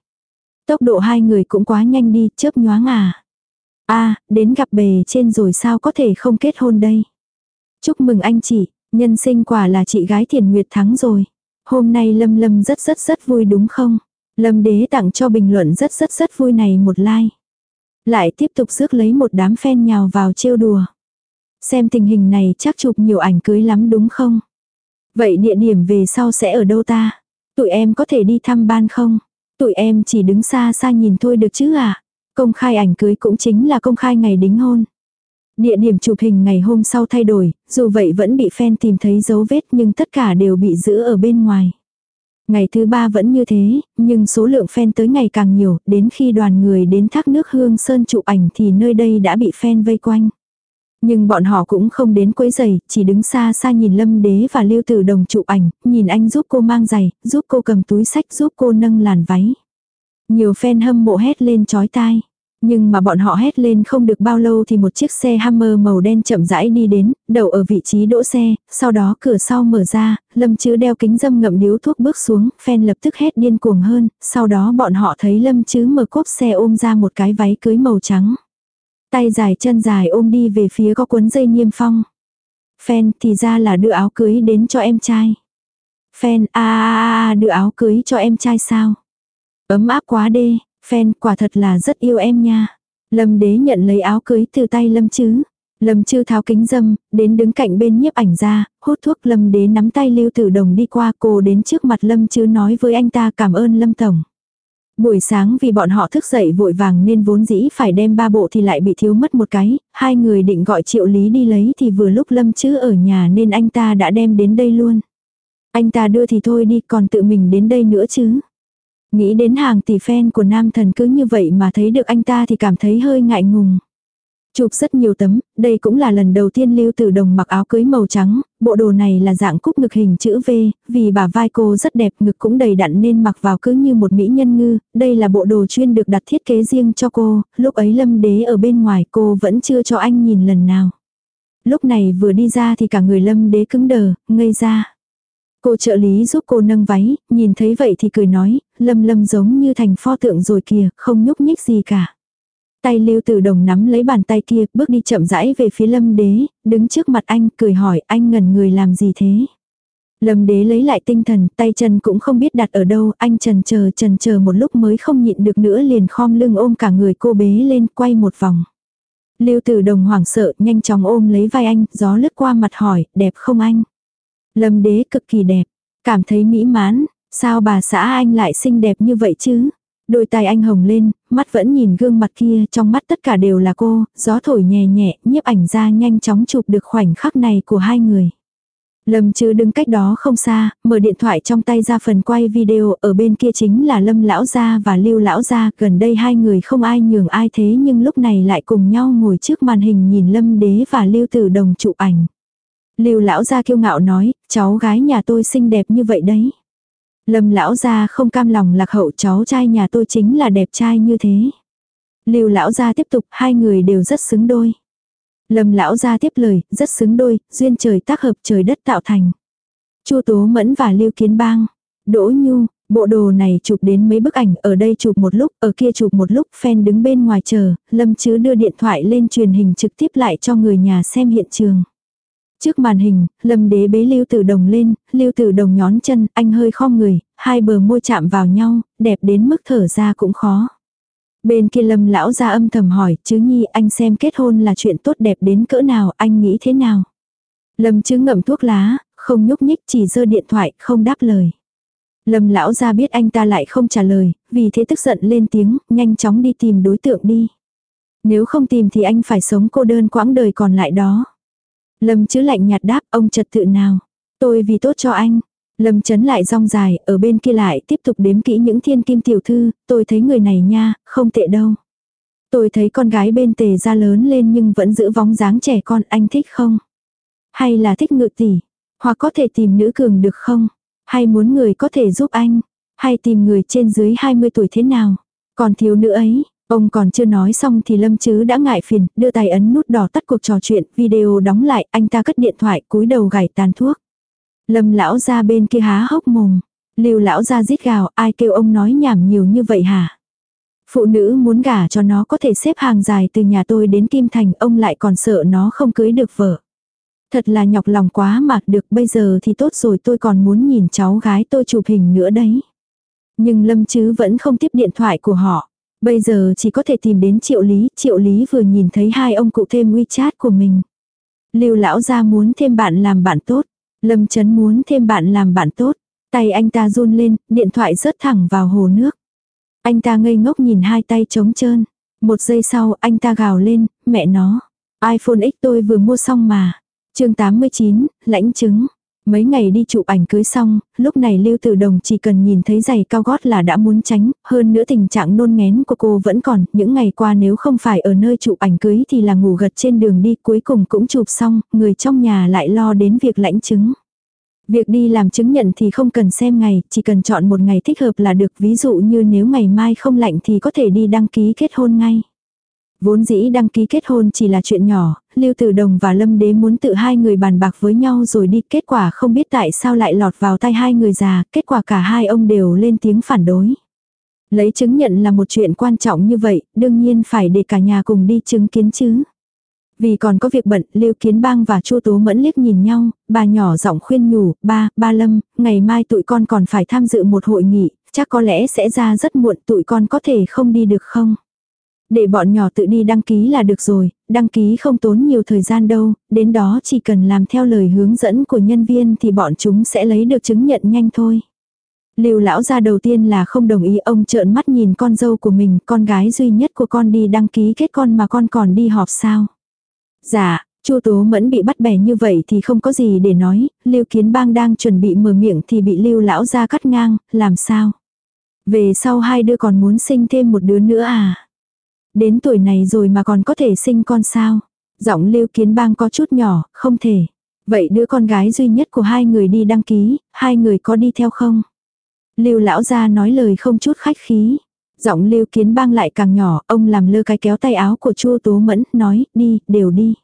Tốc độ hai người cũng quá nhanh đi, chớp nhoáng à a đến gặp bề trên rồi sao có thể không kết hôn đây. Chúc mừng anh chị, nhân sinh quả là chị gái Thiền Nguyệt thắng rồi. Hôm nay Lâm Lâm rất rất rất vui đúng không? Lâm đế tặng cho bình luận rất rất rất vui này một like. Lại tiếp tục rước lấy một đám fan nhào vào trêu đùa. Xem tình hình này chắc chụp nhiều ảnh cưới lắm đúng không? Vậy địa điểm về sau sẽ ở đâu ta? Tụi em có thể đi thăm ban không? Tụi em chỉ đứng xa xa nhìn thôi được chứ à? Công khai ảnh cưới cũng chính là công khai ngày đính hôn. Địa điểm chụp hình ngày hôm sau thay đổi, dù vậy vẫn bị fan tìm thấy dấu vết nhưng tất cả đều bị giữ ở bên ngoài. Ngày thứ ba vẫn như thế, nhưng số lượng fan tới ngày càng nhiều, đến khi đoàn người đến thác nước Hương Sơn chụp ảnh thì nơi đây đã bị fan vây quanh. Nhưng bọn họ cũng không đến quấy giày, chỉ đứng xa xa nhìn Lâm Đế và Lưu Tử Đồng chụp ảnh, nhìn anh giúp cô mang giày, giúp cô cầm túi sách, giúp cô nâng làn váy. Nhiều fan hâm mộ hét lên chói tai. Nhưng mà bọn họ hét lên không được bao lâu thì một chiếc xe Hammer màu đen chậm rãi đi đến, đậu ở vị trí đỗ xe, sau đó cửa sau mở ra, Lâm Chữ đeo kính dâm ngậm điếu thuốc bước xuống, fan lập tức hét điên cuồng hơn, sau đó bọn họ thấy Lâm Chữ mở cốp xe ôm ra một cái váy cưới màu trắng. Tay dài chân dài ôm đi về phía có cuốn dây niêm phong. phen thì ra là đưa áo cưới đến cho em trai. phen a a a đưa áo cưới cho em trai sao? Ấm áp quá đê, phen quả thật là rất yêu em nha. Lâm đế nhận lấy áo cưới từ tay Lâm chứ. Lâm chư tháo kính dâm, đến đứng cạnh bên nhiếp ảnh ra, hút thuốc Lâm đế nắm tay Lưu Tử Đồng đi qua cô đến trước mặt Lâm chứ nói với anh ta cảm ơn Lâm Tổng. Buổi sáng vì bọn họ thức dậy vội vàng nên vốn dĩ phải đem ba bộ thì lại bị thiếu mất một cái, hai người định gọi triệu lý đi lấy thì vừa lúc Lâm chứ ở nhà nên anh ta đã đem đến đây luôn. Anh ta đưa thì thôi đi còn tự mình đến đây nữa chứ. Nghĩ đến hàng tỷ fan của nam thần cứ như vậy mà thấy được anh ta thì cảm thấy hơi ngại ngùng. Chụp rất nhiều tấm, đây cũng là lần đầu tiên Lưu Tử Đồng mặc áo cưới màu trắng, bộ đồ này là dạng cúc ngực hình chữ V, vì bà vai cô rất đẹp ngực cũng đầy đặn nên mặc vào cứ như một mỹ nhân ngư, đây là bộ đồ chuyên được đặt thiết kế riêng cho cô, lúc ấy lâm đế ở bên ngoài cô vẫn chưa cho anh nhìn lần nào. Lúc này vừa đi ra thì cả người lâm đế cứng đờ, ngây ra. Cô trợ lý giúp cô nâng váy, nhìn thấy vậy thì cười nói, lâm lâm giống như thành pho tượng rồi kìa, không nhúc nhích gì cả. Tay lưu tử đồng nắm lấy bàn tay kia, bước đi chậm rãi về phía lâm đế, đứng trước mặt anh, cười hỏi anh ngẩn người làm gì thế. Lâm đế lấy lại tinh thần, tay chân cũng không biết đặt ở đâu, anh trần chờ trần chờ một lúc mới không nhịn được nữa liền khom lưng ôm cả người cô bế lên, quay một vòng. Lưu tử đồng hoảng sợ, nhanh chóng ôm lấy vai anh, gió lướt qua mặt hỏi, đẹp không anh? Lâm đế cực kỳ đẹp, cảm thấy mỹ mãn, sao bà xã anh lại xinh đẹp như vậy chứ? Đôi tai anh hồng lên, mắt vẫn nhìn gương mặt kia, trong mắt tất cả đều là cô, gió thổi nhẹ nhẹ, nhiếp ảnh ra nhanh chóng chụp được khoảnh khắc này của hai người. Lâm chứ đứng cách đó không xa, mở điện thoại trong tay ra phần quay video, ở bên kia chính là Lâm lão gia và Lưu lão gia, gần đây hai người không ai nhường ai thế nhưng lúc này lại cùng nhau ngồi trước màn hình nhìn Lâm đế và Lưu tử đồng chụp ảnh. Lưu lão gia kiêu ngạo nói, cháu gái nhà tôi xinh đẹp như vậy đấy. Lâm lão gia không cam lòng lạc hậu cháu trai nhà tôi chính là đẹp trai như thế. Lưu lão gia tiếp tục, hai người đều rất xứng đôi. Lâm lão gia tiếp lời, rất xứng đôi, duyên trời tác hợp trời đất tạo thành. Chu Tố Mẫn và Lưu Kiến Bang. Đỗ Nhu, bộ đồ này chụp đến mấy bức ảnh, ở đây chụp một lúc, ở kia chụp một lúc, fan đứng bên ngoài chờ, Lâm chứ đưa điện thoại lên truyền hình trực tiếp lại cho người nhà xem hiện trường. Trước màn hình, lâm đế bế lưu tử đồng lên, lưu tử đồng nhón chân, anh hơi khom người, hai bờ môi chạm vào nhau, đẹp đến mức thở ra cũng khó. Bên kia lâm lão ra âm thầm hỏi, chứ nhi anh xem kết hôn là chuyện tốt đẹp đến cỡ nào, anh nghĩ thế nào? Lâm chứ ngậm thuốc lá, không nhúc nhích chỉ giơ điện thoại, không đáp lời. Lâm lão ra biết anh ta lại không trả lời, vì thế tức giận lên tiếng, nhanh chóng đi tìm đối tượng đi. Nếu không tìm thì anh phải sống cô đơn quãng đời còn lại đó. Lâm chứ lạnh nhạt đáp ông trật tự nào. Tôi vì tốt cho anh. Lâm chấn lại rong dài, ở bên kia lại tiếp tục đếm kỹ những thiên kim tiểu thư, tôi thấy người này nha, không tệ đâu. Tôi thấy con gái bên tề ra lớn lên nhưng vẫn giữ vóng dáng trẻ con, anh thích không? Hay là thích ngự tỷ? Hoặc có thể tìm nữ cường được không? Hay muốn người có thể giúp anh? Hay tìm người trên dưới 20 tuổi thế nào? Còn thiếu nữ ấy, Ông còn chưa nói xong thì Lâm Chứ đã ngại phiền, đưa tay ấn nút đỏ tắt cuộc trò chuyện, video đóng lại, anh ta cất điện thoại, cúi đầu gảy tàn thuốc. Lâm lão ra bên kia há hốc mồm. Lưu lão ra rít gào, ai kêu ông nói nhảm nhiều như vậy hả? Phụ nữ muốn gả cho nó có thể xếp hàng dài từ nhà tôi đến Kim Thành, ông lại còn sợ nó không cưới được vợ. Thật là nhọc lòng quá mà được bây giờ thì tốt rồi tôi còn muốn nhìn cháu gái tôi chụp hình nữa đấy. Nhưng Lâm Chứ vẫn không tiếp điện thoại của họ. Bây giờ chỉ có thể tìm đến triệu lý, triệu lý vừa nhìn thấy hai ông cụ thêm WeChat của mình. Lưu lão gia muốn thêm bạn làm bạn tốt. Lâm chấn muốn thêm bạn làm bạn tốt. Tay anh ta run lên, điện thoại rớt thẳng vào hồ nước. Anh ta ngây ngốc nhìn hai tay trống trơn. Một giây sau anh ta gào lên, mẹ nó. iPhone X tôi vừa mua xong mà. chương 89, lãnh chứng. Mấy ngày đi chụp ảnh cưới xong, lúc này Lưu Tử Đồng chỉ cần nhìn thấy giày cao gót là đã muốn tránh, hơn nữa tình trạng nôn ngén của cô vẫn còn, những ngày qua nếu không phải ở nơi chụp ảnh cưới thì là ngủ gật trên đường đi, cuối cùng cũng chụp xong, người trong nhà lại lo đến việc lãnh chứng. Việc đi làm chứng nhận thì không cần xem ngày, chỉ cần chọn một ngày thích hợp là được, ví dụ như nếu ngày mai không lạnh thì có thể đi đăng ký kết hôn ngay. Vốn dĩ đăng ký kết hôn chỉ là chuyện nhỏ, Lưu Tử Đồng và Lâm Đế muốn tự hai người bàn bạc với nhau rồi đi, kết quả không biết tại sao lại lọt vào tay hai người già, kết quả cả hai ông đều lên tiếng phản đối. Lấy chứng nhận là một chuyện quan trọng như vậy, đương nhiên phải để cả nhà cùng đi chứng kiến chứ. Vì còn có việc bận, Lưu Kiến Bang và Chu Tố Mẫn liếc nhìn nhau, bà nhỏ giọng khuyên nhủ, ba, ba Lâm, ngày mai tụi con còn phải tham dự một hội nghị, chắc có lẽ sẽ ra rất muộn tụi con có thể không đi được không? Để bọn nhỏ tự đi đăng ký là được rồi, đăng ký không tốn nhiều thời gian đâu, đến đó chỉ cần làm theo lời hướng dẫn của nhân viên thì bọn chúng sẽ lấy được chứng nhận nhanh thôi. Lưu lão gia đầu tiên là không đồng ý ông trợn mắt nhìn con dâu của mình, con gái duy nhất của con đi đăng ký kết con mà con còn đi họp sao. Dạ, Chu Tố Mẫn bị bắt bẻ như vậy thì không có gì để nói, Lưu Kiến Bang đang chuẩn bị mở miệng thì bị Lưu lão gia cắt ngang, làm sao? Về sau hai đứa còn muốn sinh thêm một đứa nữa à? Đến tuổi này rồi mà còn có thể sinh con sao? Giọng lưu kiến bang có chút nhỏ, không thể. Vậy đứa con gái duy nhất của hai người đi đăng ký, hai người có đi theo không? Lưu lão gia nói lời không chút khách khí. Giọng lưu kiến bang lại càng nhỏ, ông làm lơ cái kéo tay áo của chua tố mẫn, nói, đi, đều đi.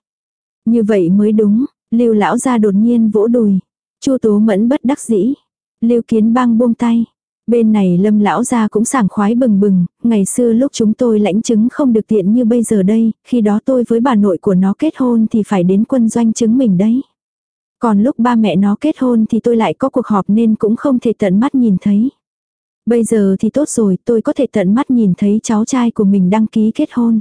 Như vậy mới đúng, lưu lão gia đột nhiên vỗ đùi. chua tố mẫn bất đắc dĩ. Lưu kiến bang buông tay. Bên này lâm lão gia cũng sảng khoái bừng bừng, ngày xưa lúc chúng tôi lãnh chứng không được tiện như bây giờ đây, khi đó tôi với bà nội của nó kết hôn thì phải đến quân doanh chứng mình đấy. Còn lúc ba mẹ nó kết hôn thì tôi lại có cuộc họp nên cũng không thể tận mắt nhìn thấy. Bây giờ thì tốt rồi, tôi có thể tận mắt nhìn thấy cháu trai của mình đăng ký kết hôn.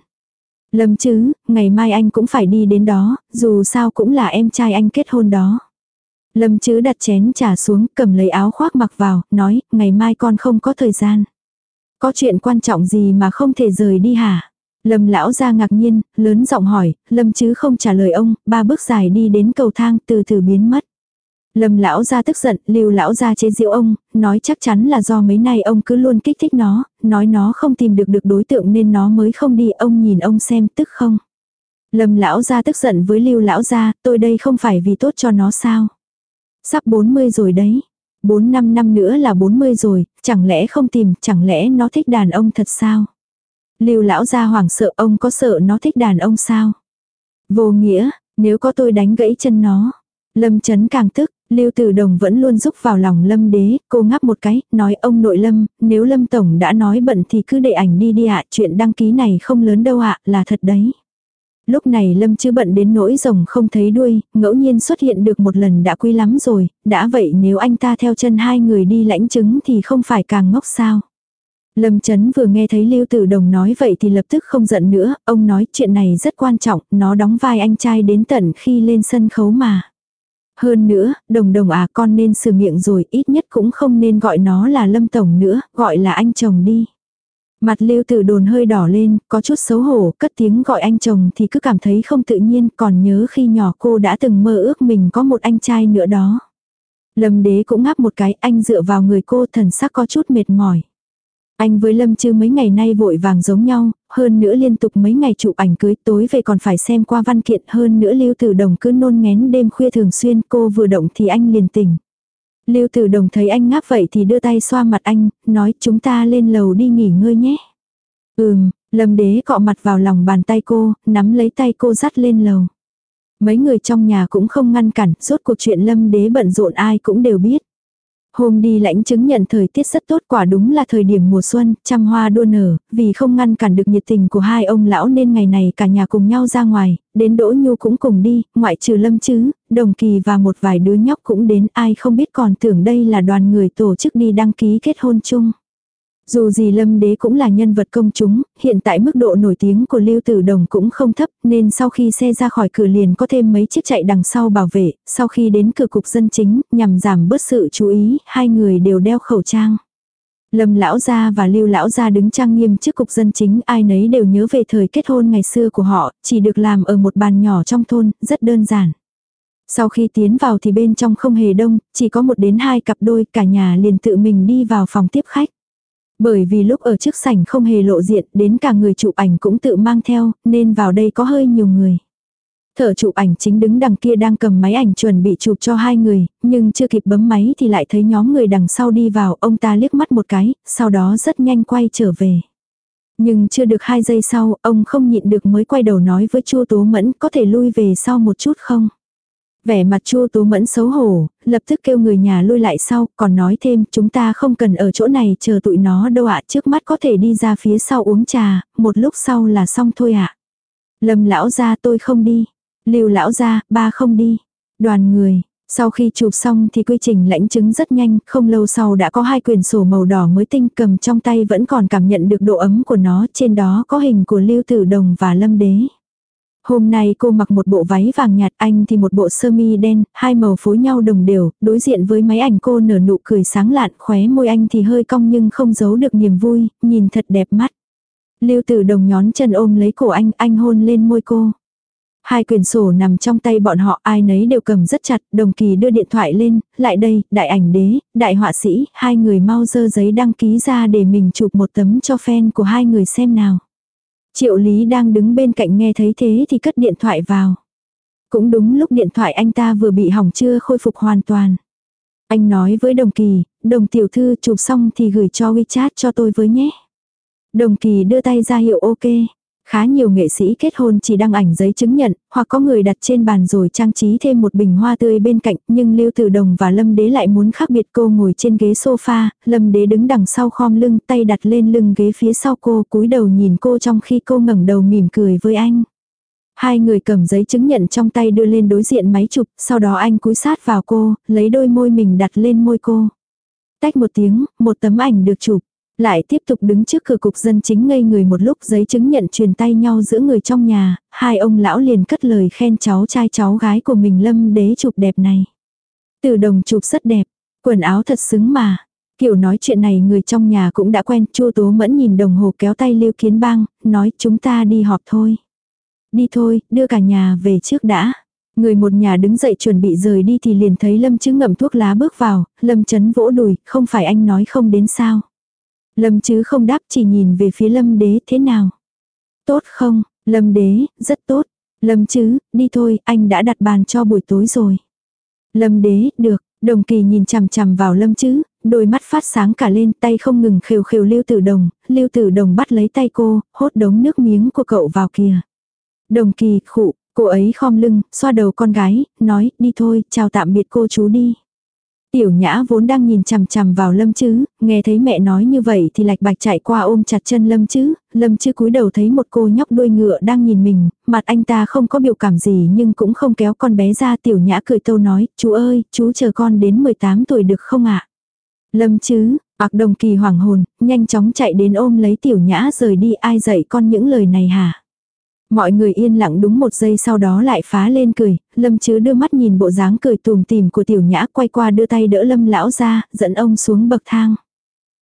Lâm chứ, ngày mai anh cũng phải đi đến đó, dù sao cũng là em trai anh kết hôn đó. Lâm chứ đặt chén trà xuống, cầm lấy áo khoác mặc vào, nói, ngày mai con không có thời gian. Có chuyện quan trọng gì mà không thể rời đi hả? Lâm lão ra ngạc nhiên, lớn giọng hỏi, Lâm chứ không trả lời ông, ba bước dài đi đến cầu thang từ từ biến mất. Lâm lão ra tức giận, lưu lão ra chế giễu ông, nói chắc chắn là do mấy nay ông cứ luôn kích thích nó, nói nó không tìm được được đối tượng nên nó mới không đi, ông nhìn ông xem tức không. Lâm lão ra tức giận với lưu lão ra, tôi đây không phải vì tốt cho nó sao. Sắp 40 rồi đấy. 4 năm năm nữa là 40 rồi, chẳng lẽ không tìm, chẳng lẽ nó thích đàn ông thật sao? Lưu lão gia hoảng sợ ông có sợ nó thích đàn ông sao? Vô nghĩa, nếu có tôi đánh gãy chân nó. Lâm chấn càng tức, Lưu Tử Đồng vẫn luôn rúc vào lòng Lâm đế, cô ngáp một cái, nói ông nội Lâm, nếu Lâm Tổng đã nói bận thì cứ để ảnh đi đi ạ, chuyện đăng ký này không lớn đâu ạ, là thật đấy. Lúc này lâm chứ bận đến nỗi rồng không thấy đuôi, ngẫu nhiên xuất hiện được một lần đã quý lắm rồi, đã vậy nếu anh ta theo chân hai người đi lãnh chứng thì không phải càng ngốc sao. Lâm Chấn vừa nghe thấy Lưu Tử Đồng nói vậy thì lập tức không giận nữa, ông nói chuyện này rất quan trọng, nó đóng vai anh trai đến tận khi lên sân khấu mà. Hơn nữa, đồng đồng à con nên sửa miệng rồi, ít nhất cũng không nên gọi nó là Lâm Tổng nữa, gọi là anh chồng đi. Mặt lưu tử đồn hơi đỏ lên, có chút xấu hổ, cất tiếng gọi anh chồng thì cứ cảm thấy không tự nhiên, còn nhớ khi nhỏ cô đã từng mơ ước mình có một anh trai nữa đó. Lâm đế cũng ngáp một cái, anh dựa vào người cô thần sắc có chút mệt mỏi. Anh với Lâm Chư mấy ngày nay vội vàng giống nhau, hơn nữa liên tục mấy ngày chụp ảnh cưới tối về còn phải xem qua văn kiện hơn nữa Lưu Tử Đồng cứ nôn ngén đêm khuya thường xuyên cô vừa động thì anh liền tỉnh. Lưu Tử Đồng thấy anh ngáp vậy thì đưa tay xoa mặt anh, nói chúng ta lên lầu đi nghỉ ngơi nhé. Ừm, Lâm Đế cọ mặt vào lòng bàn tay cô, nắm lấy tay cô dắt lên lầu. Mấy người trong nhà cũng không ngăn cản, rốt cuộc chuyện Lâm Đế bận rộn ai cũng đều biết. Hôm đi lãnh chứng nhận thời tiết rất tốt quả đúng là thời điểm mùa xuân, trăm hoa đua nở, vì không ngăn cản được nhiệt tình của hai ông lão nên ngày này cả nhà cùng nhau ra ngoài, đến Đỗ Nhu cũng cùng đi, ngoại trừ lâm chứ, đồng kỳ và một vài đứa nhóc cũng đến ai không biết còn tưởng đây là đoàn người tổ chức đi đăng ký kết hôn chung. Dù gì Lâm Đế cũng là nhân vật công chúng, hiện tại mức độ nổi tiếng của Lưu Tử Đồng cũng không thấp, nên sau khi xe ra khỏi cửa liền có thêm mấy chiếc chạy đằng sau bảo vệ, sau khi đến cửa cục dân chính, nhằm giảm bớt sự chú ý, hai người đều đeo khẩu trang. Lâm lão gia và Lưu lão gia đứng trang nghiêm trước cục dân chính, ai nấy đều nhớ về thời kết hôn ngày xưa của họ, chỉ được làm ở một bàn nhỏ trong thôn, rất đơn giản. Sau khi tiến vào thì bên trong không hề đông, chỉ có một đến hai cặp đôi, cả nhà liền tự mình đi vào phòng tiếp khách. Bởi vì lúc ở trước sảnh không hề lộ diện, đến cả người chụp ảnh cũng tự mang theo, nên vào đây có hơi nhiều người. Thợ chụp ảnh chính đứng đằng kia đang cầm máy ảnh chuẩn bị chụp cho hai người, nhưng chưa kịp bấm máy thì lại thấy nhóm người đằng sau đi vào, ông ta liếc mắt một cái, sau đó rất nhanh quay trở về. Nhưng chưa được hai giây sau, ông không nhịn được mới quay đầu nói với Chu Tố Mẫn có thể lui về sau một chút không? Vẻ mặt chua Tú mẫn xấu hổ, lập tức kêu người nhà lui lại sau, còn nói thêm chúng ta không cần ở chỗ này chờ tụi nó đâu ạ trước mắt có thể đi ra phía sau uống trà, một lúc sau là xong thôi ạ. Lâm lão ra tôi không đi. Lưu lão ra, ba không đi. Đoàn người, sau khi chụp xong thì quy trình lãnh chứng rất nhanh, không lâu sau đã có hai quyển sổ màu đỏ mới tinh cầm trong tay vẫn còn cảm nhận được độ ấm của nó, trên đó có hình của Lưu Tử Đồng và Lâm Đế. Hôm nay cô mặc một bộ váy vàng nhạt anh thì một bộ sơ mi đen, hai màu phối nhau đồng đều, đối diện với máy ảnh cô nở nụ cười sáng lạn, khóe môi anh thì hơi cong nhưng không giấu được niềm vui, nhìn thật đẹp mắt. Lưu tử đồng nhón chân ôm lấy cổ anh, anh hôn lên môi cô. Hai quyển sổ nằm trong tay bọn họ ai nấy đều cầm rất chặt, đồng kỳ đưa điện thoại lên, lại đây, đại ảnh đế, đại họa sĩ, hai người mau dơ giấy đăng ký ra để mình chụp một tấm cho fan của hai người xem nào. Triệu Lý đang đứng bên cạnh nghe thấy thế thì cất điện thoại vào. Cũng đúng lúc điện thoại anh ta vừa bị hỏng chưa khôi phục hoàn toàn. Anh nói với Đồng Kỳ, Đồng tiểu thư chụp xong thì gửi cho WeChat cho tôi với nhé. Đồng Kỳ đưa tay ra hiệu ok. Khá nhiều nghệ sĩ kết hôn chỉ đăng ảnh giấy chứng nhận, hoặc có người đặt trên bàn rồi trang trí thêm một bình hoa tươi bên cạnh, nhưng Lưu Tử Đồng và Lâm Đế lại muốn khác biệt cô ngồi trên ghế sofa, Lâm Đế đứng đằng sau khom lưng, tay đặt lên lưng ghế phía sau cô, cúi đầu nhìn cô trong khi cô ngẩng đầu mỉm cười với anh. Hai người cầm giấy chứng nhận trong tay đưa lên đối diện máy chụp, sau đó anh cúi sát vào cô, lấy đôi môi mình đặt lên môi cô. Tách một tiếng, một tấm ảnh được chụp. Lại tiếp tục đứng trước cửa cục dân chính ngây người một lúc giấy chứng nhận truyền tay nhau giữa người trong nhà, hai ông lão liền cất lời khen cháu trai cháu gái của mình lâm đế chụp đẹp này. Từ đồng chụp rất đẹp, quần áo thật xứng mà. Kiểu nói chuyện này người trong nhà cũng đã quen, chua tố mẫn nhìn đồng hồ kéo tay lưu kiến bang, nói chúng ta đi họp thôi. Đi thôi, đưa cả nhà về trước đã. Người một nhà đứng dậy chuẩn bị rời đi thì liền thấy Lâm chứ ngậm thuốc lá bước vào, Lâm chấn vỗ đùi, không phải anh nói không đến sao. Lâm chứ không đáp chỉ nhìn về phía lâm đế thế nào. Tốt không, lâm đế, rất tốt. Lâm chứ, đi thôi, anh đã đặt bàn cho buổi tối rồi. Lâm đế, được, đồng kỳ nhìn chằm chằm vào lâm chứ, đôi mắt phát sáng cả lên tay không ngừng khều khều lưu tử đồng, lưu tử đồng bắt lấy tay cô, hốt đống nước miếng của cậu vào kìa. Đồng kỳ, khụ, cô ấy khom lưng, xoa đầu con gái, nói, đi thôi, chào tạm biệt cô chú đi. Tiểu nhã vốn đang nhìn chằm chằm vào lâm chứ, nghe thấy mẹ nói như vậy thì lạch bạch chạy qua ôm chặt chân lâm chứ, lâm chứ cúi đầu thấy một cô nhóc đuôi ngựa đang nhìn mình, mặt anh ta không có biểu cảm gì nhưng cũng không kéo con bé ra tiểu nhã cười tâu nói, chú ơi, chú chờ con đến 18 tuổi được không ạ? Lâm chứ, ạc đồng kỳ hoảng hồn, nhanh chóng chạy đến ôm lấy tiểu nhã rời đi ai dạy con những lời này hả? Mọi người yên lặng đúng một giây sau đó lại phá lên cười, Lâm chứ đưa mắt nhìn bộ dáng cười tùm tìm của tiểu nhã quay qua đưa tay đỡ Lâm lão ra, dẫn ông xuống bậc thang.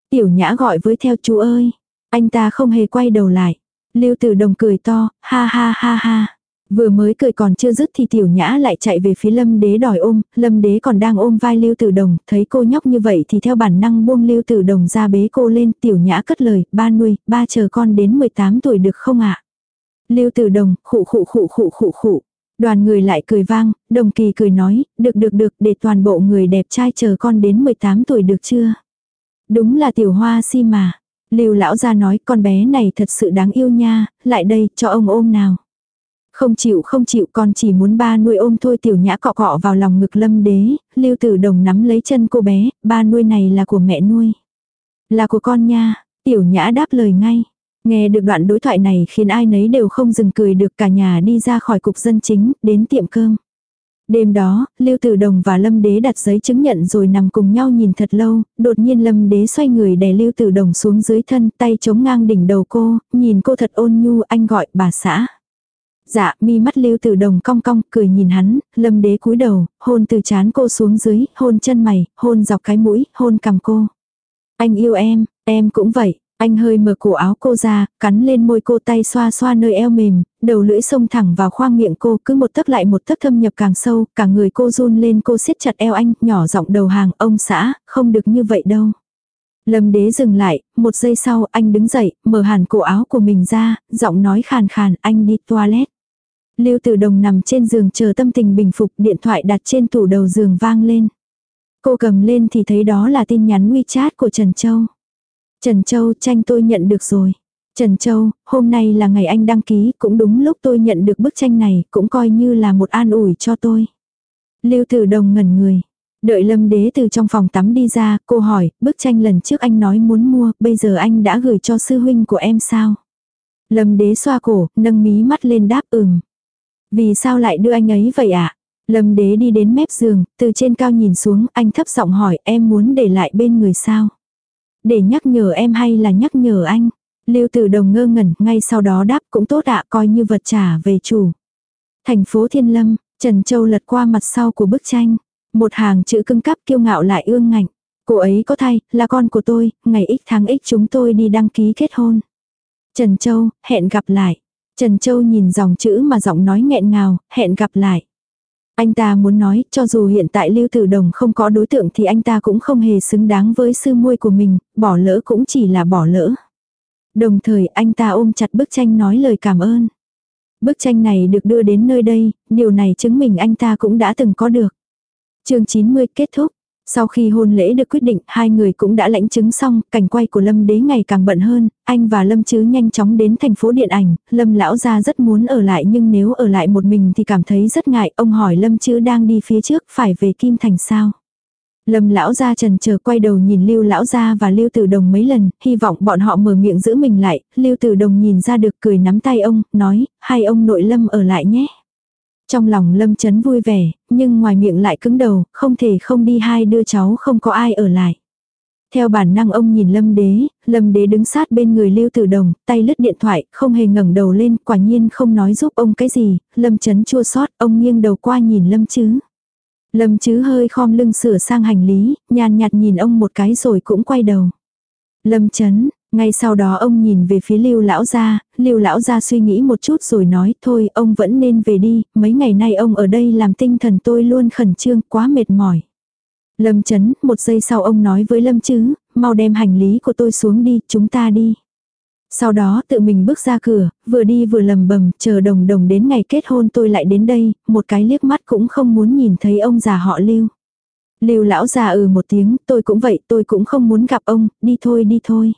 Tiểu nhã gọi với theo chú ơi, anh ta không hề quay đầu lại. Lưu tử đồng cười to, ha ha ha ha. Vừa mới cười còn chưa dứt thì tiểu nhã lại chạy về phía lâm đế đòi ôm, lâm đế còn đang ôm vai lưu tử đồng, thấy cô nhóc như vậy thì theo bản năng buông lưu tử đồng ra bế cô lên, tiểu nhã cất lời, ba nuôi, ba chờ con đến 18 tuổi được không ạ? Lưu Tử Đồng, khụ khụ khụ khụ khụ khụ. Đoàn người lại cười vang, Đồng Kỳ cười nói, được được được, để toàn bộ người đẹp trai chờ con đến 18 tuổi được chưa? Đúng là tiểu hoa si mà. Lưu lão gia nói con bé này thật sự đáng yêu nha, lại đây, cho ông ôm nào. Không chịu không chịu con chỉ muốn ba nuôi ôm thôi tiểu nhã cọ cọ vào lòng ngực lâm đế, lưu tử đồng nắm lấy chân cô bé, ba nuôi này là của mẹ nuôi. Là của con nha, tiểu nhã đáp lời ngay. Nghe được đoạn đối thoại này khiến ai nấy đều không dừng cười được cả nhà đi ra khỏi cục dân chính, đến tiệm cơm. Đêm đó, Lưu Tử Đồng và Lâm Đế đặt giấy chứng nhận rồi nằm cùng nhau nhìn thật lâu, đột nhiên Lâm Đế xoay người đè Lưu Tử Đồng xuống dưới thân, tay chống ngang đỉnh đầu cô, nhìn cô thật ôn nhu, anh gọi bà xã. Dạ, mi mắt Lưu Tử Đồng cong cong, cười nhìn hắn, Lâm Đế cúi đầu, hôn từ chán cô xuống dưới, hôn chân mày, hôn dọc cái mũi, hôn cằm cô. Anh yêu em, em cũng vậy, anh hơi mở cổ áo cô ra, cắn lên môi cô tay xoa xoa nơi eo mềm, đầu lưỡi xông thẳng vào khoang miệng cô cứ một tấc lại một tấc thâm nhập càng sâu, cả người cô run lên cô siết chặt eo anh, nhỏ giọng đầu hàng, ông xã, không được như vậy đâu. Lâm đế dừng lại, một giây sau anh đứng dậy, mở hẳn cổ áo của mình ra, giọng nói khàn khàn, anh đi toilet. Lưu Tử Đồng nằm trên giường chờ tâm tình bình phục, điện thoại đặt trên tủ đầu giường vang lên. Cô cầm lên thì thấy đó là tin nhắn WeChat của Trần Châu. Trần Châu tranh tôi nhận được rồi. Trần Châu, hôm nay là ngày anh đăng ký, cũng đúng lúc tôi nhận được bức tranh này, cũng coi như là một an ủi cho tôi. Lưu Tử Đồng ngẩn người. Đợi Lâm Đế từ trong phòng tắm đi ra, cô hỏi, bức tranh lần trước anh nói muốn mua, bây giờ anh đã gửi cho sư huynh của em sao? Lâm Đế xoa cổ, nâng mí mắt lên đáp ừm. Vì sao lại đưa anh ấy vậy ạ? À? Lâm Đế đi đến mép giường, từ trên cao nhìn xuống, anh thấp giọng hỏi em muốn để lại bên người sao? Để nhắc nhở em hay là nhắc nhở anh? Lưu Tử Đồng ngơ ngẩn, ngay sau đó đáp cũng tốt ạ, coi như vật trả về chủ. Thành phố Thiên Lâm, Trần Châu lật qua mặt sau của bức tranh. Một hàng chữ cưng cắp kiêu ngạo lại ương ngạnh. Cô ấy có thay, là con của tôi, ngày x tháng x chúng tôi đi đăng ký kết hôn. Trần Châu, hẹn gặp lại. Trần Châu nhìn dòng chữ mà giọng nói nghẹn ngào, hẹn gặp lại. Anh ta muốn nói, cho dù hiện tại Lưu Tử Đồng không có đối tượng thì anh ta cũng không hề xứng đáng với sư muôi của mình, bỏ lỡ cũng chỉ là bỏ lỡ. Đồng thời anh ta ôm chặt bức tranh nói lời cảm ơn. Bức tranh này được đưa đến nơi đây, điều này chứng minh anh ta cũng đã từng có được. chương 90 kết thúc. Sau khi hôn lễ được quyết định, hai người cũng đã lãnh chứng xong, cảnh quay của Lâm Đế ngày càng bận hơn, anh và Lâm Chứ nhanh chóng đến thành phố điện ảnh, Lâm lão gia rất muốn ở lại nhưng nếu ở lại một mình thì cảm thấy rất ngại, ông hỏi Lâm Chứ đang đi phía trước, phải về Kim Thành sao? Lâm lão gia trần chờ quay đầu nhìn Lưu lão gia và Lưu Tử Đồng mấy lần, hy vọng bọn họ mở miệng giữ mình lại, Lưu Tử Đồng nhìn ra được cười nắm tay ông, nói, hai ông nội Lâm ở lại nhé. Trong lòng Lâm Chấn vui vẻ, nhưng ngoài miệng lại cứng đầu, không thể không đi hai đứa cháu không có ai ở lại. Theo bản năng ông nhìn Lâm Đế, Lâm Đế đứng sát bên người Lưu Tử Đồng, tay lướt điện thoại, không hề ngẩng đầu lên, quả nhiên không nói giúp ông cái gì, Lâm Chấn chua xót, ông nghiêng đầu qua nhìn Lâm Chứ. Lâm Chứ hơi khom lưng sửa sang hành lý, nhàn nhạt nhìn ông một cái rồi cũng quay đầu. Lâm Chấn, ngay sau đó ông nhìn về phía lưu lão gia, lưu lão gia suy nghĩ một chút rồi nói thôi ông vẫn nên về đi, mấy ngày nay ông ở đây làm tinh thần tôi luôn khẩn trương quá mệt mỏi. Lâm chấn, một giây sau ông nói với Lâm chứ, mau đem hành lý của tôi xuống đi, chúng ta đi. Sau đó tự mình bước ra cửa, vừa đi vừa lầm bầm, chờ đồng đồng đến ngày kết hôn tôi lại đến đây, một cái liếc mắt cũng không muốn nhìn thấy ông già họ lưu. Lưu lão già ừ một tiếng, tôi cũng vậy, tôi cũng không muốn gặp ông, đi thôi đi thôi.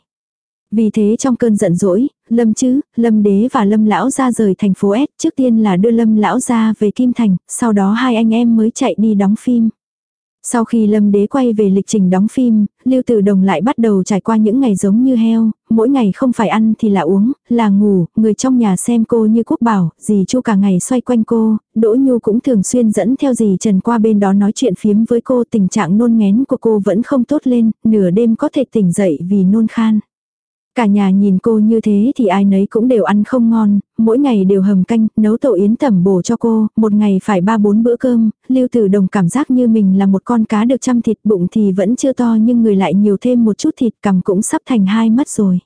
Vì thế trong cơn giận dỗi, Lâm chứ, Lâm đế và Lâm lão ra rời thành phố S, trước tiên là đưa Lâm lão ra về Kim Thành, sau đó hai anh em mới chạy đi đóng phim. Sau khi Lâm Đế quay về lịch trình đóng phim, Lưu Tử Đồng lại bắt đầu trải qua những ngày giống như heo, mỗi ngày không phải ăn thì là uống, là ngủ, người trong nhà xem cô như quốc bảo, dì Chu cả ngày xoay quanh cô, Đỗ Nhu cũng thường xuyên dẫn theo dì Trần qua bên đó nói chuyện phiếm với cô, tình trạng nôn ngén của cô vẫn không tốt lên, nửa đêm có thể tỉnh dậy vì nôn khan. Cả nhà nhìn cô như thế thì ai nấy cũng đều ăn không ngon, mỗi ngày đều hầm canh, nấu tổ yến tẩm bổ cho cô, một ngày phải ba bốn bữa cơm, lưu tử đồng cảm giác như mình là một con cá được chăm thịt bụng thì vẫn chưa to nhưng người lại nhiều thêm một chút thịt cằm cũng sắp thành hai mất rồi.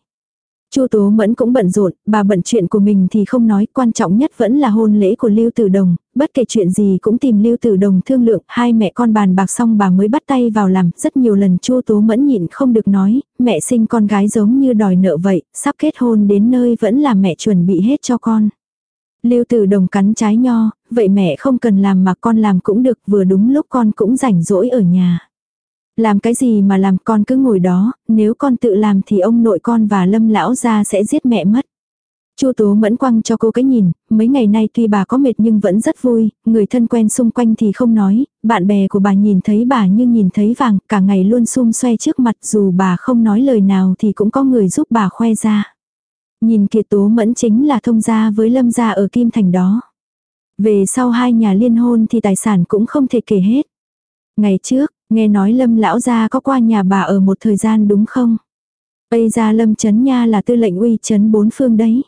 Chu Tố Mẫn cũng bận rộn, bà bận chuyện của mình thì không nói, quan trọng nhất vẫn là hôn lễ của Lưu Tử Đồng, bất kể chuyện gì cũng tìm Lưu Tử Đồng thương lượng, hai mẹ con bàn bạc xong bà mới bắt tay vào làm, rất nhiều lần Chu Tố Mẫn nhịn không được nói, mẹ sinh con gái giống như đòi nợ vậy, sắp kết hôn đến nơi vẫn là mẹ chuẩn bị hết cho con. Lưu Tử Đồng cắn trái nho, vậy mẹ không cần làm mà con làm cũng được, vừa đúng lúc con cũng rảnh rỗi ở nhà. Làm cái gì mà làm con cứ ngồi đó, nếu con tự làm thì ông nội con và lâm lão gia sẽ giết mẹ mất. Chu Tố mẫn quăng cho cô cái nhìn, mấy ngày nay tuy bà có mệt nhưng vẫn rất vui, người thân quen xung quanh thì không nói, bạn bè của bà nhìn thấy bà như nhìn thấy vàng, cả ngày luôn xung xoe trước mặt dù bà không nói lời nào thì cũng có người giúp bà khoe ra. Nhìn kiệt tố mẫn chính là thông gia với lâm gia ở Kim Thành đó. Về sau hai nhà liên hôn thì tài sản cũng không thể kể hết. Ngày trước, nghe nói lâm lão gia có qua nhà bà ở một thời gian đúng không? Bây ra lâm chấn nha là tư lệnh uy chấn bốn phương đấy.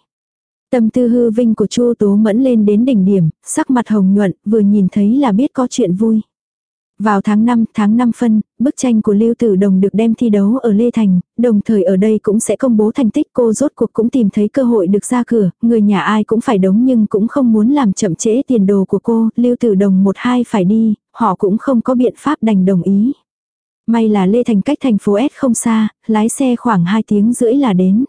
Tâm tư hư vinh của Chu Tố Mẫn lên đến đỉnh điểm, sắc mặt hồng nhuận, vừa nhìn thấy là biết có chuyện vui. Vào tháng 5, tháng 5 phân, bức tranh của Lưu Tử Đồng được đem thi đấu ở Lê Thành, đồng thời ở đây cũng sẽ công bố thành tích cô rốt cuộc cũng tìm thấy cơ hội được ra cửa, người nhà ai cũng phải đóng nhưng cũng không muốn làm chậm trễ tiền đồ của cô, Lưu Tử Đồng một hai phải đi, họ cũng không có biện pháp đành đồng ý. May là Lê Thành cách thành phố S không xa, lái xe khoảng 2 tiếng rưỡi là đến.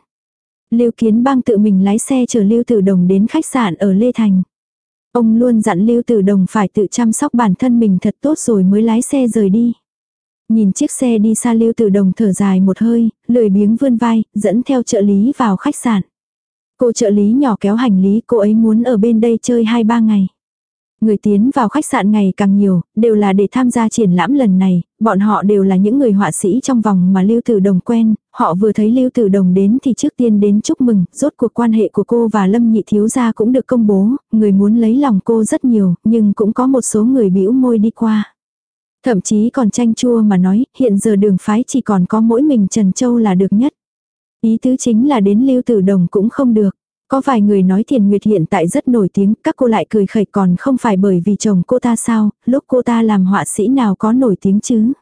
Lưu Kiến Bang tự mình lái xe chở Lưu Tử Đồng đến khách sạn ở Lê Thành. Ông luôn dặn Lưu Tử Đồng phải tự chăm sóc bản thân mình thật tốt rồi mới lái xe rời đi. Nhìn chiếc xe đi xa Lưu Tử Đồng thở dài một hơi, lười biếng vươn vai, dẫn theo trợ lý vào khách sạn. Cô trợ lý nhỏ kéo hành lý, cô ấy muốn ở bên đây chơi 2-3 ngày. Người tiến vào khách sạn ngày càng nhiều, đều là để tham gia triển lãm lần này, bọn họ đều là những người họa sĩ trong vòng mà Lưu Tử Đồng quen, họ vừa thấy Lưu Tử Đồng đến thì trước tiên đến chúc mừng, rốt cuộc quan hệ của cô và Lâm Nhị Thiếu Gia cũng được công bố, người muốn lấy lòng cô rất nhiều, nhưng cũng có một số người bĩu môi đi qua. Thậm chí còn tranh chua mà nói, hiện giờ đường phái chỉ còn có mỗi mình Trần Châu là được nhất. Ý tứ chính là đến Lưu Tử Đồng cũng không được. Có vài người nói Thiền Nguyệt hiện tại rất nổi tiếng, các cô lại cười khẩy còn không phải bởi vì chồng cô ta sao, lúc cô ta làm họa sĩ nào có nổi tiếng chứ.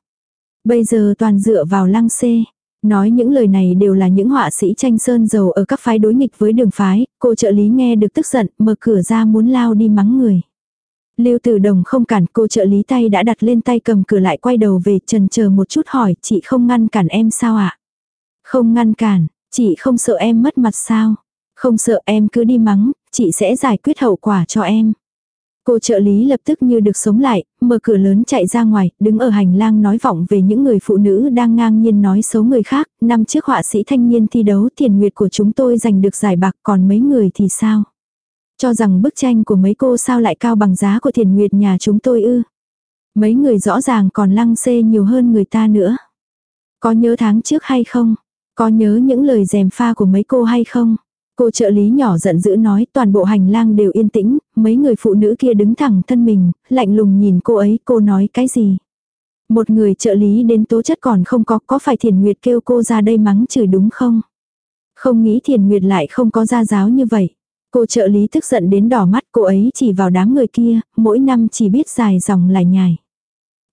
Bây giờ toàn dựa vào lăng xê. Nói những lời này đều là những họa sĩ tranh sơn dầu ở các phái đối nghịch với đường phái, cô trợ lý nghe được tức giận, mở cửa ra muốn lao đi mắng người. Lưu Tử Đồng không cản cô trợ lý tay đã đặt lên tay cầm cửa lại quay đầu về trần chờ một chút hỏi chị không ngăn cản em sao ạ? Không ngăn cản, chị không sợ em mất mặt sao? Không sợ em cứ đi mắng, chị sẽ giải quyết hậu quả cho em. Cô trợ lý lập tức như được sống lại, mở cửa lớn chạy ra ngoài, đứng ở hành lang nói vọng về những người phụ nữ đang ngang nhiên nói xấu người khác. Năm trước họa sĩ thanh niên thi đấu thiền nguyệt của chúng tôi giành được giải bạc còn mấy người thì sao? Cho rằng bức tranh của mấy cô sao lại cao bằng giá của thiền nguyệt nhà chúng tôi ư? Mấy người rõ ràng còn lăng xê nhiều hơn người ta nữa. Có nhớ tháng trước hay không? Có nhớ những lời dèm pha của mấy cô hay không? Cô trợ lý nhỏ giận dữ nói toàn bộ hành lang đều yên tĩnh, mấy người phụ nữ kia đứng thẳng thân mình, lạnh lùng nhìn cô ấy, cô nói cái gì. Một người trợ lý đến tố chất còn không có, có phải Thiền Nguyệt kêu cô ra đây mắng chửi đúng không? Không nghĩ Thiền Nguyệt lại không có gia giáo như vậy. Cô trợ lý tức giận đến đỏ mắt cô ấy chỉ vào đám người kia, mỗi năm chỉ biết dài dòng lại nhài.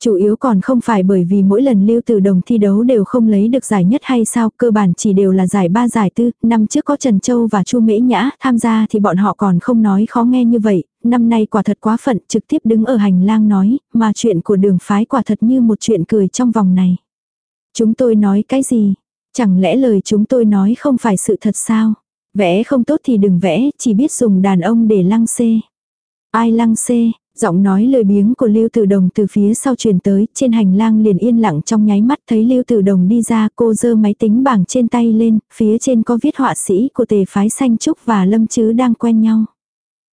Chủ yếu còn không phải bởi vì mỗi lần lưu tử đồng thi đấu đều không lấy được giải nhất hay sao, cơ bản chỉ đều là giải ba giải tư, năm trước có Trần Châu và Chu Mễ Nhã tham gia thì bọn họ còn không nói khó nghe như vậy, năm nay quả thật quá phận trực tiếp đứng ở hành lang nói, mà chuyện của đường phái quả thật như một chuyện cười trong vòng này. Chúng tôi nói cái gì? Chẳng lẽ lời chúng tôi nói không phải sự thật sao? Vẽ không tốt thì đừng vẽ, chỉ biết dùng đàn ông để lăng xê. Ai lăng xê, Giọng nói lời biếng của Lưu Tử Đồng từ phía sau truyền tới, trên hành lang liền yên lặng trong nháy mắt thấy Lưu Tử Đồng đi ra, cô giơ máy tính bảng trên tay lên, phía trên có viết họa sĩ của tề phái xanh trúc và Lâm Chứ đang quen nhau.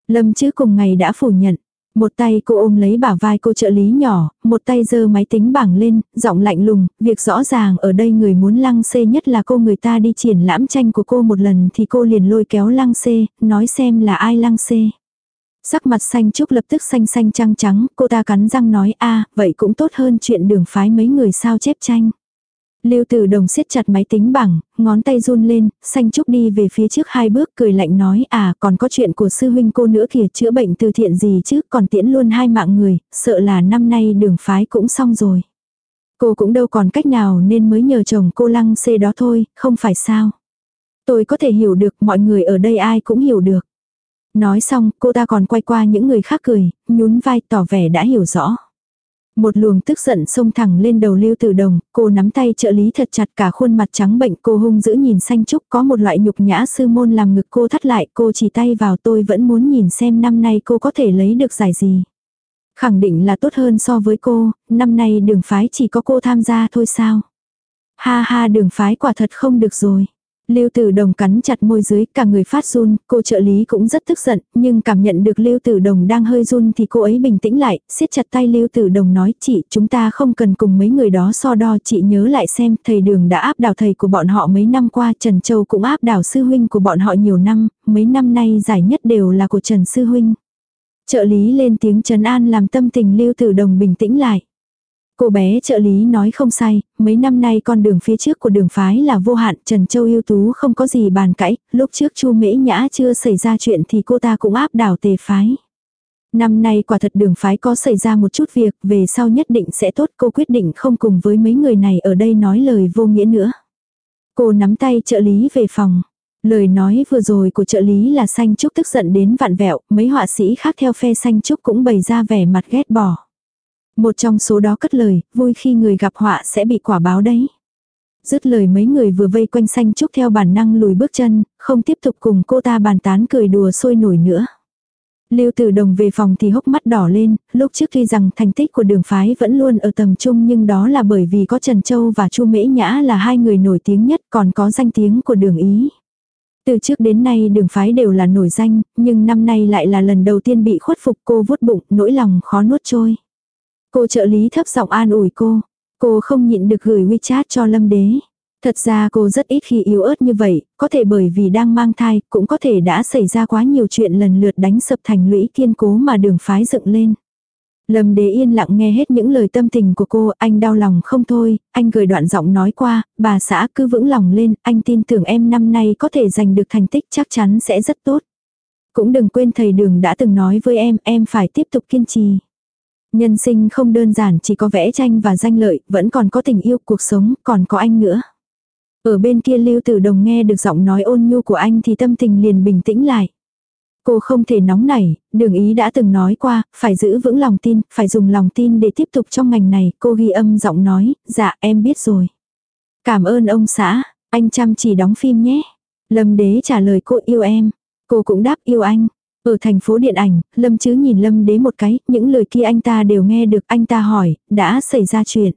Lâm Chứ cùng ngày đã phủ nhận, Một tay cô ôm lấy bả vai cô trợ lý nhỏ, một tay giơ máy tính bảng lên, giọng lạnh lùng, việc rõ ràng ở đây người muốn lăng xê nhất là cô người ta đi triển lãm tranh của cô một lần thì cô liền lôi kéo lăng xê, nói xem là ai lăng xê. Sắc mặt xanh trúc lập tức xanh xanh trăng trắng, cô ta cắn răng nói a vậy cũng tốt hơn chuyện đường phái mấy người sao chép tranh. Lưu Tử Đồng siết chặt máy tính bảng, ngón tay run lên, xanh trúc đi về phía trước hai bước cười lạnh nói à còn có chuyện của sư huynh cô nữa kìa chữa bệnh từ thiện gì chứ còn tiễn luôn hai mạng người, sợ là năm nay đường phái cũng xong rồi. Cô cũng đâu còn cách nào nên mới nhờ chồng cô lăng xê đó thôi, không phải sao. Tôi có thể hiểu được mọi người ở đây ai cũng hiểu được. Nói xong cô ta còn quay qua những người khác cười, nhún vai tỏ vẻ đã hiểu rõ. Một luồng tức giận xông thẳng lên đầu Lưu Tử Đồng, cô nắm tay trợ lý thật chặt cả khuôn mặt trắng bệnh cô hung dữ nhìn xanh trúc có một loại nhục nhã sư môn làm ngực cô thắt lại cô chỉ tay vào tôi vẫn muốn nhìn xem năm nay cô có thể lấy được giải gì. Khẳng định là tốt hơn so với cô, năm nay đường phái chỉ có cô tham gia thôi sao. Ha ha đường phái quả thật không được rồi. Lưu Tử Đồng cắn chặt môi dưới, cả người phát run, cô trợ lý cũng rất tức giận, nhưng cảm nhận được Lưu Tử Đồng đang hơi run thì cô ấy bình tĩnh lại, siết chặt tay Lưu Tử Đồng nói, chị, chúng ta không cần cùng mấy người đó so đo, chị nhớ lại xem, thầy đường đã áp đảo thầy của bọn họ mấy năm qua, Trần Châu cũng áp đảo sư huynh của bọn họ nhiều năm, mấy năm nay giải nhất đều là của Trần sư huynh. Trợ lý lên tiếng trấn an làm tâm tình Lưu Tử Đồng bình tĩnh lại. Cô bé trợ lý nói không sai, mấy năm nay con đường phía trước của đường phái là vô hạn, Trần Châu ưu tú không có gì bàn cãi, lúc trước Chu Mễ Nhã chưa xảy ra chuyện thì cô ta cũng áp đảo tề phái. Năm nay quả thật đường phái có xảy ra một chút việc, về sau nhất định sẽ tốt, cô quyết định không cùng với mấy người này ở đây nói lời vô nghĩa nữa. Cô nắm tay trợ lý về phòng. Lời nói vừa rồi của trợ lý là xanh trúc tức giận đến vạn vẹo, mấy họa sĩ khác theo phe xanh trúc cũng bày ra vẻ mặt ghét bỏ. Một trong số đó cất lời, vui khi người gặp họa sẽ bị quả báo đấy. Dứt lời mấy người vừa vây quanh xanh trúc theo bản năng lùi bước chân, không tiếp tục cùng cô ta bàn tán cười đùa sôi nổi nữa. Lưu Tử Đồng về phòng thì hốc mắt đỏ lên, lúc trước khi rằng thành tích của đường phái vẫn luôn ở tầm trung nhưng đó là bởi vì có Trần Châu và Chu Mễ Nhã là hai người nổi tiếng nhất còn có danh tiếng của đường Ý. Từ trước đến nay đường phái đều là nổi danh, nhưng năm nay lại là lần đầu tiên bị khuất phục cô vuốt bụng, nỗi lòng khó nuốt trôi. Cô trợ lý thấp giọng an ủi cô. Cô không nhịn được gửi WeChat cho Lâm Đế. Thật ra cô rất ít khi yếu ớt như vậy, có thể bởi vì đang mang thai, cũng có thể đã xảy ra quá nhiều chuyện lần lượt đánh sập thành lũy kiên cố mà đường phái dựng lên. Lâm đế yên lặng nghe hết những lời tâm tình của cô, anh đau lòng không thôi, anh gửi đoạn giọng nói qua, bà xã cứ vững lòng lên, anh tin tưởng em năm nay có thể giành được thành tích chắc chắn sẽ rất tốt. Cũng đừng quên thầy đường đã từng nói với em, em phải tiếp tục kiên trì. Nhân sinh không đơn giản chỉ có vẽ tranh và danh lợi, vẫn còn có tình yêu cuộc sống, còn có anh nữa. Ở bên kia Lưu Tử Đồng nghe được giọng nói ôn nhu của anh thì tâm tình liền bình tĩnh lại. Cô không thể nóng nảy, đường ý đã từng nói qua, phải giữ vững lòng tin, phải dùng lòng tin để tiếp tục trong ngành này, cô ghi âm giọng nói, dạ em biết rồi. Cảm ơn ông xã, anh chăm chỉ đóng phim nhé. Lâm đế trả lời cô yêu em, cô cũng đáp yêu anh. Ở thành phố điện ảnh, Lâm Chứ nhìn Lâm Đế một cái, những lời kia anh ta đều nghe được, anh ta hỏi, đã xảy ra chuyện.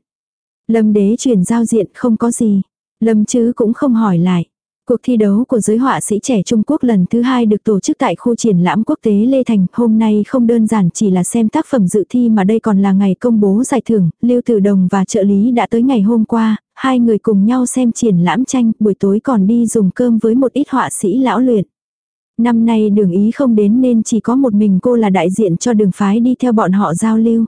Lâm Đế chuyển giao diện không có gì. Lâm Chứ cũng không hỏi lại. Cuộc thi đấu của giới họa sĩ trẻ Trung Quốc lần thứ hai được tổ chức tại khu triển lãm quốc tế Lê Thành. Hôm nay không đơn giản chỉ là xem tác phẩm dự thi mà đây còn là ngày công bố giải thưởng. Lưu Tử Đồng và trợ lý đã tới ngày hôm qua, hai người cùng nhau xem triển lãm tranh, buổi tối còn đi dùng cơm với một ít họa sĩ lão luyện. Năm nay đường ý không đến nên chỉ có một mình cô là đại diện cho đường phái đi theo bọn họ giao lưu.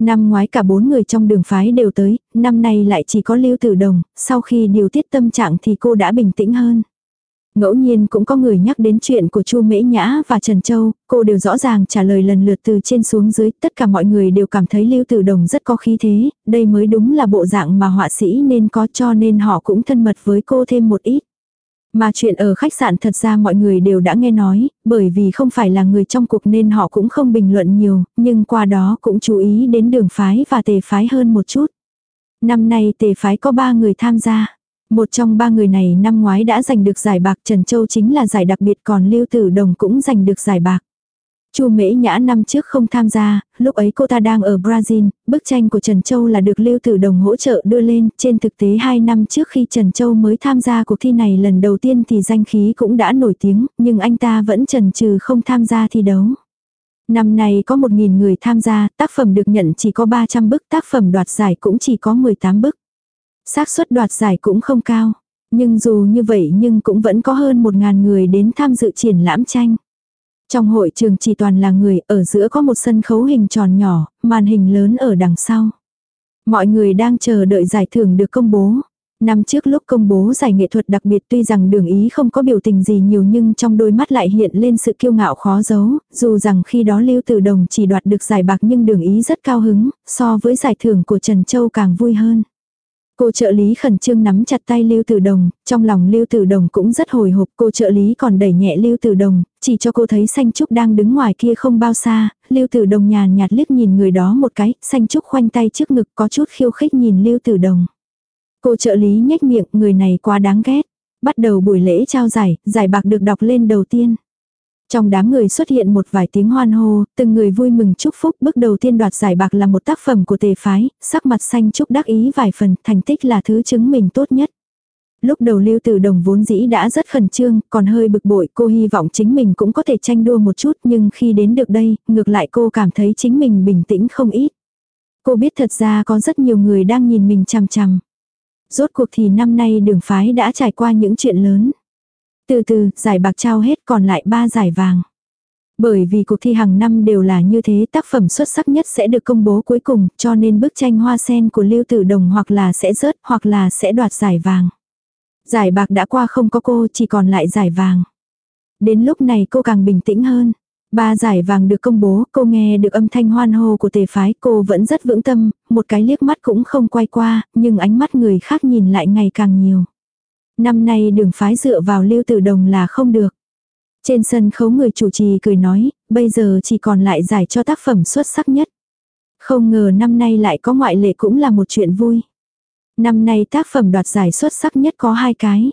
Năm ngoái cả bốn người trong đường phái đều tới, năm nay lại chỉ có lưu tử đồng, sau khi điều tiết tâm trạng thì cô đã bình tĩnh hơn. Ngẫu nhiên cũng có người nhắc đến chuyện của Chu Mễ Nhã và Trần Châu, cô đều rõ ràng trả lời lần lượt từ trên xuống dưới, tất cả mọi người đều cảm thấy Lưu Tử Đồng rất có khí thế, đây mới đúng là bộ dạng mà họa sĩ nên có cho nên họ cũng thân mật với cô thêm một ít. Mà chuyện ở khách sạn thật ra mọi người đều đã nghe nói, bởi vì không phải là người trong cuộc nên họ cũng không bình luận nhiều, nhưng qua đó cũng chú ý đến đường phái và tề phái hơn một chút. Năm nay tề phái có ba người tham gia. Một trong ba người này năm ngoái đã giành được giải bạc Trần Châu chính là giải đặc biệt còn Lưu Tử Đồng cũng giành được giải bạc. Chu Mễ Nhã năm trước không tham gia, lúc ấy cô ta đang ở Brazil, bức tranh của Trần Châu là được Lưu Tử Đồng hỗ trợ đưa lên, trên thực tế 2 năm trước khi Trần Châu mới tham gia cuộc thi này lần đầu tiên thì danh khí cũng đã nổi tiếng, nhưng anh ta vẫn trần trừ không tham gia thi đấu. Năm nay có 1.000 người tham gia, tác phẩm được nhận chỉ có 300 bức, tác phẩm đoạt giải cũng chỉ có 18 bức. xác suất đoạt giải cũng không cao. Nhưng dù như vậy nhưng cũng vẫn có hơn 1.000 người đến tham dự triển lãm tranh. Trong hội trường chỉ toàn là người, ở giữa có một sân khấu hình tròn nhỏ, màn hình lớn ở đằng sau. Mọi người đang chờ đợi giải thưởng được công bố. Năm trước lúc công bố giải nghệ thuật đặc biệt tuy rằng đường ý không có biểu tình gì nhiều nhưng trong đôi mắt lại hiện lên sự kiêu ngạo khó giấu, dù rằng khi đó Lưu Tử Đồng chỉ đoạt được giải bạc nhưng đường ý rất cao hứng, so với giải thưởng của Trần Châu càng vui hơn. Cô trợ lý khẩn trương nắm chặt tay Lưu Tử Đồng, trong lòng Lưu Tử Đồng cũng rất hồi hộp, cô trợ lý còn đẩy nhẹ Lưu Tử Đồng, chỉ cho cô thấy Xanh Trúc đang đứng ngoài kia không bao xa, Lưu Tử Đồng nhàn nhạt liếc nhìn người đó một cái, Xanh Trúc khoanh tay trước ngực có chút khiêu khích nhìn Lưu Tử Đồng. Cô trợ lý nhếch miệng, người này quá đáng ghét. Bắt đầu buổi lễ trao giải, giải bạc được đọc lên đầu tiên. Trong đám người xuất hiện một vài tiếng hoan hô, từng người vui mừng chúc phúc bước đầu tiên đoạt giải bạc là một tác phẩm của tề phái, sắc mặt xanh chúc đắc ý vài phần, thành tích là thứ chứng mình tốt nhất. Lúc đầu lưu tử đồng vốn dĩ đã rất khẩn trương, còn hơi bực bội, cô hy vọng chính mình cũng có thể tranh đua một chút, nhưng khi đến được đây, ngược lại cô cảm thấy chính mình bình tĩnh không ít. Cô biết thật ra có rất nhiều người đang nhìn mình chằm chằm. Rốt cuộc thì năm nay đường phái đã trải qua những chuyện lớn. Từ từ, giải bạc trao hết còn lại 3 giải vàng. Bởi vì cuộc thi hàng năm đều là như thế, tác phẩm xuất sắc nhất sẽ được công bố cuối cùng, cho nên bức tranh hoa sen của Lưu Tử Đồng hoặc là sẽ rớt hoặc là sẽ đoạt giải vàng. Giải bạc đã qua không có cô, chỉ còn lại giải vàng. Đến lúc này cô càng bình tĩnh hơn. Ba giải vàng được công bố, cô nghe được âm thanh hoan hô của tề phái, cô vẫn rất vững tâm, một cái liếc mắt cũng không quay qua, nhưng ánh mắt người khác nhìn lại ngày càng nhiều. Năm nay đường phái dựa vào lưu tử đồng là không được. Trên sân khấu người chủ trì cười nói, bây giờ chỉ còn lại giải cho tác phẩm xuất sắc nhất. Không ngờ năm nay lại có ngoại lệ cũng là một chuyện vui. Năm nay tác phẩm đoạt giải xuất sắc nhất có hai cái.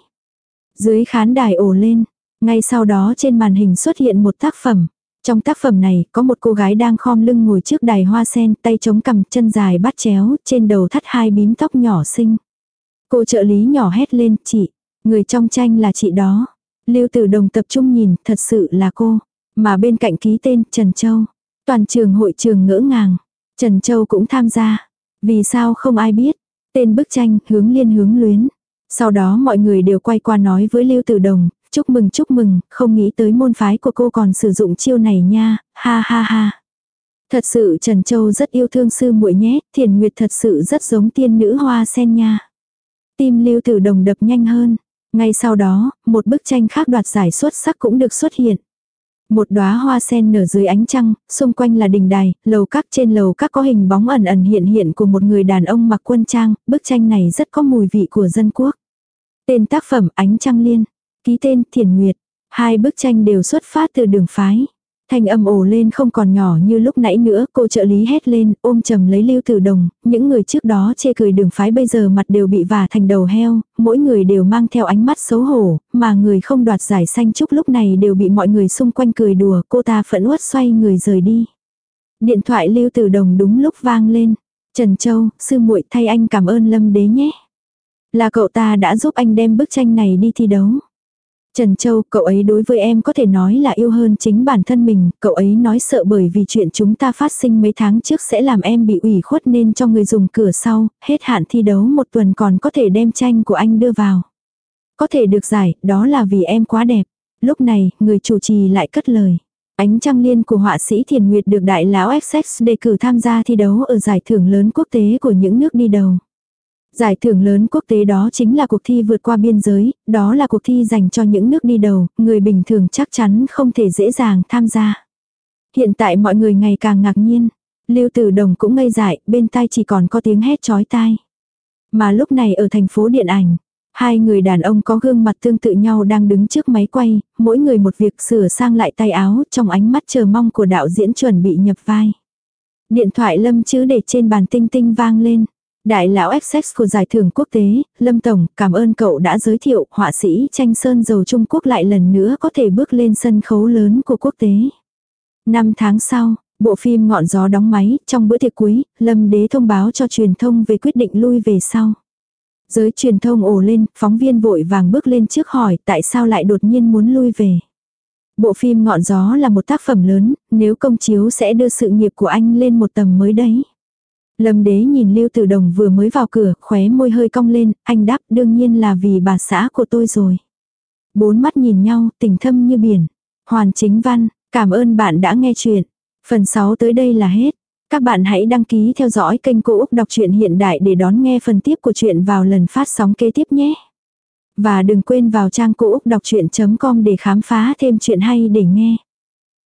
Dưới khán đài ồ lên, ngay sau đó trên màn hình xuất hiện một tác phẩm. Trong tác phẩm này, có một cô gái đang khom lưng ngồi trước đài hoa sen, tay chống cằm, chân dài bắt chéo, trên đầu thắt hai bím tóc nhỏ xinh. Cô trợ lý nhỏ hét lên, chị, người trong tranh là chị đó. Lưu Tử Đồng tập trung nhìn, thật sự là cô. Mà bên cạnh ký tên Trần Châu. Toàn trường hội trường ngỡ ngàng. Trần Châu cũng tham gia. Vì sao không ai biết. Tên bức tranh hướng liên hướng luyến. Sau đó mọi người đều quay qua nói với Lưu Tử Đồng, chúc mừng chúc mừng, không nghĩ tới môn phái của cô còn sử dụng chiêu này nha, ha ha ha. Thật sự Trần Châu rất yêu thương sư muội nhé, Thiền Nguyệt thật sự rất giống tiên nữ hoa sen nha. Tim lưu tử đồng đập nhanh hơn. Ngay sau đó, một bức tranh khác đoạt giải xuất sắc cũng được xuất hiện. Một đóa hoa sen nở dưới ánh trăng, xung quanh là đình đài, lầu các trên lầu các có hình bóng ẩn ẩn hiện hiện của một người đàn ông mặc quân trang, bức tranh này rất có mùi vị của dân quốc. Tên tác phẩm Ánh Trăng Liên, ký tên Thiền Nguyệt, hai bức tranh đều xuất phát từ đường phái. Thanh âm ồ lên không còn nhỏ như lúc nãy nữa, cô trợ lý hét lên, ôm chầm lấy lưu tử đồng, những người trước đó chê cười đường phái bây giờ mặt đều bị vả thành đầu heo, mỗi người đều mang theo ánh mắt xấu hổ, mà người không đoạt giải xanh trúc lúc này đều bị mọi người xung quanh cười đùa, cô ta phẫn uất xoay người rời đi. Điện thoại lưu tử đồng đúng lúc vang lên. Trần Châu, sư muội thay anh cảm ơn lâm đế nhé. Là cậu ta đã giúp anh đem bức tranh này đi thi đấu. Trần Châu, cậu ấy đối với em có thể nói là yêu hơn chính bản thân mình, cậu ấy nói sợ bởi vì chuyện chúng ta phát sinh mấy tháng trước sẽ làm em bị ủy khuất nên cho người dùng cửa sau, hết hạn thi đấu một tuần còn có thể đem tranh của anh đưa vào. Có thể được giải, đó là vì em quá đẹp. Lúc này, người chủ trì lại cất lời. Ánh trăng liên của họa sĩ Thiền Nguyệt được đại lão Essex đề cử tham gia thi đấu ở giải thưởng lớn quốc tế của những nước đi đầu. Giải thưởng lớn quốc tế đó chính là cuộc thi vượt qua biên giới, đó là cuộc thi dành cho những nước đi đầu, người bình thường chắc chắn không thể dễ dàng tham gia. Hiện tại mọi người ngày càng ngạc nhiên. Lưu Tử Đồng cũng ngây dại, bên tai chỉ còn có tiếng hét chói tai. Mà lúc này ở thành phố điện ảnh, hai người đàn ông có gương mặt tương tự nhau đang đứng trước máy quay, mỗi người một việc sửa sang lại tay áo trong ánh mắt chờ mong của đạo diễn chuẩn bị nhập vai. Điện thoại lâm chứ để trên bàn tinh tinh vang lên. Đại lão Essex của giải thưởng quốc tế, Lâm Tổng, cảm ơn cậu đã giới thiệu họa sĩ tranh sơn dầu Trung Quốc lại lần nữa có thể bước lên sân khấu lớn của quốc tế. Năm tháng sau, bộ phim Ngọn gió đóng máy, trong bữa tiệc cuối, Lâm Đế thông báo cho truyền thông về quyết định lui về sau. Giới truyền thông ồ lên, phóng viên vội vàng bước lên trước hỏi tại sao lại đột nhiên muốn lui về. Bộ phim Ngọn Gió là một tác phẩm lớn, nếu công chiếu sẽ đưa sự nghiệp của anh lên một tầm mới đấy. Lâm đế nhìn Lưu Tử Đồng vừa mới vào cửa, khóe môi hơi cong lên, anh đáp đương nhiên là vì bà xã của tôi rồi. Bốn mắt nhìn nhau, tình thâm như biển. Hoàn chính văn, cảm ơn bạn đã nghe chuyện. Phần 6 tới đây là hết. Các bạn hãy đăng ký theo dõi kênh Cô Úc Đọc truyện Hiện Đại để đón nghe phần tiếp của chuyện vào lần phát sóng kế tiếp nhé. Và đừng quên vào trang cô úc đọc chuyện.com để khám phá thêm chuyện hay để nghe.